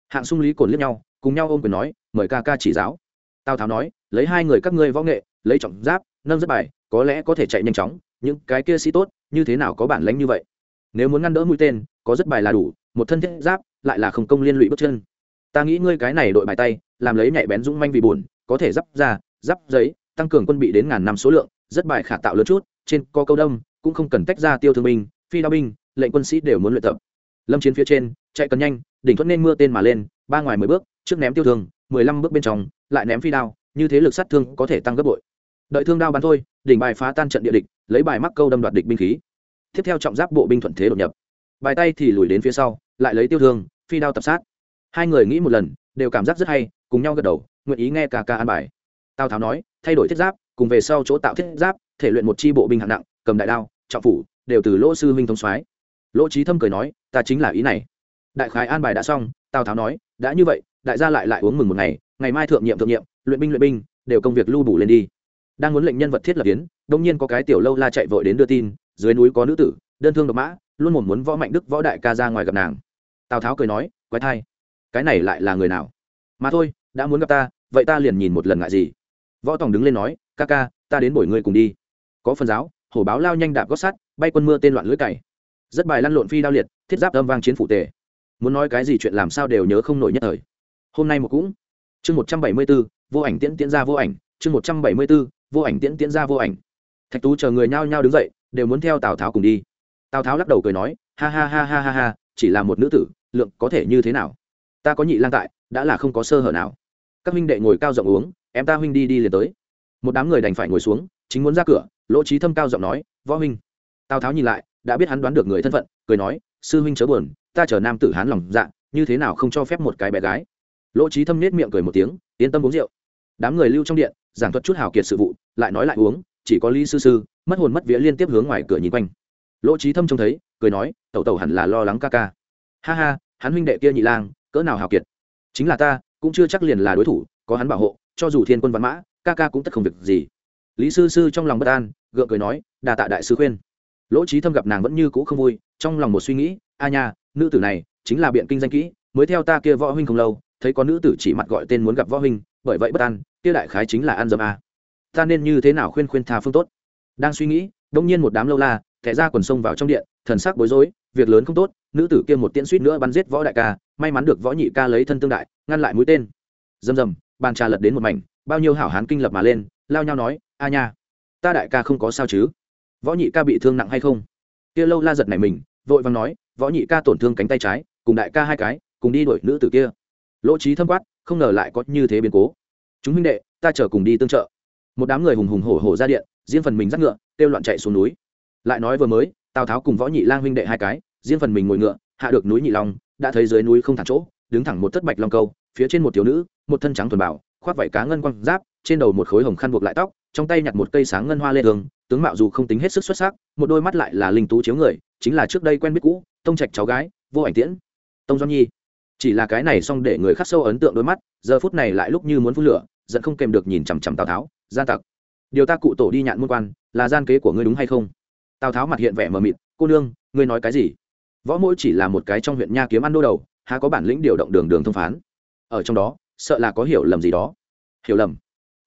Hạng sung lý cồn liếc nhau, cùng nhau ôm quyền nói, mời ca ca chỉ giáo. Tào tháo nói, lấy hai người các ngươi võ nghệ, lấy trọng giáp, nâng rất bài, có lẽ có thể chạy nhanh chóng, những cái kia sĩ tốt, như thế nào có bản lánh như vậy? Nếu muốn ngăn đỡ mũi tên, có rất bài là đủ, một thân thiết giáp, lại là không công liên lụy bước chân. Ta nghĩ ngươi cái này đội bài tay, làm lấy nhạy bén dũng manh vì buồn, có thể giáp ra, giáp giấy, tăng cường quân bị đến ngàn năm số lượng, rất bài khả tạo lớn chút, trên có câu đông cũng không cần tách ra tiêu thương binh, phi đao binh, lệnh quân sĩ đều muốn luyện tập. Lâm chiến phía trên, chạy cần nhanh, đỉnh thuận nên mưa tên mà lên, ba ngoài mười bước, trước ném tiêu thương, mười lăm bước bên trong, lại ném phi đao, như thế lực sát thương có thể tăng gấp bội. Đợi thương đao bắn thôi, đỉnh bài phá tan trận địa địch, lấy bài mắc câu đâm đoạt địch binh khí tiếp theo trọng giáp bộ binh thuận thế đột nhập. Bài tay thì lùi đến phía sau, lại lấy tiêu thương, phi đao tập sát. Hai người nghĩ một lần, đều cảm giác rất hay, cùng nhau gật đầu, nguyện ý nghe cả ca an bài. Tào tháo nói, thay đổi thiết giáp, cùng về sau chỗ tạo thiết giáp, thể luyện một chi bộ binh hạng nặng, cầm đại đao, trọng phủ, đều từ lỗ sư huynh thông soái. Lỗ trí thâm cười nói, ta chính là ý này. Đại khái an bài đã xong, tào tháo nói, đã như vậy, đại gia lại lại uống mừng một ngày ngày mai thượng nhiệm thượng nhiệm, luyện binh luyện binh, đều công việc lưu bù lên đi. Đang muốn lệnh nhân vật thiết lập tiến đông nhiên có cái tiểu lâu la chạy vội đến đưa tin dưới núi có nữ tử, đơn thương độc mã, luôn một muốn võ mạnh đức võ đại ca ra ngoài gặp nàng. Tào tháo cười nói, quái thai, cái này lại là người nào? Mà thôi, đã muốn gặp ta, vậy ta liền nhìn một lần ngại gì? Võ tòng đứng lên nói, ca ca, ta đến bổi ngươi cùng đi. Có phần giáo, hổ báo lao nhanh đạp gót sắt, bay quân mưa tên loạn lưỡi cày. Rất bài lăn lộn phi đao liệt, thiết giáp âm vang chiến phụ tề. Muốn nói cái gì chuyện làm sao đều nhớ không nổi nhất thời. Hôm nay một cũng. Chương một trăm bảy mươi b ố vô ảnh tiễn tiễn ra vô ảnh. Chương một trăm bảy mươi b ố vô ảnh tiễn tiễn ra vô ảnh. Thạch tú chờ người nhao nhao đứng dậy đều muốn theo tào tháo cùng đi. Tào tháo lắc đầu cười nói, ha ha ha ha ha ha, chỉ là một nữ tử, lượng có thể như thế nào? Ta có nhị lang tại, đã là không có sơ hở nào. Các huynh đệ ngồi cao giọng uống, em ta huynh đi đi liền tới. Một đám người đành phải ngồi xuống, chính muốn ra cửa, lỗ trí thâm cao giọng nói, võ huynh. Tào tháo nhìn lại, đã biết hắn đoán được người thân phận, cười nói, sư huynh chớ buồn, ta chờ nam tử hán lòng dạ như thế nào không cho phép một cái bé gái. Lỗ trí thâm nết miệng cười một tiếng, yên tâm uống rượu. Đám người lưu trong điện, giảng thuật chút hào kiệt sự vụ, lại nói lại uống chỉ có lý sư sư, mất hồn mất vía liên tiếp hướng ngoài cửa nhìn quanh. Lỗ trí thâm trông thấy, cười nói, tẩu tẩu hẳn là lo lắng ca ca. Ha ha, hắn huynh đệ kia nhị lang, cỡ nào hào kiệt. Chính là ta, cũng chưa chắc liền là đối thủ, có hắn bảo hộ, cho dù thiên quân văn mã, ca ca cũng tất không việc gì. Lý sư sư trong lòng bất an, gượng cười nói, đà tạ đại sư khuyên. Lỗ trí thâm gặp nàng vẫn như cũ không vui, trong lòng một suy nghĩ, a nha, nữ tử này, chính là biện kinh danh kỹ, mới theo ta kia võ huynh không lâu, thấy có nữ tử chỉ mặt gọi tên muốn gặp võ huynh, bởi vậy bất an, kia đại khái chính là an dâm a ta nên như thế nào khuyên khuyên tha phương tốt? Đang suy nghĩ đông nhiên một đám lâu la, thẻ ra quần sông vào trong điện, thần sắc bối rối, việc lớn không tốt, nữ tử kia một tiễn suýt nữa bắn giết võ đại ca, may mắn được võ nhị ca lấy thân tương đại, ngăn lại mũi tên. Rầm rầm, bàn trà lật đến một mảnh, bao nhiêu hảo hán kinh lập mà lên, lao nhau nói, a nha, ta đại ca không có sao chứ? Võ nhị ca bị thương nặng hay không? Kia lâu la giật này mình, vội vàng nói, võ nhị ca tổn thương cánh tay trái, cùng đại ca hai cái, cùng đi đuổi nữ tử kia. Lỗ trí thâm quát, không ngờ lại có như thế biến cố. Chúng huynh đệ, ta chở cùng đi tương trợ một đám người hùng hùng hổ hổ ra điện, riêng phần mình dắt ngựa, kêu loạn chạy xuống núi. Lại nói vừa mới, tào tháo cùng võ nhị lang huynh đệ hai cái, riêng phần mình ngồi ngựa, hạ được núi nhị long, đã thấy dưới núi không thẳng chỗ, đứng thẳng một thất bạch long câu, phía trên một thiếu nữ, một thân trắng thuần bảo khoác vải cá ngân quăng giáp, trên đầu một khối hồng khăn buộc lại tóc, trong tay nhặt một cây sáng ngân hoa lê đường tướng mạo dù không tính hết sức xuất sắc, một đôi mắt lại là linh tú chiếu người, chính là trước đây quen biết cũ, tông trạch cháu gái, vô ảnh tiễn. Tông doan nhi. Chỉ là cái này xong để người khắc sâu ấn tượng đôi mắt, giờ phút này lại lúc như muốn phun lửa, giận không kèm được nhìn chằm chằm tào tháo gian tặc. Điều ta cụ tổ đi nhạn môn quan, là gian kế của ngươi đúng hay không? Tào tháo mặt hiện vẻ mờ mịt, cô nương, ngươi nói cái gì? Võ mỗi chỉ là một cái trong huyện nha kiếm ăn đô đầu, há có bản lĩnh điều động đường đường thông phán. Ở trong đó, sợ là có hiểu lầm gì đó. Hiểu lầm?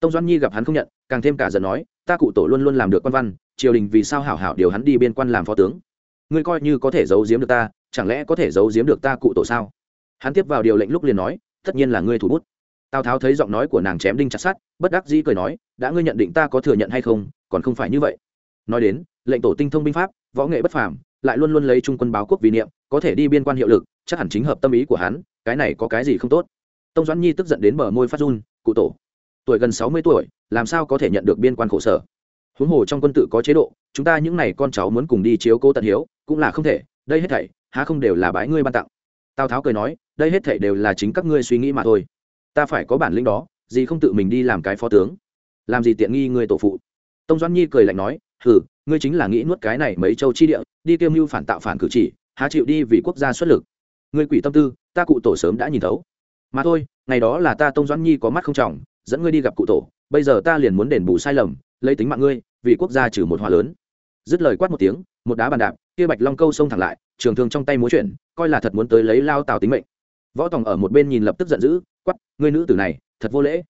Tông doan nhi gặp hắn không nhận, càng thêm cả giận nói, ta cụ tổ luôn luôn làm được quan văn, triều đình vì sao hảo hảo điều hắn đi biên quan làm phó tướng? Ngươi coi như có thể giấu giếm được ta, chẳng lẽ có thể giấu giếm được ta cụ tổ sao? Hắn tiếp vào điều lệnh lúc liền nói, tất nhiên là ngươi thủ bút tào tháo thấy giọng nói của nàng chém đinh chặt sát bất đắc dĩ cười nói, đã ngươi nhận định ta có thừa nhận hay không, còn không phải như vậy. Nói đến, lệnh tổ tinh thông binh pháp, võ nghệ bất phàm, lại luôn luôn lấy trung quân báo quốc vì niệm, có thể đi biên quan hiệu lực, chắc hẳn chính hợp tâm ý của hắn, cái này có cái gì không tốt? Tông doãn nhi tức giận đến bờ môi phát run, cụ tổ, tuổi gần sáu mươi tuổi, làm sao có thể nhận được biên quan khổ sở? Huống hồ trong quân tự có chế độ, chúng ta những n à y con cháu muốn cùng đi chiếu cố tận hiếu, cũng là không thể, đây hết thảy, há không đều là bái ngươi ban tặng? Tào tháo cười nói, đây hết thảy đều là chính các ngươi suy nghĩ mà thôi ta phải có bản lĩnh đó, gì không tự mình đi làm cái phó tướng. Làm gì tiện nghi người tổ phụ? Tông doãn nhi cười lạnh nói, hừ, ngươi chính là nghĩ nuốt cái này mấy châu chi địa, đi kêu mưu phản tạo phản cử chỉ, há chịu đi vì quốc gia xuất lực. Ngươi quỷ tâm tư, ta cụ tổ sớm đã nhìn thấu. Mà thôi, ngày đó là ta tông doãn nhi có mắt không trọng, dẫn ngươi đi gặp cụ tổ, bây giờ ta liền muốn đền bù sai lầm, lấy tính mạng ngươi, vì quốc gia trừ một hòa lớn. Dứt lời quát một tiếng, một đá bàn đạp, kia bạch long câu xông thẳng lại, trường thương trong tay múa chuyển, coi là thật muốn tới lấy lao tào tính mệnh. Võ tòng ở một bên nhìn lập tức giận dữ quắp ngươi nữ tử này, thật vô lễ.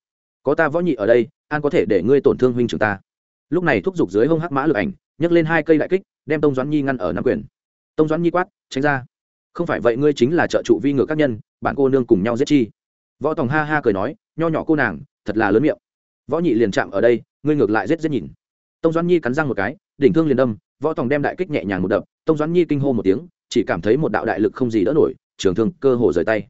Có ta võ nhị ở đây, an có thể để ngươi tổn thương huynh trưởng ta. Lúc này thúc giục dưới hông hắc mã lực ảnh, nhấc lên hai cây đại kích, đem tông doãn nhi ngăn ở nắm quyền. Tông doãn nhi quát, tránh ra. Không phải vậy ngươi chính là trợ trụ vi ngược các nhân, bạn cô nương cùng nhau giết chi. Võ tòng ha ha cười nói, nho nhỏ cô nàng, thật là lớn miệng. Võ nhị liền chạm ở đây, ngươi ngược lại giết giết nhìn. Tông doãn nhi cắn răng một cái, đỉnh thương liền đâm, võ tòng đem đại kích nhẹ nhàng một đập, tông doãn nhi kinh hô một tiếng, chỉ cảm thấy một đạo đại lực không gì đỡ nổi, trường thương cơ hồ rời tay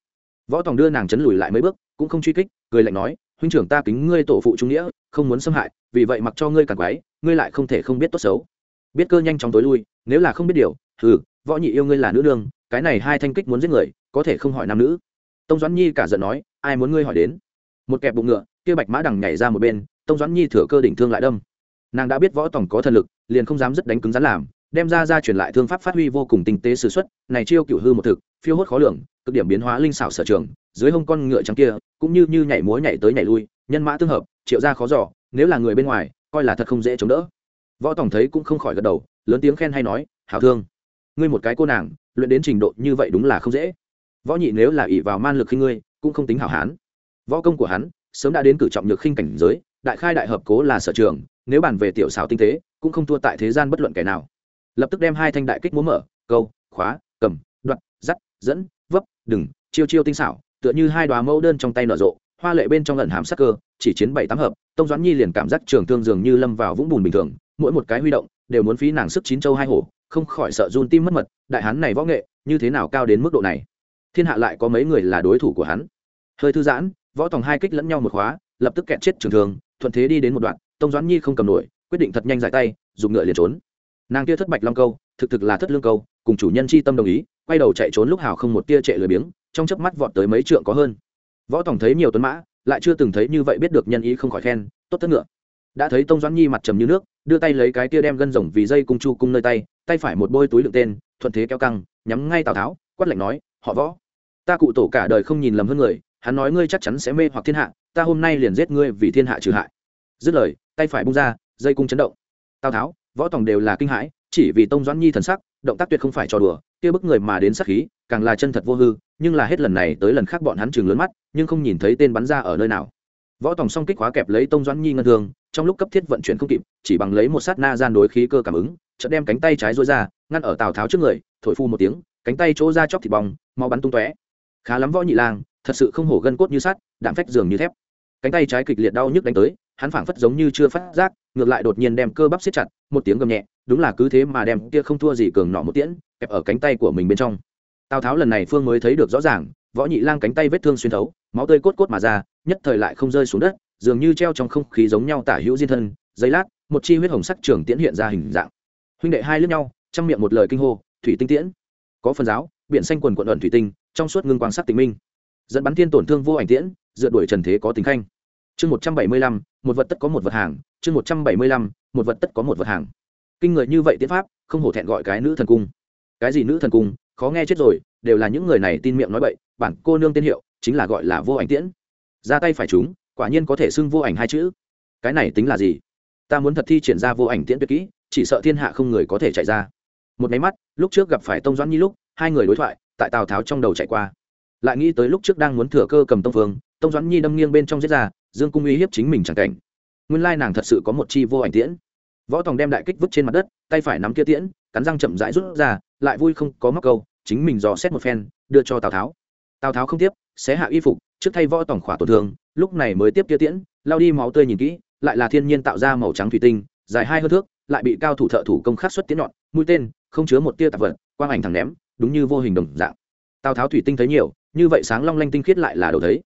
võ tòng đưa nàng chấn lùi lại mấy bước, cũng không truy kích, cười lạnh nói, huynh trưởng ta kính ngươi tổ phụ trung nghĩa, không muốn xâm hại, vì vậy mặc cho ngươi càng quái ngươi lại không thể không biết tốt xấu. Biết cơ nhanh chóng tối lui, nếu là không biết điều ừ võ nhị yêu ngươi là nữ đương cái này hai thanh kích muốn giết người, có thể không hỏi nam nữ. Tông doãn nhi cả giận nói, ai muốn ngươi hỏi đến? Một kẹp bụng ngựa, kia bạch mã đằng nhảy ra một bên, tông doãn nhi thừa cơ đỉnh thương lại đâm. Nàng đã biết võ tổng có thần lực, liền không dám rất đánh cứng rắn làm đem ra ra truyền lại thương pháp phát huy vô cùng tinh tế sử xuất này chiêu cựu hư một thực phiêu hốt khó lường cực điểm biến hóa linh xảo sở trường dưới hông con ngựa trắng kia cũng như, như nhảy múa nhảy tới nhảy lui nhân mã tương hợp triệu ra khó giỏ nếu là người bên ngoài coi là thật không dễ chống đỡ. Võ tổng thấy cũng không khỏi gật đầu lớn tiếng khen hay nói hảo thương ngươi một cái cô nàng luyện đến trình độ như vậy đúng là không dễ. Võ nhị nếu là ỷ vào man lực khi ngươi cũng không tính hảo hán. Võ công của hắn sớm đã đến cử trọng nhược khinh cảnh giới đại khai đại hợp cố là sở trường nếu bàn về tiểu xảo tinh tế cũng không thua tại thế gian bất luận kẻ nào lập tức đem hai thanh đại kích múa mở, câu, khóa, cầm đoạn dắt, dẫn, vấp, đừng, chiêu chiêu tinh xảo, tựa như hai đoá mẫu đơn trong tay nở rộ, hoa lệ bên trong lần hàm sắc cơ, chỉ chiến bảy tám hợp, tông doãn nhi liền cảm giác trường thương dường như lâm vào vũng bùn bình thường, mỗi một cái huy động đều muốn phí nàng sức chín châu hai hổ, không khỏi sợ run tim mất mật, đại hán này võ nghệ như thế nào cao đến mức độ này thiên hạ lại có mấy người là đối thủ của hắn hơi thư giãn, võ tòng hai kích lẫn nhau một khóa, lập tức kẹt chết trường thương. thuận thế đi đến một đoạn, tông doãn nhi không cầm nổi, quyết định thật nhanh giải tay, dùng ngựa liền trốn nàng kia thất bạch long câu, thực thực là thất lương câu, cùng chủ nhân chi tâm đồng ý, quay đầu chạy trốn lúc hào không một tia trệ lười biếng, trong chớp mắt vọt tới mấy trượng có hơn. Võ tổng thấy nhiều tuấn mã, lại chưa từng thấy như vậy biết được nhân ý không khỏi khen, tốt thất ngựa. Đã thấy tông doãn nhi mặt trầm như nước, đưa tay lấy cái tia đem gân rồng vì dây cung chu cung nơi tay tay phải một bôi túi lượng tên, thuận thế kéo căng, nhắm ngay tào tháo, quát lạnh nói, họ võ, ta cụ tổ cả đời không nhìn lầm hơn người, hắn nói ngươi chắc chắn sẽ mê hoặc thiên hạ, ta hôm nay liền giết ngươi vì thiên hạ trừ hại. Dứt lời, tay phải bung ra, dây cung chấn động. Tào tháo võ tòng đều là kinh hãi, chỉ vì tông doãn nhi thần sắc, động tác tuyệt không phải trò đùa, kia bức người mà đến sắc khí, càng là chân thật vô hư, nhưng là hết lần này tới lần khác bọn hắn chừng lớn mắt, nhưng không nhìn thấy tên bắn ra ở nơi nào. Võ tòng song kích khóa kẹp lấy tông doãn nhi ngân thương, trong lúc cấp thiết vận chuyển không kịp, chỉ bằng lấy một sát na gian đối khí cơ cảm ứng, chợt đem cánh tay trái rối ra, ngăn ở tào tháo trước người, thổi phu một tiếng, cánh tay chỗ ra chóc thịt bong mau bắn tung tóe. Khá lắm võ nhị lang, thật sự không hổ gân cốt như sắt, đạm phách giường như thép. Cánh tay trái kịch liệt đau nhức đánh tới, hắn phảng phất giống như chưa phát giác ngược lại đột nhiên đem cơ bắp siết chặt, một tiếng gầm nhẹ, đúng là cứ thế mà đem kia không thua gì cường nọ một tiễn, kẹp ở cánh tay của mình bên trong. Tào tháo lần này phương mới thấy được rõ ràng, võ nhị lang cánh tay vết thương xuyên thấu, máu tươi cốt cốt mà ra, nhất thời lại không rơi xuống đất, dường như treo trong không khí giống nhau tả hữu diên thân, giây lát, một chi huyết hồng sắc trường tiễn hiện ra hình dạng. Huynh đệ hai lướt nhau, trong miệng một lời kinh hô, thủy tinh tiễn. Có phần giáo, biển xanh quần quận ẩn thủy tinh, trong suốt ngưng quang sắc tình minh. Dẫn bắn thiên tổn thương vô ảnh tiễn, dựa đuổi trần thế có tính khanh. Chương một trăm bảy mươi lăm, một vật tất có một vật hàng chương một trăm bảy mươi lăm, một vật tất có một vật hàng. Kinh người như vậy tiến pháp, không hổ thẹn gọi cái nữ thần cung. Cái gì nữ thần cung? Khó nghe chết rồi, đều là những người này tin miệng nói bậy, bản cô nương tên hiệu chính là gọi là vô ảnh tiễn. Ra tay phải chúng, quả nhiên có thể xưng vô ảnh hai chữ. Cái này tính là gì? Ta muốn thật thi triển ra vô ảnh tiễn tuyệt kỹ, chỉ sợ thiên hạ không người có thể chạy ra. Một máy mắt, lúc trước gặp phải tông doãn nhi lúc, hai người đối thoại, tại tào tháo trong đầu chạy qua. Lại nghĩ tới lúc trước đang muốn thừa cơ cầm tông phương tông doãn nhi đâm nghiêng bên trong giết ra, dương cung uy hiếp chính mình chẳng cảnh nguyên lai nàng thật sự có một chi vô ảnh tiễn. Võ tòng đem đại kích vứt trên mặt đất, tay phải nắm kia tiễn, cắn răng chậm rãi rút ra, lại vui không có mắc câu, chính mình dò xét một phen, đưa cho tào tháo. Tào tháo không tiếp, xé hạ y phục, trước thay võ tòng khỏa tổn thương, lúc này mới tiếp kia tiễn lao đi máu tươi nhìn kỹ, lại là thiên nhiên tạo ra màu trắng thủy tinh, dài hai hơn thước, lại bị cao thủ thợ thủ công khắc xuất tiễn nhọn, mũi tên, không chứa một tia tạp vật, quang ảnh thẳng ném, đúng như vô hình đồng dạng. Tào tháo thủy tinh thấy nhiều, như vậy sáng long lanh tinh khiết lại là đầu thấy.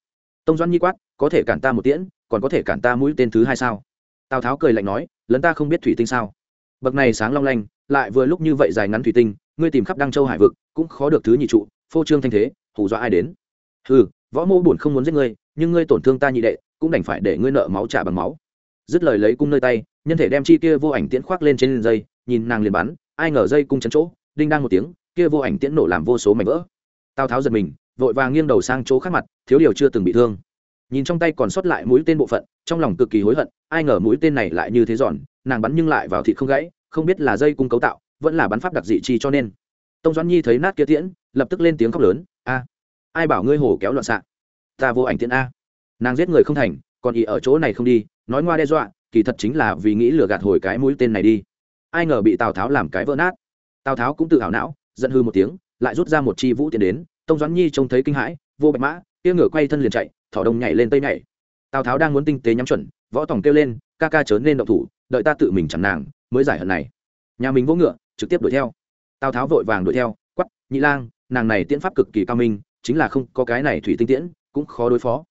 Tông doan nhi quát, có thể cản ta một tiễn? Còn có thể cản ta mũi tên thứ hai sao? Tào tháo cười lạnh nói lấn ta không biết thủy tinh sao? Bậc này sáng long lanh, lại vừa lúc như vậy dài ngắn thủy tinh, ngươi tìm khắp đăng châu hải vực, cũng khó được thứ nhị trụ, phô trương thanh thế, hù dọa ai đến? Ừ võ mô buồn không muốn giết ngươi, nhưng ngươi tổn thương ta nhị đệ, cũng đành phải để ngươi nợ máu trả bằng máu. Dứt lời lấy cung nơi tay, nhân thể đem chi kia vô ảnh tiễn khoác lên trên dây, nhìn nàng liền bắn, ai ngờ dây cung chấn chỗ, đinh đang một tiếng, kia vô ảnh tiễn nổ làm vô số mảnh vỡ. Tào tháo giật mình, vội vàng nghiêng đầu sang chỗ khác mặt, thiếu điều chưa từng bị thương nhìn trong tay còn sót lại mũi tên bộ phận, trong lòng cực kỳ hối hận, ai ngờ mũi tên này lại như thế giòn, nàng bắn nhưng lại vào thịt không gãy, không biết là dây cung cấu tạo, vẫn là bắn pháp đặc dị chi cho nên. Tông doãn nhi thấy nát kia tiễn, lập tức lên tiếng khóc lớn, a, ai bảo ngươi hổ kéo loạn xạ? Ta vô ảnh tiễn a. Nàng giết người không thành, còn ý ở chỗ này không đi, nói ngoa đe dọa, kỳ thật chính là vì nghĩ lừa gạt hồi cái mũi tên này đi. Ai ngờ bị tào tháo làm cái vỡ nát. Tào tháo cũng tự hào não, giận hư một tiếng, lại rút ra một chi vũ tiến đến, tông doãn nhi trông thấy kinh hãi, vô bạch mã, kia ngựa quay thân liền chạy thỏ đông nhảy lên tây nhảy. Tào tháo đang muốn tinh tế nhắm chuẩn, võ tòng kêu lên, ca ca chớ nên động thủ, đợi ta tự mình chẳng nàng, mới giải hận này. Nhà mình vỗ ngựa, trực tiếp đuổi theo. Tào tháo vội vàng đuổi theo quắp nhị lang, nàng này tiễn pháp cực kỳ cao minh, chính là không có cái này thủy tinh tiễn, cũng khó đối phó.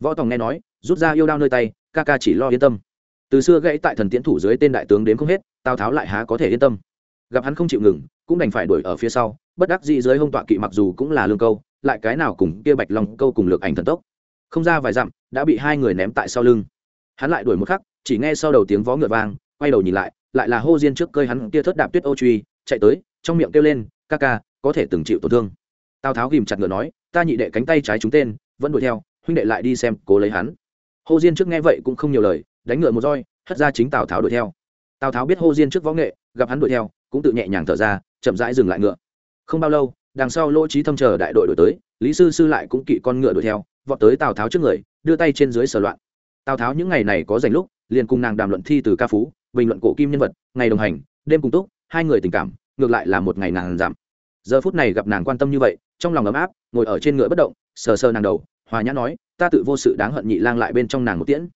Võ tòng nghe nói, rút ra yêu đao nơi tay, ca ca chỉ lo yên tâm. Từ xưa gãy tại thần tiễn thủ dưới tên đại tướng đến không hết, tào tháo lại há có thể yên tâm. Gặp hắn không chịu ngừng, cũng đành phải đuổi ở phía sau, bất đắc dĩ dưới hông tọa kỵ mặc dù cũng là lương câu, lại cái nào cùng kia bạch long câu cùng lược ảnh thần tốc không ra vài dặm, đã bị hai người ném tại sau lưng. Hắn lại đuổi một khắc, chỉ nghe sau đầu tiếng vó ngựa vang, quay đầu nhìn lại lại là hô diên trước cơi hắn kia thất đạp tuyết ô truy, chạy tới, trong miệng kêu lên, ca ca, có thể từng chịu tổn thương. Tào tháo ghìm chặt ngựa nói, ta nhị đệ cánh tay trái chúng tên, vẫn đuổi theo, huynh đệ lại đi xem, cố lấy hắn. Hô diên trước nghe vậy cũng không nhiều lời, đánh ngựa một roi, hất ra chính tào tháo đuổi theo. Tào tháo biết hô diên trước võ nghệ, gặp hắn đuổi theo, cũng tự nhẹ nhàng thở ra, chậm rãi dừng lại ngựa. Không bao lâu, đằng sau lỗ trí thâm chờ đại đội đổi tới, lý sư sư lại cũng kỵ con ngựa đuổi theo vọt tới tào tháo trước người, đưa tay trên dưới sờ loạn. Tào tháo những ngày này có dành lúc, liền cùng nàng đàm luận thi từ ca phú, bình luận cổ kim nhân vật, ngày đồng hành, đêm cùng túc, hai người tình cảm, ngược lại là một ngày nàng giảm. Giờ phút này gặp nàng quan tâm như vậy, trong lòng ấm áp, ngồi ở trên ngựa bất động, sờ sờ nàng đầu, hòa nhã nói, ta tự vô sự đáng hận nhị lang lại bên trong nàng một tiễn.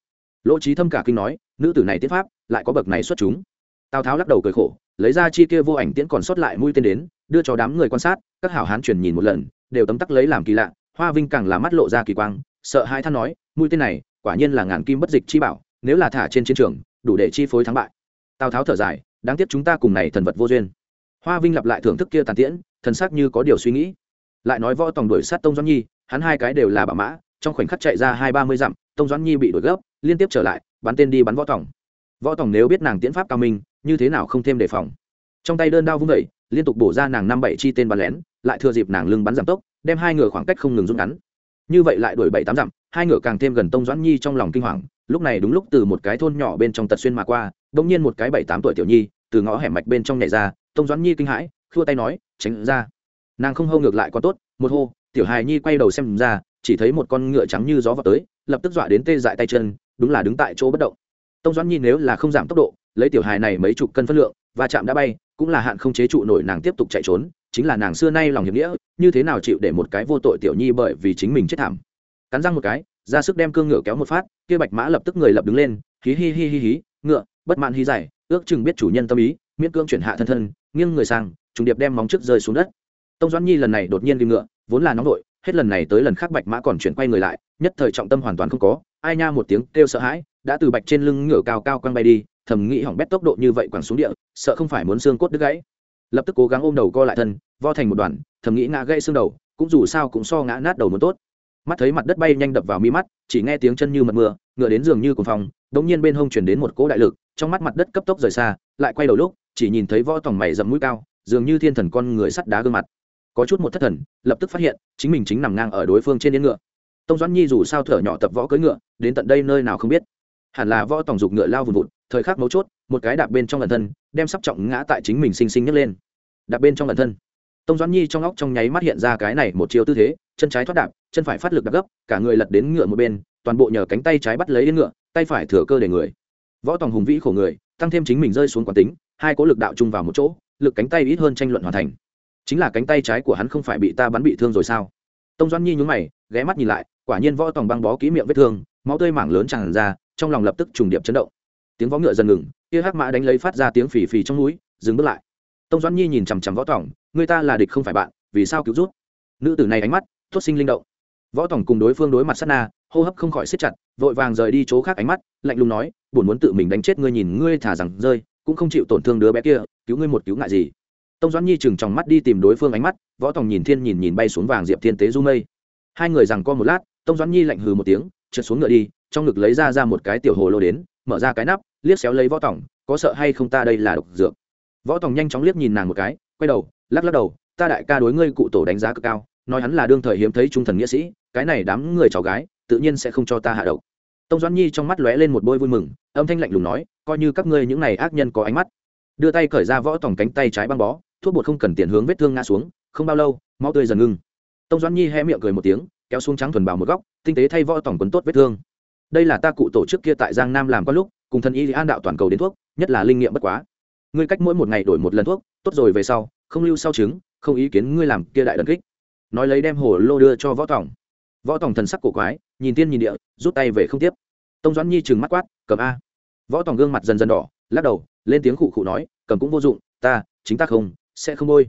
Lỗ trí thâm cả kinh nói, nữ tử này tiết pháp, lại có bậc này xuất chúng. Tào tháo lắc đầu cười khổ, lấy ra chi kia vô ảnh tiễn còn sót lại mũi tên đến, đưa cho đám người quan sát, các hảo hán truyền nhìn một lần, đều tấm tắc lấy làm kỳ lạ hoa vinh càng là mắt lộ ra kỳ quang, sợ hai than nói, mũi tên này, quả nhiên là ngàn kim bất dịch chi bảo, nếu là thả trên chiến trường, đủ để chi phối thắng bại. Tào tháo thở dài, đáng tiếc chúng ta cùng này thần vật vô duyên. Hoa vinh lặp lại thưởng thức kia tàn tiễn, thần sắc như có điều suy nghĩ. Lại nói võ tòng đuổi sát tông doãn nhi, hắn hai cái đều là bả mã, trong khoảnh khắc chạy ra hai ba mươi dặm, tông doãn nhi bị đuổi gấp, liên tiếp trở lại, bắn tên đi bắn võ tòng. Võ tòng nếu biết nàng tiễn pháp cao minh, như thế nào không thêm đề phòng. Trong tay đơn đao vung vẩy liên tục bổ ra nàng năm bảy chi tên bắn lén, lại thừa dịp nàng lưng bắn giảm tốc đem hai ngựa khoảng cách không ngừng rút ngắn. Như vậy lại đuổi bảy tám dặm, hai ngựa càng thêm gần tông doãn nhi trong lòng kinh hoàng, lúc này đúng lúc từ một cái thôn nhỏ bên trong tật xuyên mà qua đ ỗ n g nhiên một cái bảy tám tuổi tiểu nhi từ ngõ hẻm mạch bên trong nhảy ra, tông doãn nhi kinh hãi, khua tay nói, tránh ra. Nàng không hâu ngược lại có tốt, một hô, tiểu hài nhi quay đầu xem ra, chỉ thấy một con ngựa trắng như gió vào tới, lập tức dọa đến tê dại tay chân, đúng là đứng tại chỗ bất động. Tông doãn nhi nếu là không giảm tốc độ, lấy tiểu hài này mấy chục cân phân lượng và chạm đã bay, cũng là hạn không chế trụ nổi nàng tiếp tục chạy trốn chính là nàng xưa nay lòng hiệp nghĩa, như thế nào chịu để một cái vô tội tiểu nhi bởi vì chính mình chết thảm. Cắn răng một cái, ra sức đem cương ngựa kéo một phát, kia bạch mã lập tức người lập đứng lên, hí hí hí hí hí, ngựa, bất mãn hí dài, ước chừng biết chủ nhân tâm ý, miễn cương chuyển hạ thân thân, nghiêng người sang, trùng điệp đem móng trước rơi xuống đất. Tông doãn nhi lần này đột nhiên đi ngựa, vốn là nóng vội, hết lần này tới lần khác bạch mã còn chuyển quay người lại, nhất thời trọng tâm hoàn toàn không có, ai nha một tiếng kêu sợ hãi, đã từ bạch trên lưng ngựa cao cao quăng bay đi, thầm nghĩ hỏng bét tốc độ như vậy quẳng xuống địa, sợ không phải muốn xương cốt đứt gãy lập tức cố gắng ôm đầu co lại thân, vo thành một đoàn, thầm nghĩ ngã gãy xương đầu, cũng dù sao cũng so ngã nát đầu muốn tốt. Mắt thấy mặt đất bay nhanh đập vào mi mắt, chỉ nghe tiếng chân như mật mưa, ngựa đến giường như cùng phòng đống nhiên bên hông chuyển đến một cỗ đại lực, trong mắt mặt đất cấp tốc rời xa, lại quay đầu lúc, chỉ nhìn thấy võ tòng mày dầm mũi cao, dường như thiên thần con người sắt đá gương mặt. Có chút một thất thần, lập tức phát hiện, chính mình chính nằm ngang ở đối phương trên yên ngựa. Tông doãn nhi dù sao thở nhỏ tập võ cưỡi ngựa, đến tận đây nơi nào không biết. Hẳn là võ tòng dục ngựa lao vùn vụt, thời khắc mấu chốt một cái đạp bên trong lần thân, đem sắp trọng ngã tại chính mình sinh sinh nhấc lên. Đạp bên trong lần thân. Tông doãn nhi trong óc trong nháy mắt hiện ra cái này một chiều tư thế, chân trái thoát đạp, chân phải phát lực đạp gấp, cả người lật đến ngựa một bên, toàn bộ nhờ cánh tay trái bắt lấy yên ngựa, tay phải thừa cơ để người. Võ tòng hùng vĩ khổ người, tăng thêm chính mình rơi xuống quán tính, hai cố lực đạo chung vào một chỗ, lực cánh tay ít hơn tranh luận hoàn thành. Chính là cánh tay trái của hắn không phải bị ta bắn bị thương rồi sao? Tông doãn nhi nhún mày, ghé mắt nhìn lại, quả nhiên võ tòng băng bó kỹ miệng vết thương, máu tươi mảng lớn tràn ra, trong lòng lập tức trùng điệp chấn động tiếng võ ngựa dần ngừng, kia hắc mã đánh lấy phát ra tiếng phì phì trong núi, dừng bước lại. Tông doãn nhi nhìn chằm chằm võ tòng người ta là địch không phải bạn, vì sao cứu rút nữ tử này ánh mắt thốt sinh linh động. Võ tòng cùng đối phương đối mặt sát na, hô hấp không khỏi siết chặt, vội vàng rời đi chỗ khác ánh mắt, lạnh lùng nói buồn muốn tự mình đánh chết ngươi nhìn ngươi thả rằng rơi, cũng không chịu tổn thương đứa bé kia, cứu ngươi một cứu ngại gì. Tông doãn nhi chừng trong mắt đi tìm đối phương ánh mắt, võ tòng nhìn thiên nhìn nhìn bay xuống vàng diệp thiên tế du mây. Hai người rằng co một lát, tông doãn nhi lạnh hừ một tiếng, trượt xuống ngựa đi, trong ngực lấy ra ra một cái tiểu hồ lô đến, mở ra cái nắp liếc xéo lấy võ tòng, có sợ hay không ta đây là độc dược? Võ tòng nhanh chóng liếc nhìn nàng một cái, quay đầu, lắc lắc đầu, ta đại ca đối ngươi cụ tổ đánh giá cực cao, nói hắn là đương thời hiếm thấy trung thần nghĩa sĩ, cái này đám người cháu gái, tự nhiên sẽ không cho ta hạ độc. Tông doãn nhi trong mắt lóe lên một bôi vui mừng, âm thanh lạnh lùng nói, coi như các ngươi những này ác nhân có ánh mắt. Đưa tay cởi ra võ tòng cánh tay trái băng bó, thuốc bột không cần tiền hướng vết thương ngã xuống, không bao lâu mau tươi dần ngưng. Tông doãn nhi hé miệng cười một tiếng, kéo xuống trắng thuần bào một góc, tinh tế thay võ tòng quấn tốt vết thương. Đây là ta cụ tổ trước kia tại giang nam làm có lúc cùng thần y an đạo toàn cầu đến thuốc, nhất là linh nghiệm bất quá. Ngươi cách mỗi một ngày đổi một lần thuốc, tốt rồi về sau, không lưu sau chứng, không ý kiến ngươi làm kia đại đần kích. Nói lấy đem hồ lô đưa cho võ tòng. Võ tòng thần sắc cổ quái, nhìn tiên nhìn địa, rút tay về không tiếp. Tông doãn nhi trừng mắt quát, cầm a. Võ tòng gương mặt dần dần đỏ, lắc đầu, lên tiếng khụ khụ nói, cầm cũng vô dụng, ta, chính ta không, sẽ không bôi.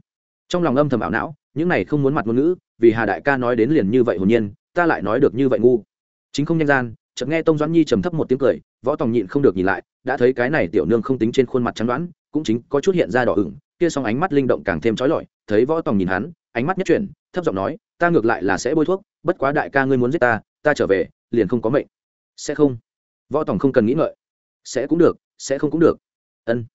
Trong lòng âm thầm ảo não, những này không muốn mặt ngôn ngữ, vì hà đại ca nói đến liền như vậy hồn nhiên, ta lại nói được như vậy ngu. Chính không nhanh gian, chợt nghe tông doãn nhi trầm thấp một tiếng cười võ tòng nhịn không được nhìn lại, đã thấy cái này tiểu nương không tính trên khuôn mặt trắng đoán, cũng chính có chút hiện ra đỏ ửng, kia xong ánh mắt linh động càng thêm trói lọi, thấy võ tòng nhìn hắn, ánh mắt nhất chuyển, thấp giọng nói, ta ngược lại là sẽ bôi thuốc, bất quá đại ca ngươi muốn giết ta ta trở về, liền không có mệnh. Sẽ không. Võ tòng không cần nghĩ ngợi. Sẽ cũng được, sẽ không cũng được. Ân.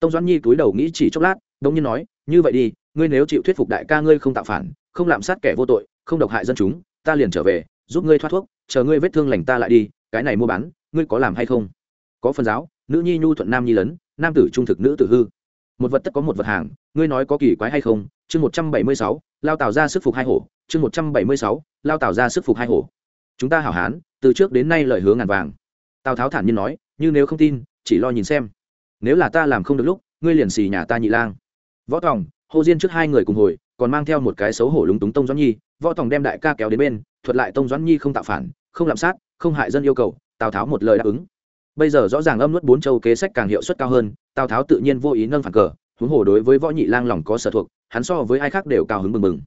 Tông doãn nhi túi đầu nghĩ chỉ chốc lát đông nhiên nói, như vậy đi, ngươi nếu chịu thuyết phục đại ca ngươi không tạo phản, không lạm sát kẻ vô tội, không độc hại dân chúng, ta liền trở về, giúp ngươi thoát thuốc, chờ ngươi vết thương lành ta lại đi, cái này mua bán ngươi có làm hay không? Có phần giáo, nữ nhi nhu thuận nam nhi lấn, nam tử trung thực nữ tử hư. Một vật tất có một vật hàng, ngươi nói có kỳ quái hay không? Chương một trăm bảy mươi sáu, lao tạo ra sức phục hai hổ. Chương một trăm bảy mươi sáu, lao tạo ra sức phục hai hổ. Chúng ta hảo hán, từ trước đến nay lời hứa ngàn vàng. Tào tháo thản nhiên nói, như nếu không tin, chỉ lo nhìn xem. Nếu là ta làm không được lúc, ngươi liền xì nhà ta nhị lang. Võ tòng hô diên trước hai người cùng hồi, còn mang theo một cái xấu hổ lúng túng tông doãn nhi. Võ tòng đem đại ca kéo đến bên, thuật lại tông doãn nhi không tạo phản, không lạm sát, không hại dân yêu cầu tào tháo một lời đáp ứng bây giờ rõ ràng âm nuốt bốn châu kế sách càng hiệu suất cao hơn tào tháo tự nhiên vô ý nâng phản cờ huống hồ đối với võ nhị lang lòng có sở thuộc hắn so với ai khác đều cao hứng mừng mừng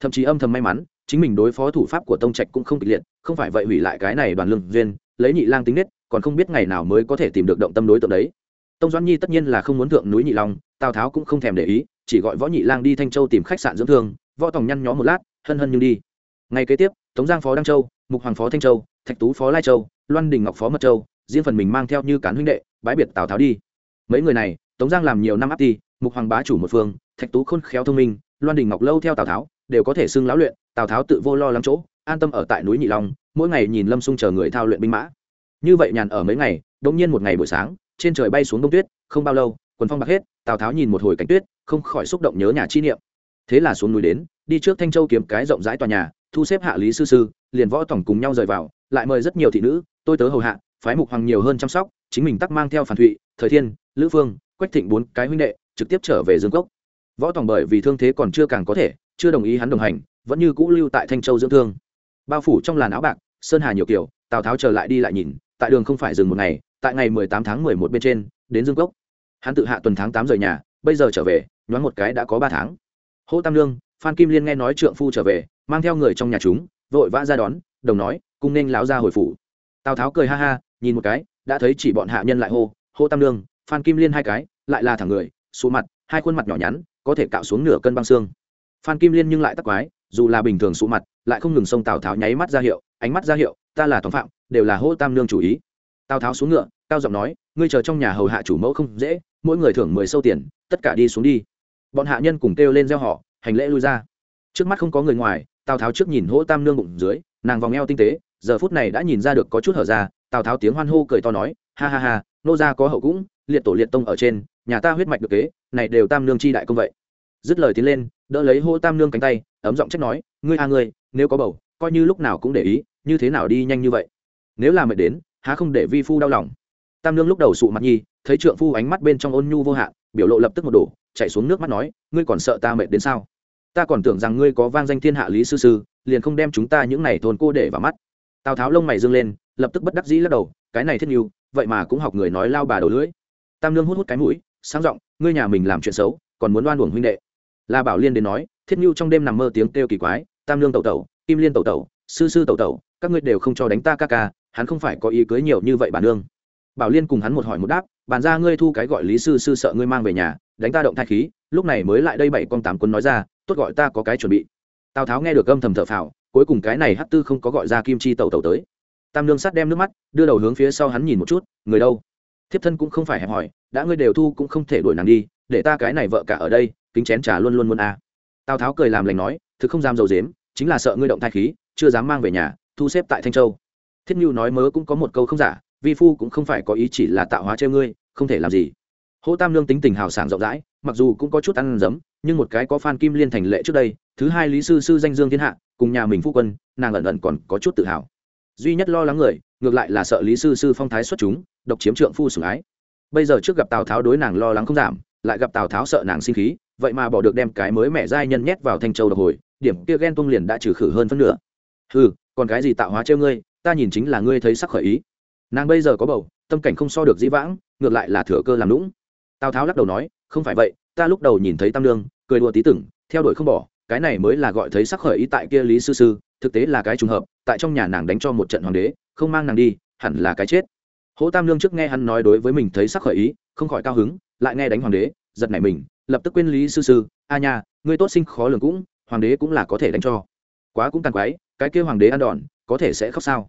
thậm chí âm thầm may mắn chính mình đối phó thủ pháp của tông trạch cũng không kịch liệt không phải vậy hủy lại cái này đoàn lương duyên lấy nhị lang tính nết còn không biết ngày nào mới có thể tìm được động tâm đối tượng đấy tông doãn nhi tất nhiên là không muốn thượng núi nhị long tào tháo cũng không thèm để ý chỉ gọi võ nhị lang đi thanh châu tìm khách sạn dưỡng thương võ tòng nhăn nhó một lát hân hân nhưng đi ngày kế tiếp tống giang phó đăng châu mục hoàng phó thanh châu thạch tú phó lai châu loan đình ngọc phó mật châu, riêng phần mình mang theo như cán huynh đệ, bãi biệt tào tháo đi. Mấy người này, tống giang làm nhiều năm áp ti, mục hoàng bá chủ một phương, thạch tú khôn khéo thông minh, loan đình ngọc lâu theo tào tháo, đều có thể xưng lão luyện, tào tháo tự vô lo lắm chỗ, an tâm ở tại núi nhị long, mỗi ngày nhìn lâm xung chờ người thao luyện binh mã. Như vậy nhàn ở mấy ngày đông nhiên một ngày buổi sáng, trên trời bay xuống đông tuyết, không bao lâu, quần phong bạc hết, tào tháo nhìn một hồi cảnh tuyết, không khỏi xúc động nhớ nhà chi niệm. Thế là xuống núi đến, đi trước thanh châu kiếm cái rộng rãi tòa nhà, thu xếp hạ lý sư sư, liền võ tổng cùng nhau rời vào lại mời rất nhiều thị nữ, tôi tớ hầu hạ, phái mục hoàng nhiều hơn chăm sóc, chính mình tắc mang theo phản thụy, thời thiên, lữ phương, quách thịnh bốn cái huynh đệ, trực tiếp trở về dương cốc võ tòng bởi vì thương thế còn chưa càng có thể, chưa đồng ý hắn đồng hành, vẫn như cũ lưu tại thanh châu dưỡng thương. Bao phủ trong làn áo bạc, sơn hà nhiều kiểu, tào tháo trở lại đi lại nhìn, tại đường không phải dừng một ngày, tại ngày mười tám tháng mười một bên trên, đến dương cốc hắn tự hạ tuần tháng tám rời nhà, bây giờ trở về, nhoáng một cái đã có ba tháng. Hô tam lương, phan kim liên nghe nói trượng phu trở về, mang theo người trong nhà chúng, vội vã ra đón, đồng nói cung nên lão ra hồi phủ. Tào tháo cười ha ha, nhìn một cái, đã thấy chỉ bọn hạ nhân lại hô hô tam lương phan kim liên hai cái, lại là thẳng người, số mặt, hai khuôn mặt nhỏ nhắn, có thể cạo xuống nửa cân băng xương. Phan kim liên nhưng lại tắc quái, dù là bình thường sụ mặt, lại không ngừng xông tào tháo nháy mắt ra hiệu, ánh mắt ra hiệu, ta là tòng phạm, đều là hô tam lương chủ ý. Tào tháo xuống ngựa, cao giọng nói, ngươi chờ trong nhà hầu hạ chủ mẫu không dễ, mỗi người thưởng mười sâu tiền, tất cả đi xuống đi. Bọn hạ nhân cùng kêu lên gieo họ hành lễ lui ra. Trước mắt không có người ngoài, tào tháo trước nhìn hỗ tam nương bụng dưới, nàng vòng eo tinh tế giờ phút này đã nhìn ra được có chút hở ra, tào tháo tiếng hoan hô cười to nói, ha ha ha, nô gia có hậu cũng, liệt tổ liệt tông ở trên, nhà ta huyết mạch được kế, này đều tam nương chi đại công vậy. Dứt lời tiến lên, đỡ lấy hô tam nương cánh tay, ấm giọng trách nói, ngươi a ngươi, nếu có bầu, coi như lúc nào cũng để ý, như thế nào đi nhanh như vậy? Nếu là mệt đến, há không để vi phu đau lòng? Tam nương lúc đầu sụ mặt nhi, thấy trượng phu ánh mắt bên trong ôn nhu vô hạn, biểu lộ lập tức một đổ, chạy xuống nước mắt nói, ngươi còn sợ ta mệt đến sao? Ta còn tưởng rằng ngươi có vang danh thiên hạ lý sư sư, liền không đem chúng ta những này thôn cô để vào mắt tào tháo lông mày dâng lên, lập tức bất đắc dĩ lắc đầu, cái này thiết nhiều vậy mà cũng học người nói lao bà đầu lưỡi. Tam nương hút hút cái mũi sáng giọng, ngươi nhà mình làm chuyện xấu, còn muốn đoan uổng huynh đệ. La bảo liên đến nói, thiết nhu trong đêm nằm mơ tiếng kêu kỳ quái, tam Lương tẩu tẩu, kim liên tẩu tẩu, sư sư tẩu tẩu, các ngươi đều không cho đánh ta ca ca, hắn không phải có ý cưới nhiều như vậy bản nương. Bảo liên cùng hắn một hỏi một đáp, bàn ra ngươi thu cái gọi lý sư sư sợ ngươi mang về nhà, đánh ta động thai khí, lúc này mới lại đây bảy con tám quân nói ra, tốt gọi ta có cái chuẩn bị. Tào tháo nghe được âm thầm thở phào cuối cùng cái này hát tư không có gọi ra kim chi tẩu tẩu tới. Tam lương sát đem nước mắt, đưa đầu hướng phía sau hắn nhìn một chút, người đâu? Thiếp thân cũng không phải hẹp hỏi, đã ngươi đều thu cũng không thể đuổi nàng đi, để ta cái này vợ cả ở đây, kính chén trà luôn luôn muốn a. À. tào tháo cười làm lành nói thực không dám dầu dếm, chính là sợ ngươi động thai khí, chưa dám mang về nhà, thu xếp tại thanh châu. Thiết nhu nói mớ cũng có một câu không giả, vi phu cũng không phải có ý chỉ là tạo hóa treo ngươi, không thể làm gì. Hỗ tam lương tính tình hào sảng rộng rãi, mặc dù cũng có chút ăn dấm, nhưng một cái có phan kim liên thành lệ trước đây, thứ hai lý sư sư danh dương thiên hạ cùng nhà mình phu quân, nàng ẩn ẩn còn có chút tự hào. Duy nhất lo lắng người, ngược lại là sợ lý sư sư phong thái xuất chúng, độc chiếm trượng phu sủng ái. Bây giờ trước gặp tào tháo đối nàng lo lắng không giảm, lại gặp tào tháo sợ nàng sinh khí, vậy mà bỏ được đem cái mới mẹ giai nhân nhét vào thanh châu độc hồi, điểm kia ghen tung liền đã trừ khử hơn phân nửa. Ừ còn cái gì tạo hóa trêu ngươi, ta nhìn chính là ngươi thấy sắc khởi ý. Nàng bây giờ có bầu, tâm cảnh không so được dĩ vãng, ngược lại là thừa cơ làm lũng tào tháo lắc đầu nói, không phải vậy, ta lúc đầu nhìn thấy tam lương, cười đùa tí tửng theo đuổi không bỏ cái này mới là gọi thấy sắc khởi ý tại kia lý sư sư, thực tế là cái trùng hợp, tại trong nhà nàng đánh cho một trận hoàng đế, không mang nàng đi, hẳn là cái chết. Hỗ tam lương trước nghe hắn nói đối với mình thấy sắc khởi ý, không khỏi cao hứng, lại nghe đánh hoàng đế, giật nảy mình, lập tức quên lý sư sư, a nha, ngươi tốt sinh khó lường cũng, hoàng đế cũng là có thể đánh cho. Quá cũng càng quái, cái kia hoàng đế ăn đòn, có thể sẽ khóc sao?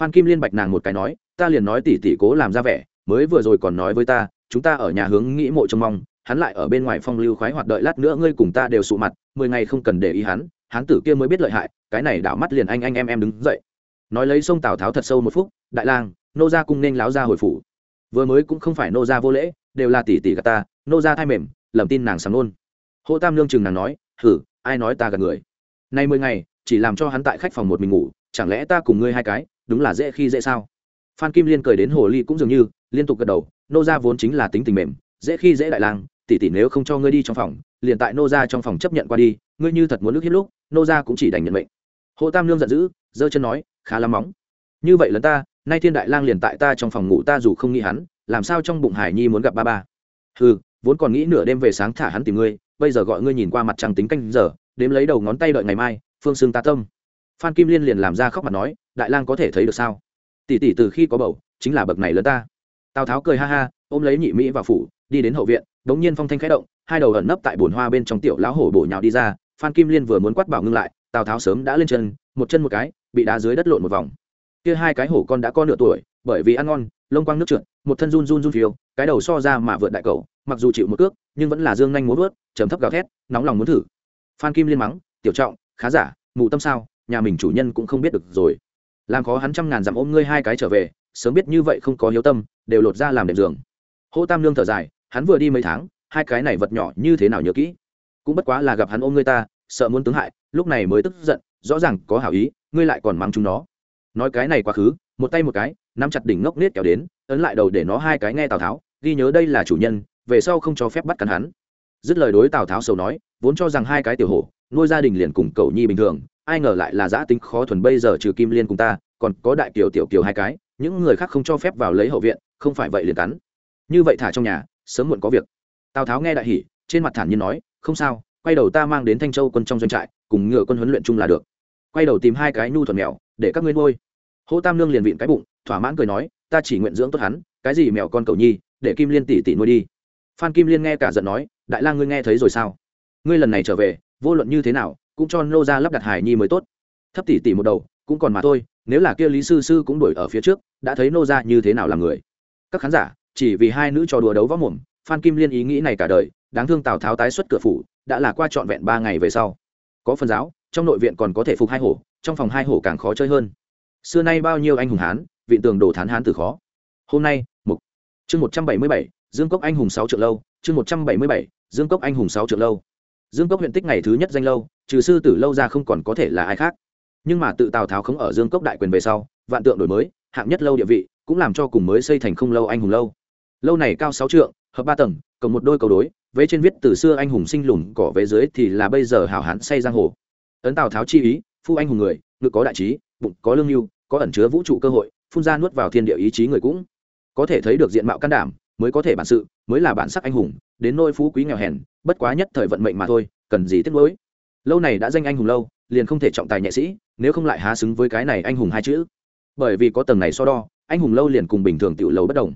Phan kim liên bạch nàng một cái nói, ta liền nói tỉ tỉ cố làm ra vẻ, mới vừa rồi còn nói với ta, chúng ta ở nhà hướng nghĩ mộ trông mong hắn lại ở bên ngoài phong lưu khoái hoạt đợi lát nữa ngươi cùng ta đều sụ mặt, mười ngày không cần để ý hắn hắn tử kia mới biết lợi hại, cái này đảo mắt liền anh anh em em đứng dậy. Nói lấy sông tào tháo thật sâu một phút, đại lang, nô gia cung nên láo ra hồi phủ. Vừa mới cũng không phải nô gia vô lễ, đều là tỷ tỷ gà ta, nô gia thai mềm, lầm tin nàng sắm nôn hô tam lương chừng nàng nói, hử, ai nói ta gạt người? Nay mười ngày, chỉ làm cho hắn tại khách phòng một mình ngủ, chẳng lẽ ta cùng ngươi hai cái, đúng là dễ khi dễ sao? Phan kim liên cười đến hồ ly cũng dường như, liên tục gật đầu, nô gia vốn chính là tính tình mềm, dễ khi dễ đại lang tỷ tỷ nếu không cho ngươi đi trong phòng, liền tại nô gia trong phòng chấp nhận qua đi, ngươi như thật muốn lúc hiếp lúc, nô gia cũng chỉ đành nhận mệnh. Hồ tam lương giận dữ, giơ chân nói, khá lắm móng như vậy lần ta, nay thiên đại lang liền tại ta trong phòng ngủ, ta dù không nghĩ hắn, làm sao trong bụng hải nhi muốn gặp ba ba? Ừ vốn còn nghĩ nửa đêm về sáng thả hắn tìm ngươi, bây giờ gọi ngươi nhìn qua mặt trăng tính canh giờ, đếm lấy đầu ngón tay đợi ngày mai, phương xương ta tâm. Phan kim liên liền làm ra khóc mặt nói, đại lang có thể thấy được sao? Tỷ tỷ từ khi có bầu, chính là bậc này lớn ta. Tào tháo cười ha ha, ôm lấy nhị mỹ vào phủ, đi đến hậu viện đống nhiên phong thanh khẽ động, hai đầu ẩn nấp tại bồn hoa bên trong tiểu lão hổ bổ nhào đi ra, phan kim liên vừa muốn quát bảo ngưng lại, tào tháo sớm đã lên chân, một chân một cái, bị đá dưới đất lộn một vòng. Kia hai cái hổ con đã có nửa tuổi, bởi vì ăn ngon, lông quang nước trượt, một thân run run run phiêu, cái đầu so ra mà vượt đại cầu, mặc dù chịu một cước, nhưng vẫn là dương nhanh muốn vớt chấm thấp gào thét, nóng lòng muốn thử. Phan kim liên mắng, tiểu trọng, khá giả mụ tâm sao, nhà mình chủ nhân cũng không biết được rồi. Làm khó hắn trăm ngàn dặm ôm ngươi hai cái trở về, sớm biết như vậy không có hiếu tâm, đều lột ra làm đệm giường. Hô tam lương thở dài hắn vừa đi mấy tháng, hai cái này vật nhỏ như thế nào nhớ kỹ. Cũng bất quá là gặp hắn ôm ngươi ta, sợ muốn tướng hại, lúc này mới tức giận, rõ ràng có hảo ý, ngươi lại còn mang chúng nó. Nói cái này quá khứ, một tay một cái, nắm chặt đỉnh ngốc nết kéo đến, ấn lại đầu để nó hai cái nghe tào tháo, ghi nhớ đây là chủ nhân, về sau không cho phép bắt cắn hắn. Dứt lời đối tào tháo sầu nói, vốn cho rằng hai cái tiểu hổ, nuôi gia đình liền cùng cầu nhi bình thường, ai ngờ lại là giã tính khó thuần bây giờ trừ kim liên cùng ta, còn có đại kiều tiểu kiều hai cái, những người khác không cho phép vào lấy hậu viện, không phải vậy liền cắn. Như vậy thả trong nhà sớm muộn có việc. Tào tháo nghe đại hỉ, trên mặt thản nhiên nói, không sao, quay đầu ta mang đến thanh châu quân trong doanh trại, cùng ngựa quân huấn luyện chung là được. Quay đầu tìm hai cái nhu thuận mèo, để các ngươi nuôi. Hỗ tam lương liền vịn cái bụng, thỏa mãn cười nói, ta chỉ nguyện dưỡng tốt hắn, cái gì mèo con cầu nhi, để kim liên tỷ tỷ nuôi đi. Phan kim liên nghe cả giận nói, đại lang ngươi nghe thấy rồi sao? Ngươi lần này trở về, vô luận như thế nào, cũng cho nô ra lắp đặt hải nhi mới tốt. Thấp tỷ tỷ một đầu, cũng còn mà thôi, nếu là kia lý sư sư cũng đuổi ở phía trước, đã thấy nô ra như thế nào là người. Các khán giả chỉ vì hai nữ trò đùa đấu võ mồm, phan kim liên ý nghĩ này cả đời, đáng thương tào tháo tái xuất cửa phủ, đã là qua trọn vẹn ba ngày về sau. Có phần giáo, trong nội viện còn có thể phục hai hổ, trong phòng hai hổ càng khó chơi hơn. Xưa nay bao nhiêu anh hùng hán viện tường đồ thán hán từ khó. Hôm nay, mục. Chương một trăm bảy mươi bảy, dương cốc anh hùng sáu triệu lâu, chương một trăm bảy mươi bảy, dương cốc anh hùng sáu triệu lâu. Dương cốc huyện tích ngày thứ nhất danh lâu, trừ sư tử lâu ra không còn có thể là ai khác. Nhưng mà tự tào tháo không ở dương cốc đại quyền về sau, vạn tượng đổi mới, hạng nhất lâu địa vị, cũng làm cho cùng mới xây thành không lâu anh hùng lâu lâu này cao sáu trượng, hợp ba tầng, cộng một đôi cầu đối, vế trên viết từ xưa anh hùng sinh lùm cỏ vế dưới thì là bây giờ hảo hán say giang hồ. Ấn tào tháo chi ý, phu anh hùng người, ngực có đại trí, bụng có lương mưu có ẩn chứa vũ trụ cơ hội, phun ra nuốt vào thiên địa ý chí người cũng. Có thể thấy được diện mạo can đảm, mới có thể bản sự, mới là bản sắc anh hùng, đến nôi phú quý nghèo hèn, bất quá nhất thời vận mệnh mà thôi, cần gì tiếc nuối. Lâu này đã danh anh hùng lâu, liền không thể trọng tài nhẹ sĩ, nếu không lại há xứng với cái này anh hùng hai chữ. Bởi vì có tầng này so đo, anh hùng lâu liền cùng bình thường tiểu lâu bất đồng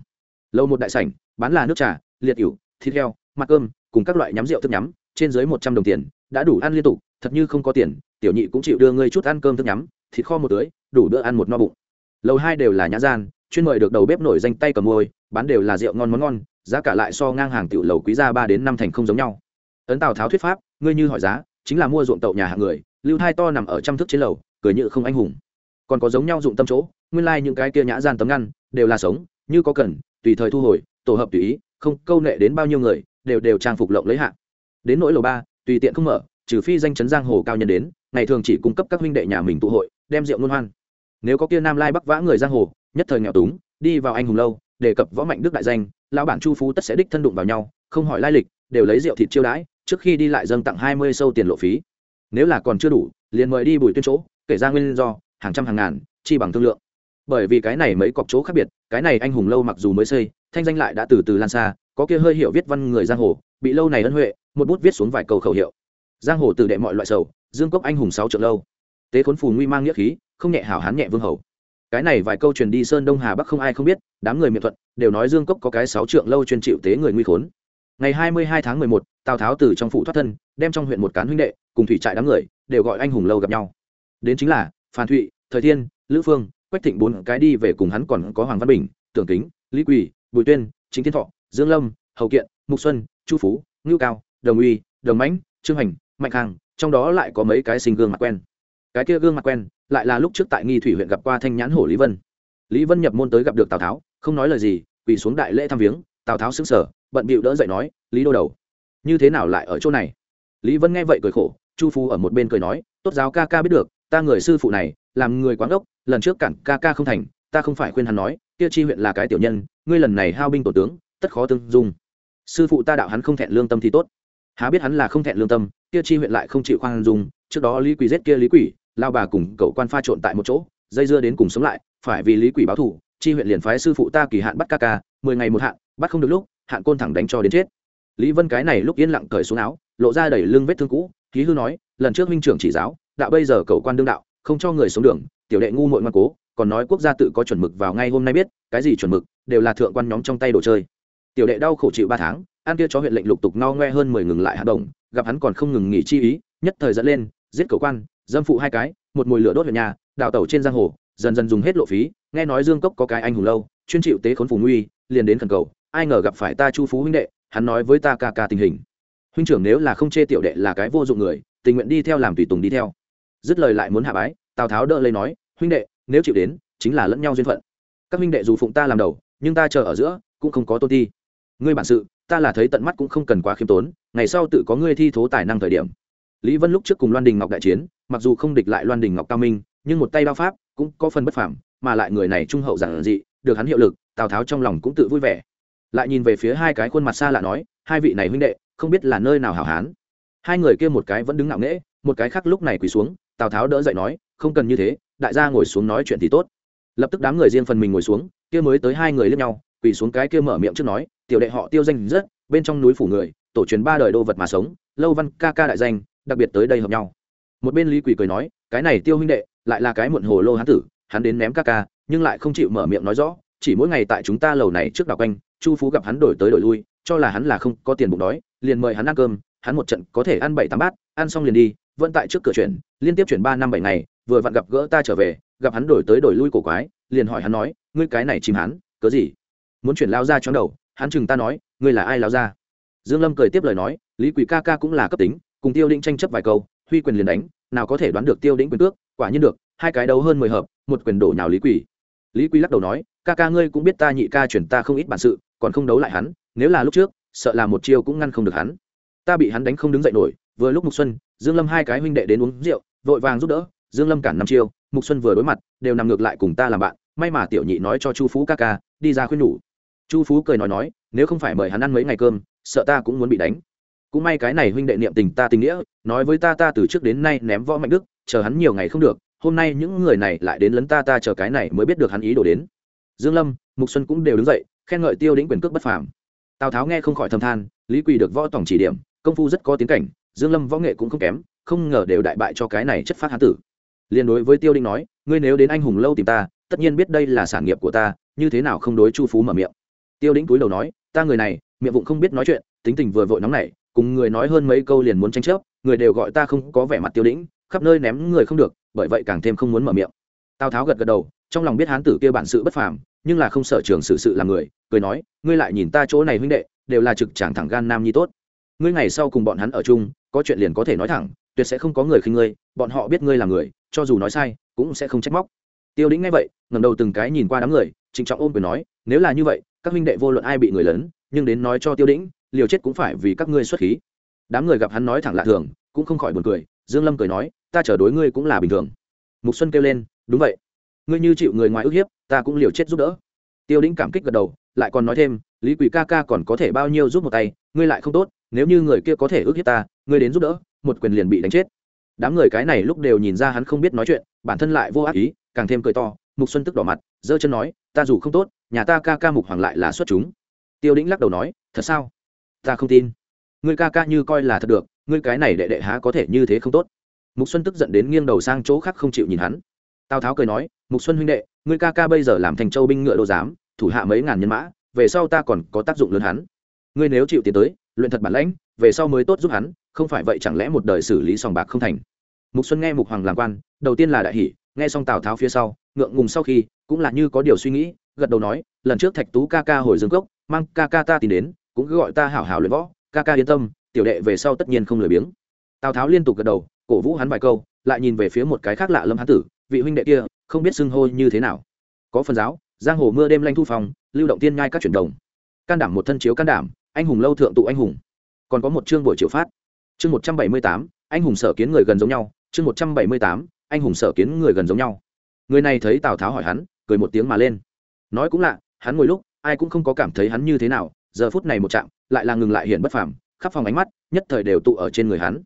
lâu một đại sảnh, bán là nước trà, liệt ỉu, thịt heo mặt cơm, cùng các loại nhắm rượu thức nhắm, trên dưới một trăm đồng tiền, đã đủ ăn liên tục, thật như không có tiền, tiểu nhị cũng chịu đưa ngươi chút ăn cơm thức nhắm, thịt kho một tưới đủ bữa ăn một no bụng. Lầu hai đều là nhã gian, chuyên mời được đầu bếp nổi danh tay cầm môi, bán đều là rượu ngon món ngon, giá cả lại so ngang hàng tiểu lầu quý ra ba đến năm thành không giống nhau. Ấn tào tháo thuyết pháp, ngươi như hỏi giá, chính là mua ruộng tậu nhà hạng người, lưu thai to nằm ở trăm thước trên lầu, cười như không anh hùng. Còn có giống nhau dụng tâm chỗ, nguyên lai những cái kia nhã gian tấm ngăn, đều là sống, như có cần tùy thời thu hồi, tổ hợp tùy ý, không câu nệ đến bao nhiêu người, đều đều trang phục lộng lấy hạ. Đến nỗi lầu ba, tùy tiện không mở, trừ phi danh chấn giang hồ cao nhân đến, ngày thường chỉ cung cấp các huynh đệ nhà mình tụ hội, đem rượu ngôn hoan. Nếu có kia nam lai bắc vã người giang hồ, nhất thời nghèo túng, đi vào anh hùng lâu, đề cập võ mạnh đức đại danh, lão bản chu phú tất sẽ đích thân đụng vào nhau, không hỏi lai lịch, đều lấy rượu thịt chiêu đãi, trước khi đi lại dâng tặng hai mươi sâu tiền lộ phí. Nếu là còn chưa đủ, liền mời đi bùi tuyên chỗ, kể ra nguyên do, hàng trăm hàng ngàn, chi bằng thương lượng bởi vì cái này mấy cọc chỗ khác biệt, cái này anh hùng lâu mặc dù mới xây, thanh danh lại đã từ từ lan xa, có kia hơi hiểu viết văn người giang hồ, bị lâu này ân huệ, một bút viết xuống vài câu khẩu hiệu. Giang hồ từ đệ mọi loại sầu, dương cốc anh hùng sáu trượng lâu. Tế khốn phù nguy mang nghĩa khí, không nhẹ hảo hán nhẹ vương hầu. Cái này vài câu truyền đi sơn đông hà bắc không ai không biết, đám người miệng thuận, đều nói dương cốc có cái sáu trượng lâu chuyên chịu tế người nguy khốn. Ngày hai mươi hai tháng mười một, tào tháo từ trong phủ thoát thân, đem trong huyện một cán huynh đệ, cùng thủy trại đám người, đều gọi anh hùng lâu gặp nhau. Đến chính là phan thụy, thời thiên, lữ phương quách thịnh bốn cái đi về cùng hắn còn có hoàng văn bình, tưởng kính, lý quỳ, bùi tuyên, chính thiên thọ, dương lâm, hầu kiện, mục xuân, chu phú, ngưu cao, đồng uy, đồng mãnh, trương hành, mạnh khang, trong đó lại có mấy cái sinh gương mặt quen. Cái kia gương mặt quen lại là lúc trước tại nghi thủy huyện gặp qua thanh nhãn hổ lý vân. Lý vân nhập môn tới gặp được tào tháo, không nói lời gì, quỳ xuống đại lễ thăm viếng, tào tháo xứng sở bận bịu đỡ dậy nói, lý đô đầu, như thế nào lại ở chỗ này? Lý vân nghe vậy cười khổ, chu phú ở một bên cười nói, tốt giáo ca ca biết được, ta người sư phụ này làm người quán đốc, lần trước cản ca ca không thành, ta không phải khuyên hắn nói, kia chi huyện là cái tiểu nhân, ngươi lần này hao binh tổ tướng, tất khó tương dung. Sư phụ ta đạo hắn không thẹn lương tâm thì tốt. Há biết hắn là không thẹn lương tâm, kia chi huyện lại không chịu khoan dung, trước đó lý quỷ giết kia lý quỷ, lao bà cùng cậu quan pha trộn tại một chỗ, dây dưa đến cùng sống lại, phải vì lý quỷ báo thù, chi huyện liền phái sư phụ ta kỳ hạn bắt ca ca, mười ngày một hạn, bắt không được lúc, hạn côn thẳng đánh cho đến chết. Lý vân cái này lúc yên lặng cởi xuống áo, lộ ra đẩy lưng vết thương cũ Khí hư nói, lần trước minh trưởng chỉ giáo, đạo bây giờ cậu quan đương đạo không cho người xuống đường, tiểu đệ ngu muội ngoan cố, còn nói quốc gia tự có chuẩn mực vào ngay hôm nay biết, cái gì chuẩn mực, đều là thượng quan nhóm trong tay đồ chơi. Tiểu đệ đau khổ chịu ba tháng an kia cho huyện lệnh lục tục no ngoe hơn mười ngừng lại hạ đồng, gặp hắn còn không ngừng nghỉ chi ý, nhất thời dẫn lên, giết cầu quan, dâm phụ hai cái, một mùi lửa đốt huyện nhà, đào tẩu trên giang hồ, dần dần dùng hết lộ phí, nghe nói dương cốc có cái anh hùng lâu, chuyên chịu tế khốn phù nguy, liền đến khẩn cầu, ai ngờ gặp phải ta chu phú huynh đệ, hắn nói với ta ca ca tình hình. Huynh trưởng nếu là không chê tiểu đệ là cái vô dụng người, tình nguyện đi theo làm tùy tùng đi theo dứt lời lại muốn hạ bái, tào tháo đỡ lấy nói, huynh đệ, nếu chịu đến, chính là lẫn nhau duyên phận. Các huynh đệ dù phụng ta làm đầu, nhưng ta chờ ở giữa, cũng không có tôn ti. Ngươi bản sự, ta là thấy tận mắt cũng không cần quá khiêm tốn, ngày sau tự có ngươi thi thố tài năng thời điểm. Lý vân lúc trước cùng loan đình ngọc đại chiến, mặc dù không địch lại loan đình ngọc cao minh, nhưng một tay đao pháp cũng có phần bất phảm mà lại người này trung hậu giản dị, được hắn hiệu lực, tào tháo trong lòng cũng tự vui vẻ. Lại nhìn về phía hai cái khuôn mặt xa lạ nói, hai vị này huynh đệ, không biết là nơi nào hảo hán. Hai người kia một cái vẫn đứng ngạo nghễ, một cái khác lúc này quỳ xuống tào tháo đỡ dậy nói, không cần như thế, đại gia ngồi xuống nói chuyện thì tốt. Lập tức đám người riêng phần mình ngồi xuống, kia mới tới hai người lướt nhau, quỳ xuống cái kia mở miệng trước nói, tiểu đệ họ tiêu danh rất, bên trong núi phủ người, tổ truyền ba đời đô vật mà sống, lâu văn ca ca đại danh, đặc biệt tới đây hợp nhau. Một bên lý quỳ cười nói, cái này tiêu huynh đệ, lại là cái muộn hồ lô hán tử, hắn đến ném ca ca, nhưng lại không chịu mở miệng nói rõ, chỉ mỗi ngày tại chúng ta lầu này trước đảo quanh, chu phú gặp hắn đổi tới đổi lui, cho là hắn là không có tiền bụng đói, liền mời hắn ăn cơm, hắn một trận có thể ăn bảy tám bát, ăn xong liền đi vẫn tại trước cửa chuyển, liên tiếp chuyển ba năm bảy ngày, vừa vặn gặp gỡ ta trở về, gặp hắn đổi tới đổi lui cổ quái, liền hỏi hắn nói, ngươi cái này chìm hắn, cớ gì? Muốn chuyển lao ra cho đầu, hắn chừng ta nói, ngươi là ai lao ra? Dương lâm cười tiếp lời nói, lý quỷ ca ca cũng là cấp tính, cùng tiêu đĩnh tranh chấp vài câu, huy quyền liền đánh, nào có thể đoán được tiêu đĩnh quyền tước, quả nhiên được, hai cái đấu hơn mười hợp, một quyền đổ nhào lý quỷ. Lý quỷ lắc đầu nói, ca ca ngươi cũng biết ta nhị ca chuyển ta không ít bản sự, còn không đấu lại hắn, nếu là lúc trước, sợ là một chiêu cũng ngăn không được hắn. Ta bị hắn đánh không đứng dậy nổi vừa lúc mục xuân, dương lâm hai cái huynh đệ đến uống rượu, vội vàng giúp đỡ, dương lâm cản năm chiêu, mục xuân vừa đối mặt, đều nằm ngược lại cùng ta làm bạn, may mà tiểu nhị nói cho chu phú ca ca, đi ra khuyên nhủ. Chu phú cười nói nói, nếu không phải mời hắn ăn mấy ngày cơm, sợ ta cũng muốn bị đánh. Cũng may cái này huynh đệ niệm tình ta tình nghĩa, nói với ta ta từ trước đến nay ném võ mạnh đức, chờ hắn nhiều ngày không được, hôm nay những người này lại đến lấn ta ta chờ cái này mới biết được hắn ý đồ đến. Dương lâm, mục xuân cũng đều đứng dậy, khen ngợi tiêu đĩnh quyền cước bất phàm. Tào tháo nghe không khỏi thầm than, lý quỳ được võ tổng chỉ điểm, công phu rất có tiến cảnh dương lâm võ nghệ cũng không kém, không ngờ đều đại bại cho cái này chất phát hán tử. Liên đối với tiêu đinh nói, ngươi nếu đến anh hùng lâu tìm ta, tất nhiên biết đây là sản nghiệp của ta, như thế nào không đối chu phú mở miệng? Tiêu đinh túi đầu nói, ta người này, miệng vụng không biết nói chuyện, tính tình vừa vội nóng nảy, cùng người nói hơn mấy câu liền muốn tranh chấp, người đều gọi ta không có vẻ mặt tiêu đinh, khắp nơi ném người không được, bởi vậy càng thêm không muốn mở miệng. Tào tháo gật gật đầu, trong lòng biết hán tử kia bản sự bất phàm, nhưng là không sợ trường sự sự làm người, cười nói, ngươi lại nhìn ta chỗ này huynh đệ, đều là trực chẳng thẳng gan nam nhi tốt. Ngươi ngày sau cùng bọn hắn ở chung có chuyện liền có thể nói thẳng, tuyệt sẽ không có người khinh ngươi, bọn họ biết ngươi là người, cho dù nói sai, cũng sẽ không trách móc. Tiêu đĩnh nghe vậy ngầm đầu từng cái nhìn qua đám người, trịnh trọng ôm quyền nói, nếu là như vậy, các huynh đệ vô luận ai bị người lớn, nhưng đến nói cho tiêu đĩnh, liều chết cũng phải vì các ngươi xuất khí. Đám người gặp hắn nói thẳng lạ thường, cũng không khỏi buồn cười, dương lâm cười nói, ta chở đối ngươi cũng là bình thường. Mục xuân kêu lên, đúng vậy. Ngươi như chịu người ngoài ức hiếp, ta cũng liều chết giúp đỡ. Tiêu đĩnh cảm kích gật đầu, lại còn nói thêm, lý quỷ ca ca còn có thể bao nhiêu giúp một tay, ngươi lại không tốt, nếu như người kia có thể ức hiếp ta ngươi đến giúp đỡ, một quyền liền bị đánh chết. Đám người cái này lúc đều nhìn ra hắn không biết nói chuyện, bản thân lại vô ác ý, càng thêm cười to, mục xuân tức đỏ mặt, giơ chân nói, ta dù không tốt, nhà ta ca ca mục hoàng lại là xuất chúng. Tiêu đĩnh lắc đầu nói, thật sao? Ta không tin. Ngươi ca ca như coi là thật được, ngươi cái này đệ đệ há có thể như thế không tốt. Mục xuân tức giận đến nghiêng đầu sang chỗ khác không chịu nhìn hắn. Tào tháo cười nói, mục xuân huynh đệ, ngươi ca ca bây giờ làm thành châu binh ngựa đô giám, thủ hạ mấy ngàn nhân mã, về sau ta còn có tác dụng lớn hắn. Ngươi nếu chịu tiến tới, luyện thật bản lãnh, về sau mới tốt giúp hắn không phải vậy chẳng lẽ một đời xử lý sòng bạc không thành? Mục xuân nghe mục hoàng làm quan, đầu tiên là đại hỷ nghe xong tào tháo phía sau, ngượng ngùng sau khi, cũng là như có điều suy nghĩ, gật đầu nói, lần trước thạch tú ca ca hồi dương cốc, mang ca ca ta tìm đến, cũng cứ gọi ta hảo hảo luyện võ, ca ca yên tâm, tiểu đệ về sau tất nhiên không lười biếng. Tào tháo liên tục gật đầu, cổ vũ hắn vài câu, lại nhìn về phía một cái khác lạ lâm hán tử, vị huynh đệ kia, không biết xưng hô như thế nào. Có phần giáo, giang hồ mưa đêm lanh thu phòng, lưu động tiên nhai các chuyển đồng can đảm một thân chiếu can đảm, anh hùng lâu thượng tụ anh hùng. Còn có một chương buổi chiều phát chương một trăm bảy mươi tám, anh hùng sở kiến người gần giống nhau, chương một trăm bảy mươi tám, anh hùng sở kiến người gần giống nhau. Người này thấy tào tháo hỏi hắn, cười một tiếng mà lên. Nói cũng lạ, hắn ngồi lúc, ai cũng không có cảm thấy hắn như thế nào, giờ phút này một chạm lại là ngừng lại hiện bất phàm, khắp phòng ánh mắt, nhất thời đều tụ ở trên người hắn.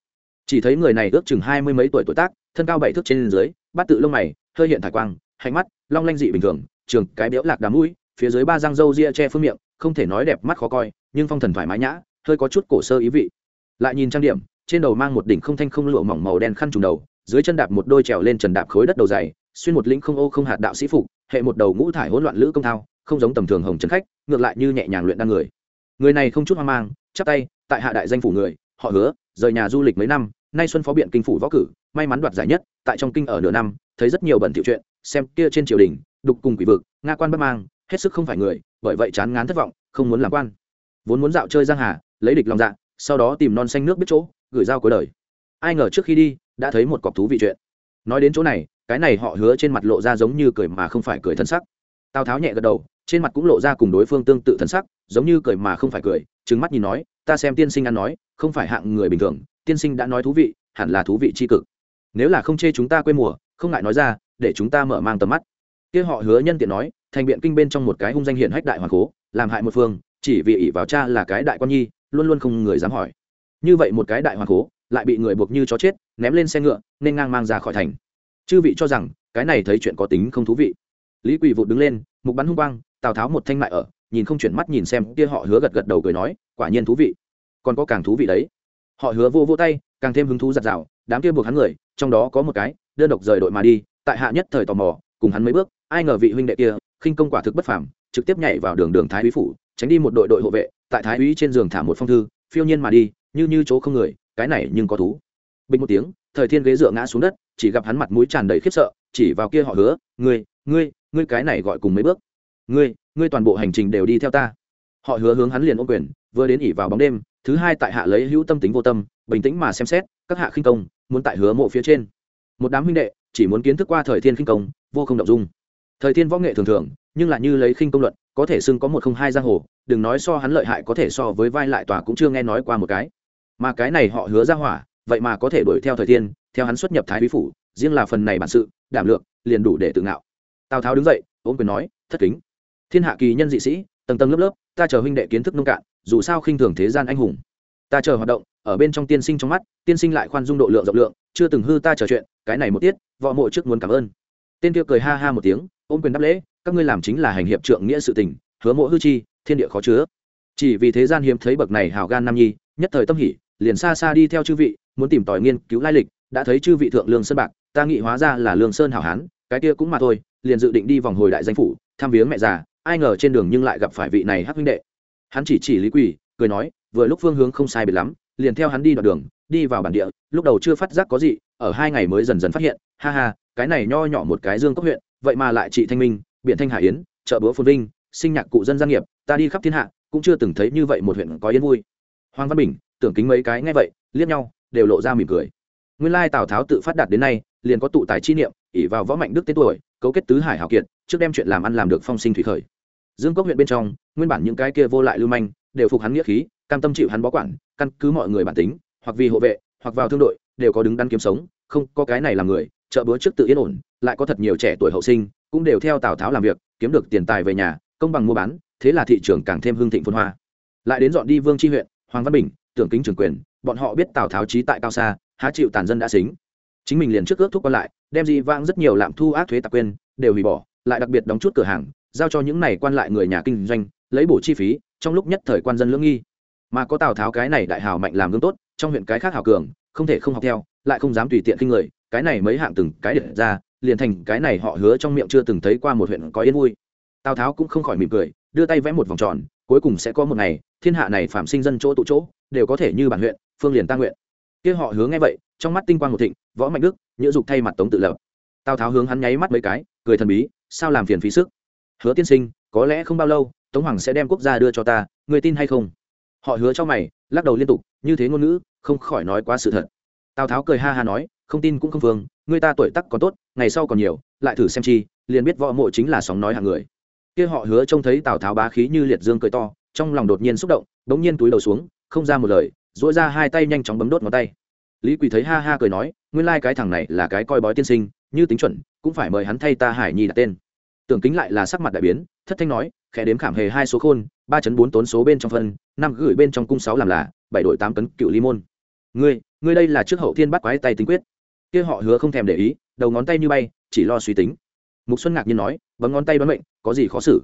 Chỉ thấy người này ước chừng hai mươi mấy tuổi tuổi tác, thân cao bảy thước trên dưới, bát tự lông mày, hơi hiện thải quang hành mắt, long lanh dị bình thường, trường cái béo lạc đám mũi, phía dưới ba răng râu ria che phương miệng, không thể nói đẹp mắt khó coi, nhưng phong thần thoải mái nhã, hơi có chút cổ sơ ý vị lại nhìn trang điểm, trên đầu mang một đỉnh không thanh không lụa mỏng màu đen khăn trùng đầu, dưới chân đạp một đôi trèo lên trần đạp khối đất đầu dày, xuyên một lĩnh không ô không hạt đạo sĩ phục, hệ một đầu ngũ thải hỗn loạn lữ công thao, không giống tầm thường hồng trần khách, ngược lại như nhẹ nhàng luyện đan người. Người này không chút hoang mang, chắp tay, tại hạ đại danh phủ người, họ hứa, rời nhà du lịch mấy năm, nay xuân phó biện kinh phủ võ cử, may mắn đoạt giải nhất, tại trong kinh ở nửa năm, thấy rất nhiều bẩn tiểu chuyện, xem kia trên triều đình, đục cùng quỷ vực, nga quan bất mang, hết sức không phải người, bởi vậy chán ngán thất vọng, không muốn làm quan. Vốn muốn dạo chơi giang hà, lấy địch lòng dạ sau đó tìm non xanh nước biết chỗ, gửi giao cuối đời. Ai ngờ trước khi đi, đã thấy một cọc thú vị chuyện. Nói đến chỗ này, cái này họ hứa trên mặt lộ ra giống như cười mà không phải cười thân sắc. Tào tháo nhẹ gật đầu, trên mặt cũng lộ ra cùng đối phương tương tự thân sắc, giống như cười mà không phải cười trứng mắt nhìn nói, ta xem tiên sinh ăn nói, không phải hạng người bình thường, tiên sinh đã nói thú vị, hẳn là thú vị c h i cực. Nếu là không chê chúng ta quê mùa, không ngại nói ra, để chúng ta mở mang tầm mắt. Kia họ hứa nhân tiện nói, thành biện kinh bên trong một cái hung danh hiển hách đại hoàng cố, làm hại một phương, chỉ vì ỷ vào cha là cái đại quan nhi luôn luôn không người dám hỏi. Như vậy một cái đại hoàng cố, lại bị người buộc như chó chết, ném lên xe ngựa, nên ngang mang ra khỏi thành. Chư vị cho rằng, cái này thấy chuyện có tính không thú vị. Lý quỳ vụt đứng lên, mục bắn hung quang, tào tháo một thanh mại ở, nhìn không chuyển mắt nhìn xem, kia họ hứa gật gật đầu cười nói, quả nhiên thú vị. Còn có càng thú vị đấy. Họ hứa vô vô tay, càng thêm hứng thú giặt rào đám kia buộc hắn người, trong đó có một cái, đơn độc rời đội mà đi, tại hạ nhất thời tò mò, cùng hắn mấy bước, ai ngờ vị huynh đệ kia, khinh công quả thực bất phàm, trực tiếp nhảy vào đường đường thái úy phủ, tránh đi một đội đội hộ vệ tại thái úy trên giường thả một phong thư, phiêu nhiên mà đi, như như chỗ không người, cái này nhưng có thú. Bình một tiếng, thời thiên ghế dựa ngã xuống đất, chỉ gặp hắn mặt mũi tràn đầy khiếp sợ, chỉ vào kia họ hứa, ngươi ngươi ngươi cái này gọi cùng mấy bước. Ngươi ngươi toàn bộ hành trình đều đi theo ta. Họ hứa hướng hắn liền ô quyền, vừa đến ỉ vào bóng đêm, thứ hai tại hạ lấy hữu tâm tính vô tâm, bình tĩnh mà xem xét, các hạ khinh công, muốn tại hứa mộ phía trên. Một đám huynh đệ, chỉ muốn kiến thức qua thời thiên khinh công, vô không động dung. Thời thiên võ nghệ thường thường, nhưng lại như lấy khinh công luận có thể xưng có một không hai giang hồ, đừng nói so hắn lợi hại có thể so với vai lại tòa cũng chưa nghe nói qua một cái. Mà cái này họ hứa ra hỏa, vậy mà có thể đuổi theo thời thiên, theo hắn xuất nhập thái quý phủ, riêng là phần này bản sự, đảm lượng, liền đủ để tự ngạo. Tào tháo đứng dậy, ôm quyền nói, thất kính, thiên hạ kỳ nhân dị sĩ, tầng tầng lớp lớp, ta chờ huynh đệ kiến thức nông cạn, dù sao khinh thường thế gian anh hùng. Ta chờ hoạt động, ở bên trong tiên sinh trong mắt, tiên sinh lại khoan dung độ lượng rộng lượng, chưa từng hư ta trò chuyện, cái này một tiết, võ mộ trước muốn cảm ơn. Tên kia cười ha ha một tiếng, ôm quyền đáp lễ các ngươi làm chính là hành hiệp trượng nghĩa sự tình, hứa mộ hư chi, thiên địa khó chứa. Chỉ vì thế gian hiếm thấy bậc này hào gan nam nhi, nhất thời tâm hỉ, liền xa xa đi theo chư vị, muốn tìm tòi nghiên cứu lai lịch, đã thấy chư vị thượng lương sơn bạc, ta nghĩ hóa ra là lương sơn hảo hán, cái kia cũng mà thôi, liền dự định đi vòng hồi đại danh phủ tham viếng mẹ già, ai ngờ trên đường nhưng lại gặp phải vị này hắc huynh đệ. Hắn chỉ chỉ lý quỳ, cười nói, vừa lúc phương hướng không sai biệt lắm, liền theo hắn đi đoạn đường, đi vào bản địa, lúc đầu chưa phát giác có gì, ở hai ngày mới dần dần phát hiện, ha ha, cái này nho nhỏ một cái dương cốc huyện, vậy mà lại trị thanh minh biện thanh hải yến, chợ búa phồn vinh, sinh nhạc cụ dân gian nghiệp, ta đi khắp thiên hạ, cũng chưa từng thấy như vậy một huyện có yên vui. Hoàng văn bình, tưởng kính mấy cái nghe vậy, liếc nhau, đều lộ ra mỉm cười. Nguyên lai tào tháo tự phát đạt đến nay, liền có tụ tài chi niệm ỉ vào võ mạnh đức tên tuổi, cấu kết tứ hải hào kiệt, trước đem chuyện làm ăn làm được phong sinh thủy khởi. Dương cốc huyện bên trong, nguyên bản những cái kia vô lại lưu manh, đều phục hắn nghĩa khí, cam tâm chịu hắn bó quản, căn cứ mọi người bản tính, hoặc vì hộ vệ, hoặc vào thương đội, đều có đứng đắn kiếm sống, không có cái này làm người, chợ bữa trước tự yên ổn, lại có thật nhiều trẻ tuổi hậu sinh cũng đều theo tào tháo làm việc kiếm được tiền tài về nhà công bằng mua bán thế là thị trường càng thêm hưng thịnh phồn hoa. Lại đến dọn đi vương tri huyện hoàng văn bình tưởng kính trường quyền bọn họ biết tào tháo trí tại cao xa há chịu tàn dân đã xính. Chính mình liền trước ước thúc còn lại đem dị vãng rất nhiều lạm thu ác thuế tạc quyền, đều hủy bỏ lại đặc biệt đóng chút cửa hàng giao cho những này quan lại người nhà kinh doanh lấy bổ chi phí trong lúc nhất thời quan dân lưỡng nghi. Mà có tào tháo cái này đại hào mạnh làm gương tốt trong huyện cái khác hào cường không thể không học theo lại không dám tùy tiện kinh người cái này mấy hạng từng cái để ra liền thành cái này họ hứa trong miệng chưa từng thấy qua một huyện có yên vui. Tào tháo cũng không khỏi mỉm cười, đưa tay vẽ một vòng tròn, cuối cùng sẽ có một ngày, thiên hạ này phạm sinh dân chỗ tụ chỗ, đều có thể như bản huyện, phương liền ta nguyện kia họ hứa nghe vậy, trong mắt tinh quang một thịnh, võ mạnh đức, nhữ dục thay mặt tống tự lập. Tào tháo hướng hắn nháy mắt mấy cái, cười thần bí, sao làm phiền phí sức? Hứa tiên sinh, có lẽ không bao lâu, tống hoàng sẽ đem quốc gia đưa cho ta, người tin hay không? Họ hứa cho mày, lắc đầu liên tục, như thế ngôn ngữ, không khỏi nói quá sự thật. Tào tháo cười ha ha nói, không tin cũng không phương người ta tuổi tắc còn tốt ngày sau còn nhiều, lại thử xem chi, liền biết võ mộ chính là sóng nói hàng người. Kia họ hứa trông thấy tào tháo bá khí như liệt dương cười to, trong lòng đột nhiên xúc động, bỗng nhiên túi đầu xuống, không ra một lời dỗi ra hai tay nhanh chóng bấm đốt ngón tay. Lý quỳ thấy ha ha cười nói, nguyên lai cái thằng này là cái coi bói tiên sinh, như tính chuẩn, cũng phải mời hắn thay ta hải nhi đặt tên. Tưởng kính lại là sắc mặt đại biến, thất thanh nói, khẽ đếm khảm hề hai số khôn, ba chấn bốn tốn số bên trong phân, năm gửi bên trong cung sáu làm là, bảy đội tám tấn cựu ly môn. Ngươi ngươi đây là trước hậu thiên bắt quái tay tính quyết. Kia họ hứa không thèm để ý đầu ngón tay như bay, chỉ lo suy tính. Mục xuân ngạc nhiên nói, bấm ngón tay bấm mệnh, có gì khó xử?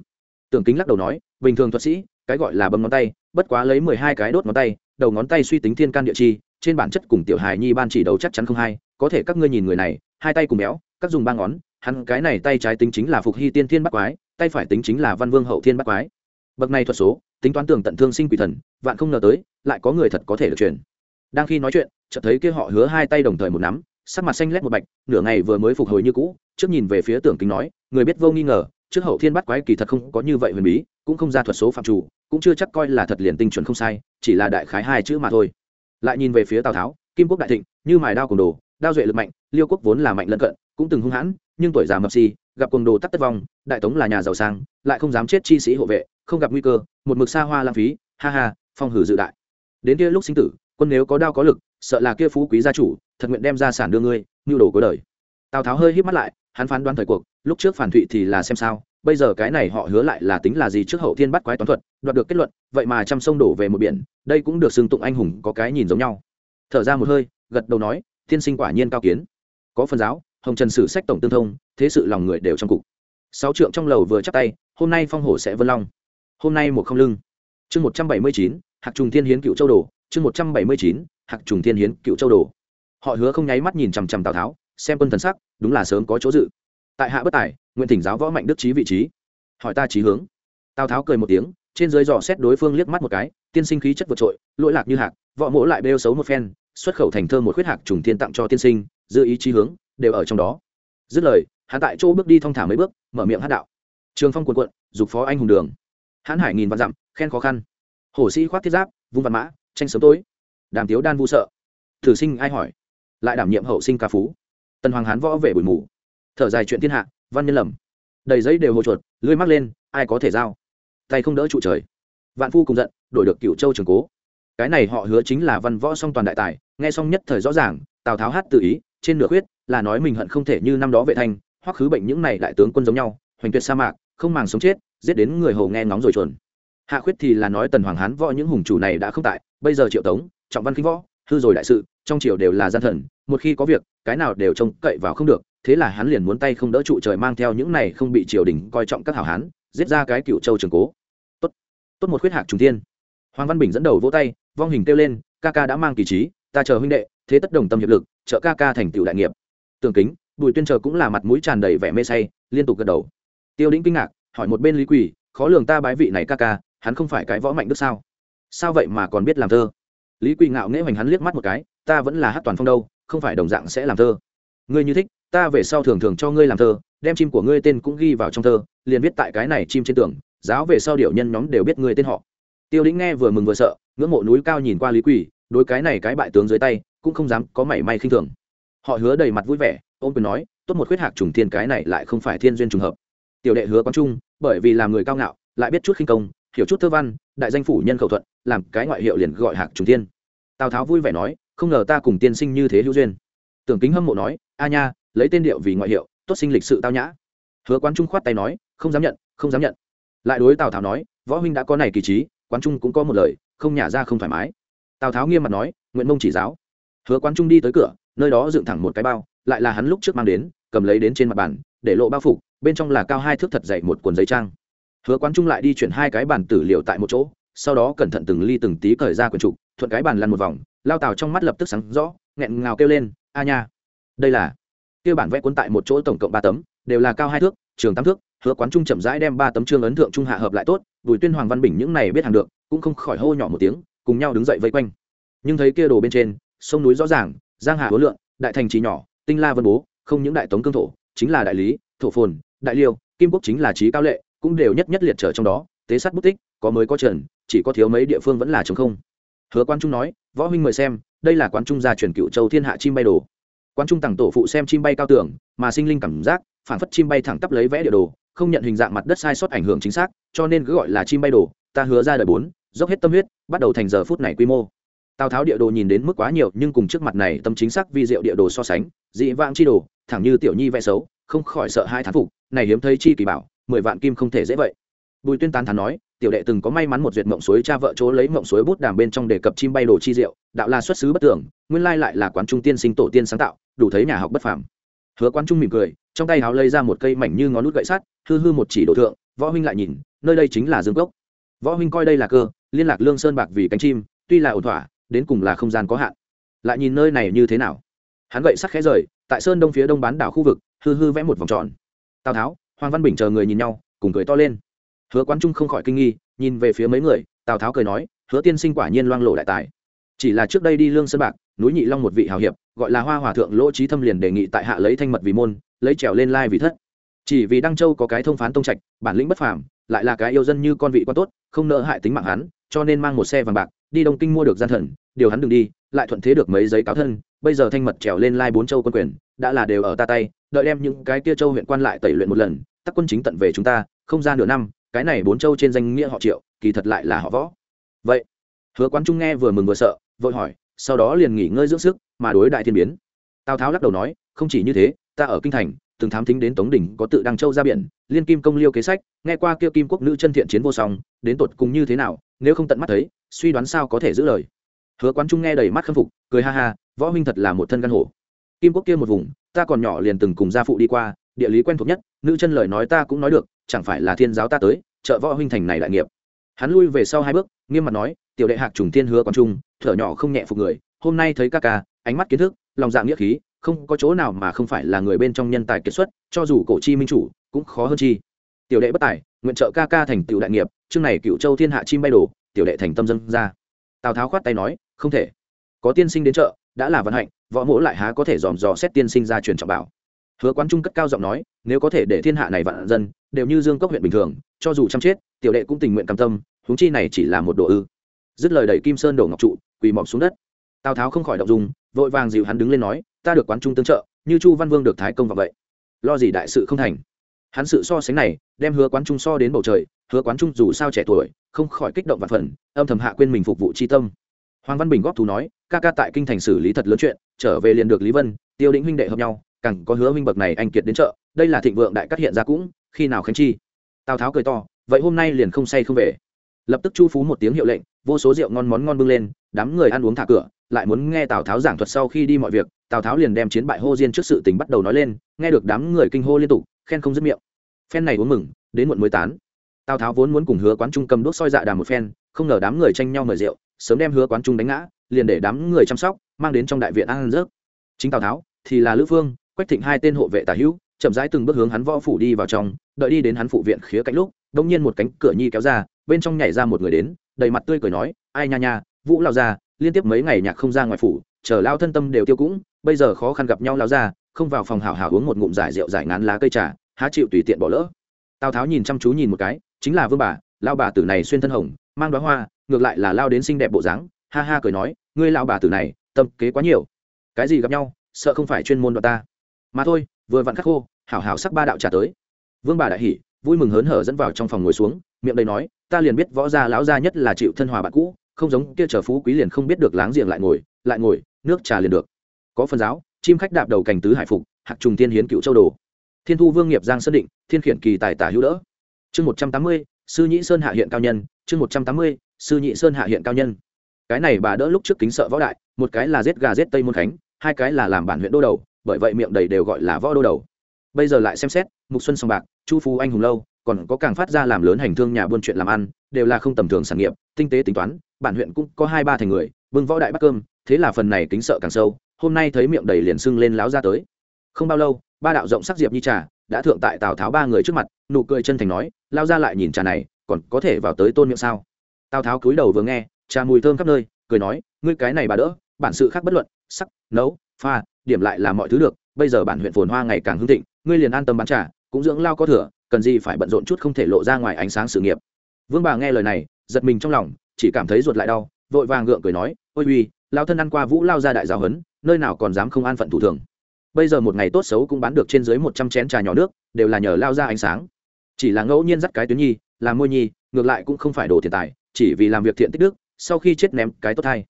Tưởng kính lắc đầu nói, bình thường thuật sĩ, cái gọi là bấm ngón tay, bất quá lấy mười hai cái đốt ngón tay, đầu ngón tay suy tính thiên can địa chi, trên bản chất cùng tiểu hài nhi ban chỉ đầu chắc chắn không hay có thể các ngươi nhìn người này, hai tay cùng béo, các dùng ba ngón, hắn cái này tay trái tính chính là phục hy tiên thiên bắt quái, tay phải tính chính là văn vương hậu thiên bắt quái. Bậc này thuật số, tính toán tưởng tận thương sinh quỷ thần, vạn không ngờ tới, lại có người thật có thể được truyền. Đang khi nói chuyện, chợt thấy kia họ hứa hai tay đồng thời một nắm sắc mặt xanh lét một bạch, nửa ngày vừa mới phục hồi như cũ, trước nhìn về phía tưởng kính nói, người biết vô nghi ngờ, trước hậu thiên bắt quái kỳ thật không có như vậy huyền bí, cũng không ra thuật số phạm chủ, cũng chưa chắc coi là thật liền tinh chuẩn không sai, chỉ là đại khái hai chữ mà thôi. Lại nhìn về phía tào tháo, kim quốc đại thịnh, như mài đao cùng đồ, đao duệ lực mạnh, liêu quốc vốn là mạnh lân cận, cũng từng hung hãn, nhưng tuổi già mập si, gặp cùng đồ tắc tất vong, đại tống là nhà giàu sang, lại không dám chết chi sĩ hộ vệ, không gặp nguy cơ, một mực xa hoa lãng phí, ha ha, phong hử dự đại. Đến kia lúc sinh tử, quân nếu có đao có lực, sợ là kia phú quý gia chủ thật nguyện đem ra sản đưa ngươi, nhu đồ cuối đời. Tào tháo hơi hít mắt lại, hắn phán đoán thời cuộc, lúc trước phản thụy thì là xem sao, bây giờ cái này họ hứa lại là tính là gì trước hậu thiên bắt quái toán thuật, đoạt được kết luận, vậy mà trăm sông đổ về một biển, đây cũng được xưng tụng anh hùng có cái nhìn giống nhau. Thở ra một hơi, gật đầu nói thiên sinh quả nhiên cao kiến. Có phần giáo, hồng trần sử sách tổng tương thông, thế sự lòng người đều trong cục. Sáu trượng trong lầu vừa chắc tay, hôm nay phong hổ sẽ vân long. Hôm nay một không lưng. Chương một trăm bảy mươi chín, hạc trùng thiên hiến cựu châu đồ. Chương một trăm bảy mươi chín, hạc trùng thiên hiến cựu châu đồ họ hứa không nháy mắt nhìn chằm chằm tào tháo, xem quân thần sắc, đúng là sớm có chỗ dự. Tại hạ bất tài, nguyện thỉnh giáo võ mạnh đức trí vị trí. Hỏi ta trí hướng. Tào tháo cười một tiếng, trên dưới dò xét đối phương liếc mắt một cái, tiên sinh khí chất vượt trội, lỗi lạc như hạc, võ mỗ lại bêu xấu một phen, xuất khẩu thành thơ một khuyết hạc trùng thiên tặng cho tiên sinh dư ý chí hướng, đều ở trong đó. Dứt lời, hắn tại chỗ bước đi thong thả mấy bước, mở miệng hát đạo. Trường phong quần quận dục phó anh hùng đường. Hãn hải nghìn vạn dặm, khen khó khăn. Hổ sĩ khoác thiết giáp, vung văn mã, tranh sớm tối. Đàm tiếu đan vu sợ. Thử sinh ai hỏi? Lại đảm nhiệm hậu sinh ca phú. Tần hoàng hán võ về bụi mù. Thở dài chuyện thiên hạ văn nhân lầm. Đầy giấy đều hồ chuột lưới mắc lên ai có thể giao? Tay không đỡ trụ trời. Vạn phu cùng giận đổi được cựu châu trường cố. Cái này họ hứa chính là văn võ song toàn đại tài nghe xong nhất thời rõ ràng tào tháo hát tự ý trên nửa khuyết là nói mình hận không thể như năm đó vệ thanh hoặc khứ bệnh những này đại tướng quân giống nhau hoành tuyệt sa mạc không màng sống chết giết đến người hầu nghe ngóng rồi chuồn, hạ khuyết thì là nói tần hoàng hán võ những hùng chủ này đã không tại bây giờ triệu tống trọng văn kinh võ hư rồi đại sự trong triều đều là gian thần một khi có việc, cái nào đều trông cậy vào không được, thế là hắn liền muốn tay không đỡ trụ trời mang theo những này không bị triều đình coi trọng các hảo hán, giết ra cái cựu châu trường cố. Tốt. Tốt một khuyết hạc trùng thiên. Hoàng văn bình dẫn đầu vỗ tay, vong hình kêu lên, ca ca đã mang kỳ trí, ta chờ huynh đệ, thế tất đồng tâm hiệp lực, trợ ca ca thành tựu đại nghiệp. Tường kính, bùi tuyên chờ cũng là mặt mũi tràn đầy vẻ mê say, liên tục gật đầu. Tiêu đĩnh kinh ngạc, hỏi một bên lý quỳ, khó lường ta bái vị này ca ca, hắn không phải cái võ mạnh đức sao? Sao vậy mà còn biết làm thơ? Lý quỳ ngạo nghễ hoành hắn liếc mắt một cái, ta vẫn là hát toàn phong đâu không phải đồng dạng sẽ làm thơ. Ngươi như thích, ta về sau thường thường cho ngươi làm thơ, đem chim của ngươi tên cũng ghi vào trong thơ, liền viết tại cái này chim trên tường, giáo về sau điệu nhân nhóm đều biết ngươi tên họ. Tiêu lĩnh nghe vừa mừng vừa sợ, ngưỡng mộ núi cao nhìn qua lý quỷ, đối cái này cái bại tướng dưới tay, cũng không dám có mảy may khinh thường. Họ hứa đầy mặt vui vẻ, ôm quyền nói, tốt một khuyết hạc trùng thiên cái này lại không phải thiên duyên trùng hợp. Tiểu đệ hứa quán trung, bởi vì làm người cao ngạo, lại biết chút khinh công, hiểu chút thơ văn, đại danh phủ nhân khẩu thuận, làm cái ngoại hiệu liền gọi hạc trùng thiên. Tào tháo vui vẻ nói không ngờ ta cùng tiên sinh như thế hữu duyên. Tưởng kính hâm mộ nói, a nha, lấy tên điệu vì ngoại hiệu, tốt sinh lịch sự tao nhã. Hứa quán trung khoát tay nói, không dám nhận, không dám nhận. Lại đối tào tháo nói, võ huynh đã có này kỳ trí, quán trung cũng có một lời, không nhả ra không thoải mái. Tào tháo nghiêm mặt nói nguyễn mông chỉ giáo. Hứa quán trung đi tới cửa, nơi đó dựng thẳng một cái bao, lại là hắn lúc trước mang đến, cầm lấy đến trên mặt bàn, để lộ bao phục bên trong là cao hai thước thật dày một cuộn giấy trang. Hứa quán trung lại đi chuyển hai cái bàn tử liệu tại một chỗ sau đó cẩn thận từng ly từng tí cởi ra quần trục, thuận cái bàn lăn một vòng, lao tào trong mắt lập tức sáng rõ, nghẹn ngào kêu lên, a nha, đây là kia bản vẽ cuốn tại một chỗ tổng cộng ba tấm, đều là cao hai thước, trường tám thước, hứa quán trung chậm rãi đem ba tấm trương ấn thượng trung hạ hợp lại tốt, bùi tuyên hoàng văn bình những này biết hàng được, cũng không khỏi hô nhỏ một tiếng, cùng nhau đứng dậy vây quanh. Nhưng thấy kia đồ bên trên, sông núi rõ ràng, giang hà hứa lượng, đại thành trì nhỏ, tinh la vân bố, không những đại tống cương thổ, chính là đại lý, thổ phồn, đại liêu, kim quốc chính là trí cao lệ, cũng đều nhất nhất liệt trở trong đó, tế sát bút tích, có mới có trần chỉ có thiếu mấy địa phương vẫn là chống không. Hứa quan trung nói, võ huynh mời xem, đây là quán trung gia truyền cựu châu thiên hạ chim bay đồ. Quán trung tặng tổ phụ xem chim bay cao tưởng mà sinh linh cảm giác, phản phất chim bay thẳng tắp lấy vẽ địa đồ, không nhận hình dạng mặt đất sai sót ảnh hưởng chính xác, cho nên cứ gọi là chim bay đồ, ta hứa ra đời bốn, dốc hết tâm huyết, bắt đầu thành giờ phút này quy mô. Tào tháo địa đồ nhìn đến mức quá nhiều, nhưng cùng trước mặt này tâm chính xác vi diệu địa đồ so sánh, dị vãng chi đồ, thẳng như tiểu nhi vẽ xấu, không khỏi sợ hai thán phục, này hiếm thấy chi kỳ bảo, mười vạn kim không thể dễ vậy bùi tuyên tán thán nói, tiểu đệ từng có may mắn một duyệt mộng suối cha vợ chỗ lấy mộng suối bút đàm bên trong đề cập chim bay đồ chi diệu, đạo là xuất xứ bất tưởng nguyên lai lại là quán trung tiên sinh tổ tiên sáng tạo, đủ thấy nhà học bất phàm. Hứa quán trung mỉm cười, trong tay háo lấy ra một cây mảnh như ngón nút gậy sắt, hư hư một chỉ đồ thượng, võ huynh lại nhìn, nơi đây chính là dương cốc. Võ huynh coi đây là cơ, liên lạc lương sơn bạc vì cánh chim, tuy là ổn thỏa, đến cùng là không gian có hạn. Lại nhìn nơi này như thế nào? Hắn gậy sắt khẽ rời, tại sơn đông phía đông bán đảo khu vực, hư hư vẽ một vòng tròn. Tào tháo, hoàng văn bình chờ người nhìn nhau, cùng cười to lên hứa quán trung không khỏi kinh nghi, nhìn về phía mấy người, tào tháo cười nói, hứa tiên sinh quả nhiên loang lộ đại tài. Chỉ là trước đây đi lương sơn bạc, núi nhị long một vị hào hiệp, gọi là hoa hòa thượng lỗ trí thâm liền đề nghị tại hạ lấy thanh mật vì môn, lấy trèo lên lai vì thất. Chỉ vì đăng châu có cái thông phán tông trạch, bản lĩnh bất phàm, lại là cái yêu dân như con vị quan tốt, không nợ hại tính mạng hắn, cho nên mang một xe vàng bạc, đi đông kinh mua được gian thần, điều hắn đừng đi, lại thuận thế được mấy giấy cáo thân, bây giờ thanh mật trèo lên lai bốn châu quân quyền, đã là đều ở ta tay, đợi đem những cái kia châu huyện quan lại tẩy luyện một lần, tắc quân chính tận về chúng ta, không ra nửa năm cái này bốn châu trên danh nghĩa họ triệu, kỳ thật lại là họ võ. Vậy, hứa quán trung nghe vừa mừng vừa sợ, vội hỏi, sau đó liền nghỉ ngơi dưỡng sức, mà đối đại thiên biến. Tào tháo lắc đầu nói, không chỉ như thế, ta ở kinh thành, từng thám thính đến tống đỉnh có tự đăng châu ra biển, liên kim công liêu kế sách, nghe qua kia kim quốc nữ chân thiện chiến vô song, đến tột cùng như thế nào, nếu không tận mắt thấy, suy đoán sao có thể giữ lời. Hứa quán trung nghe đầy mắt khâm phục, cười ha ha, võ huynh thật là một thân căn hổ. Kim quốc kia một vùng, ta còn nhỏ liền từng cùng gia phụ đi qua, địa lý quen thuộc nhất, nữ chân lời nói ta cũng nói được chẳng phải là thiên giáo ta tới, trợ võ huynh thành này đại nghiệp. Hắn lui về sau hai bước, nghiêm mặt nói, tiểu đệ hạc trùng thiên hứa còn trung, thở nhỏ không nhẹ phục người, hôm nay thấy ca ca, ánh mắt kiến thức, lòng dạng nghĩa khí, không có chỗ nào mà không phải là người bên trong nhân tài kiệt xuất, cho dù cổ chi minh chủ, cũng khó hơn chi. Tiểu đệ bất tài, nguyện trợ ca ca thành tựu đại nghiệp, chương này cựu châu thiên hạ chim bay đồ tiểu đệ thành tâm dân ra. Tào tháo khoát tay nói, không thể. Có tiên sinh đến chợ, đã là vận hạnh, võ mỗ lại há có thể dòm dò xét tiên sinh ra truyền trọng bảo hứa quán trung cất cao giọng nói, nếu có thể để thiên hạ này vạn dân, đều như dương cốc huyện bình thường, cho dù chăm chết, tiểu đệ cũng tình nguyện cam tâm, huống chi này chỉ là một độ ư. Dứt lời đẩy kim sơn đổ ngọc trụ, quỳ mọc xuống đất. Tào tháo không khỏi động dung, vội vàng dịu hắn đứng lên nói, ta được quán trung tương trợ, như chu văn vương được thái công và vậy. Lo gì đại sự không thành. Hắn sự so sánh này, đem hứa quán trung so đến bầu trời, hứa quán trung dù sao trẻ tuổi, không khỏi kích động và phần, âm thầm hạ quên mình phục vụ chi tâm. Hoàng văn bình góp thú nói, ca ca tại kinh thành xử lý thật lớn chuyện, trở về liền được lý vân, tiêu định huynh đệ hợp nhau càng có hứa minh bậc này anh kiệt đến chợ, đây là thịnh vượng đại cắt hiện ra cũng, khi nào khánh chi? Tào tháo cười to, vậy hôm nay liền không say không về. Lập tức chu phú một tiếng hiệu lệnh, vô số rượu ngon món ngon bưng lên, đám người ăn uống thả cửa, lại muốn nghe tào tháo giảng thuật sau khi đi mọi việc, tào tháo liền đem chiến bại hô diên trước sự tình bắt đầu nói lên, nghe được đám người kinh hô liên tục, khen không dứt miệng. Phen này uống mừng, đến muộn mới tán. Tào tháo vốn muốn cùng hứa quán trung cầm đốt soi dạ đàm một phen, không ngờ đám người tranh nhau mời rượu, sớm đem hứa quán trung đánh ngã, liền để đám người chăm sóc, mang đến trong đại viện ăn rớt chính tào tháo, thì là lữ phương quách thịnh hai tên hộ vệ tả hữu, chậm rãi từng bước hướng hắn võ phủ đi vào trong, đợi đi đến hắn phụ viện khía cạnh lúc đông nhiên một cánh cửa nhi kéo ra, bên trong nhảy ra một người đến, đầy mặt tươi cười nói, ai nha nha, vũ lao ra liên tiếp mấy ngày nhạc không ra ngoài phủ, chờ lao thân tâm đều tiêu cũng, bây giờ khó khăn gặp nhau lao ra không vào phòng hào hào uống một ngụm giải rượu giải ngán lá cây trà, há chịu tùy tiện bỏ lỡ. Tào tháo nhìn chăm chú nhìn một cái, chính là vương bà lao bà tử này xuyên thân hồng, mang đoá hoa, ngược lại là lao đến xinh đẹp bộ dáng, ha ha cười nói, ngươi lao bà tử này, tâm kế quá nhiều. Cái gì gặp nhau, sợ không phải chuyên môn đoạt ta mà thôi, vừa vặn khắc khô, hảo hảo sắc ba đạo trả tới. Vương bà đại hỉ, vui mừng hớn hở dẫn vào trong phòng ngồi xuống, miệng đầy nói, ta liền biết võ gia lão gia nhất là chịu thân hòa bạn cũ, không giống kia trở phú quý liền không biết được láng giềng lại ngồi lại ngồi, nước trà liền được. Có phần giáo, chim khách đạp đầu cành tứ hải phục, hạc trùng tiên hiến cựu châu đồ. Thiên thu vương nghiệp giang sơn định, thiên khiển kỳ tài tả hữu đỡ. Chương một trăm tám mươi, sư nhĩ sơn hạ hiện cao nhân, chương một trăm tám mươi, sư nhị sơn hạ hiện cao nhân. Cái này bà đỡ lúc trước kính sợ võ đại, một cái là giết gà giết tây môn khánh hai cái là làm bản huyện đô đầu bởi vậy miệng đầy đều gọi là võ đô đầu. Bây giờ lại xem xét, mục xuân sòng bạc, chu phú anh hùng lâu, còn có càng phát ra làm lớn hành thương nhà buôn chuyện làm ăn, đều là không tầm thường sản nghiệp, tinh tế tính toán, bản huyện cũng có hai ba thành người, bưng võ đại bắt cơm, thế là phần này kính sợ càng sâu, hôm nay thấy miệng đầy liền sưng lên láo ra tới. Không bao lâu, ba đạo rộng sắc diệp như trà đã thượng tại tào tháo ba người trước mặt, nụ cười chân thành nói, lao ra lại nhìn trà này, còn có thể vào tới tôn miệng sao? Tào tháo cúi đầu vừa nghe, trà mùi thơm khắp nơi, cười nói, ngươi cái này bà đỡ, bản sự khác bất luận, sắc, nấu, pha điểm lại là mọi thứ được, bây giờ bản huyện phồn hoa ngày càng hưng thịnh, ngươi liền an tâm bán trà, cũng dưỡng lao có thừa, cần gì phải bận rộn chút không thể lộ ra ngoài ánh sáng sự nghiệp. Vương bà nghe lời này, giật mình trong lòng, chỉ cảm thấy ruột lại đau, vội vàng gượng cười nói, ôi uy, lao thân ăn qua vũ lao ra đại giáo hấn nơi nào còn dám không an phận thủ thường. Bây giờ một ngày tốt xấu cũng bán được trên dưới một trăm chén trà nhỏ nước, đều là nhờ lao ra ánh sáng. Chỉ là ngẫu nhiên dắt cái tuyến nhi, làm môi nhi, ngược lại cũng không phải đổ tiền tài, chỉ vì làm việc thiện tích đức, sau khi chết ném cái tốt hay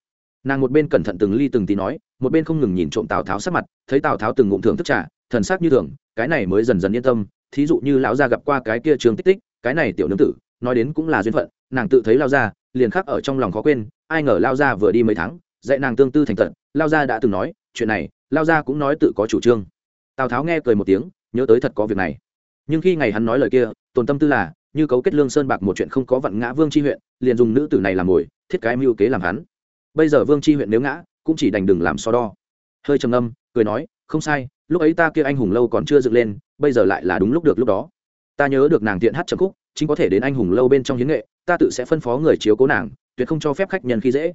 nàng một bên cẩn thận từng ly từng tí nói, một bên không ngừng nhìn trộm tào tháo sắc mặt, thấy tào tháo từng ngụm thưởng thức trà, thần sắc như thường, cái này mới dần dần yên tâm. Thí dụ như lão gia gặp qua cái kia trường tích tích, cái này tiểu nương tử, nói đến cũng là duyên phận, nàng tự thấy lao gia, liền khắc ở trong lòng khó quên, ai ngờ lao gia vừa đi mấy tháng, dạy nàng tương tư thành tận lao gia đã từng nói, chuyện này lao gia cũng nói tự có chủ trương. Tào tháo nghe cười một tiếng, nhớ tới thật có việc này. Nhưng khi ngày hắn nói lời kia, tồn tâm tư là, như cấu kết lương sơn bạc một chuyện không có vận ngã vương tri huyện, liền dùng nữ tử này làm mồi, thiết cái mưu kế làm hắn bây giờ vương tri huyện nếu ngã, cũng chỉ đành đừng làm so đo. Hơi trầm âm cười nói, không sai, lúc ấy ta kia anh hùng lâu còn chưa dựng lên, bây giờ lại là đúng lúc được lúc đó. Ta nhớ được nàng tiện hát trầm khúc, chính có thể đến anh hùng lâu bên trong hiến nghệ, ta tự sẽ phân phó người chiếu cố nàng, tuyệt không cho phép khách nhân khi dễ.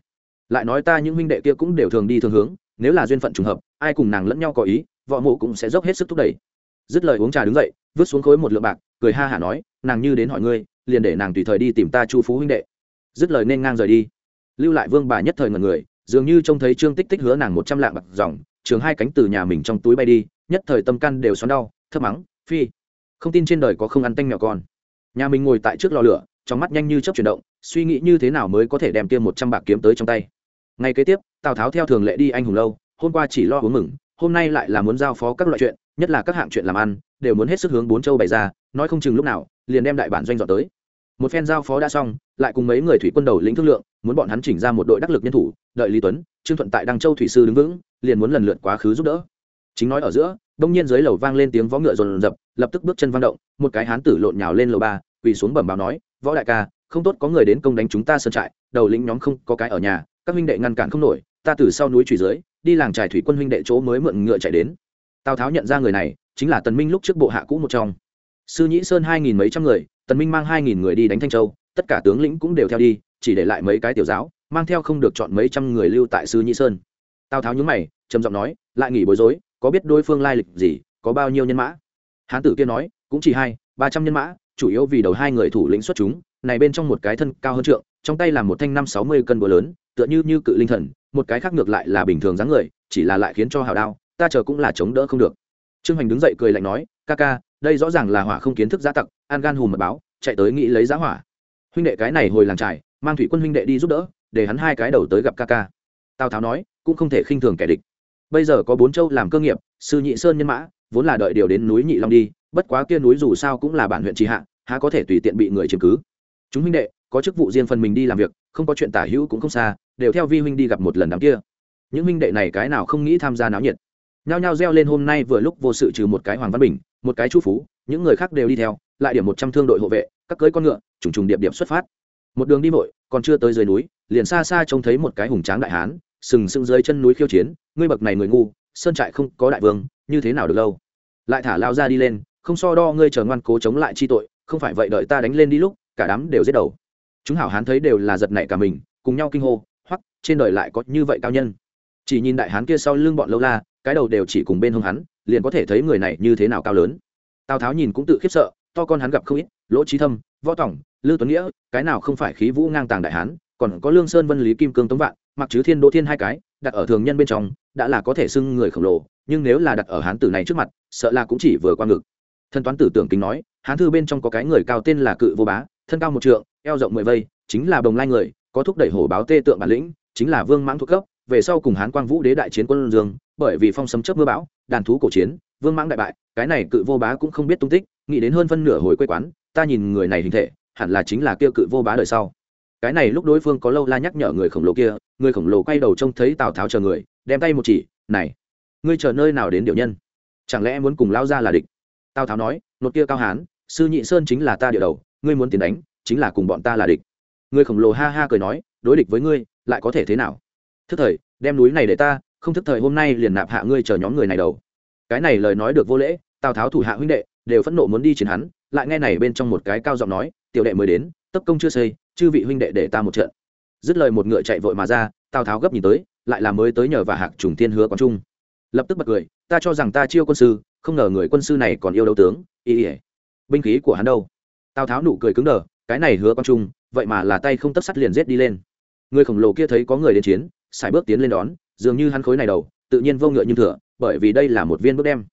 Lại nói ta những huynh đệ kia cũng đều thường đi thường hướng, nếu là duyên phận trùng hợp, ai cùng nàng lẫn nhau có ý, võ mộ cũng sẽ dốc hết sức thúc đẩy. Dứt lời uống trà đứng dậy, vứt xuống khối một lượng bạc, cười ha hả nói, nàng như đến hỏi ngươi, liền để nàng tùy thời đi tìm ta chu phú huynh đệ. Dứt lời nên ngang rời đi lưu lại vương bà nhất thời ngần người, dường như trông thấy trương tích tích hứa nàng một trăm lạng bạc dòng, trường hai cánh từ nhà mình trong túi bay đi, nhất thời tâm căn đều xoắn đau thơm mắng, phi, không tin trên đời có không ăn tanh mèo con. Nhà mình ngồi tại trước lò lửa, trong mắt nhanh như chớp chuyển động, suy nghĩ như thế nào mới có thể đem tiêm một trăm bạc kiếm tới trong tay. Ngay kế tiếp, tào tháo theo thường lệ đi anh hùng lâu, hôm qua chỉ lo uống mừng, hôm nay lại là muốn giao phó các loại chuyện, nhất là các hạng chuyện làm ăn, đều muốn hết sức hướng bốn châu bày ra, nói không chừng lúc nào, liền đem đại bản doanh dọn tới một phen giao phó đã xong, lại cùng mấy người thủy quân đầu lĩnh thương lượng, muốn bọn hắn chỉnh ra một đội đắc lực nhân thủ, đợi lý tuấn, trương thuận tại đăng châu thủy sư đứng vững, liền muốn lần lượt quá khứ giúp đỡ. Chính nói ở giữa, đông nhiên dưới lầu vang lên tiếng võ ngựa rồn rập, lập tức bước chân vang động, một cái hán tử lộn nhào lên lầu ba, quỳ xuống bẩm báo nói, võ đại ca, không tốt có người đến công đánh chúng ta sơn trại, đầu lĩnh nhóm không có cái ở nhà, các huynh đệ ngăn cản không nổi, ta từ sau núi trùy dưới, đi làng trải thủy quân huynh đệ chỗ mới mượn ngựa chạy đến. Tào tháo nhận ra người này, chính là tần minh lúc trước bộ hạ cũ một trong. Sư nhĩ sơn hai nghìn mấy trăm người tần minh mang hai nghìn người đi đánh thanh châu, tất cả tướng lĩnh cũng đều theo đi, chỉ để lại mấy cái tiểu giáo, mang theo không được chọn mấy trăm người lưu tại sư nhĩ sơn. Tào tháo nhướng mày, trầm giọng nói, lại nghỉ bối rối, có biết đối phương lai lịch gì, có bao nhiêu nhân mã? Hán tử kia nói, cũng chỉ hai, ba trăm nhân mã, chủ yếu vì đầu hai người thủ lĩnh xuất chúng, này bên trong một cái thân cao hơn trượng, trong tay là một thanh năm sáu mươi cân búa lớn, tựa như như cự linh thần, một cái khác ngược lại là bình thường dáng người, chỉ là lại khiến cho hào đao, ta chờ cũng là chống đỡ không được. Trương hoành đứng dậy cười lạnh nói, ca ca đây rõ ràng là hỏa không kiến thức giá tặc, an gan hùm mật báo, chạy tới nghĩ lấy giá hỏa. Huynh đệ cái này hồi làng trải mang thủy quân huynh đệ đi giúp đỡ, để hắn hai cái đầu tới gặp ca ca. Tào tháo nói, cũng không thể khinh thường kẻ địch. Bây giờ có bốn châu làm cơ nghiệp, sư nhị sơn nhân mã, vốn là đợi điều đến núi nhị long đi, bất quá kia núi dù sao cũng là bản huyện trì hạ, há có thể tùy tiện bị người chiếm cứ. Chúng huynh đệ, có chức vụ riêng phần mình đi làm việc, không có chuyện tả hữu cũng không xa, đều theo vi huynh đi gặp một lần đám kia. Những huynh đệ này cái nào không nghĩ tham gia náo nhiệt. Nhao nhao reo lên hôm nay vừa lúc vô sự trừ một cái hoàng văn bình một cái chu phú, những người khác đều đi theo, lại điểm một trăm thương đội hộ vệ, các cưới con ngựa, trùng trùng điệp điệp xuất phát. Một đường đi vội, còn chưa tới dưới núi, liền xa xa trông thấy một cái hùng tráng đại hán, sừng sững dưới chân núi khiêu chiến, ngươi bậc này người ngu, sơn trại không có đại vương, như thế nào được lâu? Lại thả lao ra đi lên, không so đo ngươi chờ ngoan cố chống lại chi tội, không phải vậy đợi ta đánh lên đi lúc, cả đám đều giết đầu. Chúng hảo hán thấy đều là giật nảy cả mình, cùng nhau kinh hô, hoắc, trên đời lại có như vậy cao nhân. Chỉ nhìn đại hán kia sau lưng bọn lâu la cái đầu đều chỉ cùng bên hông hắn, liền có thể thấy người này như thế nào cao lớn. Tào tháo nhìn cũng tự khiếp sợ, to con hắn gặp không ít, lỗ trí thâm, võ tổng lư tuấn nghĩa, cái nào không phải khí vũ ngang tàng đại hán, còn có lương sơn, vân lý, kim cương, tống vạn mặc chứ thiên, đỗ thiên hai cái, đặt ở thường nhân bên trong, đã là có thể xưng người khổng lồ, nhưng nếu là đặt ở hán tử này trước mặt, sợ là cũng chỉ vừa qua ngực. Thân toán tử tưởng kính nói, hán thư bên trong có cái người cao tên là cự vô bá, thân cao một trượng, eo rộng mười vây, chính là bồng lai người, có thúc đẩy hổ báo tê tượng bản lĩnh, chính là vương mãng thuộc cấp về sau cùng hán quang vũ đế đại chiến quân dương, bởi vì phong sấm chớp mưa bão, đàn thú cổ chiến, vương mãng đại bại, cái này cự vô bá cũng không biết tung tích, nghĩ đến hơn phân nửa hồi quê quán, ta nhìn người này hình thể, hẳn là chính là kia cự vô bá đời sau. Cái này lúc đối phương có lâu la nhắc nhở người khổng lồ kia, người khổng lồ quay đầu trông thấy tào tháo chờ người, đem tay một chỉ, này, ngươi chờ nơi nào đến điệu nhân? Chẳng lẽ muốn cùng lao ra là địch? Tào tháo nói, nột kia cao hán, sư nhị sơn chính là ta địa đầu, ngươi muốn tiền đánh, chính là cùng bọn ta là địch. Người khổng lồ ha ha cười nói, đối địch với ngươi, lại có thể thế nào? Thức thời, đem núi này để ta, không thức thời hôm nay liền nạp hạ ngươi chờ nhóm người này đầu. Cái này lời nói được vô lễ, tào tháo thủ hạ huynh đệ đều phẫn nộ muốn đi chiến hắn, lại nghe này bên trong một cái cao giọng nói, tiểu đệ mới đến, tấp công chưa xây, chư vị huynh đệ để ta một trận. Dứt lời một ngựa chạy vội mà ra, tào tháo gấp nhìn tới, lại là mới tới nhờ và hạc trùng tiên hứa quán trung. Lập tức bật cười, ta cho rằng ta chiêu quân sư, không ngờ người quân sư này còn yêu đấu tướng, ý ỉa binh khí của hắn đâu? Tào tháo nụ cười cứng đờ, cái này hứa quán trung, vậy mà là tay không tấp sắt liền rết đi lên. Người khổng lồ kia thấy có người đến chiến xài bước tiến lên đón, dường như hắn khối này đầu, tự nhiên vô ngựa như thừa, bởi vì đây là một viên bước đem.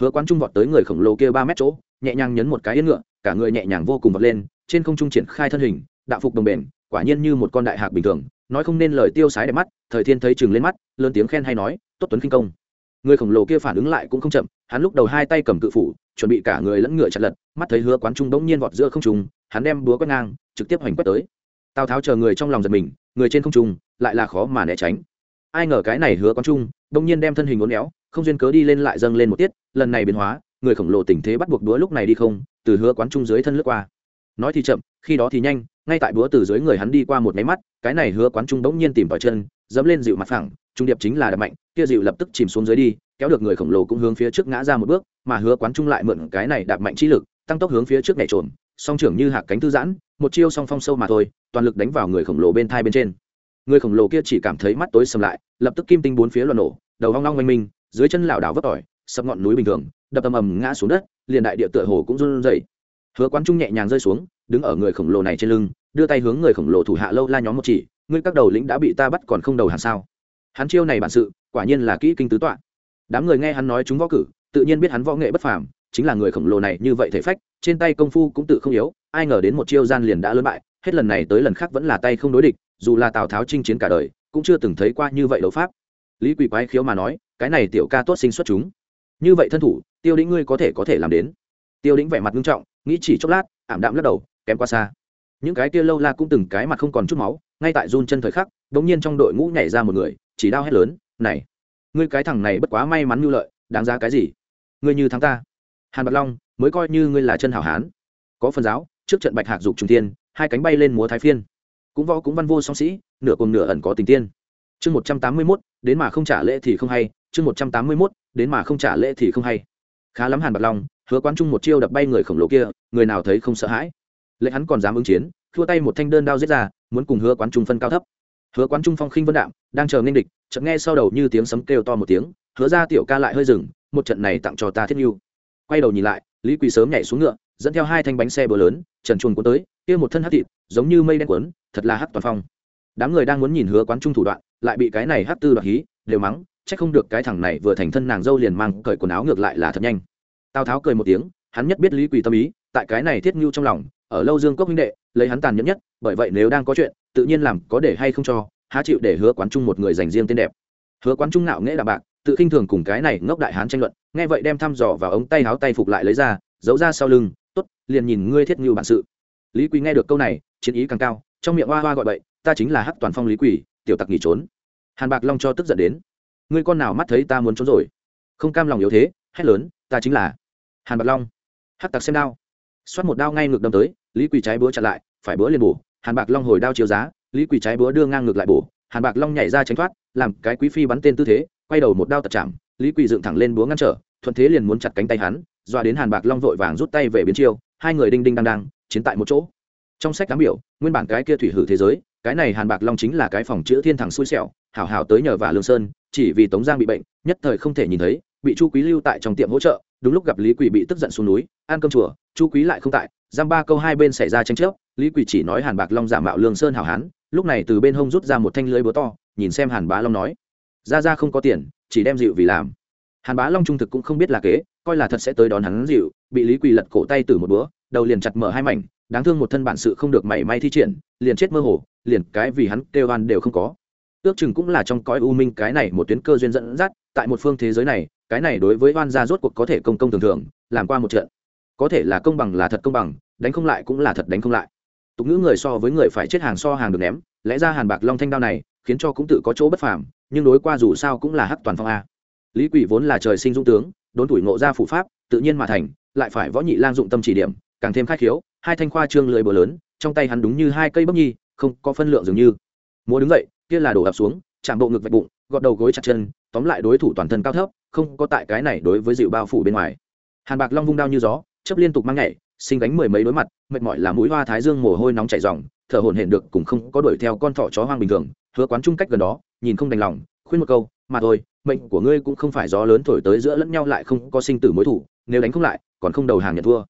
Hứa quán trung vọt tới người khổng lồ kia ba mét chỗ, nhẹ nhàng nhấn một cái yên ngựa, cả người nhẹ nhàng vô cùng vọt lên, trên không trung triển khai thân hình, đạo phục đồng bền, quả nhiên như một con đại hạc bình thường, nói không nên lời tiêu sái đẹp mắt, thời thiên thấy chừng lên mắt, lớn tiếng khen hay nói, tốt tuấn kinh công. Người khổng lồ kia phản ứng lại cũng không chậm, hắn lúc đầu hai tay cầm cự phủ, chuẩn bị cả người lẫn ngựa chặt lật, mắt thấy hứa quán trung bỗng nhiên vọt giữa không trung, hắn đem búa quét ngang, trực tiếp hoành quét tới. Tào tháo chờ người trong lòng giật mình, người trên không trung lại là khó mà né tránh. Ai ngờ cái này hứa quán trung bỗng nhiên đem thân hình uốn éo, không duyên cớ đi lên lại dâng lên một tiết, lần này biến hóa, người khổng lồ tình thế bắt buộc đũa lúc này đi không, từ hứa quán trung dưới thân lướt qua. Nói thì chậm, khi đó thì nhanh, ngay tại búa từ dưới người hắn đi qua một máy mắt, cái này hứa quán trung bỗng nhiên tìm vào chân, dẫm lên dịu mặt phẳng, trung điệp chính là đập mạnh, kia dịu lập tức chìm xuống dưới đi, kéo được người khổng lồ cũng hướng phía trước ngã ra một bước, mà hứa quán trung lại mượn cái này đạp mạnh trí lực, tăng tốc hướng phía trước nhảy trộm song trưởng như hạc cánh thư giãn, một chiêu song phong sâu mà thôi, toàn lực đánh vào người khổng lồ bên thai bên trên người khổng lồ kia chỉ cảm thấy mắt tối sầm lại, lập tức kim tinh bốn phía loạn nổ, đầu hoang long oanh minh, dưới chân lảo đảo vấp ỏi sập ngọn núi bình thường, đập ầm ầm ngã xuống đất, liền đại địa tựa hồ cũng run rẩy. Hứa quán trung nhẹ nhàng rơi xuống, đứng ở người khổng lồ này trên lưng, đưa tay hướng người khổng lồ thủ hạ lâu la nhóm một chỉ, ngươi các đầu lĩnh đã bị ta bắt còn không đầu hàng sao? Hắn chiêu này bản sự, quả nhiên là kỹ kinh tứ tọa. Đám người nghe hắn nói chúng võ cử, tự nhiên biết hắn võ nghệ bất phàm, chính là người khổng lồ này như vậy thể phách, trên tay công phu cũng tự không yếu, ai ngờ đến một chiêu gian liền đã lớn bại, hết lần này tới lần khác vẫn là tay không đối địch dù là tào tháo chinh chiến cả đời, cũng chưa từng thấy qua như vậy đấu pháp. Lý quỳ quái khiếu mà nói, cái này tiểu ca tốt sinh xuất chúng. Như vậy thân thủ, tiêu đĩnh ngươi có thể có thể làm đến. Tiêu đĩnh vẻ mặt nghiêm trọng, nghĩ chỉ chốc lát, ảm đạm lắc đầu, kém qua xa. Những cái kia lâu la cũng từng cái mặt không còn chút máu, ngay tại run chân thời khắc đ ỗ n g nhiên trong đội ngũ nhảy ra một người, chỉ đau hét lớn, này, ngươi cái thằng này bất quá may mắn mưu lợi, đáng giá cái gì? Ngươi như thắng ta. Hàn bạc long, mới coi như ngươi là chân hảo hán. Có phần giáo, trước trận bạch hạc dục trung tiên hai cánh bay lên múa thái phiên cũng võ cũng văn vô song sĩ, nửa cùng nửa ẩn có tình tiên. Chương một trăm tám mươi mốt, đến mà không trả lễ thì không hay. Chương một trăm tám mươi mốt, đến mà không trả lễ thì không hay. Khá lắm hàn bạc long, hứa quán trung một chiêu đập bay người khổng lồ kia, người nào thấy không sợ hãi. Lệ hắn còn dám ứng chiến, thua tay một thanh đơn đao giết ra, muốn cùng hứa quán trung phân cao thấp. Hứa quán trung phong khinh vân đạm, đang chờ nên địch, chợt nghe sau đầu như tiếng sấm kêu to một tiếng, hứa ra tiểu ca lại hơi dừng, một trận này tặng cho ta thiết nhu. Quay đầu nhìn lại, lý quỳ sớm nhảy xuống ngựa, dẫn theo hai thanh bánh xe bờ lớn, trần chuồn cuốn tới kia một thân hắc thịt, giống như mây đen cuốn, thật là hắc toàn phong. Đám người đang muốn nhìn hứa quán trung thủ đoạn, lại bị cái này hắc tư đoạt hí, đều mắng, chắc không được cái thằng này vừa thành thân nàng dâu liền mang cởi quần áo ngược lại là thật nhanh. Tào tháo cười một tiếng, hắn nhất biết lý quỳ tâm ý, tại cái này thiết ngưu trong lòng, ở lâu dương cốc huynh đệ, lấy hắn tàn nhẫn nhất, bởi vậy nếu đang có chuyện, tự nhiên làm có để hay không cho, há chịu để hứa quán trung một người dành riêng tên đẹp. Hứa quán trung nạo nghễ đạm bạc, tự khinh thường cùng cái này ngốc đại hán tranh luận, nghe vậy đem thăm dò vào ống tay háo tay phục lại lấy ra, giấu ra sau lưng, tốt, liền nhìn ngươi thiết ngưu bản sự lý quỳ nghe được câu này, chiến ý càng cao, trong miệng hoa hoa gọi bậy, ta chính là hắc toàn phong lý quỳ, tiểu tặc nghỉ trốn. Hàn bạc long cho tức giận đến, ngươi con nào mắt thấy ta muốn trốn rồi? Không cam lòng yếu thế, hét lớn, ta chính là hàn bạc long. Hắc tặc xem đao, xoát một đao ngay ngược đâm tới, lý quỳ trái búa chặn lại, phải búa liền bổ. Hàn bạc long hồi đao chiếu giá, lý quỳ trái búa đưa ngang ngược lại bổ. Hàn bạc long nhảy ra tránh thoát, làm cái quý phi bắn tên tư thế, quay đầu một đao tật chạm. Lý quỳ dựng thẳng lên búa ngăn trở, thuận thế liền muốn chặt cánh tay hắn doa đến hàn bạc long vội vàng rút tay về biến chiêu. Hai người đinh đinh đang đang chiến tại một chỗ. Trong sách cám biểu, nguyên bản cái kia thủy hử thế giới, cái này hàn bạc long chính là cái phòng chữ thiên thẳng xui xẻo, hảo hảo tới nhờ và lương sơn, chỉ vì tống giang bị bệnh, nhất thời không thể nhìn thấy, bị chu quý lưu tại trong tiệm hỗ trợ, đúng lúc gặp lý quỳ bị tức giận xuống núi, ăn cơm chùa, chu quý lại không tại, giam ba câu hai bên xảy ra tranh chấp, lý quỳ chỉ nói hàn bạc long giả mạo lương sơn hảo hán, lúc này từ bên hông rút ra một thanh lưới búa to, nhìn xem hàn bá long nói, ra ra không có tiền, chỉ đem dịu vì làm. Hàn bá long trung thực cũng không biết là kế, coi là thật sẽ tới đón hắn dịu bị lý quỳ lật cổ tay từ một búa đầu liền chặt mở hai mảnh, đáng thương một thân bản sự không được mảy may thi triển, liền chết mơ hồ, liền cái vì hắn kêu oan đều không có. Ước chừng cũng là trong cõi u minh cái này một tuyến cơ duyên dẫn dắt, tại một phương thế giới này, cái này đối với oan gia rốt cuộc có thể công công thường thường, làm qua một trận. Có thể là công bằng là thật công bằng, đánh không lại cũng là thật đánh không lại. Tục ngữ người so với người phải chết hàng so hàng được ném, lẽ ra hàn bạc long thanh đao này, khiến cho cũng tự có chỗ bất phàm, nhưng đối qua dù sao cũng là hắc toàn phong a. Lý quỷ vốn là trời sinh dung tướng, đốn tuổi ngộ ra phủ pháp, tự nhiên mà thành, lại phải võ nhị lang dụng tâm chỉ điểm càng thêm khai khiếu, hai thanh khoa trương lưỡi bờ lớn, trong tay hắn đúng như hai cây bốc nhi, không có phân lượng dường như. Múa đứng dậy, kia là đổ ập xuống, chạm bộ ngực vạch bụng, gọt đầu gối chặt chân, tóm lại đối thủ toàn thân cao thấp, không có tại cái này đối với dịu bao phủ bên ngoài. Hàn bạc long vung đao như gió chấp liên tục mang nhảy, sinh đánh mười mấy đối mặt, mệt mỏi là mũi hoa thái dương mồ hôi nóng chảy ròng, thở hổn hển được cũng không có đuổi theo con thỏ chó hoang bình thường, hứa quán chung cách gần đó, nhìn không đành lòng, khuyên một câu, mà thôi, mệnh của ngươi cũng không phải gió lớn thổi tới giữa lẫn nhau lại không có sinh tử mối thủ, nếu đánh không lại, còn không đầu hàng nhận thua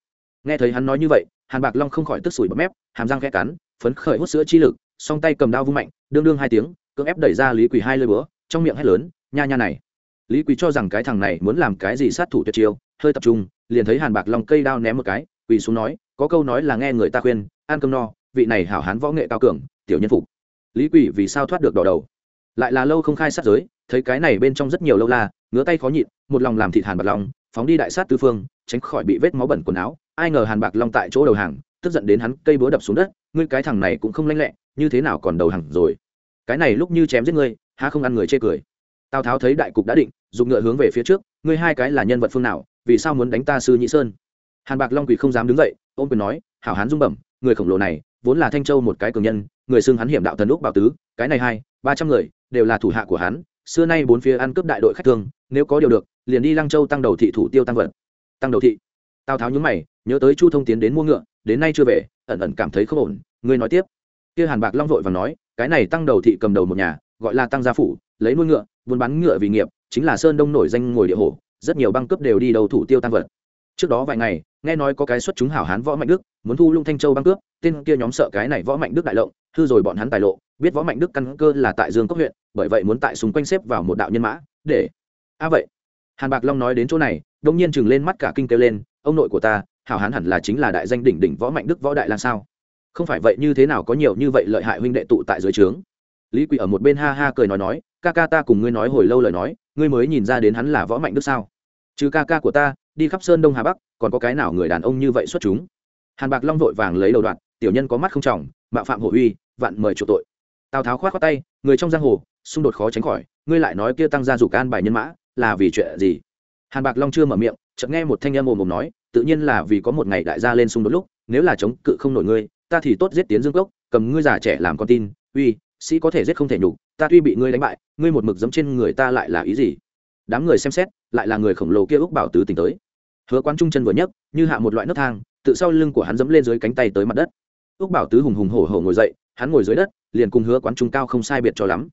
nghe thấy hắn nói như vậy, hàn bạc long không khỏi tức sủi bọt mép, hàm răng khẽ cắn, phấn khởi hút sữa chi lực, song tay cầm đao vung mạnh, đương đương hai tiếng, cưỡng ép đẩy ra lý quỳ hai lơi búa, trong miệng hét lớn, nha nha này. Lý quỳ cho rằng cái thằng này muốn làm cái gì sát thủ tuyệt chiêu, hơi tập trung, liền thấy hàn bạc long cây đao ném một cái, quỳ xuống nói, có câu nói là nghe người ta khuyên, ăn cơm no, vị này hảo hán võ nghệ cao cường, tiểu nhân phục. Lý quỳ vì sao thoát được đỏ đầu? Lại là lâu không khai sát giới, thấy cái này bên trong rất nhiều lâu la, ngứa tay khó nhịn, một lòng làm thịt hàn bạc long, phóng đi đại sát tư phương, tránh khỏi bị vết máu bẩn quần áo ai ngờ hàn bạc long tại chỗ đầu hàng, tức giận đến hắn cây búa đập xuống đất, ngươi cái thằng này cũng không lanh lẹ, như thế nào còn đầu hàng rồi? Cái này lúc như chém giết ngươi, há không ăn người chê cười. Tào tháo thấy đại cục đã định dùng ngựa hướng về phía trước, ngươi hai cái là nhân vật phương nào, vì sao muốn đánh ta sư nhị sơn? Hàn bạc long quỷ không dám đứng dậy, ôm quyền nói, hảo hán dung bẩm, người khổng lồ này, vốn là thanh châu một cái cường nhân, người xưng hắn hiểm đạo thần úc bảo tứ, cái này hai, ba trăm người, đều là thủ hạ của hắn, xưa nay bốn phía ăn cướp đại đội khách thương, nếu có điều được, liền đi lăng châu tăng đầu thị thủ tiêu tăng vật. Tăng đầu thị tào tháo nhúng mày, nhớ tới chu thông tiến đến mua ngựa, đến nay chưa về, ẩn ẩn cảm thấy không ổn, ngươi nói tiếp. Kia hàn bạc long vội và nói, cái này tăng đầu thị cầm đầu một nhà, gọi là tăng gia phủ, lấy nuôi ngựa, buôn bán ngựa vì nghiệp, chính là sơn đông nổi danh ngồi địa hổ, rất nhiều băng cướp đều đi đầu thủ tiêu tăng vật. Trước đó vài ngày, nghe nói có cái xuất chúng hảo hán võ mạnh đức, muốn thu lung thanh châu băng cướp, tên kia nhóm sợ cái này võ mạnh đức đại lộng, hư rồi bọn hắn tài lộ, biết võ mạnh đức căn cơ là tại dương cốc huyện, bởi vậy muốn tại xung quanh xếp vào một đạo nhân mã, để. A à vậy, hàn bạc long nói đến chỗ này, đông nhiên chừng lên mắt cả kinh kêu lên ông nội của ta, hảo hán hẳn là chính là đại danh đỉnh đỉnh võ mạnh đức võ đại lang sao? Không phải vậy như thế nào có nhiều như vậy lợi hại huynh đệ tụ tại dưới trướng? Lý quỷ ở một bên ha ha cười nói nói, ca ca ta cùng ngươi nói hồi lâu lời nói, ngươi mới nhìn ra đến hắn là võ mạnh đức sao? Chứ ca ca của ta, đi khắp sơn đông hà bắc, còn có cái nào người đàn ông như vậy xuất chúng? Hàn bạc long vội vàng lấy đầu đoạn, tiểu nhân có mắt không trọng, mạo phạm hộ uy, vạn mời chủ tội. Tào tháo khoát khoát tay, người trong giang hồ, xung đột khó tránh khỏi, ngươi lại nói kia tăng gia dục an bài nhân mã, là vì chuyện gì? Hàn bạc long chưa mở miệng chợt nghe một thanh âm ồm ồm nói, tự nhiên là vì có một ngày đại gia lên xung đột lúc, nếu là chống cự không nổi ngươi, ta thì tốt giết tiến dương cốc, cầm ngươi già trẻ làm con tin, uy, sĩ có thể giết không thể nhục, ta tuy bị ngươi đánh bại, ngươi một mực dẫm trên người ta lại là ý gì? Đám người xem xét, lại là người khổng lồ kia úc bảo tứ tỉnh tới. Hứa quán trung chân vừa nhấc, như hạ một loại nấc thang, tự sau lưng của hắn dẫm lên dưới cánh tay tới mặt đất. Úc bảo tứ hùng hùng hổ hổ ngồi dậy, hắn ngồi dưới đất, liền cùng hứa quán trung cao không sai biệt cho lắm.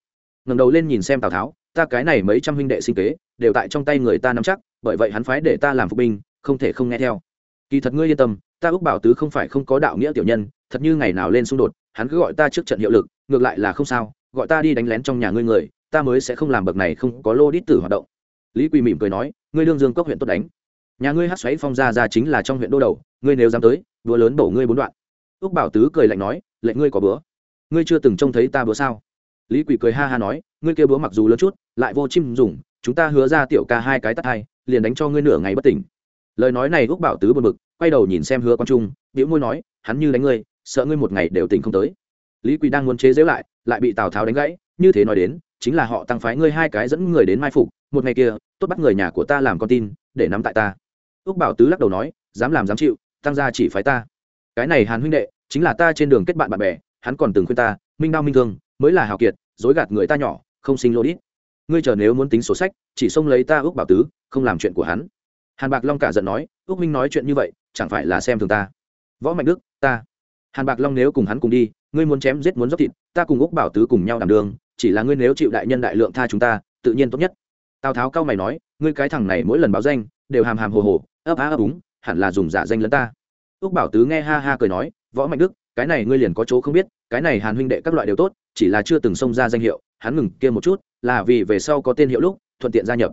Ngẩng đầu lên nhìn xem tào tháo, ta cái này mấy trăm huynh đệ sinh kế, đều tại trong tay người ta nắm chắc bởi vậy hắn phái để ta làm phục binh, không thể không nghe theo. Kỳ thật ngươi yên tâm, ta ước bảo tứ không phải không có đạo nghĩa tiểu nhân, thật như ngày nào lên xung đột, hắn cứ gọi ta trước trận hiệu lực, ngược lại là không sao, gọi ta đi đánh lén trong nhà ngươi người, ta mới sẽ không làm bậc này không có lô đít tử hoạt động. Lý quỳ mỉm cười nói, ngươi đương dương cốc huyện tốt đánh. Nhà ngươi hát xoáy phong ra ra chính là trong huyện đô đầu, ngươi nếu dám tới đũa lớn bổ ngươi bốn đoạn. Ước bảo tứ cười lạnh nói, lệnh ngươi có bữa ngươi chưa từng trông thấy ta bữa sao? Lý quỳ cười ha ha nói, ngươi kêu bữa mặc dù lớn chút, lại vô chim dùng, chúng ta hứa ra tiểu ca hai cái tắt hai liền đánh cho ngươi nửa ngày bất tỉnh. Lời nói này úc bảo tứ buồn bực, quay đầu nhìn xem hứa quang trung biểu môi nói, hắn như đánh ngươi, sợ ngươi một ngày đều tỉnh không tới. Lý quỳ đang muốn chế giễu lại lại bị tào tháo đánh gãy, như thế nói đến, chính là họ tăng phái ngươi hai cái dẫn người đến mai phục, một ngày kia, tốt bắt người nhà của ta làm con tin, để nắm tại ta. Úc bảo tứ lắc đầu nói, dám làm dám chịu, tăng gia chỉ phái ta. Cái này hàn huynh đệ, chính là ta trên đường kết bạn bạn bè, hắn còn từng khuyên ta, minh đao minh thương, mới là hào kiệt, dối gạt người ta nhỏ, không sinh lô đít ngươi chờ nếu muốn tính sổ sách, chỉ xông lấy ta ước bảo tứ, không làm chuyện của hắn. Hàn bạc long cả giận nói, ước minh nói chuyện như vậy, chẳng phải là xem thường ta? Võ mạnh đức, ta. Hàn bạc long nếu cùng hắn cùng đi, ngươi muốn chém giết muốn dốc thịt, ta cùng úc bảo tứ cùng nhau đảm đường, chỉ là ngươi nếu chịu đại nhân đại lượng tha chúng ta, tự nhiên tốt nhất. Tào tháo cao mày nói, ngươi cái thằng này mỗi lần báo danh, đều hàm hàm hồ hồ, ấp á ấp úng, hẳn là dùng giả danh lẫn ta. Úc bảo tứ nghe ha ha cười nói, võ mạnh đức, cái này ngươi liền có chỗ không biết, cái này hàn huynh đệ các loại đều tốt, chỉ là chưa từng xông ra danh hiệu hắn ngừng kia một chút, là vì về sau có tên hiệu lúc, thuận tiện gia nhập.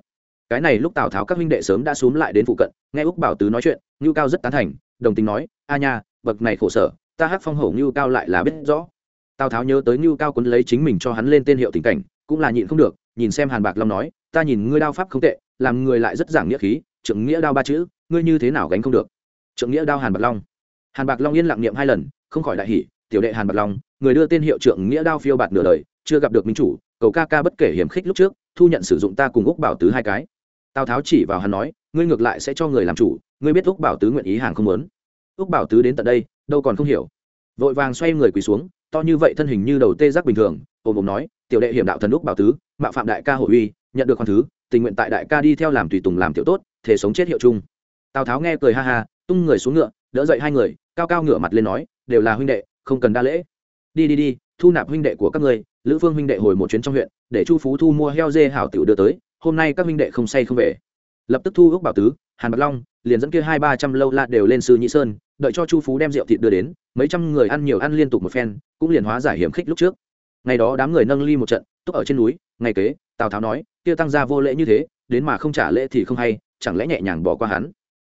Cái này lúc tào tháo các huynh đệ sớm đã xúm lại đến phụ cận, nghe úc bảo tứ nói chuyện, ngưu cao rất tán thành, đồng tình nói, a nha, bậc này khổ sở, ta hát phong hổ ngưu cao lại là biết rõ. Tào tháo nhớ tới ngưu cao quấn lấy chính mình cho hắn lên tên hiệu tình cảnh, cũng là nhịn không được, nhìn xem hàn bạc long nói, ta nhìn ngươi đao pháp không tệ, làm người lại rất giảng nghĩa khí trượng nghĩa đao ba chữ, ngươi như thế nào gánh không được? Trượng nghĩa đao hàn bạc long. Hàn bạc long yên lặng niệm hai lần, không khỏi đại hỉ, tiểu đệ hàn bạc long, người đưa tên hiệu trượng nghĩa đao phiêu bạt nửa đời chưa gặp được minh chủ, cầu ca ca bất kể hiểm khích lúc trước, thu nhận sử dụng ta cùng úc bảo tứ hai cái. Tào tháo chỉ vào hắn nói, ngươi ngược lại sẽ cho người làm chủ, ngươi biết úc bảo tứ nguyện ý hàng không muốn. Úc bảo tứ đến tận đây, đâu còn không hiểu. Vội vàng xoay người quỳ xuống, to như vậy thân hình như đầu tê giác bình thường ôm ôm nói, tiểu đệ hiểm đạo thần úc bảo tứ mạo phạm đại ca hội uy, nhận được khoan thứ, tình nguyện tại đại ca đi theo làm tùy tùng làm tiểu tốt, thể sống chết hiệu chung. Tào tháo nghe cười ha ha, tung người xuống ngựa, đỡ dậy hai người, cao cao ngửa mặt lên nói, đều là huynh đệ, không cần đa lễ. Đi đi đi thu nạp huynh đệ của các ngươi, lữ phương huynh đệ hồi một chuyến trong huyện, để chu phú thu mua heo dê hảo tiểu đưa tới, hôm nay các huynh đệ không say không về. Lập tức thu ước bảo tứ, hàn bạc long, liền dẫn kia hai ba trăm lâu la đều lên sư nhị sơn, đợi cho chu phú đem rượu thịt đưa đến, mấy trăm người ăn nhiều ăn liên tục một phen, cũng liền hóa giải hiểm khích lúc trước. Ngày đó đám người nâng ly một trận, túc ở trên núi, ngày kế, tào tháo nói, kia tăng gia vô lễ như thế, đến mà không trả lễ thì không hay, chẳng lẽ nhẹ nhàng bỏ qua hắn?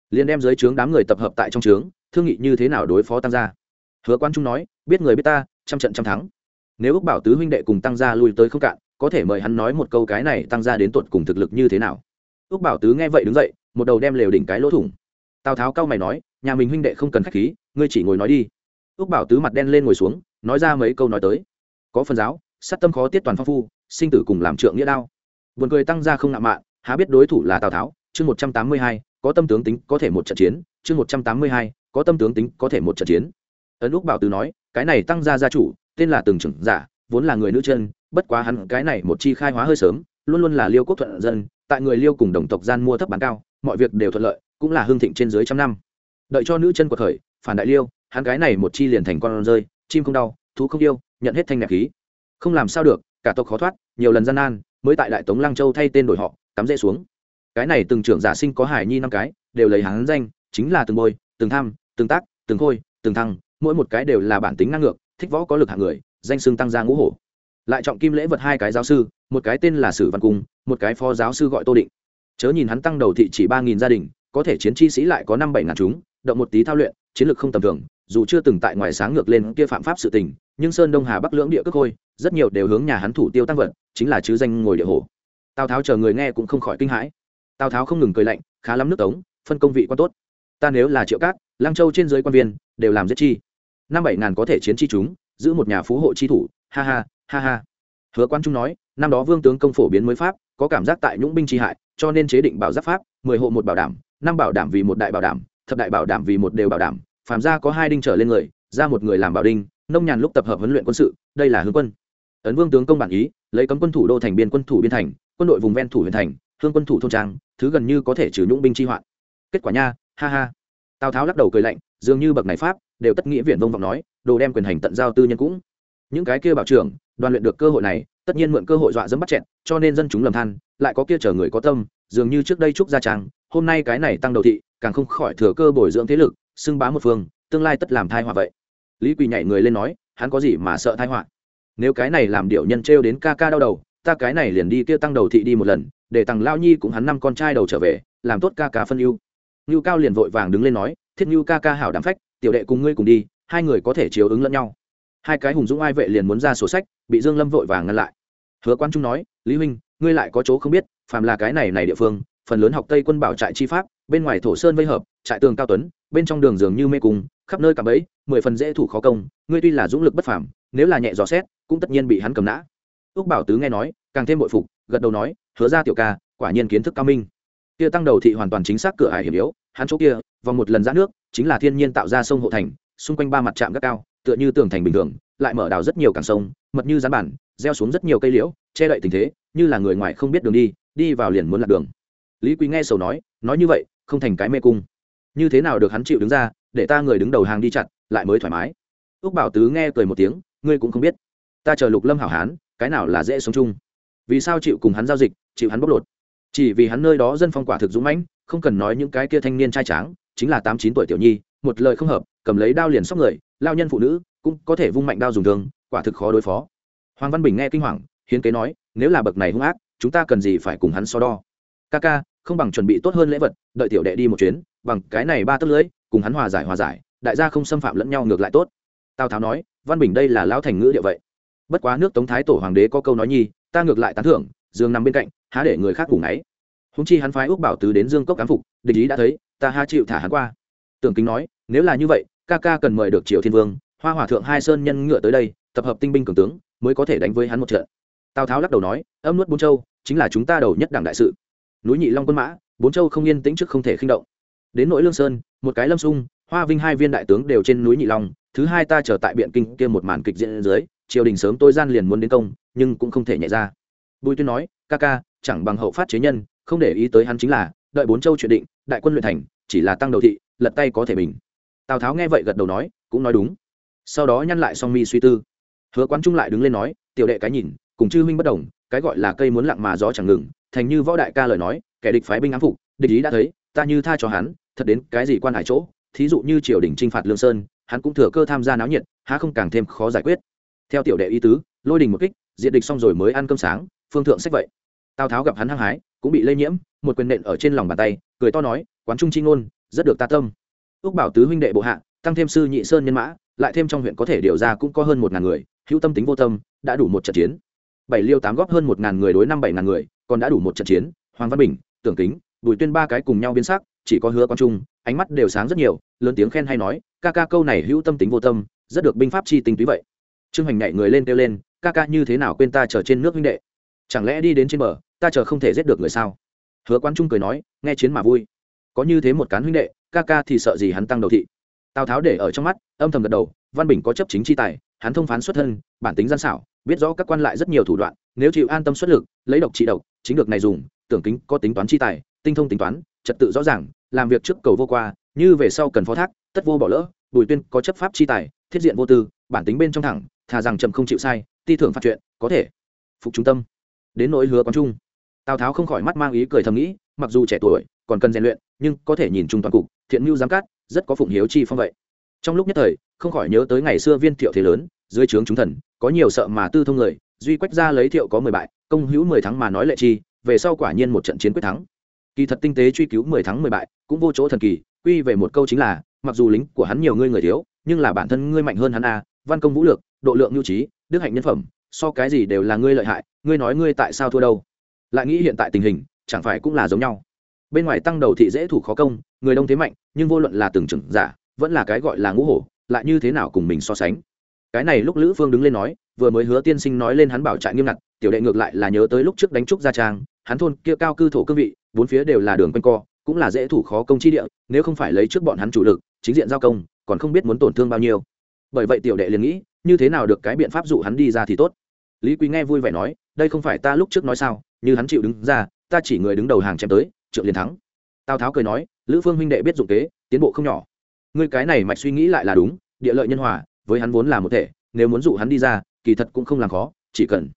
Liền đem dưới trướng đám người tập hợp tại trong trướng, thương nghị như thế nào đối phó tăng gia. Hứa quan trung nói, biết người biết ta, trăm trận trăm thắng nếu ước bảo tứ huynh đệ cùng tăng gia lui tới không cạn, có thể mời hắn nói một câu cái này tăng gia đến tuột cùng thực lực như thế nào. Ước bảo tứ nghe vậy đứng dậy, một đầu đem lều đỉnh cái lỗ thủng. Tào tháo cao mày nói, nhà mình huynh đệ không cần khách khí, ngươi chỉ ngồi nói đi. Ước bảo tứ mặt đen lên ngồi xuống, nói ra mấy câu nói tới. Có phần giáo, sát tâm khó tiết toàn phong phu, sinh tử cùng làm trượng nghĩa đao. Vườn cười tăng gia không ngạo mạn, há biết đối thủ là tào tháo, chương một trăm tám mươi hai, có tâm tướng tính có thể một trận chiến, chương một trăm tám mươi hai, có tâm tướng tính có thể một trận chiến. Ấn úc bảo tứ nói, cái này tăng gia gia chủ tên là từng trưởng giả, vốn là người nữ chân, bất quá hắn cái này một chi khai hóa hơi sớm, luôn luôn là liêu quốc thuận dân, tại người liêu cùng đồng tộc gian mua thấp bán cao, mọi việc đều thuận lợi, cũng là hương thịnh trên dưới trăm năm. Đợi cho nữ chân của thời phản đại liêu, hắn cái này một chi liền thành con rơi, chim không đau, thú không yêu, nhận hết thanh nhạc khí. Không làm sao được, cả tộc khó thoát, nhiều lần gian nan, mới tại đại tống lăng châu thay tên đổi họ, cắm rễ xuống. Cái này từng trưởng giả sinh có hải nhi năm cái, đều lấy hắn danh, chính là từng bôi, từng tham, từng tác, từng khôi, từng thăng, mỗi một cái đều là bản tính năng ngược thích võ có lực hạng người, danh xưng tăng gia ngũ hổ. Lại trọng kim lễ vật hai cái giáo sư, một cái tên là sử văn cung, một cái phó giáo sư gọi tô định. Chớ nhìn hắn tăng đầu thị chỉ ba nghìn gia đình, có thể chiến chi sĩ lại có năm bảy ngàn chúng, động một tí thao luyện, chiến lược không tầm thường, dù chưa từng tại ngoài sáng ngược lên kia phạm pháp sự tình, nhưng sơn đông hà bắc lưỡng địa cước khôi rất nhiều đều hướng nhà hắn thủ tiêu tăng vật, chính là chứ danh ngồi địa hồ tào tháo chờ người nghe cũng không khỏi kinh hãi. Tào tháo không ngừng cười lạnh, khá lắm nước tống, phân công vị quan tốt. Ta nếu là triệu cát lang châu trên dưới quan viên, đều làm giết chi năm bảy ngàn có thể chiến chi chúng, giữ một nhà phú hộ chi thủ, ha ha ha ha. Hứa quan trung nói, năm đó vương tướng công phổ biến mới pháp, có cảm giác tại nhũng binh chi hại, cho nên chế định bảo giáp pháp, mười hộ một bảo đảm, năm bảo đảm vì một đại bảo đảm, thập đại bảo đảm vì một đều bảo đảm, phàm ra có hai đinh trở lên người, ra một người làm bảo đinh, nông nhàn lúc tập hợp huấn luyện quân sự, đây là hướng quân. Ấn vương tướng công bản ý, lấy cấm quân thủ đô thành biên quân thủ biên thành, quân đội vùng ven thủ huyền thành, hương quân thủ thôn trang, thứ gần như có thể trừ nhũng binh chi hoạn. Kết quả nha, ha ha. Tào tháo lắc đầu cười lạnh, dường như bậc này pháp đều tất nghĩa viện vông vọng nói, đồ đem quyền hành tận giao tư nhân cũng. Những cái kia bảo trưởng, đoàn luyện được cơ hội này, tất nhiên mượn cơ hội dọa dẫm bắt chẹn cho nên dân chúng lầm than, lại có kia chờ người có tâm, dường như trước đây trúc gia trang, hôm nay cái này tăng đầu thị, càng không khỏi thừa cơ bồi dưỡng thế lực, xưng bá một phương, tương lai tất làm thai họa vậy. Lý quỳ nhảy người lên nói, hắn có gì mà sợ thai họa? Nếu cái này làm điệu nhân trêu đến ca ca đau đầu, ta cái này liền đi kia tăng đầu thị đi một lần, để tăng lao nhi cũng hắn năm con trai đầu trở về, làm tốt ca ca phân ưu. Ngưu cao liền vội vàng đứng lên nói, thiết ngưu ca ca hảo đảm phách tiểu đệ cùng ngươi cùng đi, hai người có thể chiếu ứng lẫn nhau. Hai cái hùng dũng ai vệ liền muốn ra sổ sách, bị dương lâm vội vàng ngăn lại. Hứa quan trung nói, lý huynh, ngươi lại có chỗ không biết, phàm là cái này này địa phương, phần lớn học tây quân bảo trại chi pháp, bên ngoài thổ sơn vây hợp, trại tường cao tuấn, bên trong đường dường như mê cung, khắp nơi cả bẫy, mười phần dễ thủ khó công, ngươi tuy là dũng lực bất phàm, nếu là nhẹ dò xét, cũng tất nhiên bị hắn cầm nã. Úc bảo tứ nghe nói, càng thêm bội phục, gật đầu nói, hứa ra tiểu ca, quả nhiên kiến thức cao minh. Kia tăng đầu thị hoàn toàn chính xác cửa hải hiểm yếu, hắn chỗ kia vòng một lần giãn nước, chính là thiên nhiên tạo ra sông hộ thành, xung quanh ba mặt trạm gác cao, tựa như tường thành bình thường, lại mở đào rất nhiều cảng sông, mật như rán bản, gieo xuống rất nhiều cây liễu, che đậy tình thế, như là người ngoài không biết đường đi đi vào liền muốn lạc đường. Lý quý nghe sầu nói nói như vậy, không thành cái mê cung. Như thế nào được hắn chịu đứng ra, để ta người đứng đầu hàng đi chặt, lại mới thoải mái. Úc bảo tứ nghe cười một tiếng, ngươi cũng không biết. Ta chờ lục lâm hảo hán, cái nào là dễ sống chung. Vì sao chịu cùng hắn giao dịch, chịu hắn bóc lột? Chỉ vì hắn nơi đó dân phong quả thực dũng mãnh, không cần nói những cái kia thanh niên trai tráng chính là tám chín tuổi tiểu nhi, một lời không hợp, cầm lấy đao liền sóc người, lao nhân phụ nữ, cũng có thể vung mạnh đao dùng thương, quả thực khó đối phó. Hoàng văn bình nghe kinh hoàng, hiến kế nói, nếu là bậc này hung ác, chúng ta cần gì phải cùng hắn so đo. Ca ca, không bằng chuẩn bị tốt hơn lễ vật, đợi tiểu đệ đi một chuyến, bằng cái này ba tấc lưỡi cùng hắn hòa giải hòa giải, đại gia không xâm phạm lẫn nhau ngược lại tốt. Tào tháo nói, văn bình đây là lão thành ngữ địa vậy. Bất quá nước tống thái tổ hoàng đế có câu nói nhi, ta ngược lại tán thưởng, dương nằm bên cạnh, há để người khác ngủ ngáy. Húng chi hắn phái ước bảo tứ đến dương cốc cám phục, địch ý đã thấy ta ha chịu thả hắn qua. Tưởng kính nói, nếu là như vậy, ca ca cần mời được triều thiên vương, hoa hòa thượng hai sơn nhân ngựa tới đây, tập hợp tinh binh cường tướng, mới có thể đánh với hắn một trận. Tào tháo lắc đầu nói, âm nuốt bốn châu, chính là chúng ta đầu nhất đảng đại sự. Núi nhị long quân mã, bốn châu không yên tĩnh trước không thể khinh động. Đến nỗi lương sơn, một cái lâm sung, hoa vinh hai viên đại tướng đều trên núi nhị long, thứ hai ta chờ tại biện kinh kia một màn kịch diễn dưới, triều đình sớm tôi gian liền muốn đến công, nhưng cũng không thể nhẹ ra. Bùi tuyên nói, ca ca, chẳng bằng hậu phát chế nhân, không để ý tới hắn chính là đợi bốn châu chuyện định, đại quân luyện thành, chỉ là tăng đầu thị, lật tay có thể mình tào tháo nghe vậy gật đầu nói, cũng nói đúng. Sau đó nhăn lại song mi suy tư. Hứa quán trung lại đứng lên nói, tiểu đệ cái nhìn, cùng chư huynh bất đồng, cái gọi là cây muốn lặng mà gió chẳng ngừng, thành như võ đại ca lời nói, kẻ địch phái binh ám phục, địch ý đã thấy, ta như tha cho hắn, thật đến cái gì quan hải chỗ, thí dụ như triều đình trinh phạt lương sơn, hắn cũng thừa cơ tham gia náo nhiệt, há không càng thêm khó giải quyết. Theo tiểu đệ ý tứ, lôi đình một kích diện địch xong rồi mới ăn cơm sáng, phương thượng sách vậy. Tào tháo gặp hắn hăng hái cũng bị lây nhiễm, một quyền nện ở trên lòng bàn tay, cười to nói, quán trung chi ngôn, rất được ta tâm. Ước bảo tứ huynh đệ bộ hạ, tăng thêm sư nhị sơn nhân mã, lại thêm trong huyện có thể điều ra cũng có hơn một ngàn người, hữu tâm tính vô tâm, đã đủ một trận chiến. Bảy liêu tám góp hơn một ngàn người đối năm bảy ngàn người, còn đã đủ một trận chiến, hoàng văn bình, tưởng kính, bùi tuyên ba cái cùng nhau biến sắc, chỉ có hứa quang trung, ánh mắt đều sáng rất nhiều, lớn tiếng khen hay nói, ca ca câu này hữu tâm tính vô tâm, rất được binh pháp chi tinh túy vậy. Trương hoành nhảy người lên kêu lên, ca ca như thế nào quên ta chờ trên nước huynh đệ? Chẳng lẽ đi đến trên bờ, ta chờ không thể giết được người sao? Hứa quán trung cười nói, nghe chiến mà vui. Có như thế một cán huynh đệ, ca ca thì sợ gì hắn tăng đầu thị. Tào tháo để ở trong mắt, âm thầm gật đầu, văn bình có chấp chính chi tài, hắn thông phán xuất thân, bản tính gian xảo, biết rõ các quan lại rất nhiều thủ đoạn, nếu chịu an tâm xuất lực, lấy độc trị độc, chính được này dùng, tưởng kính có tính toán chi tài, tinh thông tính toán, trật tự rõ ràng, làm việc trước cầu vô qua, như về sau cần phó thác, tất vô bỏ lỡ, bùi tuyên có chấp pháp chi tài, thiết diện vô tư, bản tính bên trong thẳng, thà rằng chậm không chịu sai, ti thưởng phạt chuyện, có thể. Phục trung tâm đến nỗi hứa quán trung. Tào tháo không khỏi mắt mang ý cười thầm nghĩ, mặc dù trẻ tuổi, còn cần rèn luyện, nhưng có thể nhìn chung toàn cục, thiện mưu giám cát, rất có phụng hiếu chi phong vậy. Trong lúc nhất thời, không khỏi nhớ tới ngày xưa viên thiệu thế lớn, dưới trướng chúng thần, có nhiều sợ mà tư thông người, duy quách ra lấy thiệu có mười bại, công hữu mười thắng mà nói lệ chi, về sau quả nhiên một trận chiến quyết thắng. Kỳ thật tinh tế truy cứu mười thắng mười bại, cũng vô chỗ thần kỳ, quy về một câu chính là, mặc dù lính của hắn nhiều ngươi người thiếu, nhưng là bản thân ngươi mạnh hơn hắn a, văn công vũ lược, độ lượng nhu trí, đức hạnh nhân phẩm so cái gì đều là ngươi lợi hại, ngươi nói ngươi tại sao thua đâu? Lại nghĩ hiện tại tình hình, chẳng phải cũng là giống nhau? Bên ngoài tăng đầu thị dễ thủ khó công, người đông thế mạnh, nhưng vô luận là từng trưởng giả, vẫn là cái gọi là ngũ hổ, lại như thế nào cùng mình so sánh? Cái này lúc lữ phương đứng lên nói, vừa mới hứa tiên sinh nói lên hắn bảo trại nghiêm ngặt, tiểu đệ ngược lại là nhớ tới lúc trước đánh trúc gia trang, hắn thôn kia cao cư thổ cương vị, bốn phía đều là đường quanh co, cũng là dễ thủ khó công chi địa, nếu không phải lấy trước bọn hắn chủ lực, chính diện giao công, còn không biết muốn tổn thương bao nhiêu. Bởi vậy tiểu đệ liền nghĩ, như thế nào được cái biện pháp dụ hắn đi ra thì tốt lý quý nghe vui vẻ nói, đây không phải ta lúc trước nói sao, như hắn chịu đứng ra, ta chỉ người đứng đầu hàng chém tới, trượng liền thắng. Tào tháo cười nói, lữ phương huynh đệ biết dụng kế, tiến bộ không nhỏ. Ngươi cái này mạch suy nghĩ lại là đúng, địa lợi nhân hòa, với hắn vốn là một thể, nếu muốn dụ hắn đi ra, kỳ thật cũng không làm khó, chỉ cần.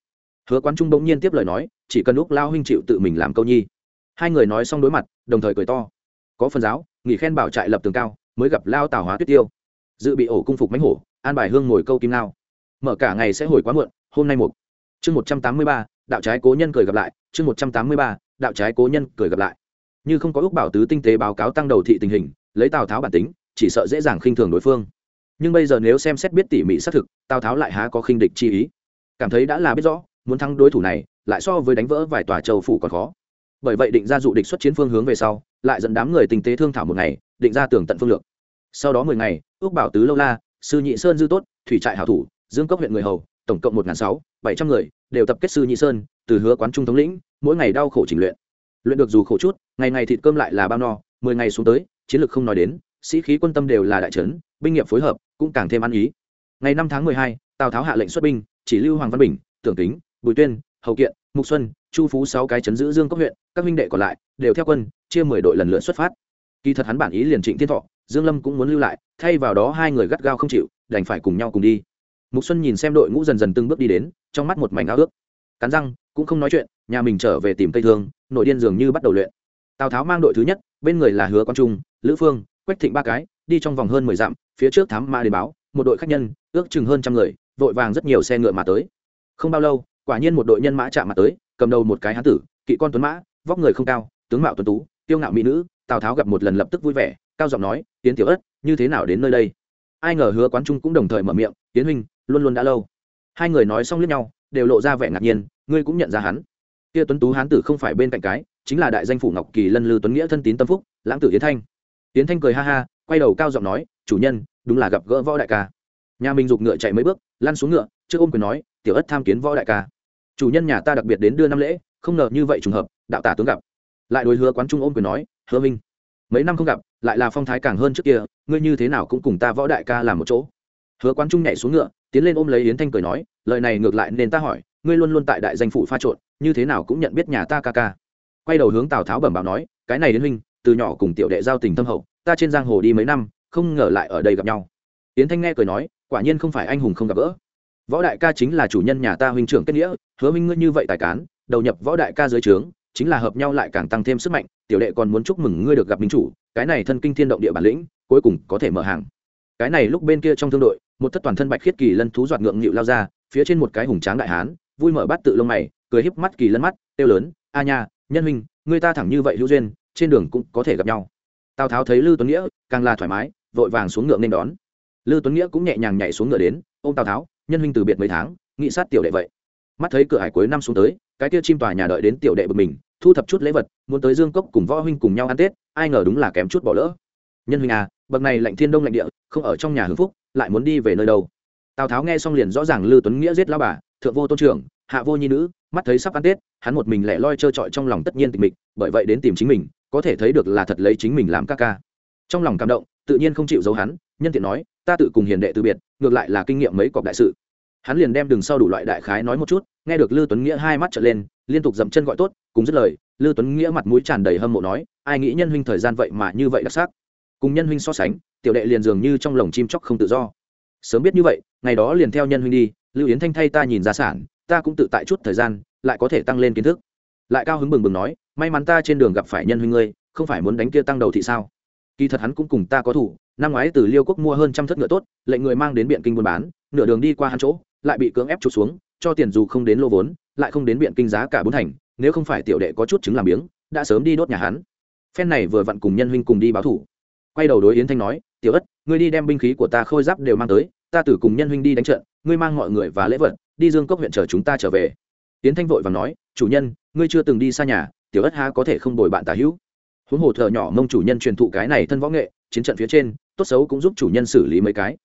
Hứa quán trung bỗng nhiên tiếp lời nói, chỉ cần lúc lao huynh chịu tự mình làm câu nhi. Hai người nói xong đối mặt, đồng thời cười to. Có phần giáo, nghỉ khen bảo trại lập tường cao, mới gặp lao tào hóa tuyết tiêu. Dự bị ổ cung phục mánh hổ, an bài hương ngồi câu kim lao mở cả ngày sẽ hồi quá muộn hôm nay một chương một trăm tám mươi ba, đạo trái cố nhân cười gặp lại. Chương một trăm tám mươi ba, đạo trái cố nhân cười gặp lại. Như không có ước bảo tứ tinh tế báo cáo tăng đầu thị tình hình, lấy tào tháo bản tính, chỉ sợ dễ dàng khinh thường đối phương. Nhưng bây giờ nếu xem xét biết tỉ mỉ xác thực, tào tháo lại há có khinh địch chi ý. Cảm thấy đã là biết rõ, muốn thắng đối thủ này, lại so với đánh vỡ vài tòa châu phủ còn khó. Bởi vậy định ra dụ địch xuất chiến phương hướng về sau, lại dẫn đám người tình tế thương thảo một ngày, định ra tường tận phương lược. Sau đó mười ngày, ước bảo tứ lâu la, sư nhị sơn dư tốt, thủy trại hảo thủ, dương cốc huyện người hầu tổng cộng một sáu, bảy trăm người, đều tập kết sư nhị sơn, từ hứa quán trung thống lĩnh, mỗi ngày đau khổ chỉnh luyện. Luyện được dù khổ chút, ngày ngày thịt cơm lại là bao no, mười ngày xuống tới, chiến lược không nói đến, sĩ khí quân tâm đều là đại trấn, binh nghiệp phối hợp, cũng càng thêm ăn ý. Ngày năm tháng mười hai, tào tháo hạ lệnh xuất binh, chỉ lưu hoàng văn bình, tưởng kính, bùi tuyên, hầu kiện, mục xuân, chu phú sáu cái chấn giữ dương cốc huyện, các minh đệ còn lại đều theo quân, chia mười đội lần lượt xuất phát. Kỳ thật hắn bản ý liền trịnh thiên thọ, dương lâm cũng muốn lưu lại, thay vào đó hai người gắt gao không chịu, đành phải cùng nhau cùng đi mục xuân nhìn xem đội ngũ dần dần từng bước đi đến, trong mắt một mảnh ao ước. Cắn răng, cũng không nói chuyện, nhà mình trở về tìm cây thương, nội điên dường như bắt đầu luyện. Tào tháo mang đội thứ nhất, bên người là hứa quang trung, lữ phương, quách thịnh ba cái, đi trong vòng hơn mười dặm, phía trước thám ma đến báo, một đội khách nhân, ước chừng hơn trăm người, vội vàng rất nhiều xe ngựa mà tới. Không bao lâu, quả nhiên một đội nhân mã chạm mặt tới, cầm đầu một cái hán tử, kỵ con tuấn mã, vóc người không cao, tướng mạo tuấn tú tiêu ngạo mỹ nữ, tào tháo gặp một lần lập tức vui vẻ, cao giọng nói tiến tiểu ất, như thế nào đến nơi đây? Ai ngờ hứa quán trung cũng đồng thời mở miệng tiến huynh luôn luôn đã lâu. Hai người nói xong lướt nhau, đều lộ ra vẻ ngạc nhiên, ngươi cũng nhận ra hắn. Kia tuấn tú hán tử không phải bên cạnh cái, chính là đại danh phủ ngọc kỳ lân lư tuấn nghĩa thân tín tâm phúc, lãng tử yến thanh. Yến thanh cười ha ha, quay đầu cao giọng nói, chủ nhân, đúng là gặp gỡ võ đại ca. Nhà mình giục ngựa chạy mấy bước, lăn xuống ngựa, trước ôm quyền nói, tiểu ất tham kiến võ đại ca. Chủ nhân nhà ta đặc biệt đến đưa năm lễ, không ngờ như vậy trùng hợp, đạo tả tướng gặp. Lại đối hứa quán trung ôm quyền nói, hứa minh, mấy năm không gặp, lại là phong thái càng hơn trước kia, ngươi như thế nào cũng cùng ta võ đại ca làm một chỗ. Hứa quán trung nhảy xuống ngựa tiến lên ôm lấy yến thanh cười nói lời này ngược lại nên ta hỏi ngươi luôn luôn tại đại danh phủ pha trộn như thế nào cũng nhận biết nhà ta ca ca quay đầu hướng tào tháo bẩm báo nói cái này đến huynh từ nhỏ cùng tiểu đệ giao tình thâm hậu ta trên giang hồ đi mấy năm không ngờ lại ở đây gặp nhau yến thanh nghe cười nói quả nhiên không phải anh hùng không gặp gỡ võ đại ca chính là chủ nhân nhà ta huynh trưởng kết nghĩa hứa minh ngươi như vậy tài cán đầu nhập võ đại ca dưới trướng chính là hợp nhau lại càng tăng thêm sức mạnh tiểu đệ còn muốn chúc mừng ngươi được gặp minh chủ cái này thân kinh thiên động địa bản lĩnh cuối cùng có thể mở hàng cái này lúc bên kia trong thương đội một thất toàn thân bạch khiết kỳ lân thú giọt ngượng nghịu lao ra, phía trên một cái hùng tráng đại hán, vui mở bắt tự lông mày, cười híp mắt kỳ lân mắt tiêu lớn, a nha, nhân huynh, người ta thẳng như vậy hữu duyên, trên đường cũng có thể gặp nhau. Tào tháo thấy lư tuấn nghĩa, càng là thoải mái, vội vàng xuống ngựa nên đón. Lư tuấn nghĩa cũng nhẹ nhàng nhảy xuống ngựa đến ô m tào tháo, nhân huynh từ biệt mấy tháng, nghị sát tiểu đệ vậy. Mắt thấy cửa hải cuối năm xuống tới, cái kia chim tòa nhà đợi đến tiểu đệ bực mình, thu thập chút lễ vật, muốn tới dương cốc cùng võ huynh cùng nhau ăn tết, ai ngờ đúng là kém chút bỏ lỡ. Nhân huynh à bậc này lạnh thiên đông lạnh địa, không ở trong nhà hưng phúc lại muốn đi về nơi đâu. Tào tháo nghe xong liền rõ ràng lư tuấn nghĩa giết lao bà, thượng vô tôn trưởng, hạ vô nhi nữ, mắt thấy sắp ăn tết, hắn một mình lẻ loi trơ trọi trong lòng tất nhiên tịch mịch, bởi vậy đến tìm chính mình, có thể thấy được là thật lấy chính mình làm ca ca. Trong lòng cảm động, tự nhiên không chịu giấu hắn, nhân tiện nói, ta tự cùng hiền đệ từ biệt, ngược lại là kinh nghiệm mấy cọc đại sự. Hắn liền đem đường sau đủ loại đại khái nói một chút, nghe được lư tuấn nghĩa hai mắt trở lên, liên tục dậm chân gọi tốt, cùng dứt lời, lư tuấn nghĩa mặt mũi tràn đầy hâm mộ nói, ai nghĩ nhân huynh thời gian vậy mà như vậy đặc sắc? Cùng nhân huynh so sánh tiểu đệ liền dường như trong lồng chim chóc không tự do. Sớm biết như vậy, ngày đó liền theo nhân huynh đi, lưu yến thanh thay ta nhìn ra sản, ta cũng tự tại chút thời gian, lại có thể tăng lên kiến thức. Lại cao hứng bừng bừng nói, may mắn ta trên đường gặp phải nhân huynh ngươi, không phải muốn đánh kia tăng đầu thị sao? Kỳ thật hắn cũng cùng ta có thủ, năm ngoái từ liêu quốc mua hơn trăm thất ngựa tốt, lệnh người mang đến biện kinh buôn bán, nửa đường đi qua hắn chỗ, lại bị cưỡng ép trục xuống, cho tiền dù không đến lô vốn, lại không đến biện kinh giá cả bốn thành, nếu không phải tiểu đệ có chút chứng làm biếng, đã sớm đi đốt nhà hắn. Phen này vừa vặn cùng nhân huynh cùng đi báo thủ. Quay đầu đối yến thanh nói tiểu ất, ngươi đi đem binh khí của ta khôi giáp đều mang tới, ta tử cùng nhân huynh đi đánh trận, ngươi mang mọi người và lễ vật, đi dương cốc huyện chờ chúng ta trở về. Tiến thanh vội và nói, chủ nhân, ngươi chưa từng đi xa nhà, tiểu ất há có thể không bồi bạn tả hữu. Huống hồ thợ nhỏ, mông chủ nhân truyền thụ cái này thân võ nghệ, chiến trận phía trên, tốt xấu cũng giúp chủ nhân xử lý mấy cái.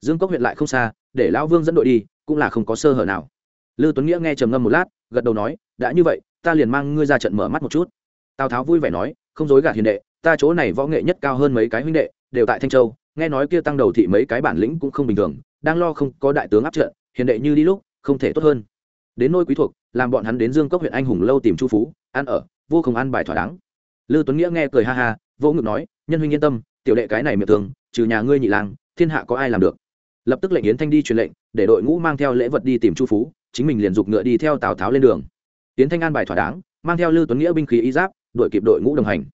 Dương cốc huyện lại không xa, để lão vương dẫn đội đi, cũng là không có sơ hở nào. Lư tuấn nghĩa nghe trầm ngâm một lát, gật đầu nói, đã như vậy, ta liền mang ngươi ra trận mở mắt một chút. Tào tháo vui vẻ nói, không dối gạt hiền đệ, ta chỗ này võ nghệ nhất cao hơn mấy cái huynh đệ đều tại thanh châu, nghe nói kia tăng đầu thị mấy cái bản lĩnh cũng không bình thường, đang lo không có đại tướng áp trận, hiền đệ như đi lúc, không thể tốt hơn. Đến nôi quý thuộc, làm bọn hắn đến dương cốc huyện anh hùng lâu tìm chu phú, ăn ở, vô cùng ăn bài thỏa đáng. Lư tuấn nghĩa nghe cười ha ha, vỗ ngực nói, nhân huynh yên tâm, tiểu đệ cái này miệng thường, trừ nhà ngươi nhị lang, thiên hạ có ai làm được? Lập tức lệnh yến thanh đi truyền lệnh, để đội ngũ mang theo lễ vật đi tìm chu phú, chính mình liền giục ngựa đi theo tào tháo lên đường. Yến thanh an bài thỏa đáng, mang theo lư tuấn nghĩa binh khí y giáp, đuổi kịp đội ngũ đồng hành.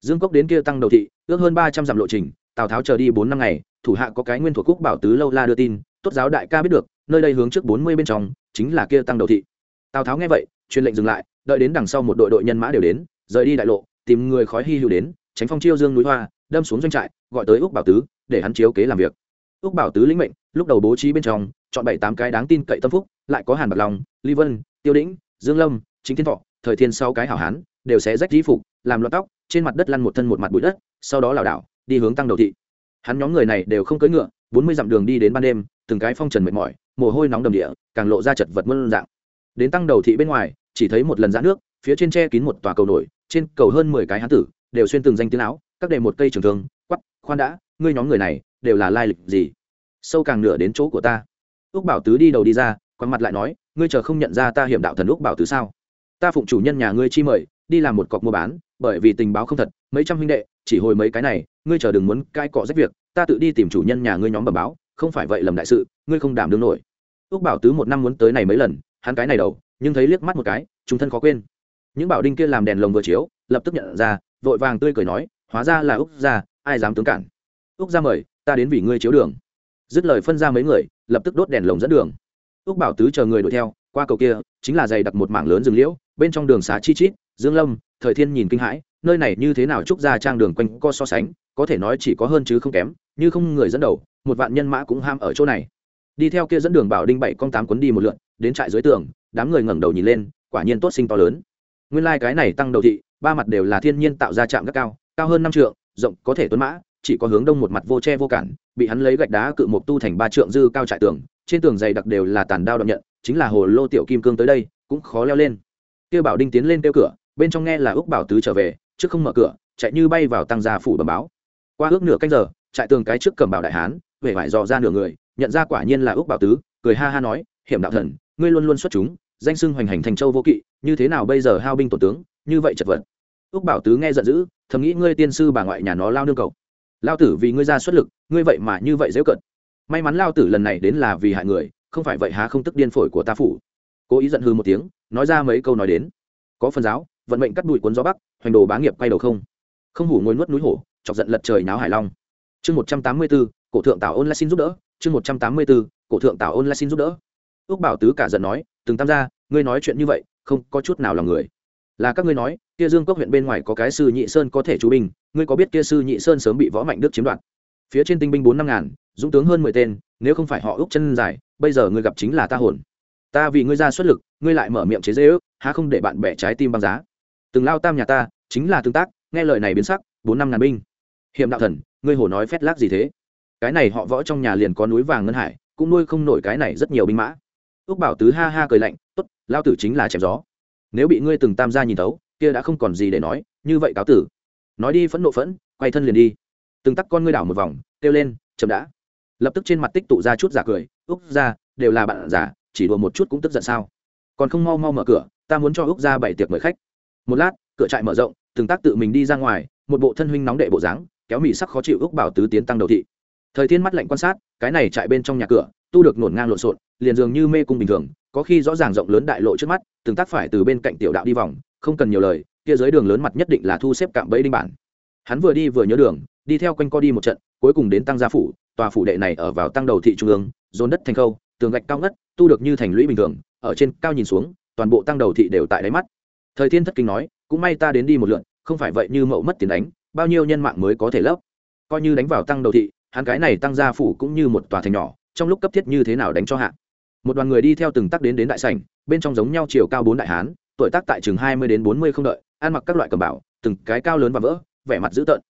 Dương cốc đến kia tăng đầu thị, ước hơn ba trăm dặm lộ trình tào tháo chờ đi bốn năm ngày, thủ hạ có cái nguyên thuộc Cúc bảo tứ lâu la đưa tin, tốt giáo đại ca biết được, nơi đây hướng trước bốn mươi bên trong, chính là kia tăng đầu thị. Tào tháo nghe vậy, truyền lệnh dừng lại, đợi đến đằng sau một đội đội nhân mã đều đến, rời đi đại lộ, tìm người khói hy hữu đến, tránh phong chiêu dương núi hoa, đâm xuống doanh trại, gọi tới úc bảo tứ, để hắn chiếu kế làm việc. Úc bảo tứ lĩnh mệnh, lúc đầu bố trí bên trong, chọn bảy tám cái đáng tin cậy tâm phúc, lại có hàn bạc lòng ly vân, tiêu đĩnh, dương lâm, chính thiên thọ, thời thiên sau cái hảo hán, đều sẽ rách di phục, làm loạn tóc, trên mặt đất lăn một thân một mặt bụi đất, sau đó lảo đảo đi hướng tăng đầu thị. Hắn nhóm người này đều không cưỡi ngựa, bốn mươi dặm đường đi đến ban đêm, từng cái phong trần mệt mỏi, mồ hôi nóng đầm địa, càng lộ ra chật vật mơn dạng. Đến tăng đầu thị bên ngoài, chỉ thấy một lần giãn nước, phía trên tre kín một tòa cầu nổi, trên cầu hơn mười cái hán tử, đều xuyên từng danh tiếng áo, các đề một cây trường thương quắp khoan đã, ngươi nhóm người này, đều là lai lịch gì? Sâu càng nửa đến chỗ của ta. Úc bảo tứ đi đầu đi ra quăng mặt lại nói, ngươi chờ không nhận ra ta hiểm đạo thần úc bảo tứ sao? Ta phụng chủ nhân nhà ngươi chi mời đi làm một cọc mua bán, bởi vì tình báo không thật, mấy trăm huynh đệ, chỉ hồi mấy cái này, ngươi chờ đừng muốn cai cọ rách việc, ta tự đi tìm chủ nhân nhà ngươi nhóm bẩm báo, không phải vậy lầm đại sự, ngươi không đảm đương nổi. Ước bảo tứ một năm muốn tới này mấy lần, hắn cái này đầu, nhưng thấy liếc mắt một cái chúng thân khó quên. Những bảo đinh kia làm đèn lồng vừa chiếu, lập tức nhận ra, vội vàng tươi cười nói, hóa ra là úc gia, ai dám tướng cản? Úc gia mời, ta đến vì ngươi chiếu đường. Dứt lời phân ra mấy người, lập tức đốt đèn lồng dẫn đường. Úc bảo tứ chờ người đuổi theo, qua cầu kia, chính là dày đặt một mảng lớn rừng liễu, bên trong đường xá chi chít dương lâm, thời thiên nhìn kinh hãi, nơi này như thế nào trúc ra trang đường quanh co so sánh, có thể nói chỉ có hơn chứ không kém, như không người dẫn đầu, một vạn nhân mã cũng ham ở chỗ này. Đi theo kia dẫn đường bảo đinh bảy con tám cuốn đi một lượn, đến trại dưới tường, đám người ngẩng đầu nhìn lên, quả nhiên tốt sinh to lớn. Nguyên lai like cái này tăng đầu thị, ba mặt đều là thiên nhiên tạo ra trạm gác cao cao hơn năm trượng, rộng có thể tuấn mã, chỉ có hướng đông một mặt vô che vô cản, bị hắn lấy gạch đá cự một tu thành ba trượng dư cao trại tường, trên tường dày đặc đều là tàn đao đoạn nhận, chính là hồ lô tiểu kim cương tới đây, cũng khó leo lên. Kia bảo đinh tiến lên kêu cửa bên trong nghe là ước bảo tứ trở về, trước không mở cửa, chạy như bay vào tăng gia phủ bẩm báo. Qua ước nửa canh giờ, trại tường cái trước cầm bảo đại hán về vải dò ra nửa người, nhận ra quả nhiên là ước bảo tứ, cười ha ha nói, hiểm đạo thần, ngươi luôn luôn xuất chúng, danh sưng hoành hành thành châu vô kỵ, như thế nào bây giờ hao binh tổ tướng, như vậy chật vật. Ước bảo tứ nghe giận dữ, thầm nghĩ ngươi tiên sư bà ngoại nhà nó lao nương cầu lao tử vì ngươi ra xuất lực, ngươi vậy mà như vậy dễ cận. May mắn lao tử lần này đến là vì hại người, không phải vậy há không tức điên phổi của ta phủ. Cố ý giận hư một tiếng, nói ra mấy câu nói đến. Có phần giáo vận mệnh cắt đùi cuốn gió bắc, hoành đồ bá nghiệp quay đầu không. Không hủ ngồi nuốt núi hổ, chọc giận lật trời náo hải long. Chương một trăm tám mươi bốn cổ thượng tảo ôn lại xin giúp đỡ. Chương một trăm tám mươi bốn cổ thượng tảo ôn lại xin giúp đỡ. Ước bảo tứ cả giận nói, từng tam gia, ngươi nói chuyện như vậy, không có chút nào lòng người. Là các ngươi nói, kia dương cốc huyện bên ngoài có cái sư nhị sơn có thể chú binh, ngươi có biết kia sư nhị sơn sớm bị võ mạnh đức chiếm đoạt? Phía trên tinh binh bốn năm ngàn, dũng tướng hơn mười tên, nếu không phải họ úc chân dài, bây giờ ngươi gặp chính là ta hồn. Ta vì ngươi ra xuất lực, ngươi lại mở miệng chế dễ ước há không để bạn bè trái tim băng giá? Từng lao tam nhà ta, chính là tương tác, nghe lời này biến sắc, bốn năm ngàn binh. Hiểm đạo thần, ngươi hồ nói phét lác gì thế? Cái này họ võ trong nhà liền có núi vàng ngân hải, cũng nuôi không nổi cái này rất nhiều binh mã. Ước bảo tứ ha ha cười lạnh, tốt, lao tử chính là chém gió. Nếu bị ngươi từng tam gia nhìn tấu kia đã không còn gì để nói, như vậy cáo tử. Nói đi phẫn nộ phẫn, quay thân liền đi. Từng tắc con ngươi đảo một vòng, kêu lên, chậm đã. Lập tức trên mặt tích tụ ra chút giả cười úc ra đều là bạn giả, chỉ đùa một chút cũng tức giận sao? Còn không mau mau mở cửa, ta muốn cho úc ra bảy tiệc mời khách một lát, cửa trại mở rộng, từng tác tự mình đi ra ngoài, một bộ thân huynh nóng đệ bộ dáng, kéo mỹ sắc khó chịu úc bảo tứ tiến tăng đầu thị. Thời thiên mắt lạnh quan sát, cái này trại bên trong nhà cửa, tu được nổn ngang lộn xộn, liền dường như mê cung bình thường, có khi rõ ràng rộng lớn đại lộ trước mắt, từng tác phải từ bên cạnh tiểu đạo đi vòng, không cần nhiều lời, kia dưới đường lớn mặt nhất định là thu xếp cạm bẫy đinh bản. Hắn vừa đi vừa nhớ đường, đi theo quanh co đi một trận, cuối cùng đến tăng gia phủ, tòa phủ đệ này ở vào tăng đầu thị trung ương, dồn đất thành khâu, tường gạch cao ngất, tu được như thành lũy bình thường, ở trên cao nhìn xuống, toàn bộ tăng đầu thị đều tại đáy mắt thời thiên thất kinh nói, cũng may ta đến đi một lượn không phải vậy như mậu mất tiền đánh, bao nhiêu nhân mạng mới có thể lấp? Coi như đánh vào tăng đầu thị, hắn cái này tăng gia phủ cũng như một tòa thành nhỏ, trong lúc cấp thiết như thế nào đánh cho hạ. Một đoàn người đi theo từng tắc đến đến đại sảnh, bên trong giống nhau chiều cao bốn đại hán, tuổi tác tại chừng hai mươi đến bốn mươi không đợi, ăn mặc các loại cầm bảo từng cái cao lớn và vỡ, vẻ mặt dữ tợn.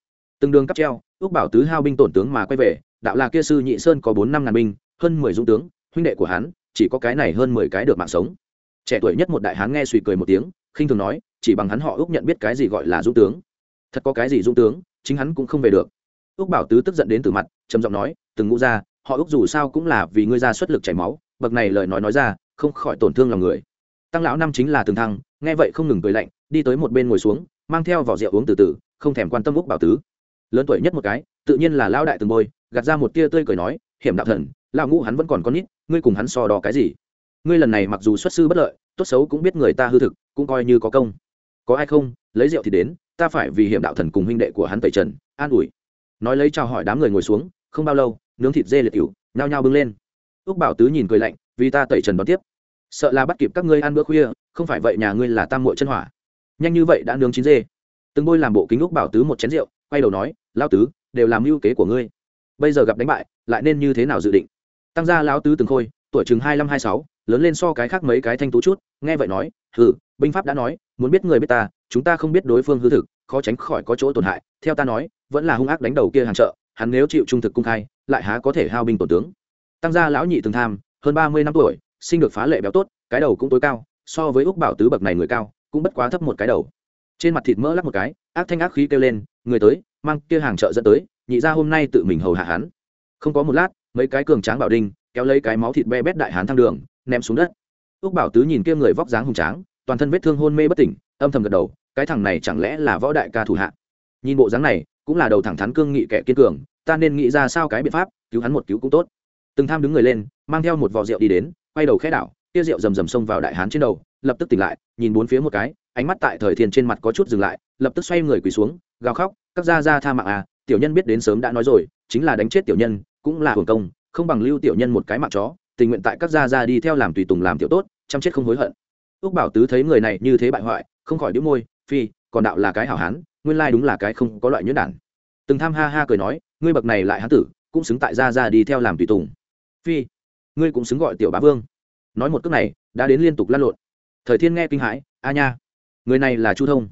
Từng đường cắp treo, ước bảo tứ hao binh tổn tướng mà quay về, đạo là kia sư nhị sơn có bốn năm ngàn binh, hơn mười dũng tướng, huynh đệ của hắn, chỉ có cái này hơn mười cái được mạng sống. Trẻ tuổi nhất một đại hán nghe suy cười một tiếng khinh thường nói, chỉ bằng hắn họ ước nhận biết cái gì gọi là dũng tướng. Thật có cái gì dũng tướng, chính hắn cũng không về được. Úc bảo tứ tức giận đến từ mặt, trầm giọng nói, từng ngũ ra họ úc dù sao cũng là vì ngươi ra xuất lực chảy máu, bậc này lời nói nói ra, không khỏi tổn thương lòng người. Tăng lão năm chính là từng thăng, nghe vậy không ngừng cười lạnh, đi tới một bên ngồi xuống, mang theo vỏ rượu uống từ từ, không thèm quan tâm úc bảo tứ. Lớn tuổi nhất một cái, tự nhiên là Lão đại từng bôi, gạt ra một tia tươi cười nói, hiểm đạo thần, lão ngũ hắn vẫn còn con nít, ngươi cùng hắn so đo cái gì? Ngươi lần này mặc dù xuất sư bất lợi tốt xấu cũng biết người ta hư thực, cũng coi như có công. Có ai không? Lấy rượu thì đến, ta phải vì hiểm đạo thần cùng huynh đệ của hắn tẩy trần, an ủi. Nói lấy chào hỏi đám người ngồi xuống, không bao lâu, nướng thịt dê liệt cựu nhao nhao bưng lên. Úc bảo tứ nhìn cười lạnh, vì ta tẩy trần đón tiếp. Sợ là bắt kịp các ngươi ăn bữa khuya, không phải vậy nhà ngươi là tam muội chân hỏa. Nhanh như vậy đã nướng chín dê. Từng bôi làm bộ kính úc bảo tứ một chén rượu, quay đầu nói lao tứ, đều làm mưu kế của ngươi. Bây giờ gặp đánh bại, lại nên như thế nào dự định? Tăng gia lão tứ từng khôi, tuổi chừng hai năm hai sáu, lớn lên so cái khác mấy cái thanh tú chút nghe vậy nói hừ binh pháp đã nói muốn biết người biết ta chúng ta không biết đối phương hư thực khó tránh khỏi có chỗ tổn hại. Theo ta nói vẫn là hung ác đánh đầu kia hàng trợ, hắn nếu chịu trung thực cung khai lại há có thể hao binh tổn tướng. Tăng gia lão nhị từng tham hơn ba mươi năm tuổi sinh được phá lệ béo tốt cái đầu cũng tối cao so với úc bảo tứ bậc này người cao cũng bất quá thấp một cái đầu. Trên mặt thịt mỡ lắc một cái ác thanh ác khí kêu lên người tới mang kia hàng chợ dẫn tới nhị ra hôm nay tự mình hầu hạ hắn. Không có một lát mấy cái cường tráng bảo đinh kéo lấy cái máu thịt be bét đại hán thang đường ném xuống đất úc bảo tứ nhìn kia người vóc dáng hùng tráng, toàn thân vết thương hôn mê bất tỉnh, âm thầm gật đầu, cái thằng này chẳng lẽ là võ đại ca thủ hạ? Nhìn bộ dáng này, cũng là đầu thẳng thắn cương nghị kẻ kiên cường, ta nên nghĩ ra sao cái biện pháp, cứu hắn một cứu cũng tốt. Từng tham đứng người lên, mang theo một vò rượu đi đến, quay đầu khẽ đảo, kia rượu rầm rầm xông vào đại hán trên đầu, lập tức tỉnh lại, nhìn bốn phía một cái, ánh mắt tại thời thiên trên mặt có chút dừng lại, lập tức xoay người quỳ xuống, gào khóc, các gia gia tha mạng à tiểu nhân biết đến sớm đã nói rồi, chính là đánh chết tiểu nhân, cũng là hưởng công, không bằng lưu tiểu nhân một cái mạng chó tình nguyện tại các gia gia đi theo làm tùy tùng làm tiểu tốt, chăm chết không hối hận. Úc bảo tứ thấy người này như thế bại hoại, không khỏi đĩu môi, phi, còn đạo là cái hảo hán, nguyên lai đúng là cái không có loại nhuyễn đản. Từng tham ha ha cười nói, ngươi bậc này lại hán tử, cũng xứng tại gia gia đi theo làm tùy tùng. Phi, ngươi cũng xứng gọi tiểu bá vương. Nói một cước này, đã đến liên tục lăn lộn. Thời thiên nghe kinh hãi, a nha, người này là chu thông.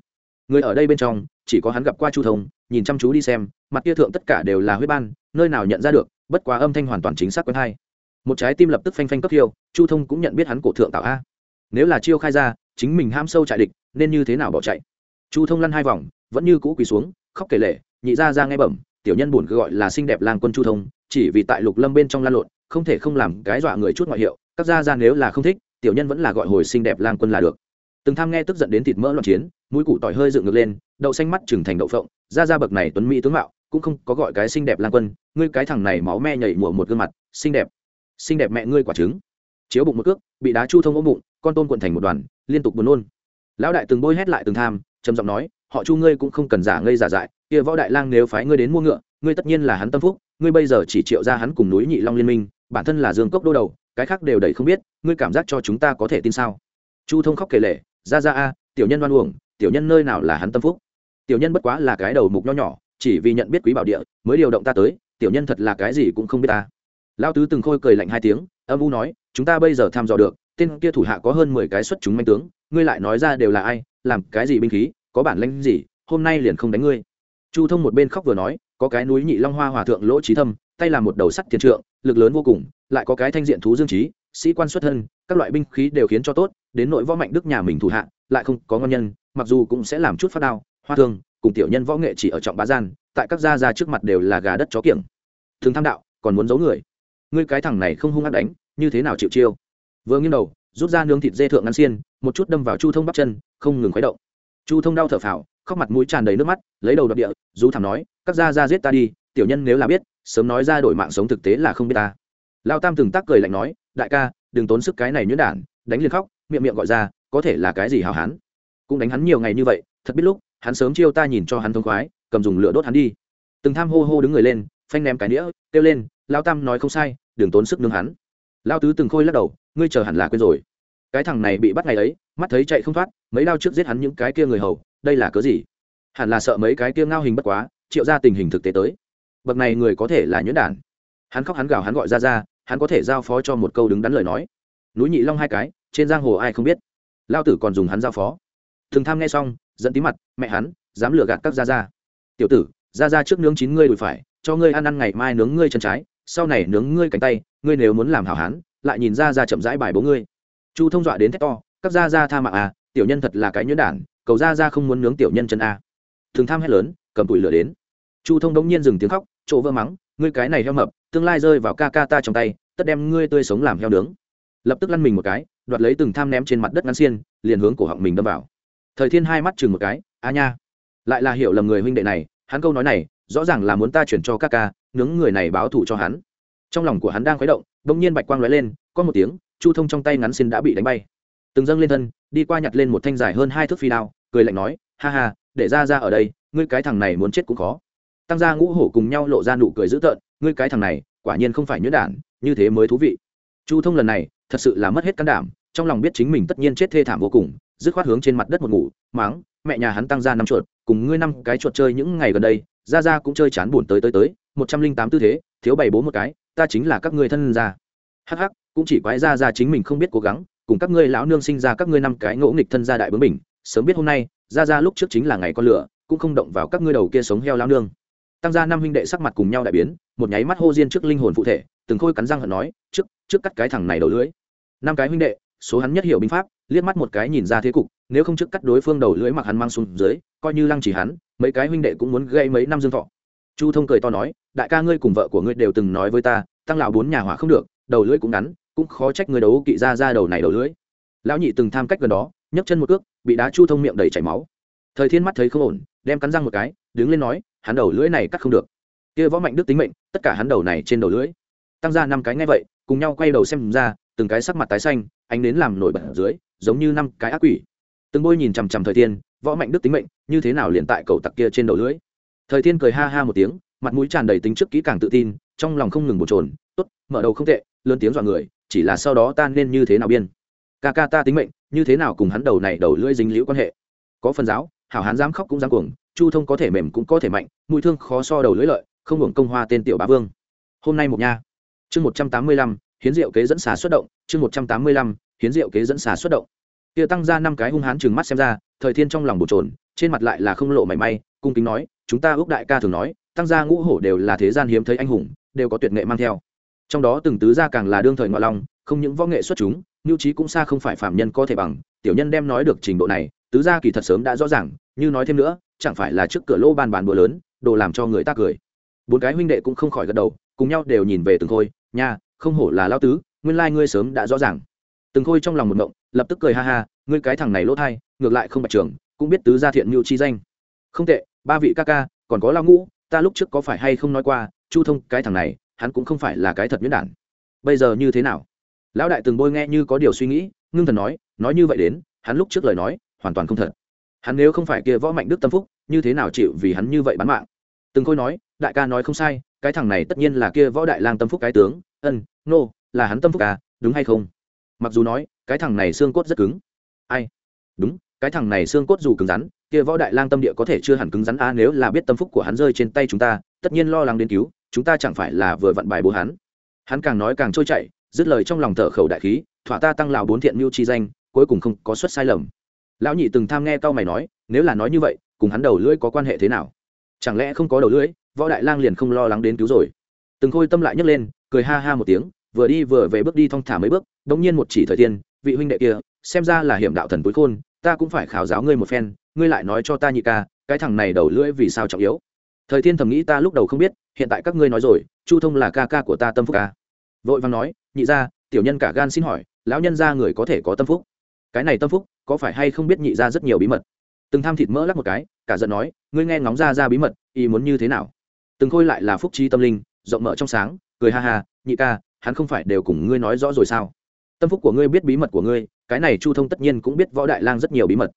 Người ở đây bên trong, chỉ có hắn gặp qua chu thông, nhìn chăm chú đi xem, mặt kia thượng tất cả đều là huyết ban, nơi nào nhận ra được, bất quá âm thanh hoàn toàn chính xác quen hay một trái tim lập tức phanh phanh cấp khiêu, chu thông cũng nhận biết hắn cổ thượng tạo a. Nếu là chiêu khai ra, chính mình ham sâu trại địch, nên như thế nào bỏ chạy? Chu thông lăn hai vòng, vẫn như cũ quỳ xuống, khóc kể lệ nhị ra ra nghe bẩm, tiểu nhân buồn gọi là xinh đẹp lang quân chu thông, chỉ vì tại lục lâm bên trong lan lộn, không thể không làm cái dọa người chút ngoại hiệu, các gia ra nếu là không thích, tiểu nhân vẫn là gọi hồi xinh đẹp lang quân là được. Từng tham nghe tức giận đến thịt mỡ loạn chiến, mũi củ tỏi hơi dựng ngược lên, đậu xanh mắt trừng thành đậu phộng ra ra bậc này tuấn mỹ tướng mạo, cũng không có gọi cái xinh đẹp lang quân, ngươi cái thằng này máu me nhảy mùa một gương mặt, xinh đẹp xinh đẹp mẹ ngươi quả trứng. Chiếu bụng một cước, bị đá chu thông ôm bụng, con tôm quận thành một đoàn, liên tục buồn nôn. Lão đại từng bôi hét lại từng tham, trầm giọng nói, họ chu ngươi cũng không cần giả ngây giả dại, kia võ đại lang nếu phái ngươi đến mua ngựa, ngươi tất nhiên là hắn tâm phúc, ngươi bây giờ chỉ triệu ra hắn cùng núi nhị long liên minh, bản thân là dương cốc đô đầu, cái khác đều đầy không biết, ngươi cảm giác cho chúng ta có thể tin sao? Chu thông khóc kể lể, ra ra a, tiểu nhân đoan uổng, tiểu nhân nơi nào là hắn tâm phúc? Tiểu nhân bất quá là cái đầu mục nho nhỏ, chỉ vì nhận biết quý bảo địa, mới điều động ta tới, tiểu nhân thật là cái gì cũng không biết ta lao tứ từng khôi cười lạnh hai tiếng, âm u nói, chúng ta bây giờ tham dò được, tên kia thủ hạ có hơn mười cái xuất chúng manh tướng, ngươi lại nói ra đều là ai, làm cái gì binh khí, có bản lãnh gì, hôm nay liền không đánh ngươi. Chu thông một bên khóc vừa nói, có cái núi nhị long hoa hòa thượng lỗ trí thâm, tay làm một đầu sắt thiền trượng, lực lớn vô cùng, lại có cái thanh diện thú dương trí, sĩ quan xuất thân, các loại binh khí đều khiến cho tốt, đến nội võ mạnh đức nhà mình thủ hạ, lại không có ngon nhân, mặc dù cũng sẽ làm chút phát đao, hoa thương, cùng tiểu nhân võ nghệ chỉ ở trọng bá gian, tại các gia gia trước mặt đều là gà đất chó kiểng. Thường tham đạo, còn muốn giấu người? Ngươi cái thằng này không hung ác đánh, như thế nào chịu chiêu? Vừa nghiêng đầu, rút ra nướng thịt dê thượng ngăn xiên, một chút đâm vào chu thông bắp chân, không ngừng khuấy động. Chu thông đau thở phào, khóc mặt mũi tràn đầy nước mắt, lấy đầu đập địa, rú thảm nói, các gia gia giết ta đi, tiểu nhân nếu là biết, sớm nói ra đổi mạng sống thực tế là không biết ta. Lao tam từng tác cười lạnh nói, đại ca, đừng tốn sức cái này nhuyễn đản, đánh liền khóc, miệng miệng gọi ra, có thể là cái gì hào hán? Cũng đánh hắn nhiều ngày như vậy, thật biết lúc, hắn sớm chiêu ta nhìn cho hắn thông khoái, cầm dùng lửa đốt hắn đi. Từng tham hô hô đứng người lên, phanh ném cái đĩa kêu lên lao tam nói không sai, đừng tốn sức nương hắn. Lao tứ từng khôi lắc đầu, ngươi chờ hẳn là quên rồi. Cái thằng này bị bắt ngày ấy, mắt thấy chạy không thoát, mấy đao trước giết hắn những cái kia người hầu, đây là cớ gì? Hẳn là sợ mấy cái kia ngao hình bất quá, triệu ra tình hình thực tế tới. Bậc này người có thể là nhuyễn đản. Hắn khóc hắn gào hắn gọi ra ra, hắn có thể giao phó cho một câu đứng đắn lời nói. Núi nhị long hai cái, trên giang hồ ai không biết. Lao tử còn dùng hắn giao phó. Thường tham nghe xong dẫn tí mặt, mẹ hắn, dám lừa gạt các gia gia. Tiểu tử, gia gia trước nướng chín ngươi đùi phải, cho ngươi ăn ăn ngày mai nướng ngươi chân trái sau này nướng ngươi cánh tay, ngươi nếu muốn làm hảo hán, lại nhìn ra ra chậm rãi bài bố ngươi. Chu thông dọa đến thét to, các gia gia tha mạng à tiểu nhân thật là cái nhuyễn đản, cầu gia gia không muốn nướng tiểu nhân chân a à. thường tham hét lớn, cầm tủi lửa đến. Chu thông đống nhiên dừng tiếng khóc, chỗ vỡ mắng, ngươi cái này heo mập, tương lai rơi vào ca ca ta trong tay, tất đem ngươi tươi sống làm heo nướng. Lập tức lăn mình một cái, đoạt lấy từng tham ném trên mặt đất ngắn xiên, liền hướng cổ họng mình đâm vào. Thời thiên hai mắt chừng một cái, a nha. Lại là hiểu lầm người huynh đệ này, hắn câu nói này rõ ràng là muốn ta chuyển cho ca ca, nướng người này báo thù cho hắn. Trong lòng của hắn đang khuấy động, bỗng nhiên bạch quang lóe lên, có một tiếng, chu thông trong tay ngắn xin đã bị đánh bay. Từng dâng lên thân, đi qua nhặt lên một thanh dài hơn hai thước phi đao, cười lạnh nói, ha ha, để ra ra ở đây, ngươi cái thằng này muốn chết cũng khó. Tăng gia ngũ hổ cùng nhau lộ ra nụ cười dữ tợn, ngươi cái thằng này, quả nhiên không phải nhuyễn đản, như thế mới thú vị. Chu thông lần này, thật sự là mất hết can đảm, trong lòng biết chính mình tất nhiên chết thê thảm vô cùng, dứt khoát hướng trên mặt đất một ngủ, máng, mẹ nhà hắn tăng ra năm chuột, cùng ngươi năm cái chuột chơi những ngày gần đây ra ra cũng chơi chán buồn tới tới tới, một trăm linh tám tư thế, thiếu bảy bố một cái, ta chính là các ngươi thân ra hắc hắc, cũng chỉ quái ra ra chính mình không biết cố gắng, cùng các ngươi lão nương sinh ra các ngươi năm cái ngỗ nghịch thân gia đại bướng mình sớm biết hôm nay ra ra lúc trước chính là ngày con lửa, cũng không động vào các ngươi đầu kia sống heo lão nương. Tăng gia năm huynh đệ sắc mặt cùng nhau đại biến, một nháy mắt hô diên trước linh hồn phụ thể, từng khôi cắn răng hận nói, trước trước cắt cái thằng này đầu lưỡi. Năm cái huynh đệ, số hắn nhất hiểu binh pháp, liếc mắt một cái nhìn ra thế cục, nếu không trước cắt đối phương đầu lưỡi mặc hắn mang xuống dưới, coi như lăng chỉ hắn mấy cái huynh đệ cũng muốn gây mấy năm dương thọ. Chu thông cười to nói, đại ca ngươi cùng vợ của ngươi đều từng nói với ta, tăng lão bốn nhà hỏa không được, đầu lưỡi cũng ngắn, cũng khó trách người đấu kỵ ra ra đầu này đầu lưỡi. Lão nhị từng tham cách gần đó, nhấc chân một cước, bị đá chu thông miệng đầy chảy máu. Thời thiên mắt thấy không ổn, đem cắn răng một cái, đứng lên nói, hắn đầu lưỡi này cắt không được. Kia võ mạnh đức tính mệnh, tất cả hắn đầu này trên đầu lưỡi. Tăng ra năm cái ngay vậy, cùng nhau quay đầu xem ra, từng cái sắc mặt tái xanh anh đến làm nổi bật ở dưới, giống như năm cái ác quỷ. Từng bôi nhìn chằm chằm thời thiên võ mạnh đức tính mệnh, như thế nào liền tại cầu tặc kia trên đầu lưới? Thời thiên cười ha ha một tiếng, mặt mũi tràn đầy tính trước kỹ càng tự tin, trong lòng không ngừng bồn trồn tốt, mở đầu không tệ, lớn tiếng dọa người, chỉ là sau đó ta nên như thế nào biên? Ca ca ta tính mệnh, như thế nào cùng hắn đầu này đầu lưỡi dính liễu quan hệ? Có phần giáo, hảo hán dám khóc cũng dám cuồng, chu thông có thể mềm cũng có thể mạnh, mũi thương khó so đầu lưỡi lợi, không hưởng công hoa tên tiểu bá vương. Hôm nay một nha. Chương một trăm tám mươi lăm, hiến diệu kế dẫn xà xuất động, chương một trăm tám mươi lăm, hiến diệu kế dẫn xà xuất động. Kia tăng ra năm cái hung hán chừng mắt xem ra thời thiên trong lòng bồn trồn trên mặt lại là không lộ mảy may, cung kính nói, chúng ta ước đại ca thường nói, tăng gia ngũ hổ đều là thế gian hiếm thấy anh hùng, đều có tuyệt nghệ mang theo. Trong đó từng tứ gia càng là đương thời ngoại long, không những võ nghệ xuất chúng nhu trí cũng xa không phải phạm nhân có thể bằng, tiểu nhân đem nói được trình độ này, tứ gia kỳ thật sớm đã rõ ràng, như nói thêm nữa, chẳng phải là trước cửa lô ban bàn bữa lớn, đồ làm cho người ta cười. Bốn cái huynh đệ cũng không khỏi gật đầu, cùng nhau đều nhìn về từng khôi, nha, không hổ là lao tứ, nguyên lai ngươi sớm đã rõ ràng. Từng khôi trong lòng một mộng lập tức cười ha ha ngươi cái thằng này lỗ thai ngược lại không bạch trường cũng biết tứ gia thiện mưu chi danh. Không tệ ba vị ca ca còn có lao ngũ ta lúc trước có phải hay không nói qua chu thông cái thằng này hắn cũng không phải là cái thật nhuyễn đản. Bây giờ như thế nào? Lão đại từng bôi nghe như có điều suy nghĩ ngưng thần nói nói như vậy đến hắn lúc trước lời nói hoàn toàn không thật. Hắn nếu không phải kia võ mạnh đức tâm phúc như thế nào chịu vì hắn như vậy bán mạng? Từng khôi nói đại ca nói không sai cái thằng này tất nhiên là kia võ đại lang tâm phúc cái tướng ân nô、no, là hắn tâm phúc à đúng hay không? Mặc dù nói cái thằng này xương cốt rất cứng. Ai? Đúng, cái thằng này xương cốt dù cứng rắn, kia võ đại lang tâm địa có thể chưa hẳn cứng rắn a, nếu là biết tâm phúc của hắn rơi trên tay chúng ta, tất nhiên lo lắng đến cứu, chúng ta chẳng phải là vừa vặn bài bố hắn. Hắn càng nói càng trôi chảy, dứt lời trong lòng thở khẩu đại khí, thỏa ta tăng lào bốn thiện mưu chi danh, cuối cùng không có suất sai lầm. Lão nhị từng tham nghe cao mày nói, nếu là nói như vậy, cùng hắn đầu lưỡi có quan hệ thế nào? Chẳng lẽ không có đầu lưỡi, võ đại lang liền không lo lắng đến cứu rồi? Từng khôi tâm lại nhấc lên, cười ha ha một tiếng, vừa đi vừa về bước đi thong thả mấy bước đống nhiên một chỉ thời tiên vị huynh đệ kia, xem ra là hiểm đạo thần cuối khôn, ta cũng phải khảo giáo ngươi một phen, ngươi lại nói cho ta nhị ca, cái thằng này đầu lưỡi vì sao trọng yếu. Thời thiên thầm nghĩ ta lúc đầu không biết, hiện tại các ngươi nói rồi, chu thông là ca ca của ta tâm phúc ca. Vội vàng nói, nhị ra tiểu nhân cả gan xin hỏi, lão nhân ra người có thể có tâm phúc? Cái này tâm phúc, có phải hay không biết nhị ra rất nhiều bí mật? Từng tham thịt mỡ lắc một cái, cả giận nói, ngươi nghe ngóng ra ra bí mật, ý muốn như thế nào? Từng khôi lại là phúc trí tâm linh, rộng mở trong sáng, cười ha ha, nhị ca, hắn không phải đều cùng ngươi nói rõ rồi sao? Tâm phúc của ngươi biết bí mật của ngươi, cái này chu thông tất nhiên cũng biết võ đại lang rất nhiều bí mật.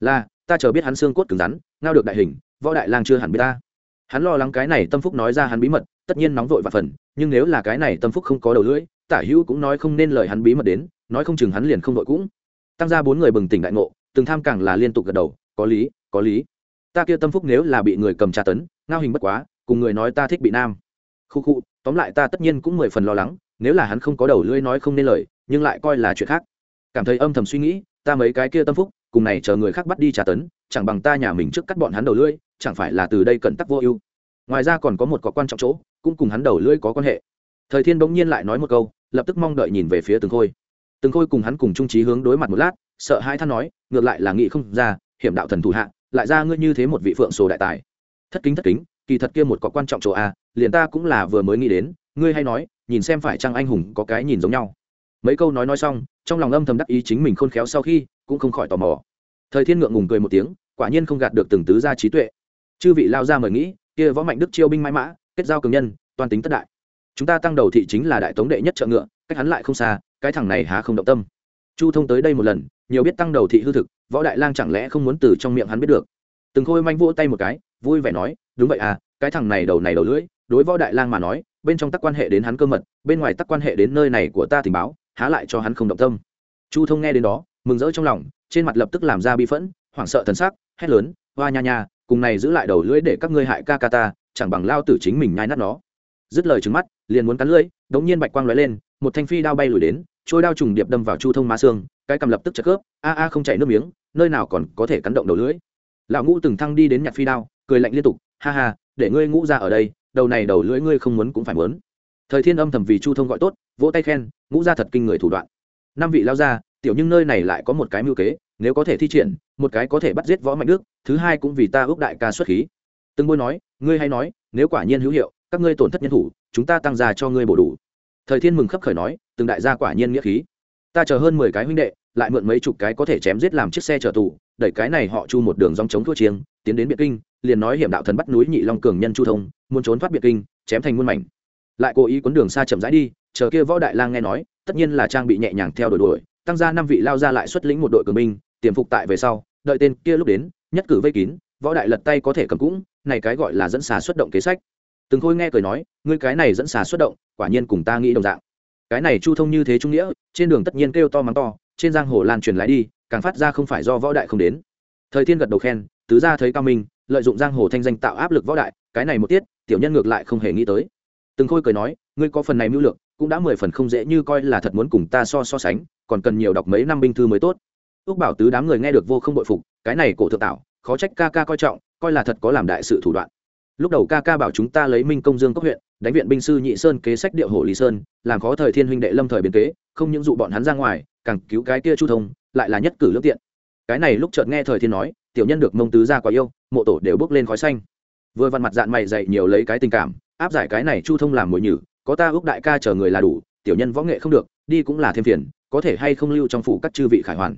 Là, ta chờ biết hắn xương cốt cứng rắn, ngao được đại hình, võ đại lang chưa hẳn biết ta. Hắn lo lắng cái này tâm phúc nói ra hắn bí mật, tất nhiên nóng vội và phần nhưng nếu là cái này tâm phúc không có đầu lưỡi, tả hữu cũng nói không nên lời hắn bí mật đến, nói không chừng hắn liền không đội cũng. Tăng ra bốn người bừng tỉnh đại ngộ, từng tham càng là liên tục gật đầu, có lý có lý. Ta kia tâm phúc nếu là bị người cầm tra tấn, ngao hình bất quá, cùng người nói ta thích bị nam. Khu khu, tóm lại ta tất nhiên cũng mười phần lo lắng, nếu là hắn không có đầu lưỡi nói không nên lời nhưng lại coi là chuyện khác. Cảm thấy âm thầm suy nghĩ, ta mấy cái kia tâm phúc, cùng này chờ người khác bắt đi trả tấn, chẳng bằng ta nhà mình trước cắt bọn hắn đầu lưỡi, chẳng phải là từ đây cận tắc vô ưu. Ngoài ra còn có một có quan trọng chỗ, cũng cùng hắn đầu lưỡi có quan hệ. Thời thiên bỗng nhiên lại nói một câu, lập tức mong đợi nhìn về phía từng khôi. Từng khôi cùng hắn cùng trung trí hướng đối mặt một lát, sợ hai than nói, ngược lại là nghĩ không ra, hiểm đạo thần thủ hạ, lại ra ngươi như thế một vị phượng sổ đại tài. Thất kính thất kính, kỳ thật kia một có quan trọng chỗ a liền ta cũng là vừa mới nghĩ đến, ngươi hay nói, nhìn xem phải chăng anh hùng có cái nhìn giống nhau mấy câu nói nói xong, trong lòng âm thầm đắc ý chính mình khôn khéo sau khi cũng không khỏi tò mò. Thời thiên ngượng ngùng cười một tiếng, quả nhiên không gạt được từng tứ gia trí tuệ. Chư vị lao ra mời nghĩ, kia võ mạnh đức chiêu binh mãi mã, kết giao cường nhân, toàn tính tất đại. Chúng ta tăng đầu thị chính là đại tống đệ nhất trợ ngựa, cách hắn lại không xa, cái thằng này há không động tâm. Chu thông tới đây một lần, nhiều biết tăng đầu thị hư thực, võ đại lang chẳng lẽ không muốn từ trong miệng hắn biết được? Từng khôi manh vỗ tay một cái, vui vẻ nói, đúng vậy à cái thằng này đầu này đầu lưỡi, đối võ đại lang mà nói, bên trong tắc quan hệ đến hắn cơ mật, bên ngoài tắc quan hệ đến nơi này của ta tình báo há lại cho hắn không động tâm. Chu thông nghe đến đó, mừng rỡ trong lòng, trên mặt lập tức làm ra bi phẫn, hoảng sợ thần sắc, hét lớn hoa nha nha, cùng này giữ lại đầu lưỡi để các ngươi hại ca ca ta, chẳng bằng lao tử chính mình nhai nát nó. Dứt lời trứng mắt, liền muốn cắn lưỡi, đống nhiên bạch quang lóe lên, một thanh phi đao bay lùi đến, trôi đao trùng điệp đâm vào chu thông má xương, cái cầm lập tức chật khớp, a a không chảy nước miếng, nơi nào còn có thể cắn động đầu lưỡi. Lão ngũ từng thăng đi đến nhặt phi đao, cười lạnh liên tục, ha ha, để ngươi ngũ ra ở đây, đầu này đầu lưỡi ngươi không muốn cũng phải muốn thời thiên âm thầm vì chu thông gọi tốt, vỗ tay khen, ngũ ra thật kinh người thủ đoạn. Năm vị lao ra tiểu nhưng nơi này lại có một cái mưu kế, nếu có thể thi triển, một cái có thể bắt giết võ mạnh đức, thứ hai cũng vì ta ước đại ca xuất khí. Từng bôi nói, ngươi hay nói, nếu quả nhiên hữu hiệu, các ngươi tổn thất nhân thủ, chúng ta tăng ra cho ngươi bổ đủ. Thời thiên mừng khấp khởi nói, từng đại gia quả nhiên nghĩa khí. Ta chờ hơn mười cái huynh đệ, lại mượn mấy chục cái có thể chém giết làm chiếc xe chở tù, đẩy cái này họ chu một đường dòng chống thua chiêng, tiến đến biệt kinh, liền nói hiểm đạo thần bắt núi nhị long cường nhân chu thông, muốn trốn thoát biệt kinh, chém thành muôn mảnh lại cố ý cuốn đường xa chậm rãi đi, chờ kia võ đại lang nghe nói, tất nhiên là trang bị nhẹ nhàng theo đuổi đuổi, tăng ra năm vị lao ra lại xuất lĩnh một đội cường binh, tiềm phục tại về sau, đợi tên kia lúc đến, nhất cử vây kín, võ đại lật tay có thể cầm cũng, này cái gọi là dẫn xà xuất động kế sách. Từng khôi nghe cười nói, ngươi cái này dẫn xà xuất động, quả nhiên cùng ta nghĩ đồng dạng. Cái này chu thông như thế trung nghĩa, trên đường tất nhiên kêu to mắng to, trên giang hồ lan truyền lái đi, càng phát ra không phải do võ đại không đến. Thời thiên gật đầu khen, tứ gia thấy cao minh, lợi dụng giang hồ thanh danh tạo áp lực võ đại, cái này một tiết, tiểu nhân ngược lại không hề nghĩ tới từng khôi cười nói, ngươi có phần này mưu lược, cũng đã mười phần không dễ như coi là thật muốn cùng ta so so sánh, còn cần nhiều đọc mấy năm binh thư mới tốt. Ước bảo tứ đám người nghe được vô không bội phục, cái này cổ thượng tạo, khó trách ca ca coi trọng, coi là thật có làm đại sự thủ đoạn. Lúc đầu ca ca bảo chúng ta lấy minh công dương cốc huyện, đánh viện binh sư nhị sơn kế sách điệu Hổ lý sơn, làm khó thời thiên huynh đệ lâm thời biến kế, không những dụ bọn hắn ra ngoài, càng cứu cái kia chu thông, lại là nhất cử lước tiện. Cái này lúc chợt nghe thời thiên nói, tiểu nhân được mông tứ ra quá yêu, mộ tổ đều bước lên khói xanh. Vừa văn mặt dạn mày dậy nhiều lấy cái tình cảm áp giải cái này chu thông làm mồi nhử, có ta ước đại ca chờ người là đủ, tiểu nhân võ nghệ không được, đi cũng là thêm phiền, có thể hay không lưu trong phủ các chư vị khải hoàn.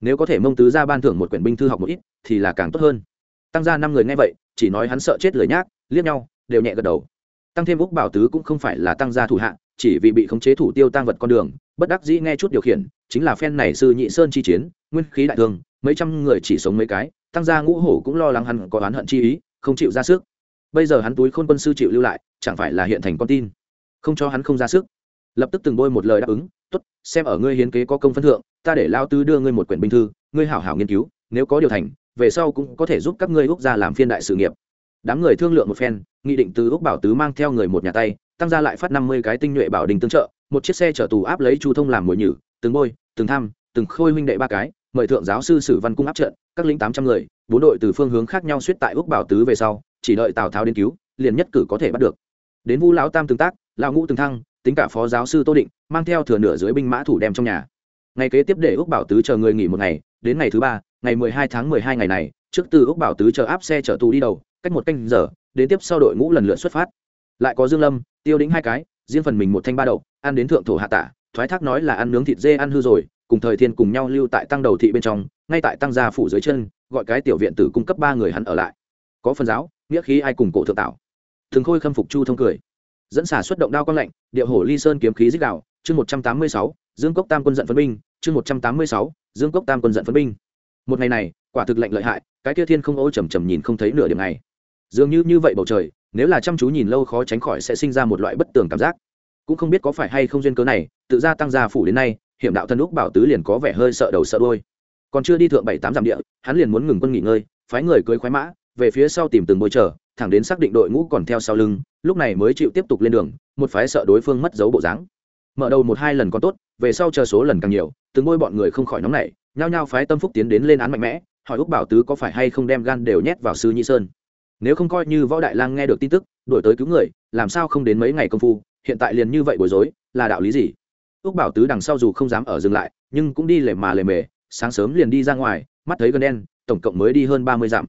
Nếu có thể mông tứ ra ban thưởng một quyển binh thư học một ít, thì là càng tốt hơn. Tăng ra năm người nghe vậy, chỉ nói hắn sợ chết lười nhác, liếc nhau, đều nhẹ gật đầu. Tăng thêm úc bảo tứ cũng không phải là tăng gia thủ hạ, chỉ vì bị khống chế thủ tiêu tăng vật con đường, bất đắc dĩ nghe chút điều khiển, chính là phen này sư nhị sơn chi chiến, nguyên khí đại thương, mấy trăm người chỉ sống mấy cái, tăng gia ngũ hổ cũng lo lắng hắn có oán hận chi ý, không chịu ra sức bây giờ hắn túi khôn quân sư chịu lưu lại, chẳng phải là hiện thành con tin. Không cho hắn không ra sức. Lập tức từng bôi một lời đáp ứng, tốt, xem ở ngươi hiến kế có công phân thượng, ta để lao tư đưa ngươi một quyển binh thư, ngươi hảo hảo nghiên cứu, nếu có điều thành, về sau cũng có thể giúp các ngươi úc ra làm phiên đại sự nghiệp. Đám người thương lượng một phen, nghị định từ úc bảo tứ mang theo người một nhà tay, tăng ra lại phát năm mươi cái tinh nhuệ bảo đình tương trợ, một chiếc xe chở tù áp lấy chu thông làm mồi nhử, từng bôi, từng thăm từng khôi huynh đệ ba cái, mời thượng giáo sư sử văn cung áp trận, các lính tám trăm người, bốn đội từ phương hướng khác nhau suýt tại úc bảo tứ về sau chỉ đợi tào tháo đến cứu liền nhất cử có thể bắt được đến vu lão tam tương tác lão ngũ từng thăng tính cả phó giáo sư tô định mang theo thừa nửa dưới binh mã thủ đem trong nhà ngày kế tiếp để úc bảo tứ chờ người nghỉ một ngày đến ngày thứ ba ngày mười hai tháng mười hai ngày này trước từ úc bảo tứ chờ áp xe chở tù đi đầu cách một canh giờ đến tiếp sau đội ngũ lần lượt xuất phát lại có dương lâm tiêu đĩnh hai cái riêng phần mình một thanh ba đậu ăn đến thượng thổ hạ tả thoái thác nói là ăn nướng thịt dê ăn hư rồi cùng thời thiên cùng nhau lưu tại tăng đầu thị bên trong ngay tại tăng gia phủ dưới chân gọi cái tiểu viện tử cung cấp ba người hắn ở lại có phần giáo, nghĩa khí ai cùng cổ thượng tạo. Thường khôi khâm phục chu thông cười. Dẫn xả xuất động đao quang lạnh, điệu hổ ly sơn kiếm khí dích đạo chương một trăm tám mươi sáu, dương cốc tam quân giận phân binh, chương một trăm tám mươi sáu, dương cốc tam quân giận phân binh. Một ngày này, quả thực lạnh lợi hại, cái kia thiên không ô trầm trầm nhìn không thấy nửa điểm này. Dường như như vậy bầu trời, nếu là chăm chú nhìn lâu khó tránh khỏi sẽ sinh ra một loại bất tường cảm giác. Cũng không biết có phải hay không duyên cớ này, tự ra tăng gia phủ đến nay, hiểm đạo thân úc bảo tứ liền có vẻ hơi sợ đầu sợ đôi còn chưa đi thượng bảy tám dặm địa, hắn liền muốn ngừng quân nghỉ ngơi, phái người cưới khoái mã về phía sau tìm từng bôi chờ, thẳng đến xác định đội ngũ còn theo sau lưng, lúc này mới chịu tiếp tục lên đường, một phái sợ đối phương mất dấu bộ dáng. Mở đầu một hai lần còn tốt, về sau chờ số lần càng nhiều, từng ngôi bọn người không khỏi nóng nảy, nhao nhao phái tâm phúc tiến đến lên án mạnh mẽ, hỏi úc bảo tứ có phải hay không đem gan đều nhét vào sư nhị sơn. Nếu không coi như võ đại lang nghe được tin tức đổi tới cứu người, làm sao không đến mấy ngày công phu, hiện tại liền như vậy bối rối, là đạo lý gì? Úc bảo tứ đằng sau dù không dám ở dừng lại, nhưng cũng đi lề mà lề mề, sáng sớm liền đi ra ngoài, mắt thấy gần đen, tổng cộng mới đi hơn ba mươi dặm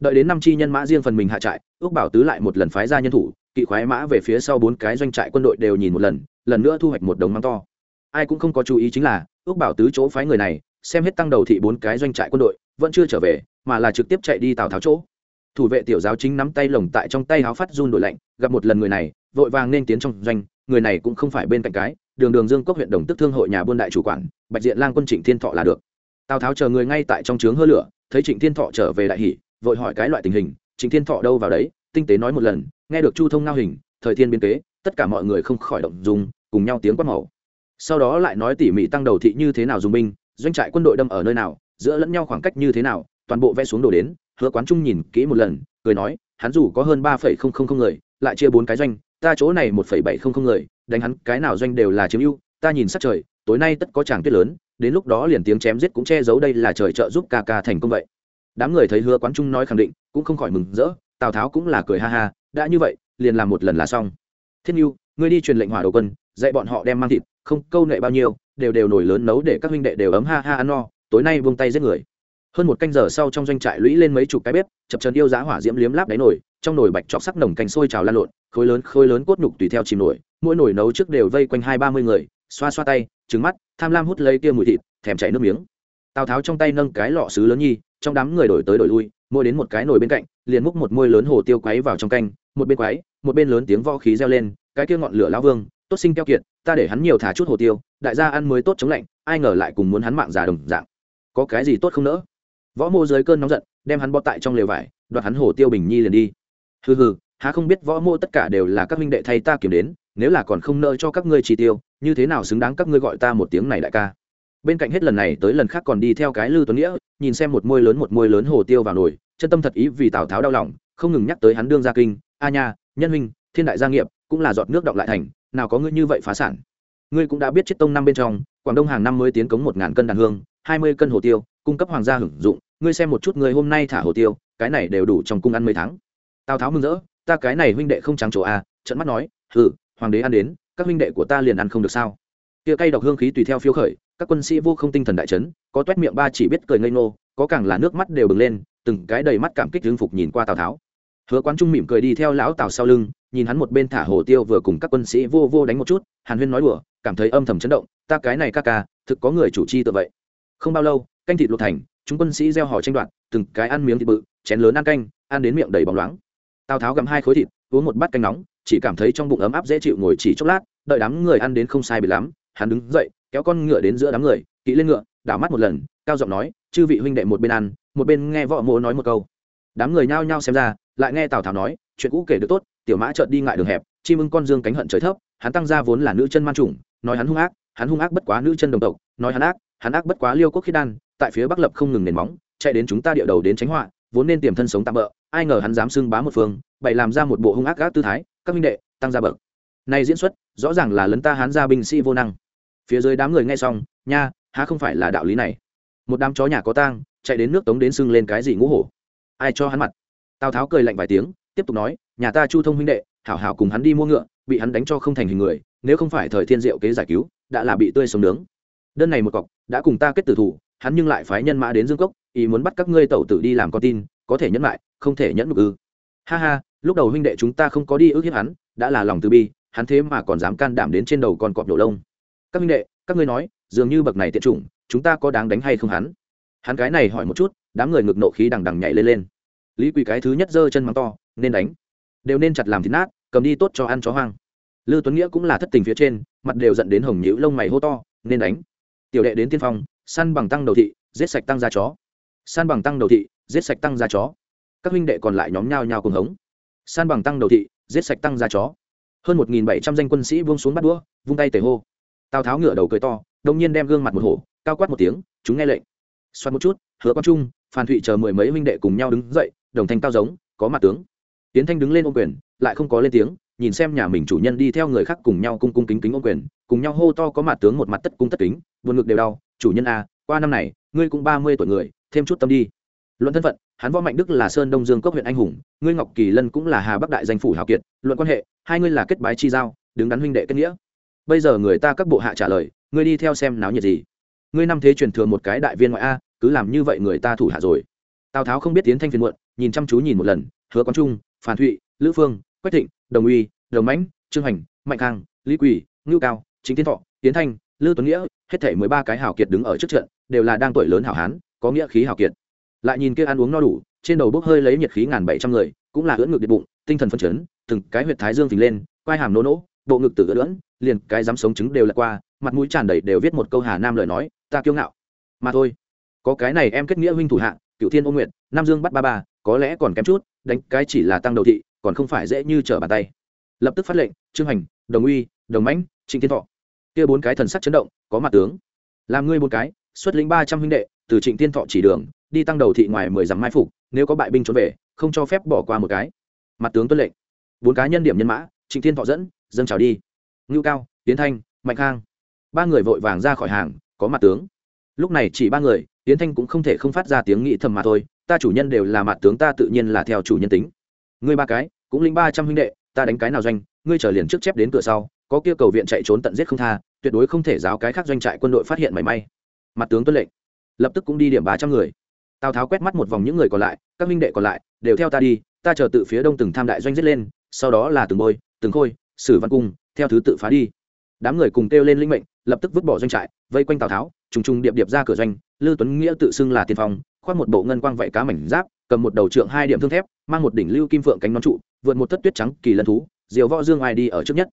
đợi đến năm chi nhân mã riêng phần mình hạ trại ước bảo tứ lại một lần phái ra nhân thủ, kỵ khoái mã về phía sau bốn cái doanh trại quân đội đều nhìn một lần lần nữa thu hoạch một đống măng to. Ai cũng không có chú ý chính là ước bảo tứ chỗ phái người này, xem hết tăng đầu thị bốn cái doanh trại quân đội, vẫn chưa trở về, mà là trực tiếp chạy đi tào tháo chỗ. Thủ vệ tiểu giáo chính nắm tay lồng tại trong tay háo phát run đổi lạnh, gặp một lần người này, vội vàng nên tiến trong doanh, người này cũng không phải bên cạnh cái, đường đường dương cốc huyện đồng tức thương hội nhà buôn đại chủ quản, bạch diện lang quân trịnh thiên thọ là được. Tào tháo chờ người ngay tại trong trướng hơ lửa, thấy trịnh thiên thọ trở về đại hỷ vội hỏi cái loại tình hình trịnh thiên thọ đâu vào đấy, tinh tế nói một lần, nghe được chu thông ngao hình, thời thiên biên kế, tất cả mọi người không khỏi động dùng cùng nhau tiếng quát màu. Sau đó lại nói tỉ mỉ tăng đầu thị như thế nào dùng binh, doanh trại quân đội đâm ở nơi nào, giữa lẫn nhau khoảng cách như thế nào, toàn bộ vẽ xuống đồ đến, hứa quán trung nhìn kỹ một lần, cười nói, hắn dù có hơn ba phẩy không không không người, lại chia bốn cái doanh, ta chỗ này một phẩy bảy không không người, đánh hắn cái nào doanh đều là chiếm ưu, ta nhìn sát trời, tối nay tất có tràng tuyết lớn, đến lúc đó liền tiếng chém giết cũng che giấu đây là trời trợ giúp ca ca thành công vậy đám người thấy hứa quán trung nói khẳng định, cũng không khỏi mừng rỡ, tào tháo cũng là cười ha ha, đã như vậy, liền làm một lần là xong. Thiên nhu ngươi đi truyền lệnh hỏa đầu quân, dạy bọn họ đem mang thịt, không câu nệ bao nhiêu, đều đều nổi lớn nấu để các huynh đệ đều ấm ha ha ăn no, tối nay vung tay giết người. Hơn một canh giờ sau trong doanh trại lũy lên mấy chục cái bếp, chập chân yêu giá hỏa diễm liếm láp đáy nồi, trong nồi bạch chọc sắc nồng canh sôi trào lan lộn, khối lớn khối lớn cốt nhục tùy theo chìm nổi, mỗi nồi nấu trước đều vây quanh hai ba mươi người, xoa xoa tay trứng mắt, tham lam hút lấy kia mùi thịt, thèm chảy nước miếng. Tào tháo trong tay nâng cái lọ sứ lớn nhi trong đám người đổi tới đổi lui, mỗi đến một cái nồi bên cạnh, liền múc một môi lớn hồ tiêu quấy vào trong canh, một bên quấy, một bên lớn tiếng vo khí reo lên, cái kia ngọn lửa lão vương, tốt sinh keo kiệt, ta để hắn nhiều thả chút hồ tiêu, đại gia ăn mới tốt chống lạnh, ai ngờ lại cùng muốn hắn mạng già đồng dạng. Có cái gì tốt không nỡ? Võ mô dưới cơn nóng giận, đem hắn bó tại trong lều vải, đoạt hắn hồ tiêu bình nhi liền đi. Hừ hừ, há không biết võ mô tất cả đều là các minh đệ thay ta kiểm đến, nếu là còn không nợ cho các ngươi chi tiêu, như thế nào xứng đáng các ngươi gọi ta một tiếng này đại ca? Bên cạnh hết lần này tới lần khác còn đi theo cái lư tuấn nghĩa nhìn xem một môi lớn một môi lớn hồ tiêu vào nồi chân tâm thật ý vì tào tháo đau lòng không ngừng nhắc tới hắn đương gia kinh a nha nhân huynh thiên đại gia nghiệp cũng là giọt nước động lại thành nào có ngươi như vậy phá sản. Ngươi cũng đã biết chiết tông năm bên trong quảng đông hàng năm mới tiến cống một ngàn cân đàn hương hai mươi cân hồ tiêu cung cấp hoàng gia hưởng dụng ngươi xem một chút ngươi hôm nay thả hồ tiêu cái này đều đủ trong cung ăn mấy tháng. Tào tháo mừng rỡ ta cái này huynh đệ không trắng chỗ a à, trận mắt nói hừ hoàng đế ăn đến các huynh đệ của ta liền ăn không được sao? Kia cây độc hương khí tùy theo phiêu khởi các quân sĩ vô không tinh thần đại chấn, có t miệng ba chỉ biết cười ngây ngô, có càng là nước mắt đều bừng lên, từng cái đầy mắt cảm kích hưng phục nhìn qua tào tháo. Hứa quán trung mỉm cười đi theo lão tào sau lưng, nhìn hắn một bên thả hồ tiêu vừa cùng các quân sĩ vô vô đánh một chút, hàn huyên nói đùa, cảm thấy âm thầm chấn động, ta cái này ca ca, thực có người chủ chi tự vậy. Không bao lâu, canh thịt luộc thành, chúng quân sĩ gieo hò tranh đoạt, từng cái ăn miếng thịt bự, chén lớn ăn canh, ăn đến miệng đầy bóng loáng. Tào tháo gặm hai khối thịt, uống một bát canh nóng, chỉ cảm thấy trong bụng ấm áp dễ chịu ngồi chỉ chốc lát, đợi đám người ăn đến không sai bị lắm, hắn đứng dậy kéo con ngựa đến giữa đám người, kỵ lên ngựa, đảo mắt một lần, cao giọng nói, chư vị huynh đệ một bên ăn, một bên nghe võ mộ nói một câu. Đám người nhao nhao xem ra, lại nghe tào tháo nói, chuyện cũ kể được tốt, tiểu mã chợt đi ngại đường hẹp, chim ưng con dương cánh hận trời thấp, hắn tăng ra vốn là nữ chân man trùng nói hắn hung ác, hắn hung ác bất quá nữ chân đồng tộc, nói hắn ác hắn ác bất quá liêu quốc khiết đan, tại phía bắc lập không ngừng nền móng, chạy đến chúng ta địa đầu đến tránh họa, vốn nên tiềm thân sống tạm bỡ ai ngờ hắn dám xưng bá một phương, bày làm ra một bộ hung ác gác tư thái, các minh đệ, tăng ra bậc. Này diễn xuất, rõ ràng là lấn ta hán gia binh sĩ vô năng phía dưới đám người nghe xong, nha, há không phải là đạo lý này. Một đám chó nhà có tang, chạy đến nước tống đến sưng lên cái gì ngũ hổ. Ai cho hắn mặt? Tào tháo cười lạnh vài tiếng, tiếp tục nói, nhà ta chu thông huynh đệ, hảo hảo cùng hắn đi mua ngựa, bị hắn đánh cho không thành hình người, nếu không phải thời thiên diệu kế giải cứu, đã là bị tươi sống nướng. Đơn này một cọc, đã cùng ta kết tử thủ, hắn nhưng lại phái nhân mã đến dương cốc, ý muốn bắt các ngươi tẩu tử đi làm con tin, có thể nhẫn lại, không thể nhẫn nhục ư. Ha ha, lúc đầu huynh đệ chúng ta không có đi ước hiếp hắn, đã là lòng từ bi, hắn thế mà còn dám can đảm đến trên đầu con cọp nhổ lông các minh đệ, các ngươi nói, dường như bậc này tiện chủng, chúng ta có đáng đánh hay không hắn? Hắn cái này hỏi một chút, đám người ngực nộ khí đằng đằng nhảy lên lên. Lý quỳ cái thứ nhất giơ chân mắng to, nên đánh. Đều nên chặt làm thịt nát, cầm đi tốt cho ăn chó hoang. Lư tuấn nghĩa cũng là thất tình phía trên, mặt đều dẫn đến hồng nhữ lông mày hô to, nên đánh. Tiểu đệ đến tiên phong săn bằng tăng đầu thị, giết sạch tăng ra chó. Săn bằng tăng đầu thị, giết sạch tăng ra chó. Các huynh đệ còn lại nhóm nhao nhao cùng hống. San bằng tăng đầu thị, giết sạch tăng ra chó. Hơn một nghìn bảy trăm danh quân sĩ buông xuống bắt đũa, vung tay tề hô tào tháo ngửa đầu cười to đông nhiên đem gương mặt một hổ cao quát một tiếng chúng nghe lệnh xoắn một chút hứa quang trung phan thụy chờ mười mấy huynh đệ cùng nhau đứng dậy đồng thanh cao giống có mặt tướng tiến thanh đứng lên ô quyền lại không có lên tiếng nhìn xem nhà mình chủ nhân đi theo người khác cùng nhau cung cung kính kính ô quyền cùng nhau hô to có mặt tướng một mặt tất cung tất kính buồn ngực đều đau chủ nhân a qua năm này ngươi cũng ba mươi tuổi người thêm chút tâm đi luận thân phận hắn võ mạnh đức là sơn đông dương cốc huyện anh hùng ngươi ngọc kỳ lân cũng là hà bắc đại danh phủ hào kiệt luận quan hệ hai ngươi là kết bái chi giao đứng đắn huynh đệ kết nghĩa bây giờ người ta các bộ hạ trả lời, ngươi đi theo xem náo nhiệt gì. Ngươi năm thế truyền thừa một cái đại viên ngoại a, cứ làm như vậy người ta thủ hạ rồi. Tào tháo không biết tiến thanh phiền muộn, nhìn chăm chú nhìn một lần, hứa quang trung, phản thụy, lữ phương, quách thịnh, đồng uy, đồng mãnh, trương hành, mạnh khang, lý quỳ, ngưu cao, chính tiến thọ, tiến thanh, lư tuấn nghĩa, hết thể mười ba cái hào kiệt đứng ở trước trận, đều là đang tuổi lớn hảo hán, có nghĩa khí hào kiệt. Lại nhìn kia ăn uống no đủ, trên đầu bốc hơi lấy nhiệt khí ngàn bảy trăm người, cũng là ưỡn ngực điện bụng, tinh thần phân chấn, từng cái huyệt thái dương phình lên, quai hàm nỗ nỗ, bộ ngực tử ưỡn liền cái dám sống chứng đều lật qua, mặt mũi tràn đầy đều viết một câu hà nam lời nói, ta kiêu ngạo. Mà thôi, có cái này em kết nghĩa huynh thủ hạ cựu thiên ôn nguyện nam dương bắt ba ba, có lẽ còn kém chút, đánh cái chỉ là tăng đầu thị, còn không phải dễ như trở bàn tay. Lập tức phát lệnh, trương hành, đồng uy, đồng mãnh, trịnh thiên thọ. Kia bốn cái thần sắc chấn động, có mặt tướng. Làm ngươi một cái, xuất lĩnh ba trăm huynh đệ, từ trịnh thiên thọ chỉ đường, đi tăng đầu thị ngoài mười dặm mai phục, nếu có bại binh trốn về, không cho phép bỏ qua một cái. Mặt tướng tuân lệnh. Bốn cá nhân điểm nhân mã, trịnh thiên thọ dẫn, dâng chào đi ngưu cao tiến thanh, mạnh khang. Ba người vội vàng ra khỏi hàng, có mặt tướng. Lúc này chỉ ba người tiến thanh cũng không thể không phát ra tiếng nghĩ thầm mà thôi, ta chủ nhân đều là mặt tướng, ta tự nhiên là theo chủ nhân tính. Ngươi ba cái, cũng linh ba trăm huynh đệ, ta đánh cái nào doanh, ngươi trở liền trước chép đến cửa sau, có kia cầu viện chạy trốn tận giết không tha, tuyệt đối không thể giáo cái khác doanh trại quân đội phát hiện mảy may. Mặt tướng tuân lệnh. Lập tức cũng đi điểm ba trăm người. Tào tháo quét mắt một vòng những người còn lại, các minh đệ còn lại, đều theo ta đi, ta chờ tự phía đông từng tham đại doanh giết lên, sau đó là từng bôi, từng khôi, sử văn cung theo thứ tự phá đi. Đám người cùng kêu lên linh mệnh, lập tức vứt bỏ doanh trại, vây quanh tào tháo, trùng trùng điệp điệp ra cửa doanh lưu tuấn nghĩa tự xưng là tiên phong, khoác một bộ ngân quang vạy cá mảnh giáp, cầm một đầu trượng hai điểm thương thép, mang một đỉnh lưu kim phượng cánh nón trụ, vượt một thất tuyết trắng kỳ lân thú, diều võ dương ai đi ở trước nhất.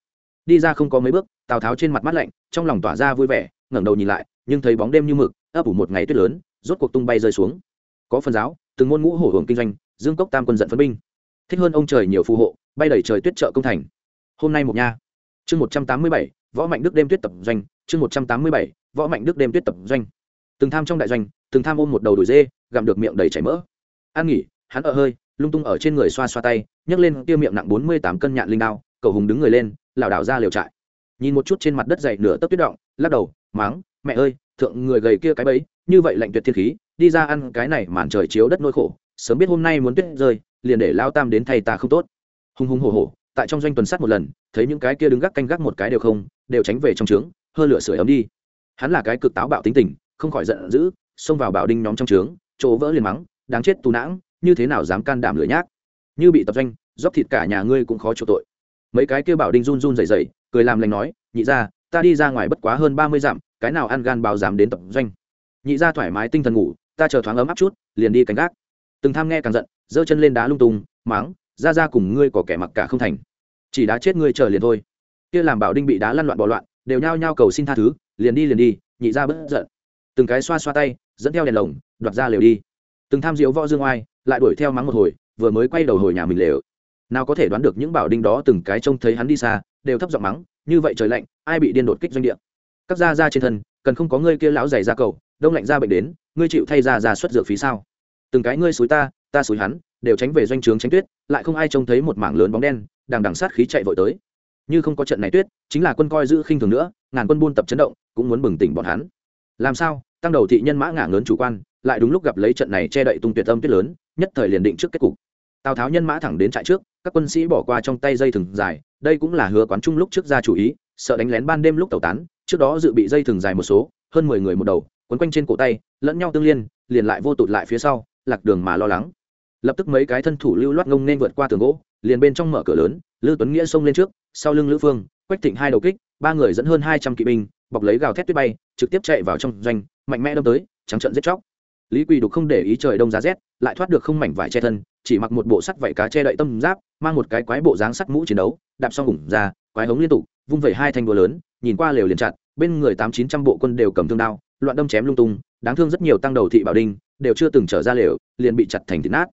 Đi ra không có mấy bước, tào tháo trên mặt mắt lạnh, trong lòng tỏa ra vui vẻ, ngẩng đầu nhìn lại, nhưng thấy bóng đêm như mực, ấp ủ một ngày tuyết lớn, rốt cuộc tung bay rơi xuống. Có phần giáo, từng ngôn ngũ hổ hưởng kinh doanh, dương cốc tam quân giận phân binh. Thích hơn ông trời nhiều phù hộ, bay đẩy trời tuyết trợ công thành. Hôm nay một nha chương một trăm tám mươi bảy, võ mạnh đức đêm tuyết tập doanh, chương một trăm tám mươi bảy, võ mạnh đức đêm tuyết tập doanh. Từng tham trong đại doanh, từng tham ôm một đầu đùi dê, gặm được miệng đầy chảy mỡ. An nghỉ, hắn ở hơi, lung tung ở trên người xoa xoa tay, nhấc lên tiêu miệng nặng bốn mươi tám cân nhạn linh đao cầu hùng đứng người lên, lảo đảo ra liều trại. Nhìn một chút trên mặt đất dày nửa tấc tuyết động, lắc đầu, máng, mẹ ơi, thượng người gầy kia cái bấy như vậy lạnh tuyệt thiên khí, đi ra ăn cái này màn trời chiếu đất nỗi khổ, sớm biết hôm nay muốn tuyết rơi, liền để lao tam đến thay ta không tốt. Hùng hùng hổ hổ tại trong doanh tuần sát một lần, thấy những cái kia đứng gác canh gác một cái đều không, đều tránh về trong trướng, hơ lửa sưởi ấm đi. Hắn là cái cực táo bạo tính tình, không khỏi giận dữ, xông vào bảo đinh nhóm trong trướng, chỗ vỡ liền mắng, đáng chết tù nãng, như thế nào dám can đảm lửa nhác? Như bị tập doanh, dốc thịt cả nhà ngươi cũng khó chịu tội. Mấy cái kia bảo đinh run run rẩy rẩy, cười làm lành nói, nhị ra ta đi ra ngoài bất quá hơn ba mươi dặm, cái nào ăn gan bao dám đến tập doanh? Nhị ra thoải mái tinh thần ngủ, ta chờ thoáng ấm áp chút, liền đi canh gác. Từng tham nghe càng giận, giơ chân lên đá lung tung máng ra ra cùng ngươi có kẻ mặc cả không thành chỉ đá chết ngươi chờ liền thôi. Kia làm bảo đinh bị đá lăn loạn bỏ loạn, đều nhao nhao cầu xin tha thứ, liền đi liền đi, nhị ra bất giận. Từng cái xoa xoa tay, dẫn theo đèn lồng, đoạt ra lều đi. Từng tham diễu võ dương oai, lại đuổi theo mắng một hồi, vừa mới quay đầu hồi nhà mình lều. Nào có thể đoán được những bảo đinh đó từng cái trông thấy hắn đi xa, đều thấp giọng mắng, như vậy trời lạnh, ai bị điên đột kích doanh địa? Các da ra trên thân, cần không có ngươi kia lão giày ra cầu, đông lạnh ra bệnh đến, ngươi chịu thay ra ra xuất dược phí sao? Từng cái ngươi xúi ta ta xúi hắn, đều tránh về doanh trướng tránh tuyết, lại không ai trông thấy một mảng lớn bóng đen đằng đằng sát khí chạy vội tới. Như không có trận này tuyết, chính là quân coi giữ khinh thường nữa, ngàn quân buôn tập chấn động, cũng muốn bừng tỉnh bọn hắn. Làm sao? Tăng đầu thị nhân mã ngả ngớn chủ quan, lại đúng lúc gặp lấy trận này che đậy tung tuyệt âm tuyết lớn, nhất thời liền định trước kết cục. Tào tháo nhân mã thẳng đến trại trước, các quân sĩ bỏ qua trong tay dây thừng dài, đây cũng là hứa quán trung lúc trước ra chủ ý, sợ đánh lén ban đêm lúc tẩu tán, trước đó dự bị dây thừng dài một số, hơn mười người một đầu, quấn quanh trên cổ tay, lẫn nhau tương liên, liền lại vô tụt lại phía sau, lạc đường mà lo lắng. Lập tức mấy cái thân thủ lưu loát ngông nên vượt qua tường gỗ liền bên trong mở cửa lớn, lư tuấn nghĩa xông lên trước, sau lưng lữ phương, quách thịnh hai đầu kích, ba người dẫn hơn hai trăm kỵ binh, bọc lấy gào thét tuyết bay, trực tiếp chạy vào trong doanh, mạnh mẽ đâm tới, trắng trận giết chóc. Lý quỳ đục không để ý trời đông giá rét, lại thoát được không mảnh vải che thân, chỉ mặc một bộ sắt vải cá che đậy tâm giáp, mang một cái quái bộ dáng sắt mũ chiến đấu, đạp xong ủng ra, quái hống liên tục, vung vẩy hai thanh đũa lớn, nhìn qua lều liền chặt, bên người tám chín trăm bộ quân đều cầm thương đao, loạn đâm chém lung tung, đáng thương rất nhiều tăng đầu thị bảo đinh, đều chưa từng trở ra lều, liền bị chặt thành thịt nát.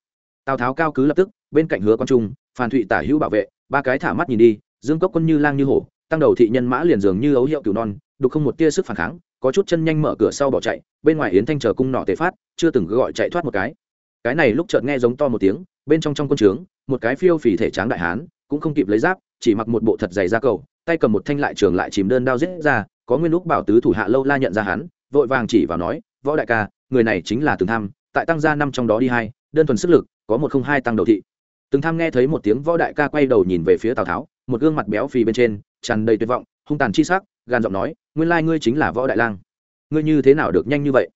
Tào tháo cao cứ lập tức bên cạnh hứa quang trung, phan thụy tả hữu bảo vệ, ba cái thả mắt nhìn đi, dương cốc quân như lang như hổ, tăng đầu thị nhân mã liền dường như ấu hiệu cửu non, đục không một tia sức phản kháng, có chút chân nhanh mở cửa sau bỏ chạy, bên ngoài yến thanh chờ cung nọ tề phát, chưa từng gọi chạy thoát một cái. Cái này lúc chợt nghe giống to một tiếng, bên trong trong quân trướng, một cái phiêu phì thể tráng đại hán, cũng không kịp lấy giáp, chỉ mặc một bộ thật dày da cầu, tay cầm một thanh lại trường lại chìm đơn đao giết ra, có nguyên lúc bảo tứ thủ hạ lâu la nhận ra hắn, vội vàng chỉ vào nói, võ đại ca, người này chính là từng tham, tại tăng gia năm trong đó đi hai, đơn thuần sức lực, có một không hai tăng đầu thị từng tham nghe thấy một tiếng võ đại ca quay đầu nhìn về phía tào tháo, một gương mặt béo phì bên trên, tràn đầy tuyệt vọng, hung tàn chi sắc gan giọng nói, nguyên lai ngươi chính là võ đại lang. Ngươi như thế nào được nhanh như vậy?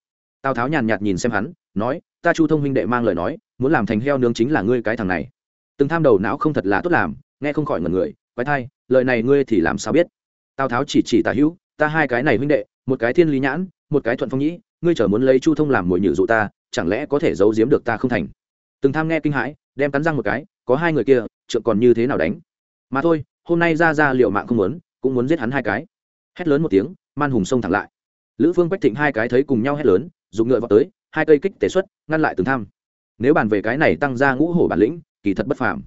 Tào tháo nhàn nhạt nhìn xem hắn, nói, ta chu thông huynh đệ mang lời nói, muốn làm thành heo nướng chính là ngươi cái thằng này. Từng tham đầu não không thật là tốt làm, nghe không khỏi ngần người, quái thai, lời này ngươi thì làm sao biết? Tào tháo chỉ chỉ tả hữu, ta hai cái này huynh đệ, một cái thiên lý nhãn, một cái thuận phong nhĩ, ngươi chờ muốn lấy chu thông làm mồi nhử dụ ta, chẳng lẽ có thể giấu giếm được ta không thành? Từng tham nghe kinh hãi, đem cắn răng một cái, có hai người kia, trượng còn như thế nào đánh? Mà thôi, hôm nay ra ra liệu mạng không muốn, cũng muốn giết hắn hai cái. Hét lớn một tiếng, man hùng xông thẳng lại. Lữ phương quách thịnh hai cái thấy cùng nhau hét lớn dùng ngựa vào tới, hai cây kích tế xuất, ngăn lại từng tham. Nếu bàn về cái này tăng ra ngũ hổ bản lĩnh, kỳ thật bất phàm.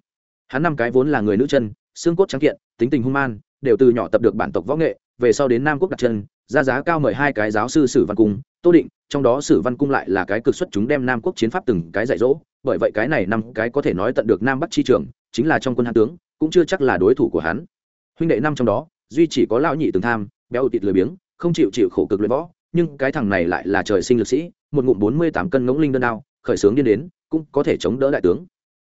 Hắn năm cái vốn là người nữ chân, xương cốt trắng kiện, tính tình hung man, đều từ nhỏ tập được bản tộc võ nghệ về sau đến nam quốc đặt chân, ra giá cao mời hai cái giáo sư sử văn cung, tô định, trong đó sử văn cung lại là cái cực xuất chúng đem nam quốc chiến pháp từng cái dạy dỗ, bởi vậy cái này năm cái có thể nói tận được nam bắc chi trường, chính là trong quân hạ tướng, cũng chưa chắc là đối thủ của hắn. Huynh đệ năm trong đó, duy chỉ có lão nhị từng tham, béo tịt lười biếng, không chịu chịu khổ cực luyện võ, nhưng cái thằng này lại là trời sinh lực sĩ, một ngụm bốn mươi tám cân ngỗng linh đơn đao, khởi sướng điên đến, cũng có thể chống đỡ đại tướng.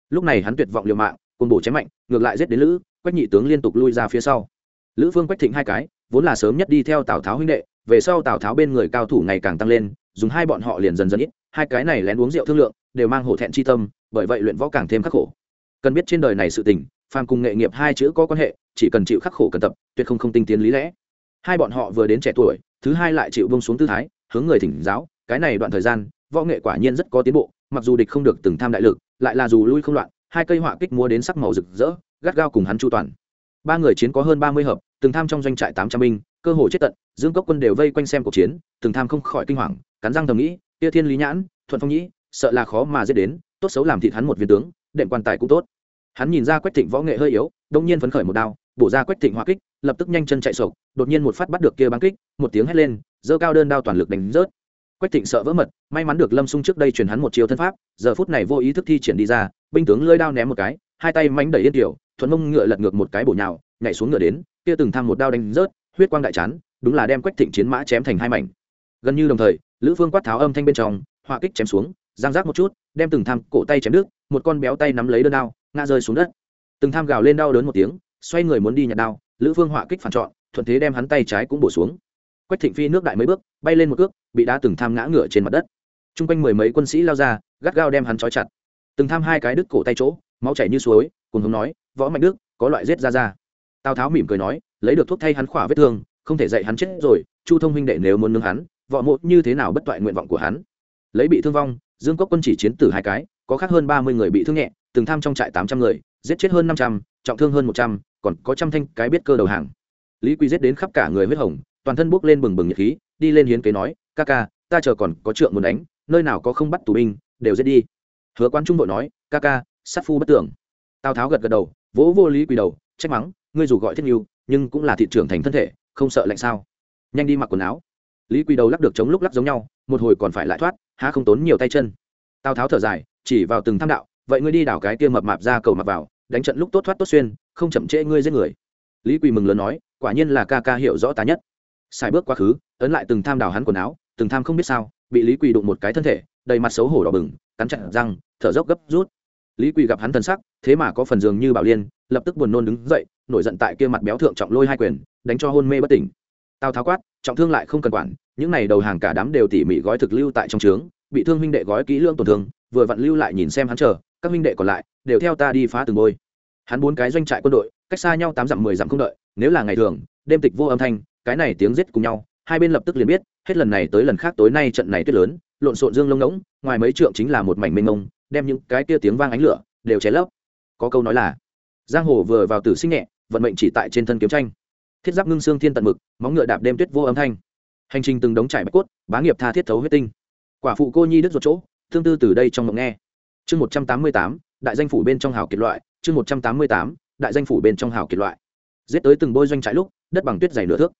Lúc này hắn tuyệt vọng liều mạng cùng bổ chém mạnh, ngược lại giết đến lữ quách nhị tướng liên tục lui ra phía sau. Lữ phương quách thịnh hai cái vốn là sớm nhất đi theo tào tháo huynh đệ, về sau tào tháo bên người cao thủ ngày càng tăng lên, dùng hai bọn họ liền dần dần ít, hai cái này lén uống rượu thương lượng, đều mang hổ thẹn chi tâm, bởi vậy luyện võ càng thêm khắc khổ. Cần biết trên đời này sự tình, phàm cùng nghệ nghiệp hai chữ có quan hệ, chỉ cần chịu khắc khổ cần tập, tuyệt không không tinh tiến lý lẽ. Hai bọn họ vừa đến trẻ tuổi, thứ hai lại chịu bông xuống tư thái, hướng người thỉnh giáo, cái này đoạn thời gian, võ nghệ quả nhiên rất có tiến bộ, mặc dù địch không được từng tham đại lực, lại là dù lui không loạn, hai cây họa kích mua đến sắc màu rực rỡ, gắt gao cùng hắn chu toàn. Ba người chiến có hơn ba mươi hợp từng tham trong doanh trại tám trăm binh, cơ hồ chết tận, dương cốc quân đều vây quanh xem cuộc chiến, từng tham không khỏi kinh hoàng, cắn răng thầm nghĩ tia thiên lý nhãn, thuận phong nhĩ, sợ là khó mà giết đến, tốt xấu làm thịt hắn một viên tướng, đệm quan tài cũng tốt. Hắn nhìn ra quách thịnh võ nghệ hơi yếu, đông nhiên phấn khởi một đao, bổ ra quách thịnh hoa kích, lập tức nhanh chân chạy sộc, đột nhiên một phát bắt được kia băng kích, một tiếng hét lên, giơ cao đơn đao toàn lực đánh rớt. Quách thịnh sợ vỡ mật, may mắn được lâm sung trước đây truyền hắn một chiều thân pháp, giờ phút này vô ý thức thi triển đi ra, binh tướng lơi đao ném một cái, hai tay mánh đẩy yên tiểu, thuận mông ngựa lật ngược một cái bổ nhào, nhảy xuống ngựa đến kia từng tham một đao đánh rớt, huyết quang đại chán, đúng là đem quách thịnh chiến mã chém thành hai mảnh. Gần như đồng thời, lữ phương quát tháo âm thanh bên trong, họa kích chém xuống, giang giác một chút, đem từng tham cổ tay chém đứt, một con béo tay nắm lấy đơn đao, ngã rơi xuống đất. Từng tham gào lên đau đớn một tiếng, xoay người muốn đi nhặt đao, lữ phương họa kích phản trọn, thuận thế đem hắn tay trái cũng bổ xuống. Quách thịnh phi nước đại mấy bước, bay lên một cước, bị đá từng tham ngã ngửa trên mặt đất. T r u n g quanh mười mấy quân sĩ lao ra, gắt gao đem hắn trói chặt. Từng tham hai cái đứt cổ tay chỗ, máu chảy như suối cùng hống nói, võ mạnh đức, có loại rết ra ra tào tháo mỉm cười nói, lấy được thuốc thay hắn khỏa vết thương, không thể dạy hắn chết rồi, chu thông huynh đệ nếu muốn nương hắn, võ mộ như thế nào bất toại nguyện vọng của hắn. Lấy bị thương vong, dương cốc quân chỉ chiến tử hai cái, có khác hơn ba mươi người bị thương nhẹ, từng tham trong trại tám trăm người, giết chết hơn năm trăm, trọng thương hơn một trăm, còn có trăm thanh cái biết cơ đầu hàng. Lý quy giết đến khắp cả người huyết hồng, toàn thân bốc lên bừng bừng nhiệt khí, đi lên hiến kế nói, ca ca, ta chờ còn có trượng muốn đánh, nơi nào có không bắt tù binh, đều giết đi. Hứa quan trung đội nói, ca ca, sát phu bất tưởng. Tào tháo gật gật đầu, vỗ vô lý quỳ đầu, trách mắng ngươi dù gọi thiết nhu nhưng cũng là thị trưởng thành thân thể, không sợ lạnh sao? Nhanh đi mặc quần áo. Lý quỳ đầu lắc được chống lúc lắc giống nhau, một hồi còn phải lại thoát, há không tốn nhiều tay chân. Tào tháo thở dài, chỉ vào từng tham đạo, vậy ngươi đi đảo cái kia mập mạp ra cầu mặc vào, đánh trận lúc tốt thoát tốt xuyên, không chậm trễ ngươi giết người. Lý quỳ mừng lớn nói, quả nhiên là ca ca hiểu rõ ta nhất. Xài bước quá khứ, ấn lại từng tham đào hắn quần áo, từng tham không biết sao, bị lý quỳ đụng một cái thân thể, đầy mặt xấu hổ đỏ bừng, cắn chặt răng, thở dốc gấp rút lý quỳ gặp hắn thần sắc, thế mà có phần dường như bảo liên, lập tức buồn nôn đứng dậy, nổi giận tại kia mặt béo thượng trọng lôi hai quyền, đánh cho hôn mê bất tỉnh. Tào tháo quát, trọng thương lại không cần quản, những này đầu hàng cả đám đều tỉ mỉ gói thực lưu tại trong trướng, bị thương huynh đệ gói kỹ lương tổn thương, vừa vặn lưu lại nhìn xem hắn chờ, các huynh đệ còn lại, đều theo ta đi phá từng bôi. Hắn bốn cái doanh trại quân đội, cách xa nhau tám dặm, mười dặm không đợi, nếu là ngày thường, đêm tịch vô âm thanh, cái này tiếng giết cùng nhau, hai bên lập tức liền biết, hết lần này tới lần khác tối nay trận này tuyết lớn, lộn xộn dương lông ngỗng, ngoài mấy trượng chính là một mảnh mênh mông đem những cái kia tiếng vang ánh lửa đều cháy lấp. Có câu nói là, giang hồ vừa vào tử sinh nhẹ, vận mệnh chỉ tại trên thân kiếm tranh. Thiết giáp ngưng xương thiên tận mực, móng ngựa đạp đêm tuyết vô âm thanh. Hành trình từng đống trải bạch cốt, bá nghiệp tha thiết thấu huyết tinh. Quả phụ cô nhi đứt ruột chỗ, thương tư từ đây trong mộng nghe. Chương một trăm tám mươi tám, đại danh phủ bên trong hào kiệt loại, chương một trăm tám mươi tám, đại danh phủ bên trong hào kiệt loại. Giết tới từng bôi doanh trại lúc, đất bằng tuyết dày nửa thước.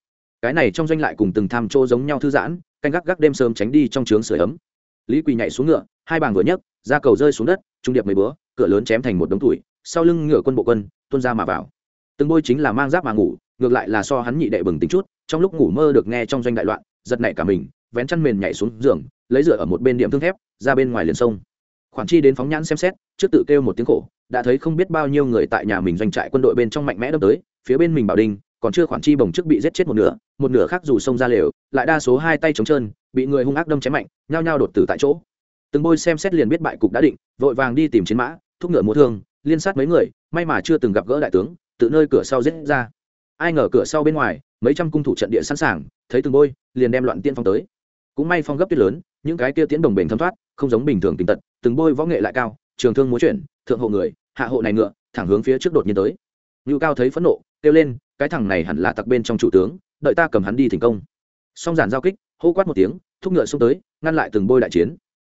Cái này trong doanh lại cùng từng tham chỗ giống nhau thư giãn, canh gác gác đêm sớm tránh đi trong trướng sửa ấm. Lý quỳ nhảy xuống ngựa, hai bàng vừa nhấc da cầu rơi xuống đất, trung điệp mấy bữa, cửa lớn chém thành một đống tuổi sau lưng ngựa quân bộ quân, tuôn ra mà vào. Từng bôi chính là mang giáp mà ngủ, ngược lại là so hắn nhị đệ bừng tính chút, trong lúc ngủ mơ được nghe trong doanh đại loạn, giật nảy cả mình, vén chăn mền nhảy xuống giường, lấy rửa ở một bên điểm thương thép, ra bên ngoài liền sông. Khoản chi đến phóng nhãn xem xét, trước tự kêu một tiếng khổ, đã thấy không biết bao nhiêu người tại nhà mình doanh trại quân đội bên trong mạnh mẽ đâm tới, phía bên mình bảo đình, còn chưa khoản chi bồng trước bị giết chết một nửa một nửa khác dù xông ra lều, lại đa số hai tay trống trơn, bị người hung ác đâm chém mạnh, nhao nhao đột tử tại chỗ từng bôi xem xét liền biết bại cục đã định, vội vàng đi tìm chiến mã, thúc ngựa múa thương, liên sát mấy người, may mà chưa từng gặp gỡ đại tướng, tự nơi cửa sau giết ra. Ai ngờ cửa sau bên ngoài, mấy trăm cung thủ trận địa sẵn sàng, thấy từng bôi, liền đem loạn tiên phong tới. Cũng may phong gấp tuyết lớn, những cái kia tiến đồng bền thấm thoát, không giống bình thường tình tật, từng bôi võ nghệ lại cao, trường thương múa chuyển, thượng hộ người, hạ hộ này ngựa, thẳng hướng phía trước đột nhiên tới. Ngưu cao thấy phẫn nộ, kêu lên, cái thằng này hẳn là tặc bên trong chủ tướng, đợi ta cầm hắn đi thành công. Song giản giao kích, hô quát một tiếng, thúc ngựa xông tới, ngăn lại từng bôi đại chiến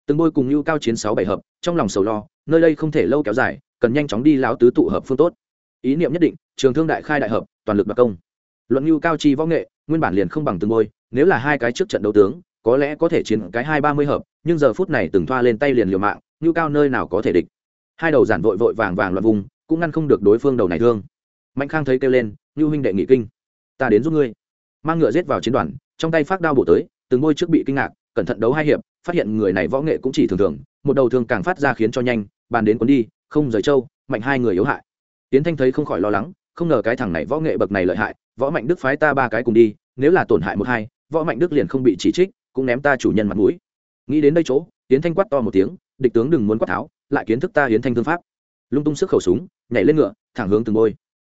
từng bôi cùng nhu cao chiến sáu bảy hợp, trong lòng sầu lo, nơi đây không thể lâu kéo dài, cần nhanh chóng đi láo tứ tụ hợp phương tốt. Ý niệm nhất định, trường thương đại khai đại hợp, toàn lực đặc công. Luận nhu cao chi võ nghệ, nguyên bản liền không bằng từng bôi, nếu là hai cái trước trận đấu tướng, có lẽ có thể chiến cái hai ba mươi hợp, nhưng giờ phút này từng thoa lên tay liền liều mạng nhu cao nơi nào có thể địch. Hai đầu giản vội vội vàng vàng loạn vùng, cũng ngăn không được đối phương đầu này thương. Mạnh khang thấy kêu lên nhu huynh đệ nghị kinh, ta đến giúp ngươi. Mang ngựa giết vào chiến đoàn, trong tay phát đao bổ tới, từng ngôi trước bị kinh ngạc cẩn thận đấu hai hiệp, phát hiện người này võ nghệ cũng chỉ thường thường, một đầu thương càng phát ra khiến cho nhanh, bàn đến cuốn đi, không rời trâu mạnh hai người yếu hại. Tiến thanh thấy không khỏi lo lắng, không ngờ cái thằng này võ nghệ bậc này lợi hại, võ mạnh đức phái ta ba cái cùng đi, nếu là tổn hại một hai, võ mạnh đức liền không bị chỉ trích, cũng ném ta chủ nhân mặt mũi. Nghĩ đến đây chỗ, tiến thanh quát to một tiếng, địch tướng đừng muốn quát tháo, lại kiến thức ta hiến thanh thương pháp. Lung tung sức khẩu súng, nhảy lên ngựa, thẳng hướng từng bôi.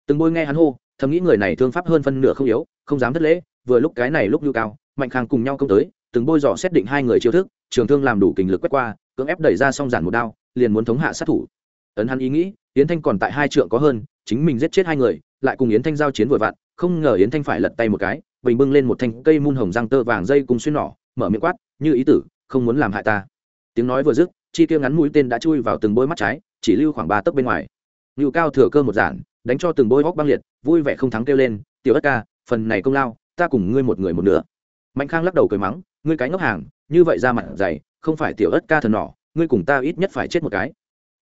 Từng bôi nghe hắn hô, thầm nghĩ người này thương pháp hơn phân nửa không yếu, không dám thất lễ, vừa lúc cái này lúc nhu cao, mạnh khang cùng nhau công tới từng bôi dò xét định hai người chiêu thức, trường thương làm đủ kình lực quét qua, cưỡng ép đẩy ra xong giản một đao, liền muốn thống hạ sát thủ. Ấn hắn ý nghĩ, yến thanh còn tại hai trượng có hơn, chính mình giết chết hai người, lại cùng yến thanh giao chiến vội vặn, không ngờ yến thanh phải lật tay một cái, bình bưng lên một thanh cây mun hồng răng tơ vàng dây cùng xuyên nỏ, mở miệng quát, như ý tử, không muốn làm hại ta. Tiếng nói vừa dứt, chi tiêu ngắn mũi tên đã chui vào từng bôi mắt trái, chỉ lưu khoảng ba tấc bên ngoài. Ngự cao thừa cơ một giản, đánh cho từng bôi góc băng liệt, vui vẻ không thắng kêu lên, tiểu đất ca, phần này công lao, ta cùng ngươi một người một nửa. Mạnh khang lắc đầu cười mắng ngươi cái ngốc hàng, như vậy ra mặt dày, không phải tiểu ất ca thần nỏ ngươi cùng ta ít nhất phải chết một cái.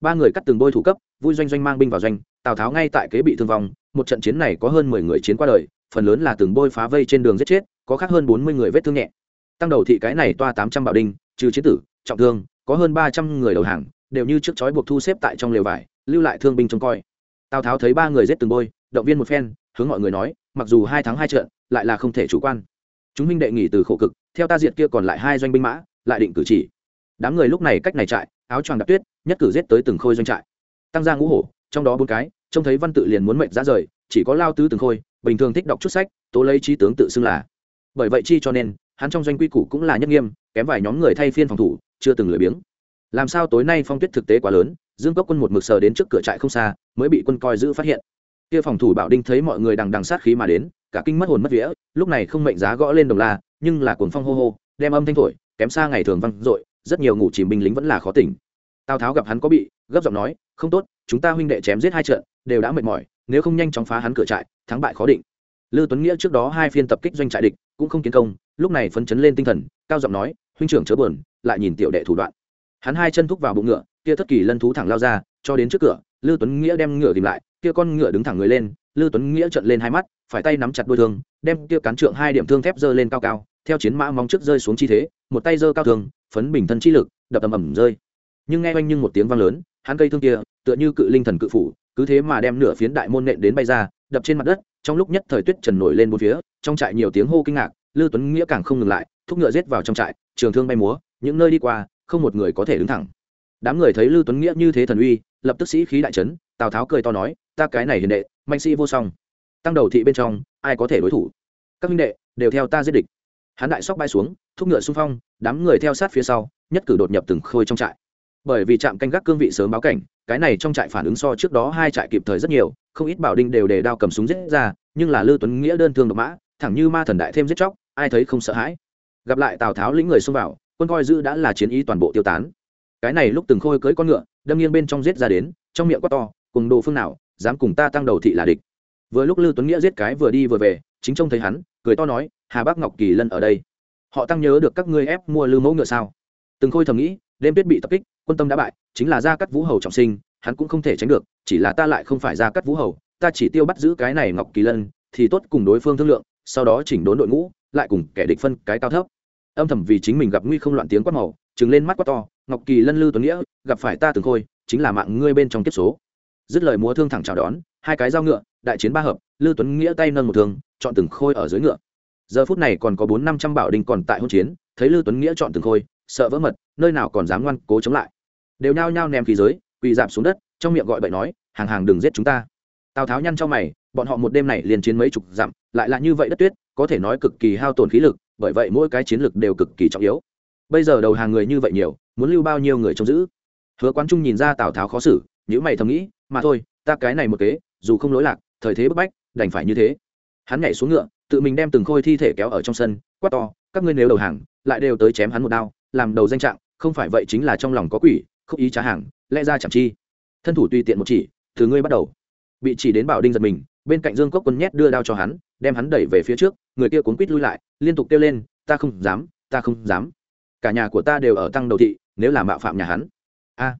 Ba người cắt từng bôi thủ cấp, vui doanh doanh mang binh vào doanh, tào tháo ngay tại kế bị thương vong, một trận chiến này có hơn mười người chiến qua đời, phần lớn là từng bôi phá vây trên đường giết chết, có khác hơn bốn mươi người vết thương nhẹ. Tăng đầu thị cái này toa tám trăm bảo đinh, trừ chiến tử, trọng thương, có hơn ba trăm người đầu hàng, đều như trước chói buộc thu xếp tại trong lều vải, lưu lại thương binh trông coi. Tào tháo thấy ba người giết từng bôi, động viên một phen, hướng mọi người nói, mặc dù hai tháng hai trận, lại là không thể chủ quan. Chúng minh đệ nghỉ từ khổ cực theo ta diệt kia còn lại hai doanh binh mã, lại định cử chỉ. Đám người lúc này cách này trại, áo choàng đạp tuyết, nhất cử giết tới từng khôi doanh trại. Tăng ra ngũ hổ, trong đó bốn cái, trông thấy văn tự liền muốn mệnh ra rời, chỉ có lao tứ từng khôi, bình thường thích đọc chút sách, tố lấy trí tướng tự xưng là. Bởi vậy chi cho nên, hắn trong doanh quy củ cũng là nhất nghiêm, kém vài nhóm người thay phiên phòng thủ, chưa từng lười biếng. Làm sao tối nay phong tuyết thực tế quá lớn, dương cốc quân một mực sờ đến trước cửa trại không xa, mới bị quân coi giữ phát hiện. Kia phòng thủ bảo đinh thấy mọi người đằng đằng sát khí mà đến, cả kinh mất hồn mất vía, lúc này không mệnh giá gõ lên đồng la nhưng là cuồng phong hô hô, đem âm thanh thổi, kém xa ngày thường văng dội, rất nhiều ngủ chìm binh lính vẫn là khó tỉnh. Tào tháo gặp hắn có bị, gấp giọng nói, không tốt, chúng ta huynh đệ chém giết hai trận, đều đã mệt mỏi, nếu không nhanh chóng phá hắn cửa trại, thắng bại khó định. Lư tuấn nghĩa trước đó hai phiên tập kích doanh trại địch, cũng không kiến công, lúc này phấn chấn lên tinh thần, cao giọng nói, huynh trưởng chớ buồn, lại nhìn tiểu đệ thủ đoạn. Hắn hai chân thúc vào bụng ngựa, kia thất kỳ lân thú thẳng lao ra, cho đến trước cửa, lư tuấn nghĩa đem ngựa tìm lại, kia con ngựa đứng thẳng người lên, lư tuấn nghĩa trợn lên hai mắt phải tay nắm chặt đôi thương, đem kia cán trượng hai điểm thương thép giơ lên cao cao, theo chiến mã móng trước rơi xuống chi thế, một tay giơ cao thương, phấn bình thân chi lực, đập ầm ầm rơi. Nhưng nghe oanh nhưng một tiếng vang lớn, hắn cây thương kia, tựa như cự linh thần cự phủ, cứ thế mà đem nửa phiến đại môn nện đến bay ra, đập trên mặt đất, trong lúc nhất thời tuyết trần nổi lên bốn phía, trong trại nhiều tiếng hô kinh ngạc, lư tuấn nghĩa càng không ngừng lại, thúc ngựa giết vào trong trại, trường thương bay múa, những nơi đi qua, không một người có thể đứng thẳng. Đám người thấy lư tuấn nghĩa như thế thần uy, lập tức sĩ khí đại trấn tào tháo cười to nói, ta cái này hiền đệ mạnh sĩ vô song tăng đầu thị bên trong, ai có thể đối thủ? Các minh đệ, đều theo ta giết địch. Hắn đại sóc bay xuống, thúc ngựa xung phong, đám người theo sát phía sau, nhất cử đột nhập từng khôi trong trại. Bởi vì trạm canh gác cương vị sớm báo cảnh, cái này trong trại phản ứng so trước đó hai trại kịp thời rất nhiều, không ít bảo đinh đều đề đao cầm súng giết ra, nhưng là lư tuấn nghĩa đơn thương độc mã, thẳng như ma thần đại thêm giết chóc, ai thấy không sợ hãi. Gặp lại tào tháo lĩnh người xông vào, quân coi giữ đã là chiến ý toàn bộ tiêu tán. Cái này lúc từng khôi cưới con ngựa, đâm nghiêng bên trong giết ra đến, trong miệng quát to, cùng đồ phương nào, dám cùng ta tăng đầu thị là địch? Vừa lúc lư tuấn nghĩa giết cái vừa đi vừa về, chính trông thấy hắn, cười to nói, hà bác ngọc kỳ lân ở đây. Họ tăng nhớ được các ngươi ép mua lư mẫu ngựa sao? Từng khôi thầm nghĩ, đêm tuyết bị tập kích, quân tâm đã bại, chính là gia cắt vũ hầu trọng sinh, hắn cũng không thể tránh được, chỉ là ta lại không phải gia cắt vũ hầu, ta chỉ tiêu bắt giữ cái này ngọc kỳ lân, thì tốt cùng đối phương thương lượng, sau đó chỉnh đốn đội ngũ, lại cùng kẻ địch phân cái cao thấp. Âm thầm vì chính mình gặp nguy không loạn tiếng quát màu, trừng lên mắt quát to, ngọc kỳ lân lư tuấn nghĩa, gặp phải ta từng khôi, chính là mạng ngươi bên trong kiếp số dứt lời múa thương thẳng chào đón, hai cái dao ngựa, đại chiến ba hợp lư tuấn nghĩa tay nâng một thương, chọn từng khôi ở dưới ngựa. Giờ phút này còn có bốn năm trăm bảo đình còn tại hôn chiến, thấy lư tuấn nghĩa chọn từng khôi, sợ vỡ mật, nơi nào còn dám ngoan cố chống lại. Đều nhao nhao ném khí giới, quỳ dạp xuống đất, trong miệng gọi bậy nói, hàng hàng đừng giết chúng ta. Tào tháo nhăn cho mày, bọn họ một đêm này liền chiến mấy chục dặm, lại là như vậy đất tuyết, có thể nói cực kỳ hao tổn khí lực, bởi vậy mỗi cái chiến lực đều cực kỳ trọng yếu. Bây giờ đầu hàng người như vậy nhiều, muốn lưu bao nhiêu người trông giữ? Hứa quán trung nhìn ra tào tháo khó xử những mày thầm nghĩ mà thôi, ta cái này một kế, dù không lỗi lạc, thời thế bức bách, đành phải như thế. Hắn nhảy xuống ngựa, tự mình đem từng khôi thi thể kéo ở trong sân, quát to, các ngươi nếu đầu hàng, lại đều tới chém hắn một đao, làm đầu danh trạng, không phải vậy chính là trong lòng có quỷ, không ý trả hàng, lẽ ra chẳng chi. Thân thủ tùy tiện một chỉ, từ ngươi bắt đầu. Bị chỉ đến bảo đinh giật mình, bên cạnh dương cốc quân nhét đưa đao cho hắn, đem hắn đẩy về phía trước, người kia cuốn quít lui lại, liên tục kêu lên, ta không dám, ta không dám. Cả nhà của ta đều ở tăng đầu thị, nếu là mạo phạm nhà hắn. A.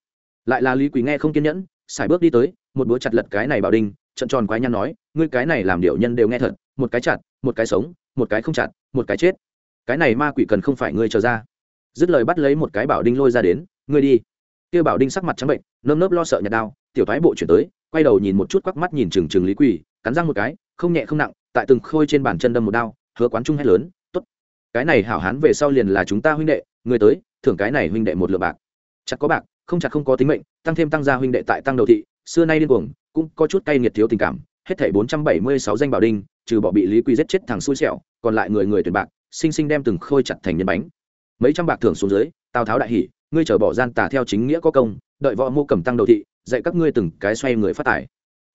Lại là lý quỳ nghe không kiên nhẫn xài bước đi tới, một búa chặt lật cái này bảo đinh, trận tròn quái nhăn nói, ngươi cái này làm điệu nhân đều nghe thật, một cái chặt, một cái sống, một cái không chặt, một cái chết. Cái này ma quỷ cần không phải ngươi trở ra. Dứt lời bắt lấy một cái bảo đinh lôi ra đến, ngươi đi. Kia bảo đinh sắc mặt trắng bệnh, nơm nớp lo sợ nhặt đao tiểu thái bộ chuyển tới, quay đầu nhìn một chút quắc mắt nhìn trừng trừng lý quỷ cắn răng một cái, không nhẹ không nặng, tại từng khôi trên bàn chân đâm một đao, hứa quán trung hét lớn, tốt. Cái này hảo hán về sau liền là chúng ta huynh đệ, người tới, thưởng cái này huynh đệ một lượng bạc. Chặt có bạc, không chặt không có tính mệnh tăng thêm tăng gia huynh đệ tại tăng đầu thị, xưa nay điên cuồng, cũng có chút cay nghiệt thiếu tình cảm, hết thảy bốn trăm bảy mươi sáu danh bảo đinh, trừ bỏ bị lý quy giết chết thằng xui xẻo, còn lại người người tuyển bạc sinh sinh đem từng khôi chặt thành nhân bánh. Mấy trăm bạc thưởng xuống dưới, tào tháo đại hỉ, ngươi chờ bỏ gian tà theo chính nghĩa có công, đợi võ mô cầm tăng đầu thị, dạy các ngươi từng cái xoay người phát tài.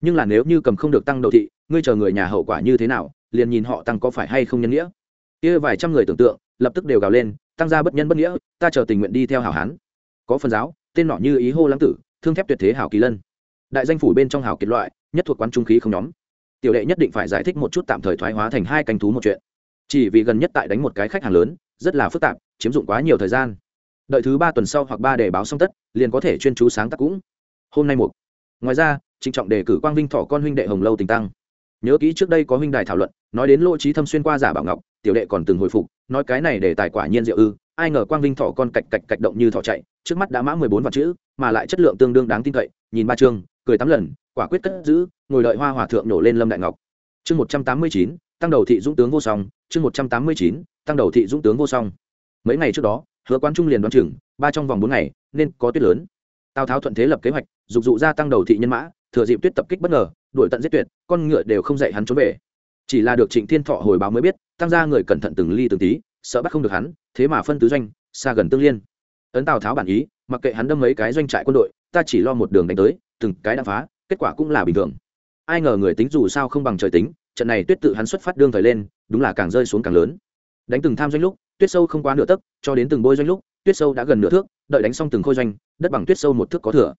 Nhưng là nếu như cầm không được tăng đầu thị, ngươi chờ người nhà hậu quả như thế nào, liền nhìn họ tăng có phải hay không nhân nghĩa. Kia vài trăm người tưởng tượng, lập tức đều gào lên, tăng gia bất nhân bất nghĩa, ta chờ tình nguyện đi theo hảo hán. Có phần giáo tên nọ như ý hô lãng tử, thương thép tuyệt thế hảo kỳ lân. Đại danh phủ bên trong hảo kiệt loại, nhất thuộc quán trung khí không nhóm. Tiểu đệ nhất định phải giải thích một chút tạm thời thoái hóa thành hai canh thú một chuyện. Chỉ vì gần nhất tại đánh một cái khách hàng lớn, rất là phức tạp, chiếm dụng quá nhiều thời gian. Đợi thứ ba tuần sau hoặc ba để báo xong tất, liền có thể chuyên chú sáng tác cũng. Hôm nay một ngoài ra, trịnh trọng đề cử quang vinh thọ con huynh đệ hồng lâu tình tăng. Nhớ kỹ trước đây có huynh đài thảo luận, nói đến lỗ trí thâm xuyên qua giả bảo ngọc, tiểu đệ còn từng hồi phục, nói cái này để tài quả nhiên diệu ư ai ngờ quang vinh thọ con cạch cạch cạch động như thọ chạy, trước mắt đã mã mười bốn vạn chữ, mà lại chất lượng tương đương đáng tin cậy, nhìn ba chương, cười tám lần, quả quyết cất giữ, ngồi đợi hoa hòa thượng nổ lên lâm đại ngọc. Chương một trăm tám mươi chín, tăng đầu thị dũng tướng vô song, chương một trăm tám mươi chín, tăng đầu thị dũng tướng vô song. Mấy ngày trước đó, hứa quan trung liền đoán chừng, ba trong vòng bốn ngày, nên có tuyết lớn. Tào tháo thuận thế lập kế hoạch, dục dụ ra tăng đầu thị nhân mã, thừa dịp tuyết tập kích bất ngờ, đuổi tận giết tuyệt, con ngựa đều không dạy hắn trốn về. Chỉ là được trịnh thiên thọ hồi báo mới biết, tăng ra người cẩn thận từng ly từng tí, sợ bắt không được hắn thế mà phân tứ doanh, xa gần tương liên. Ấn tào tháo bản ý, mặc kệ hắn đâm mấy cái doanh trại quân đội, ta chỉ lo một đường đánh tới, từng cái đã phá, kết quả cũng là bình thường. Ai ngờ người tính dù sao không bằng trời tính, trận này tuyết tự hắn xuất phát đương thời lên, đúng là càng rơi xuống càng lớn. Đánh từng tham doanh lúc, tuyết sâu không quá nửa tấc, cho đến từng bôi doanh lúc, tuyết sâu đã gần nửa thước, đợi đánh xong từng khôi doanh, đất bằng tuyết sâu một thước có thừa.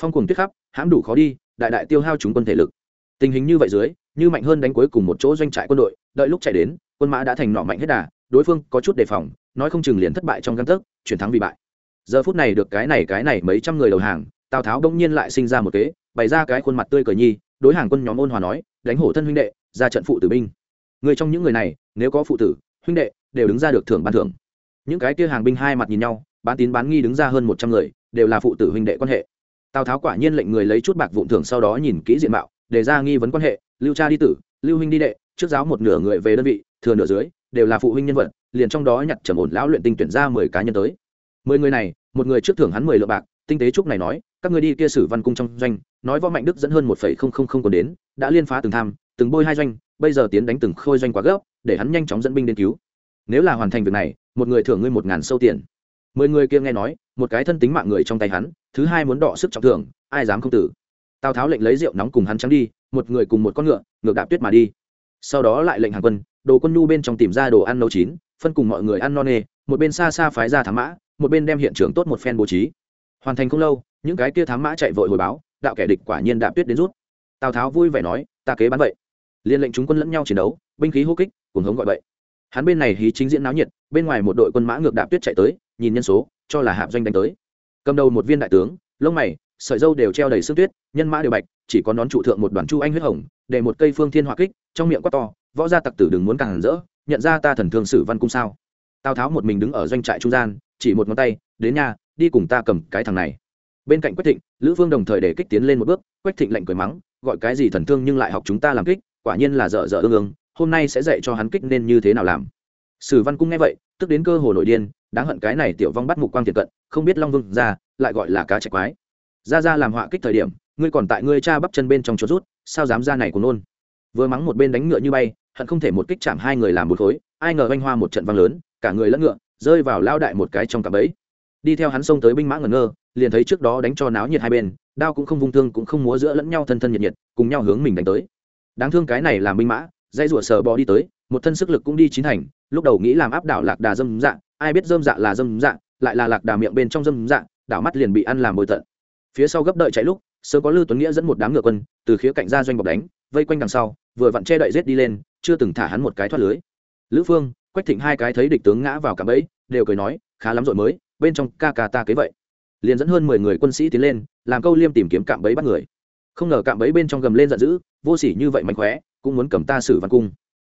Phong cùng tuyết khắp, hãm đủ khó đi, đại đại tiêu hao chúng quân thể lực. Tình hình như vậy dưới, như mạnh hơn đánh cuối cùng một chỗ doanh trại quân đội, đợi lúc chạy đến, quân mã đã thành nọ mạnh hết đà, đối phương có chút đề phòng nói không chừng liền thất bại trong găng tấc, chuyển thắng vì bại. Giờ phút này được cái này cái này mấy trăm người đầu hàng, tào tháo đông nhiên lại sinh ra một kế, bày ra cái khuôn mặt tươi cười nhi, đối hàng quân nhóm ôn hòa nói, đánh hổ thân huynh đệ, ra trận phụ tử binh. Người trong những người này, nếu có phụ tử, huynh đệ đều đứng ra được thưởng ban thưởng. Những cái kia hàng binh hai mặt nhìn nhau, bán tín bán nghi đứng ra hơn một trăm người, đều là phụ tử huynh đệ quan hệ. Tào tháo quả nhiên lệnh người lấy chút bạc vụn thưởng sau đó nhìn kỹ diện mạo để ra nghi vấn quan hệ, lưu cha đi tử, lưu huynh đi đệ, trước giáo một nửa người về đơn vị, thừa nửa dưới, đều là phụ huynh nhân vật liền trong đó nhặt trầm ổn lão luyện tinh tuyển ra mười cá nhân tới. Mười người này, một người trước thưởng hắn mười lượng bạc, tinh tế trúc này nói, các người đi kia sử văn cung trong doanh, nói võ mạnh đức dẫn hơn một phẩy không không không còn đến, đã liên phá từng tham, từng bôi hai doanh, bây giờ tiến đánh từng khôi doanh quá gấp, để hắn nhanh chóng dẫn binh đến cứu. Nếu là hoàn thành việc này, một người thưởng ngươi một ngàn sâu tiền. Mười người kia nghe nói, một cái thân tính mạng người trong tay hắn, thứ hai muốn đọ sức trọng thưởng, ai dám không tử. Tào tháo lệnh lấy rượu nóng cùng hắn trắng đi, một người cùng một con ngựa, ngược đạp tuyết mà đi. Sau đó lại lệnh hàng quân, đồ quân nhu bên trong tìm ra đồ ăn nấu chín phân cùng mọi người ăn no nê, một bên xa xa phái ra thám mã, một bên đem hiện trường tốt một phen bố trí. Hoàn thành không lâu, những cái kia thám mã chạy vội hồi báo, đạo kẻ địch quả nhiên đạp tuyết đến rút. Tào tháo vui vẻ nói, ta kế bắn vậy. Liên lệnh chúng quân lẫn nhau chiến đấu, binh khí hô kích cùng hống gọi vậy hắn bên này hí chính diễn náo nhiệt, bên ngoài một đội quân mã ngược đạp tuyết chạy tới, nhìn nhân số, cho là hạp doanh đánh tới. Cầm đầu một viên đại tướng, lông mày, sợi dâu đều treo đầy sương tuyết, nhân mã đều bạch, chỉ có nón trụ thượng một đoàn chu anh huyết hồng, để một cây phương thiên hỏa kích, trong miệng quát to, võ gia tặc tử đừng muốn càng rỡ nhận ra ta thần thương sử văn cung sao? Tào tháo một mình đứng ở doanh trại trung gian, chỉ một ngón tay, đến nhà đi cùng ta cầm cái thằng này. Bên cạnh quách thịnh, lữ phương đồng thời để kích tiến lên một bước, quách thịnh lạnh cười mắng, gọi cái gì thần thương nhưng lại học chúng ta làm kích, quả nhiên là dở dở ương ương, hôm nay sẽ dạy cho hắn kích nên như thế nào làm. Sử văn cung nghe vậy, tức đến cơ hồ nội điên, đáng hận cái này tiểu vong bắt mục quang thiệt cận, không biết long vương ra, lại gọi là cá chạch quái. Ra ra làm họa kích thời điểm, ngươi còn tại ngươi cha bắp chân bên trong chỗ rút, sao dám ra này của nôn? Vừa mắng một bên đánh ngựa như bay hận không thể một kích chạm hai người làm một khối, ai ngờ oanh hoa một trận vang lớn, cả người lẫn ngựa rơi vào lao đại một cái trong cặp bẫy. Đi theo hắn xông tới binh mã ngẩn ngơ, liền thấy trước đó đánh cho náo nhiệt hai bên, đao cũng không vung thương cũng không múa giữa lẫn nhau thân thân nhiệt nhiệt, cùng nhau hướng mình đánh tới. Đáng thương cái này làm binh mã dây rủa sờ bò đi tới, một thân sức lực cũng đi chín thành, lúc đầu nghĩ làm áp đảo lạc đà dâm dạ ai biết dâm dạ là dâm dạ lại là lạc đà miệng bên trong dâm dạ đảo mắt liền bị ăn làm bồi tận. Phía sau gấp đợi chạy lúc, sớm có lưu tuấn nghĩa dẫn một đám ngựa quân, từ khía cạnh ra doanh bọc đánh, vây quanh đằng sau, vừa vặn che đậy rết đi lên chưa từng thả hắn một cái thoát lưới. Lữ phương, quách thịnh hai cái thấy địch tướng ngã vào cạm bẫy, đều cười nói, khá lắm rồi mới, bên trong ca ca ta kế vậy. Liền dẫn hơn mười người quân sĩ tiến lên, làm câu liêm tìm kiếm cạm bẫy bắt người. Không ngờ cạm bẫy bên trong gầm lên giận dữ, vô sỉ như vậy mạnh khóe cũng muốn cầm ta xử văn cung.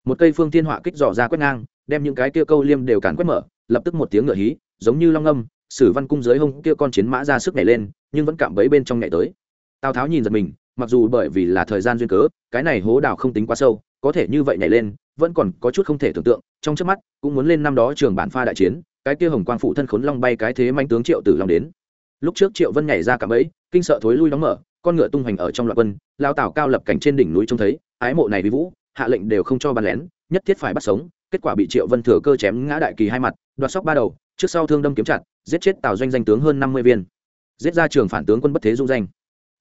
Một cây phương thiên họa kích dò ra quét ngang, đem những cái kia câu liêm đều cản quét mở, lập tức một tiếng ngựa hí, giống như long âm sử văn cung dưới hông kia con chiến mã ra sức nhảy lên, nhưng vẫn cạm bẫy bên trong nhảy tới. Tào tháo nhìn giật mình, mặc dù bởi vì là thời gian duyên cớ, cái này hố đào không tính quá sâu có thể như vậy nhảy lên, vẫn còn có chút không thể tưởng tượng, trong trước mắt, cũng muốn lên năm đó trường bản pha đại chiến, cái kia hồng quang phụ thân khốn long bay cái thế manh tướng triệu tử long đến. Lúc trước triệu vân nhảy ra cạm ấy kinh sợ thối lui đóng mở, con ngựa tung hoành ở trong loạt quân, lao tảo cao lập cảnh trên đỉnh núi trông thấy, ái mộ này vi vũ, hạ lệnh đều không cho bắn lén, nhất thiết phải bắt sống, kết quả bị triệu vân thừa cơ chém ngã đại kỳ hai mặt, đoạt sóc ba đầu, trước sau thương đâm kiếm chặt, giết chết tào doanh danh tướng hơn năm mươi viên. Giết ra trường phản tướng quân bất thế dung danh.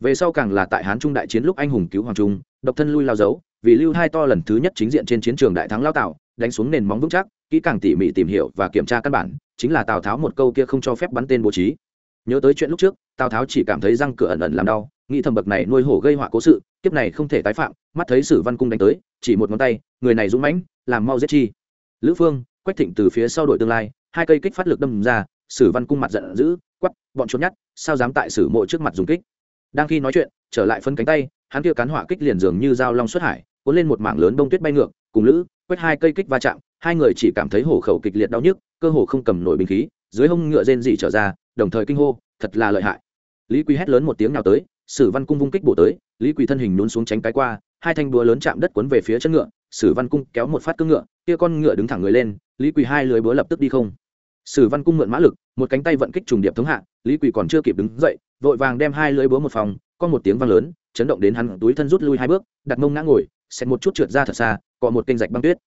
Về sau càng là tại hán trung đại chiến lúc anh hùng cứu hoàng trung, độc thân lui lao dấu vì lưu hai to lần thứ nhất chính diện trên chiến trường đại thắng lao tạo đánh xuống nền móng vững chắc, kỹ càng tỉ mỉ tìm hiểu và kiểm tra căn bản, chính là tào tháo một câu kia không cho phép bắn tên bố trí. Nhớ tới chuyện lúc trước, tào tháo chỉ cảm thấy răng cửa ẩn ẩn làm đau, nghĩ thầm bậc này nuôi hổ gây họa cố sự, kiếp này không thể tái phạm, mắt thấy sử văn cung đánh tới, chỉ một ngón tay, người này dũng mãnh, làm mau giết chi. Lữ phương, quách thịnh từ phía sau đội tương lai, hai cây kích phát lực đâm ra, sử văn cung mặt giận dữ, quắp, bọn trốn nhát, sao dám tại sử mộ trước mặt dùng kích? Đang khi nói chuyện trở lại phân cánh tay, hắn kia cán hỏa kích liền dường như dao long xuất hải, cuốn lên một mảng lớn bông tuyết bay ngược, cùng lữ, quét hai cây kích va chạm, hai người chỉ cảm thấy hổ khẩu kịch liệt đau nhức, cơ hồ không cầm nổi bình khí, dưới hông ngựa rên dị trở ra, đồng thời kinh hô, thật là lợi hại. Lý quý hét lớn một tiếng nào tới, sử văn cung vung kích bổ tới, lý quý thân hình nhún xuống tránh cái qua, hai thanh búa lớn chạm đất cuốn về phía chân ngựa, sử văn cung kéo một phát cương ngựa, kia con ngựa đứng thẳng người lên, lý quý hai lưới búa lập tức đi không. Sử văn cung mượn mã lực, một cánh tay vận kích trùng điệp thống hạ, lý quỳ còn chưa kịp đứng dậy, vội vàng đem hai lưới búa một phòng có một tiếng vang lớn, chấn động đến hắn túi thân rút lui hai bước, đặt mông ngã ngồi, xẹt một chút trượt ra thật xa, cọ một kênh rạch băng tuyết.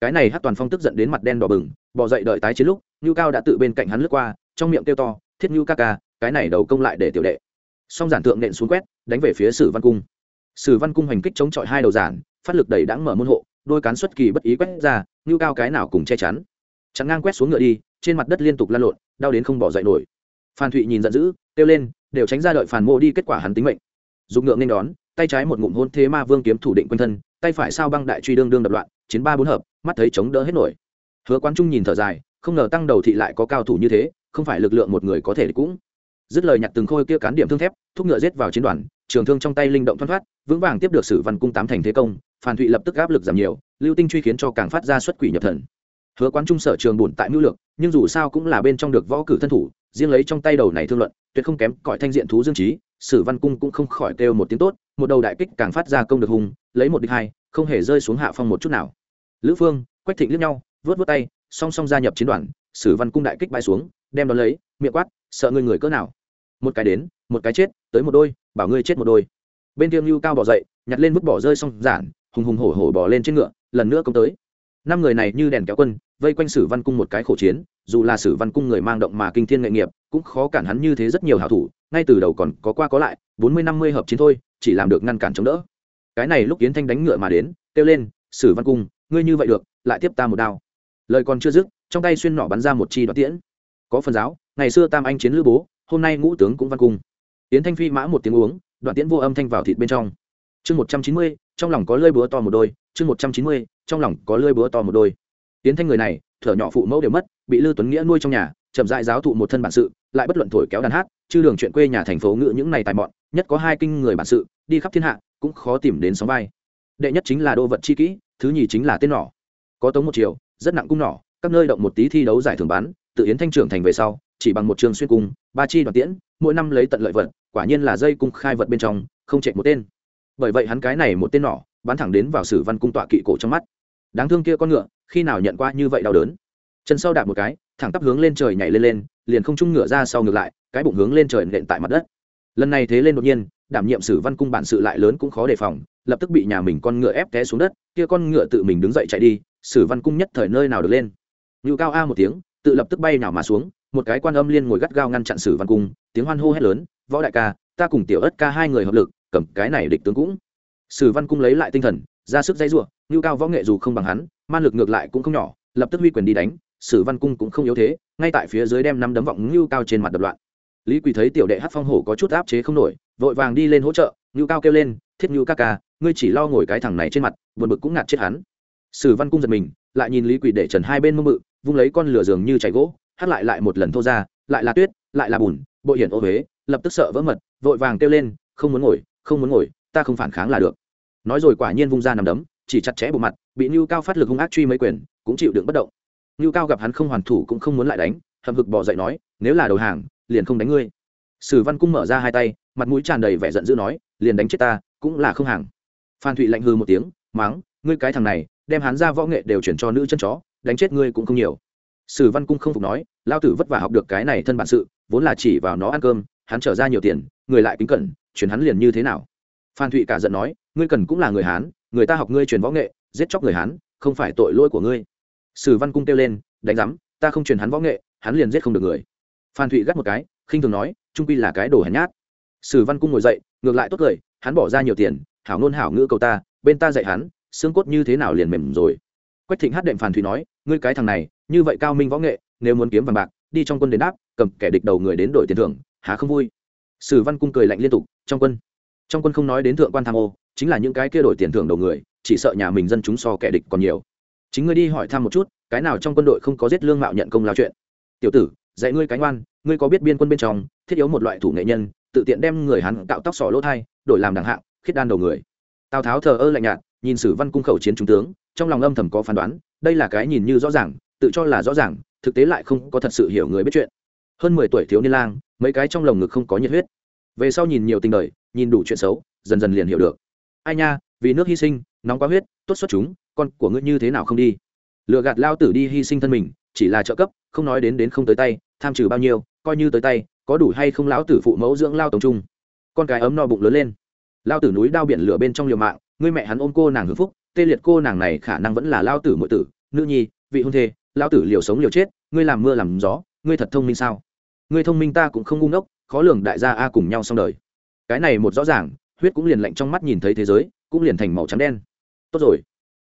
Cái này hát toàn phong tức giận đến mặt đen đỏ bừng, bỏ dậy đợi tái chiến lúc, ngưu cao đã tự bên cạnh hắn lướt qua, trong miệng kêu to, thiết ngưu ca ca, cái này đầu công lại để tiểu đệ. Song giản thượng nện xuống quét, đánh về phía sử văn cung. Sử văn cung hành kích chống chọi hai đầu giản, phát lực đẩy đáng mở môn hộ, đôi cán xuất kỳ bất ý quét ra, ngưu cao cái nào cùng che chắn. Chắn ngang quét xuống ngựa đi, trên mặt đất liên tục lăn lộn, đau đến không bỏ dậy nổi. Phan thụy nhìn giận dữ, kêu lên đều tránh ra đợi phản mô đi kết quả hắn tính mệnh. Dùng ngựa nên đón, tay trái một ngụm hôn thế ma vương kiếm thủ định quanh thân, tay phải sao băng đại truy đương đương đập loạn, chiến ba bốn hợp, mắt thấy chống đỡ hết nổi. Hứa quán trung nhìn thở dài, không ngờ tăng đầu thị lại có cao thủ như thế, không phải lực lượng một người có thể cũng. Dứt lời nhặt từng khôi kia cán điểm thương thép, thúc ngựa giết vào chiến đoàn, trường thương trong tay linh động thoát thoát, vững vàng tiếp được sử văn cung tám thành thế công phản thụy lập tức áp lực giảm nhiều, lưu tinh truy khiến cho càng phát ra xuất quỷ nhập thần. Hứa quán trung sở trường bùn tại mưu lược, nhưng dù sao cũng là bên trong được võ cử thân thủ riêng lấy trong tay đầu này thương luận, tuyệt không kém cõi thanh diện thú dương trí sử văn cung cũng không khỏi kêu một tiếng tốt, một đầu đại kích càng phát ra công được hùng, lấy một địch hai, không hề rơi xuống hạ phong một chút nào. Lữ phương, quách thịnh liếc nhau, vớt vớt tay, song song gia nhập chiến đoàn, sử văn cung đại kích bay xuống, đem đón lấy, miệng quát, sợ ngươi người cỡ nào? Một cái đến, một cái chết, tới một đôi, bảo ngươi chết một đôi. Bên kia lưu cao bỏ dậy, nhặt lên vứt bỏ rơi xong giản, hùng hùng hổ hổ bỏ lên trên ngựa, lần nữa công tới. Năm người này như đèn kéo quân vây quanh sử văn cung một cái khổ chiến, dù là sử văn cung người mang động mà kinh thiên nghệ nghiệp, cũng khó cản hắn như thế rất nhiều hảo thủ, ngay từ đầu còn có qua có lại, bốn mươi, năm mươi hợp chiến thôi, chỉ làm được ngăn cản chống đỡ. Cái này lúc yến thanh đánh ngựa mà đến, kêu lên, sử văn cung, ngươi như vậy được, lại tiếp ta một đao. Lời còn chưa dứt, trong tay xuyên nỏ bắn ra một chi đoạn tiễn. Có phần giáo, ngày xưa tam anh chiến lữ bố, hôm nay ngũ tướng cũng văn cung. Yến thanh phi mã một tiếng uống đoạn tiễn vô âm thanh vào thịt bên trong. Chương một trăm chín mươi, trong lòng có lơi búa to một đôi, chương một trăm chín mươi, trong lòng có lơi búa to một đôi tiến thanh người này, thở nhỏ phụ mẫu đều mất, bị lư tuấn nghĩa nuôi trong nhà, chậm dại giáo thụ một thân bản sự, lại bất luận thổi kéo đàn hát chứ đường chuyện quê nhà thành phố ngự những này tài mọn, nhất có hai kinh người bản sự, đi khắp thiên hạ, cũng khó tìm đến sóng vai. Đệ nhất chính là đô vật chi kỹ, thứ nhì chính là tên nỏ. Có tống một chiều, rất nặng cung nỏ, các nơi động một tí thi đấu giải thưởng bán, tự yến thanh trưởng thành về sau, chỉ bằng một trường xuyên cung, ba chi đoàn tiễn, mỗi năm lấy tận lợi vật, quả nhiên là dây cung khai vật bên trong, không chạy một tên. Bởi vậy hắn cái này một tên nỏ bắn thẳng đến vào sử văn cung tọa kỵ cổ trong mắt đáng thương kia con ngựa, khi nào nhận qua như vậy đau đớn? Chân sau đạp một cái, thẳng tắp hướng lên trời nhảy lên lên, liền không trung ngựa ra sau ngược lại, cái bụng hướng lên trời nện tại mặt đất. Lần này thế lên đột nhiên, đảm nhiệm sử văn cung bản sự lại lớn cũng khó đề phòng, lập tức bị nhà mình con ngựa ép té xuống đất, kia con ngựa tự mình đứng dậy chạy đi, sử văn cung nhất thời nơi nào được lên. Ngự cao a một tiếng, tự lập tức bay nào mà xuống, một cái quan âm liên ngồi gắt gao ngăn chặn sử văn cung, tiếng hoan hô hét lớn, võ đại ca, ta cùng tiểu ất ca hai người hợp lực, cầm cái này địch tướng cũng. Sử văn cung lấy lại tinh thần ra sức dây rủa, Nưu cao võ nghệ dù không bằng hắn man lực ngược lại cũng không nhỏ lập tức huy quyền đi đánh sử văn cung cũng không yếu thế ngay tại phía dưới đem năm đấm vọng Nưu cao trên mặt đập loạn. Lý quỳ thấy tiểu đệ hát phong hổ có chút áp chế không nổi vội vàng đi lên hỗ trợ Nưu cao kêu lên thiết Nưu ca ca ngươi chỉ lo ngồi cái thằng này trên mặt buồn bực cũng ngạt chết hắn. Sử văn cung giật mình lại nhìn lý quỳ để trần hai bên mơ mự vung lấy con lửa giường như chảy gỗ hát lại lại một lần thô ra lại là tuyết lại là bùn bộ hiển ô huế lập tức sợ vỡ mật vội vàng kêu lên không muốn ngồi không muốn ngồi ta không phản kháng là được nói rồi quả nhiên vung ra nằm đấm chỉ chặt chẽ bộ mặt bị Nưu Cao phát lực hung ác truy mấy quyền, cũng chịu đựng bất động. Nưu Cao gặp hắn không hoàn thủ cũng không muốn lại đánh, hậm hực bỏ dậy nói, nếu là đầu hàng, liền không đánh ngươi. Sử Văn Cung mở ra hai tay, mặt mũi tràn đầy vẻ giận dữ nói, liền đánh chết ta, cũng là không hàng. Phan Thụy lạnh hừ một tiếng, mắng, ngươi cái thằng này, đem hắn ra võ nghệ đều chuyển cho nữ chân chó, đánh chết ngươi cũng không nhiều. Sử Văn Cung không phục nói, lao tử vất vả học được cái này thân bản sự, vốn là chỉ vào nó ăn cơm, hắn trở ra nhiều tiền, người lại kính cẩn, chuyển hắn liền như thế nào? Phan Thụy cả giận nói, ngươi cần cũng là người Hán, người ta học ngươi truyền võ nghệ, giết chóc người hán không phải tội lỗi của ngươi. Sử văn cung kêu lên đánh giám ta không truyền hắn võ nghệ hắn liền giết không được người. Phan thụy gắt một cái khinh thường nói trung quy là cái đồ hèn nhát. Sử văn cung ngồi dậy ngược lại tốt cười hắn bỏ ra nhiều tiền hảo ngôn hảo ngữ cầu ta bên ta dạy hắn xương cốt như thế nào liền mềm rồi. Quách thịnh hát đệm phản Thụy nói ngươi cái thằng này như vậy cao minh võ nghệ nếu muốn kiếm vàng bạc đi trong quân đến đáp cầm kẻ địch đầu người đến đổi tiền thưởng há không vui? Sử văn cung cười lạnh liên tục trong quân trong quân không nói đến thượng quan tham ô, chính là những cái kia đổi tiền thưởng đầu người, chỉ sợ nhà mình dân chúng so kẻ địch còn nhiều. Chính ngươi đi hỏi thăm một chút, cái nào trong quân đội không có giết lương mạo nhận công lao chuyện. Tiểu tử, dạy ngươi cánh oan, ngươi có biết biên quân bên trong, thiết yếu một loại thủ nghệ nhân, tự tiện đem người hắn cạo tóc sỏ lỗ thai, đổi làm đẳng hạng, khiết đan đầu người. Tào tháo thờ ơ lạnh nhạt, nhìn sử văn cung khẩu chiến trung tướng, trong lòng âm thầm có phán đoán, đây là cái nhìn như rõ ràng, tự cho là rõ ràng, thực tế lại không có thật sự hiểu người biết chuyện. Hơn mười tuổi thiếu niên lang, mấy cái trong lồng ngực không có nhiệt huyết. Về sau nhìn nhiều tình đời nhìn đủ chuyện xấu, dần dần liền hiểu được. Ai nha, vì nước hy sinh, nóng quá huyết, tốt xuất chúng, con của ngươi như thế nào không đi? Lựa gạt lao tử đi hy sinh thân mình, chỉ là trợ cấp, không nói đến đến không tới tay, tham trừ bao nhiêu, coi như tới tay, có đủ hay không lão tử phụ mẫu dưỡng lao tổng trung? Con cái ấm no bụng lớn lên. Lao tử núi đao biển lửa bên trong liều mạng, ngươi mẹ hắn ôm cô nàng hưng phúc, tê liệt cô nàng này khả năng vẫn là lao tử mọi tử. Nữ nhi, vị hôn thê, lao tử liều sống liều chết, ngươi làm mưa làm gió, ngươi thật thông minh sao? Ngươi thông minh ta cũng không ngu ngốc, khó lường đại gia a cùng nhau xong đời cái này một rõ ràng, huyết cũng liền lạnh trong mắt nhìn thấy thế giới, cũng liền thành màu trắng đen. Tốt rồi.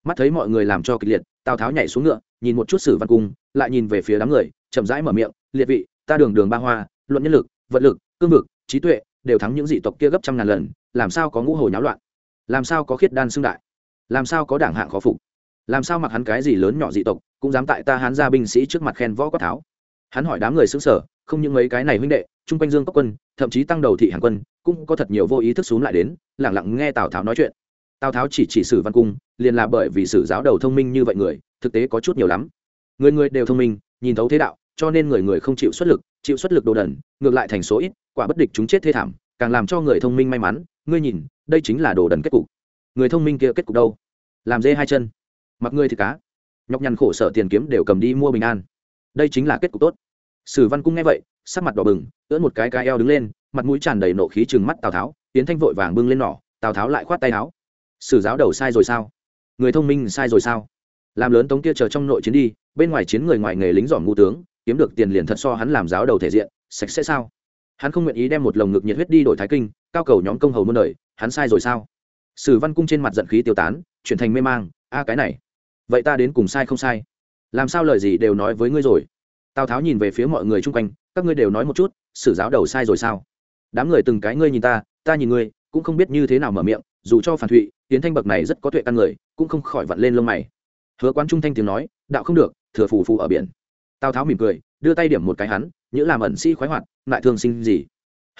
Mắt thấy mọi người làm cho kịch liệt, tào tháo nhảy xuống ngựa, nhìn một chút sử văn cung, lại nhìn về phía đám người, chậm rãi mở miệng, liệt vị, ta đường đường ba hoa, luận nhân lực, vật lực, cương vực, trí tuệ, đều thắng những dị tộc kia gấp trăm ngàn lần, làm sao có ngũ hồi nháo loạn? Làm sao có khiết đan xương đại? Làm sao có đảng hạng khó phục? Làm sao mặc hắn cái gì lớn nhỏ dị tộc, cũng dám tại ta hán gia binh sĩ trước mặt khen võ quát tháo? Hắn hỏi đám người xứng sở không những mấy cái này huynh đệ chung quanh dương cốc quân, thậm chí tăng đầu thị hàng quân, cũng có thật nhiều vô ý thức xuống lại đến, lẳng lặng nghe tào tháo nói chuyện. Tào tháo chỉ chỉ sử văn cung, liền là bởi vì sử giáo đầu thông minh như vậy người, thực tế có chút nhiều lắm. Người người đều thông minh, nhìn thấu thế đạo, cho nên người người không chịu xuất lực, chịu xuất lực đồ đần, ngược lại thành số ít, quả bất địch chúng chết thê thảm, càng làm cho người thông minh may mắn, ngươi nhìn, đây chính là đồ đần kết cục. Người thông minh kia kết cục đâu? Làm dê hai chân. Mặc ngươi thì cá. Nhọc nhằn khổ sở tiền kiếm đều cầm đi mua bình an. Đây chính là kết cục tốt. Sử văn cung nghe vậy, sắc mặt đỏ bừng ưỡn một cái cái eo đứng lên, mặt mũi tràn đầy nộ khí chừng mắt tào tháo tiến thanh vội vàng bưng lên nỏ, tào tháo lại khoát tay áo. Sử giáo đầu sai rồi sao? Người thông minh sai rồi sao? Làm lớn tống kia chờ trong nội chiến đi, bên ngoài chiến người ngoài nghề lính dỏm ngu tướng, kiếm được tiền liền thật so hắn làm giáo đầu thể diện, sạch sẽ sao? Hắn không nguyện ý đem một lồng ngực nhiệt huyết đi đổi thái kinh, cao cầu nhóm công hầu muôn đời, hắn sai rồi sao? Sử văn cung trên mặt giận khí tiêu tán, chuyển thành mê mang, a, cái này, vậy ta đến cùng sai không sai? Làm sao lời gì đều nói với ngươi rồi? Tào tháo nhìn về phía mọi người chung quanh, các ngươi đều nói một chút sử giáo đầu sai rồi sao? Đám người từng cái ngươi nhìn ta ta nhìn ngươi, cũng không biết như thế nào mở miệng, dù cho phản thụy tiến thanh bậc này rất có tuệ căn người, cũng không khỏi vặn lên lông mày. Hứa quán trung thanh tiếng nói, đạo không được, thừa phù phù ở biển. Tào tháo mỉm cười, đưa tay điểm một cái hắn, nhữ làm ẩn sĩ khoái hoạt lại thương sinh gì?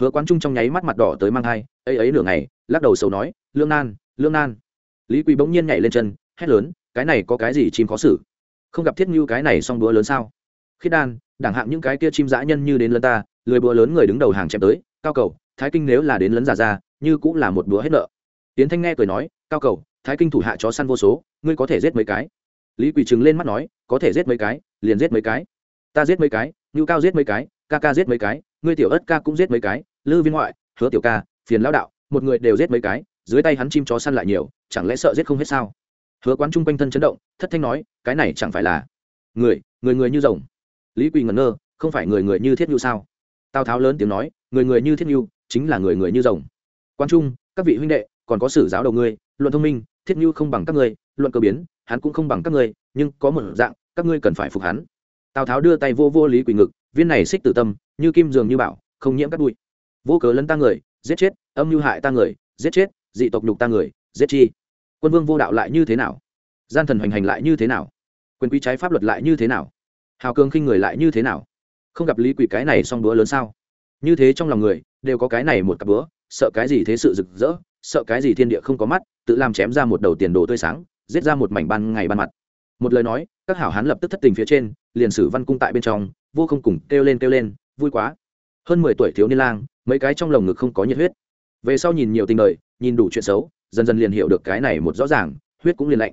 Hứa quán trung trong nháy mắt mặt đỏ tới mang hai, ấy ấy nửa ngày, lắc đầu sầu nói, lương nan lương nan. Lý quỳ bỗng nhiên nhảy lên chân, hét lớn, cái này có cái gì chim khó xử? Không gặp thiết như cái này xong đúa lớn sao? Khiết đan, đẳng hạng những cái kia chim dã nhân như đến lân ta lười búa lớn người đứng đầu hàng chém tới, cao cầu, thái kinh nếu là đến lấn giả ra, như cũng là một búa hết nợ. Tiến thanh nghe cười nói, cao cầu, thái kinh thủ hạ chó săn vô số, ngươi có thể giết mấy cái? Lý quỳ trừng lên mắt nói, có thể giết mấy cái, liền giết mấy cái. Ta giết mấy cái, ngưu cao giết mấy cái, ca ca giết mấy cái, ngươi tiểu ất ca cũng giết mấy cái, lư viên ngoại, hứa tiểu ca, phiền lão đạo, một người đều giết mấy cái, dưới tay hắn chim chó săn lại nhiều, chẳng lẽ sợ giết không hết sao? Hứa quán chung quanh thân chấn động, thất thanh nói, cái này chẳng phải là người người người như rồng. Lý quỳ ngẩn ngơ, không phải người người như thiết nhu sao? Tào tháo lớn tiếng nói, người người như thiết nhu chính là người người như rồng. Quan trung, các vị huynh đệ, còn có sử giáo đầu ngươi, luận thông minh, thiết nhu không bằng các ngươi, luận cơ biến, hắn cũng không bằng các ngươi, nhưng có một dạng, các ngươi cần phải phục hắn. Tào tháo đưa tay vô vô lý quỳ ngực, viên này xích tử tâm, như kim dường như bảo, không nhiễm các bụi. Vô cớ lấn ta người, giết chết, âm mưu hại ta người, giết chết, dị tộc nhục ta người, giết chi. Quân vương vô đạo lại như thế nào? Gian thần hoành hành lại như thế nào? Quyền quý trái pháp luật lại như thế nào? Hào cường khinh người lại như thế nào? Không gặp lý quỷ cái này xong bữa lớn sao? Như thế trong lòng người, đều có cái này một cặp bữa sợ cái gì thế sự rực rỡ, sợ cái gì thiên địa không có mắt, tự làm chém ra một đầu tiền đồ tươi sáng, giết ra một mảnh ban ngày ban mặt. Một lời nói, các hảo hán lập tức thất tình phía trên, liền sử văn cung tại bên trong, vô không cùng kêu lên kêu lên, vui quá. Hơn mười tuổi thiếu niên lang, mấy cái trong lồng ngực không có nhiệt huyết. Về sau nhìn nhiều tình đời, nhìn đủ chuyện xấu, dần dần liền hiểu được cái này một rõ ràng, huyết cũng liền lạnh.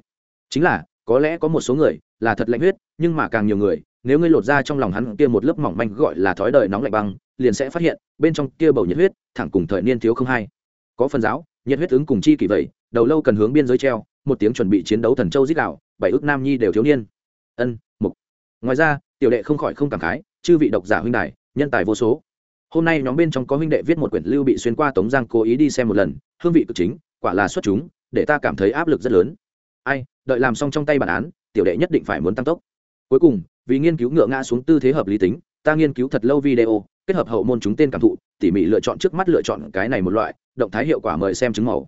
Chính là, có lẽ có một số người là thật lạnh huyết, nhưng mà càng nhiều người nếu ngươi lột ra trong lòng hắn kia một lớp mỏng manh gọi là thói đời nóng lạnh băng, liền sẽ phát hiện, bên trong kia bầu nhiệt huyết, thẳng cùng thời niên thiếu không hay có phần giáo, nhiệt huyết ứng cùng chi kỳ vậy, đầu lâu cần hướng biên giới treo, một tiếng chuẩn bị chiến đấu thần châu giết đảo bảy ước nam nhi đều thiếu niên. Ân, mục. Ngoài ra, tiểu đệ không khỏi không cảm khái, chư vị độc giả huynh đài, nhân tài vô số. Hôm nay nhóm bên trong có huynh đệ viết một quyển lưu bị xuyên qua tống giang cố ý đi xem một lần, hương vị cực chính, quả là xuất chúng, để ta cảm thấy áp lực rất lớn. Ai, đợi làm xong trong tay bản án, tiểu đệ nhất định phải muốn tăng tốc. Cuối cùng vì nghiên cứu ngựa ngã xuống tư thế hợp lý tính, ta nghiên cứu thật lâu video, kết hợp hậu môn chúng tên cảm thụ, tỉ mỉ lựa chọn trước mắt lựa chọn cái này một loại, động thái hiệu quả mời xem chứng màu.